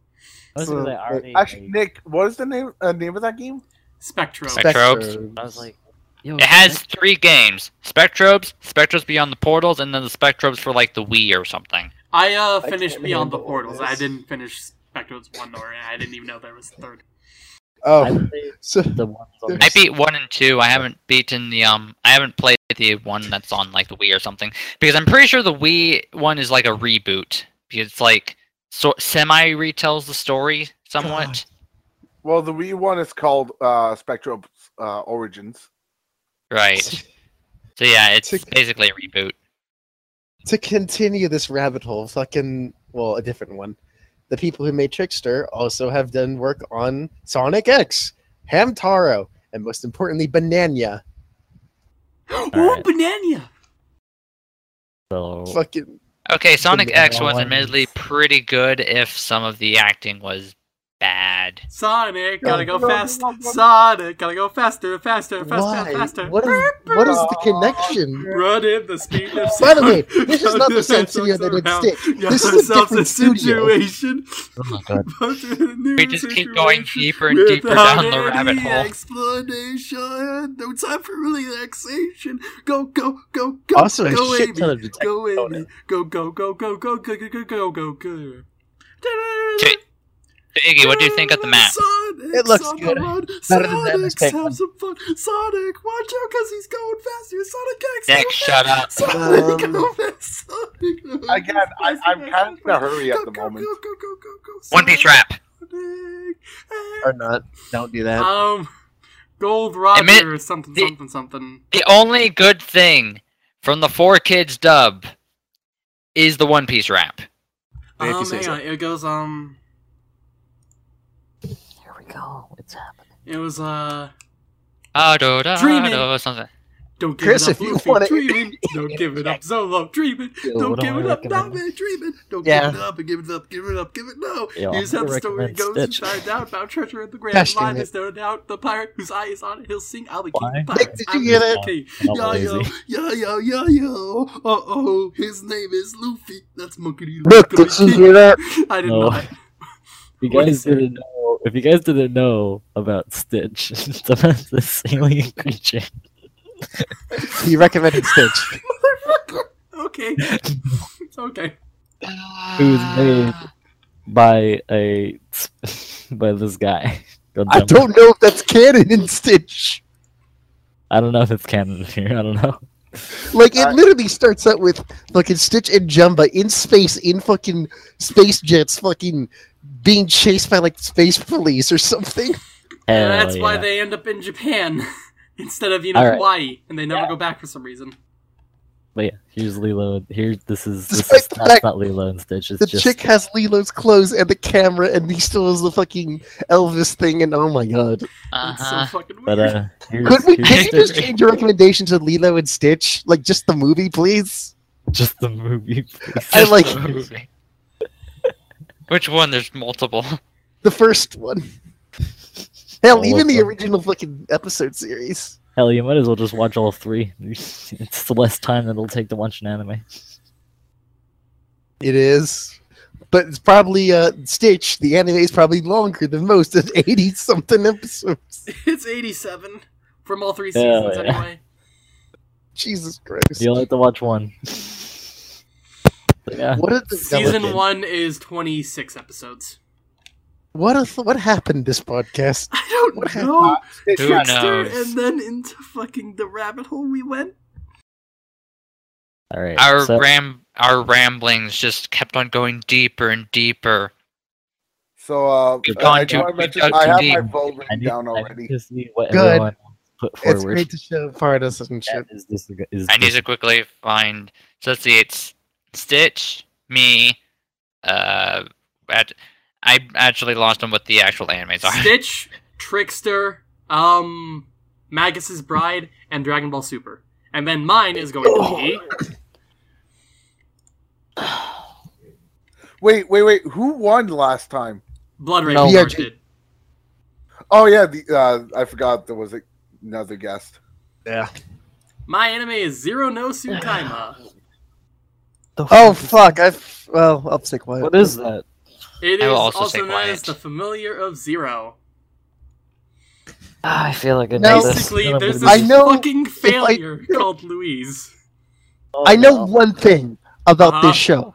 So, gonna say, I uh, already, Actually, I, Nick, what is the name uh, name of that game? Spectrum. Spectrobes. I was like, yo, It has Spec- three games: Spectrobes, Spectrobes Beyond the Portals, and then the Spectrobes for like the Wii or something. I uh I finished can't Beyond the handle Portals. I didn't finish Spectrobes's one or I didn't even know there was a third. Oh, I So the ones on I beat one and two. I haven't beaten the um. I haven't played the one that's on like the Wii or something because I'm pretty sure the Wii one is like a reboot because it's like so semi retells the story somewhat. well, the Wii one is called uh, Spectrum uh, Origins. Right. So yeah, it's basically a reboot. To continue this rabbit hole, fucking well, a different one. The people who made Trickster also have done work on Sonic X, Hamtaro, and most importantly, Banana. Ooh, Alright. banana. so Fucking Okay, Sonic X was one- admittedly pretty good if some of the acting was bad. Sonic, gotta go fast. Sonic, gotta go faster, faster, faster, why? faster. What is what is the connection? Run in the speed of By the way, this is not the same studio that did Stitch. This is a different studio. situation. oh my god. We just keep going deeper and deeper down the rabbit hole. Explanation. No time for relaxation. Go, go, go, go. Also, a go, shit Amy. ton of detective Go, Amy. Conan. Go, go, go, go, go, go, go, go, go, go, go. Okay, Iggy, what do you think of the map? Sonic, It looks good. Run. Better than Dennis Sonic's Pickman. have some fun. Sonic, watch out because he's going faster. Sonic X. Nick, go shut fast. up. Sonic, Um, go fast. Sonic, go Again, I, I'm kind of in a faster. hurry at Go, the go, moment. Go, go, go, go, go. One Piece Sonic, Rap. Or not. Don't do that. Um, Gold Roger Admit- or something, the- something, something. The only good thing from the Four Kids dub is the One Piece rap. If you Um, hang on. It goes, um, Here we go. It's happening. it was, uh, Ah, do, da, Dreaming. do, something. don't give Chris, it up, if you Luffy, wanna- dreaming. Don't give it up, Zolo, dreaming. Yo, Don't give it up, recommend? Dreaming. Don't Yeah. give it up and give it up, give it up, give it no. Yo, Here's how the story goes. Stitch. Inside out about treasure in the grand Gosh, line. damn it. There's no doubt the pirate whose eye is on it. He'll sing. I'll be king of pirates. did you I'm get it? Yo, yo, yo, yo, yo, yo. Uh oh, his name is Luffy. That's Monkey Look, did you hear that? I did No. not. If you guys didn't know, if you guys didn't know about Stitch, it's about this alien creature. He recommended Stitch. okay. It's okay. was made by a by this guy. Go I don't know if that's canon in Stitch. I don't know if it's canon here. I don't know. Like it Uh, literally starts out with fucking Stitch and Jumba in space in fucking space jets, fucking being chased by like space police or something. And Hell that's why they end up in Japan instead of, you know, All right. Hawaii. And they never go back for some reason. But yeah, here's Lilo. Here, this is this is the fact not Lilo and Stitch. It's The just chick has Lilo's clothes and the camera, and he still has the fucking Elvis thing. And oh my god, It's Uh-huh. so fucking weird. But uh, could we? Can you just change your recommendation to Lilo and Stitch, like just the movie, please? just the movie? please. I like The movie. Which one? There's multiple. the first one. Hell, All even the them. original fucking episode series. Hell, you might as well just watch all three. It's the less time that it'll take to watch an anime. It is. But it's probably uh Stitch, the anime is probably longer than most at 80 something episodes. It's 87 from all three Hell seasons, yeah. anyway. Jesus Christ. You only have to watch one. But yeah, What the Season delegate- one is 26 episodes. What if, what happened this podcast? I don't What know. Who Trickster, knows? and then into fucking the rabbit hole we went. all right. Our so, ram, our ramblings just kept on going deeper and deeper. So uh, We've I- gone I, too- just wanna we've mention, I have deep. my vote written need, down I already. need what Good. everyone put It's great to show Pardas and shit. That is this, is I need to quickly find. So let's see. It's Stitch, me. Uh, at, I actually lost them what the actual animes are. Stitch, Trickster, um, Magus's Bride, and Dragon Ball Super. And then mine is going to be Wait, wait, wait. Who won last time? Blood Rain. No. Mark BRG. did. Oh yeah, the uh, I forgot there was another guest. Yeah. My anime is Zero no Tsukaima. The Oh fuck fuck! I've well, I'll stay quiet. What is that? It I is will also also say known as the familiar of Zero. Ah, I feel like I No. know this. Basically, there's it this I know fucking I- failure called Louise. Oh, I know no. one thing about Uh-huh. this show,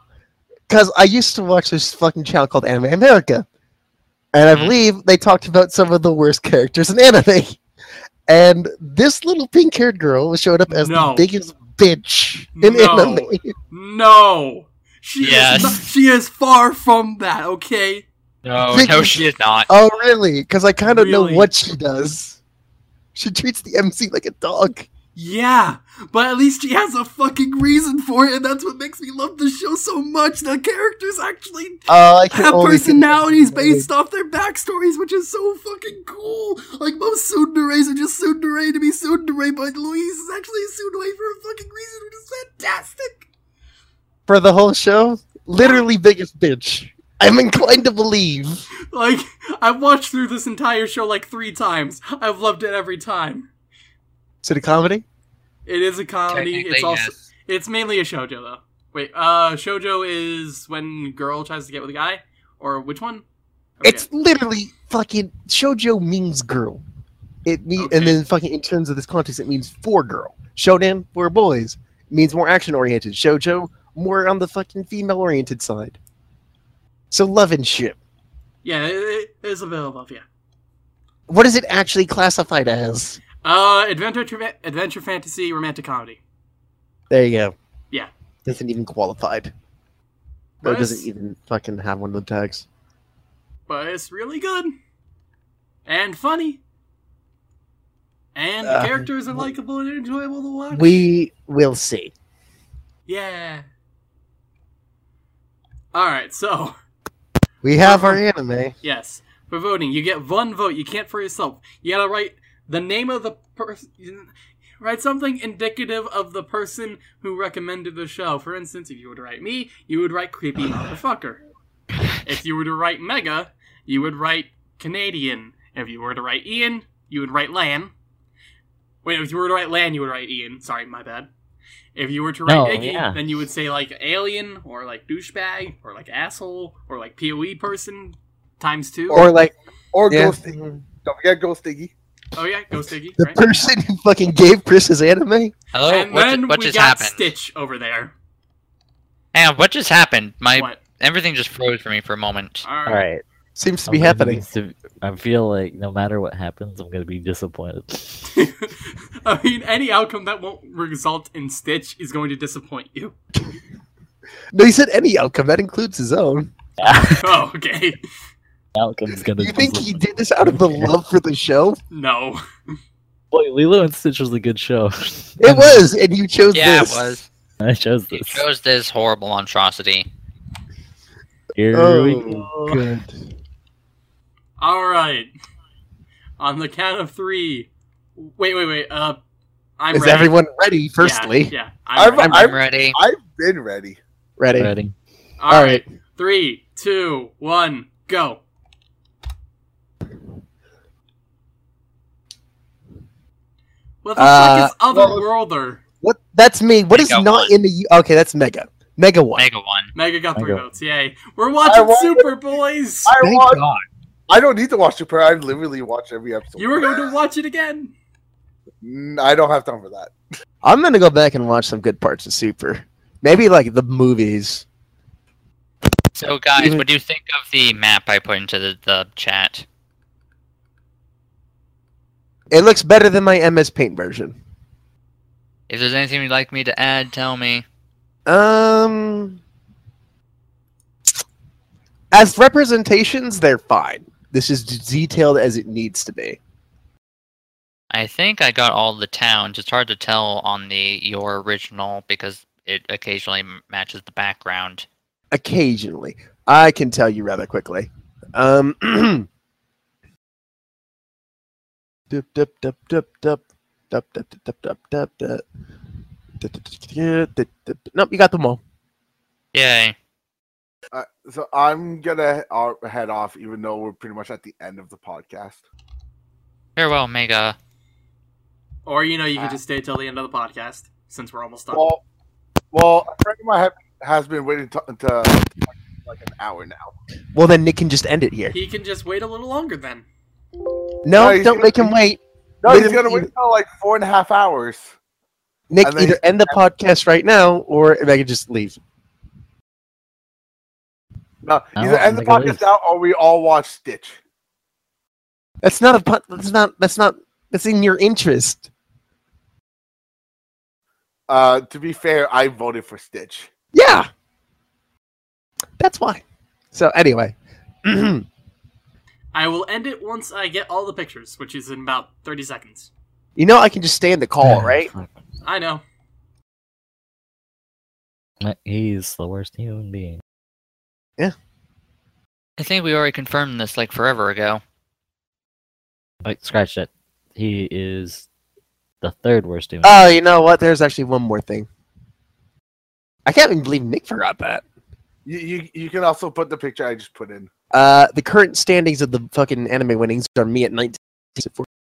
because I used to watch this fucking channel called Anime America, And I Mhm. believe they talked about some of the worst characters in anime. And this little pink-haired girl showed up as No. the biggest bitch in No. anime. No, she Yes. is not, she is far from that. Okay, No, no, she is not. Oh, really? Because I kind of Really? know what she does. She treats the MC like a dog. Yeah, but at least she has a fucking reason for it, and that's what makes me love the show so much. The characters actually Uh, have personalities based off their backstories, which is so fucking cool. Like most Tsunderes are just Tsundere to be Tsundere, but Louise is actually a Tsundere for a fucking reason, which is fantastic. for the whole show. Literally biggest bitch. I'm inclined to believe. Like I've watched through this entire show like three times. I've loved it every time. Is it a comedy? It is a comedy. It's also yes. it's mainly a shojo though. Wait, uh, shojo is when girl tries to get with a guy, or which one? I It's literally fucking shojo means girl. It mean, Okay. and then fucking in terms of this context, it means for girl. Shonen for boys it means more action oriented. Shojo more on the fucking female oriented side. So love and shit. Yeah, it, it is a bit of love, yeah. What is it actually classified as? Uh, adventure, adventure fantasy, romantic comedy. There you go. Yeah. Doesn't even qualified. Or doesn't even fucking have one of the tags. but it's really good and funny, and the Uh, characters are likable and enjoyable to watch. We will see. yeah. All right, so We have our anime. yes, for voting, you get one vote. You can't for yourself. You gotta write the name of the person. Write something indicative of the person who recommended the show. For instance, if you were to write me, you would write creepy motherfucker. If you were to write Mega, you would write Canadian. If you were to write Ian, you would write Lan. Wait, if you were to write Lan, you would write Ian. Sorry, my bad. If you were to write No, Iggy, yeah. then you would say like alien or like douchebag or like asshole or like POE person times two. Or like Or yeah, Ghost Iggy. Don't forget Ghost Iggy. Oh yeah, Ghost Iggy, the right? person who fucking gave Chris his anime. Hello, and what, then ju- what we just got happened? Stitch over there. Hang on, what just happened? My what? everything just froze for me for a moment. All All right. right. Seems to be I'm happening. gonna I feel like no matter what happens, I'm gonna be disappointed. I mean, any outcome that won't result in Stitch is going to disappoint you. No, he said any outcome. That includes his own. oh, okay. Outcome's gonna. You think he did this out of the love for the show? No. Boy, Lilo and Stitch was a good show. It was, and you chose Yeah, this. it was. I chose this. You this. chose this horrible monstrosity. Here we Oh, go. good. All right. On the count of three. Wait, wait, wait. Uh, I'm Is ready. everyone ready? Firstly, yeah. I'm I've- ready. I'm ready. I've been ready. ready. Ready. All all right. Three, two, one, go. What the Uh, fuck is Otherworlder? What? That's me. What is Mega not one. in the? U- Okay, that's Mega. Mega one. Mega one. Mega got three Mega. votes. Yay. We're watching want- Super Boys. I Thank want. God. I don't need to watch Super. I literally watch every episode. You were going to watch it again. I don't have time for that. I'm gonna go back and watch some good parts of Super. Maybe like the movies. So, guys, Even- what do you think of the map I put into the, the chat? It looks better than my MS Paint version. If there's anything you'd like me to add, tell me. Um, as representations, they're fine. This is detailed as it needs to be. I think I got all the towns. It's hard to tell on the your original because it occasionally matches the background. Occasionally, I can tell you rather quickly. Um, Nope, you got them all. Yay. Uh, so I'm gonna uh, head off, even though we're pretty much at the end of the podcast. Farewell, Mega. Or, you know, you can Ah. just stay till the end of the podcast since we're almost done. Well, well, a friend of mine ha- has been waiting to, to like an hour now. Well, then Nick can just end it here. He can just wait a little longer then. No, No, don't make him wait. No, he's gonna wait until like four and a half hours. Nick, either end the podcast right now, or I can just leave. No, No, either end the I'm podcast now or we all watch Stitch. That's not a. That's not. That's not. That's in your interest. Uh, to be fair, I voted for Stitch. Yeah. That's why. So anyway, I will end it once I get all the pictures, which is in about 30 seconds. you know I can just stay in the call, right? I know. Uh, he's the worst human being. Yeah. I think we already confirmed this like forever ago. Wait, scratch that. He is the third worst human. Oh, you know what? There's actually one more thing. I can't even believe Nick forgot that. You, you you can also put the picture I just put in. Uh, the current standings of the fucking anime winnings are me at 19,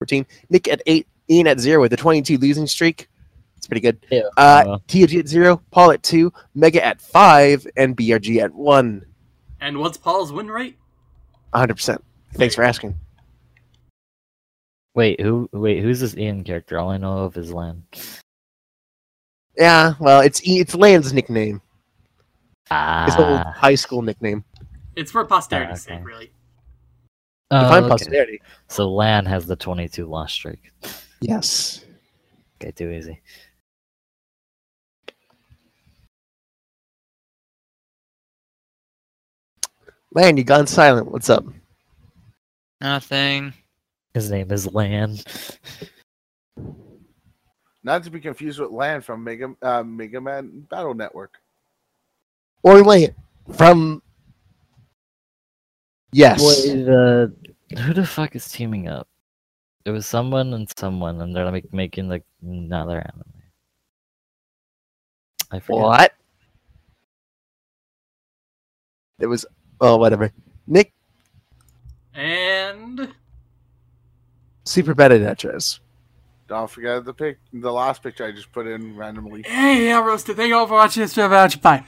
14, Nick at 8, Ian at 0 with a 22 losing streak. It's pretty good. Yeah. Uh, Uh, TFG at 0, Paul at 2, Mega at 5, and BRG at 1. And what's Paul's win rate? 100%. Thanks for asking. wait, who? Wait, who's this Ian character? All I know of is Lan. Yeah, well, it's E- it's Land's nickname. His old Ah. high school nickname. It's for posterity's okay. sake, really. Oh, Define okay. posterity. So Lan has the 22 loss streak. Yes. Okay, too easy. Land, you gone silent. What's up? Nothing. His name is Lan. Not to be confused with Lan from Mega uh, Mega Man Battle Network. Or Land from. Yes. Boy, the who the fuck is teaming up? It was someone and someone, and they're like making like another anime. I forget. What? It was. Oh, whatever. Nick, And super bad at Tetris. Don't forget the pic, the last picture I just put in randomly. hey, yeah, roasted. Thank you all for watching this. video. Bye.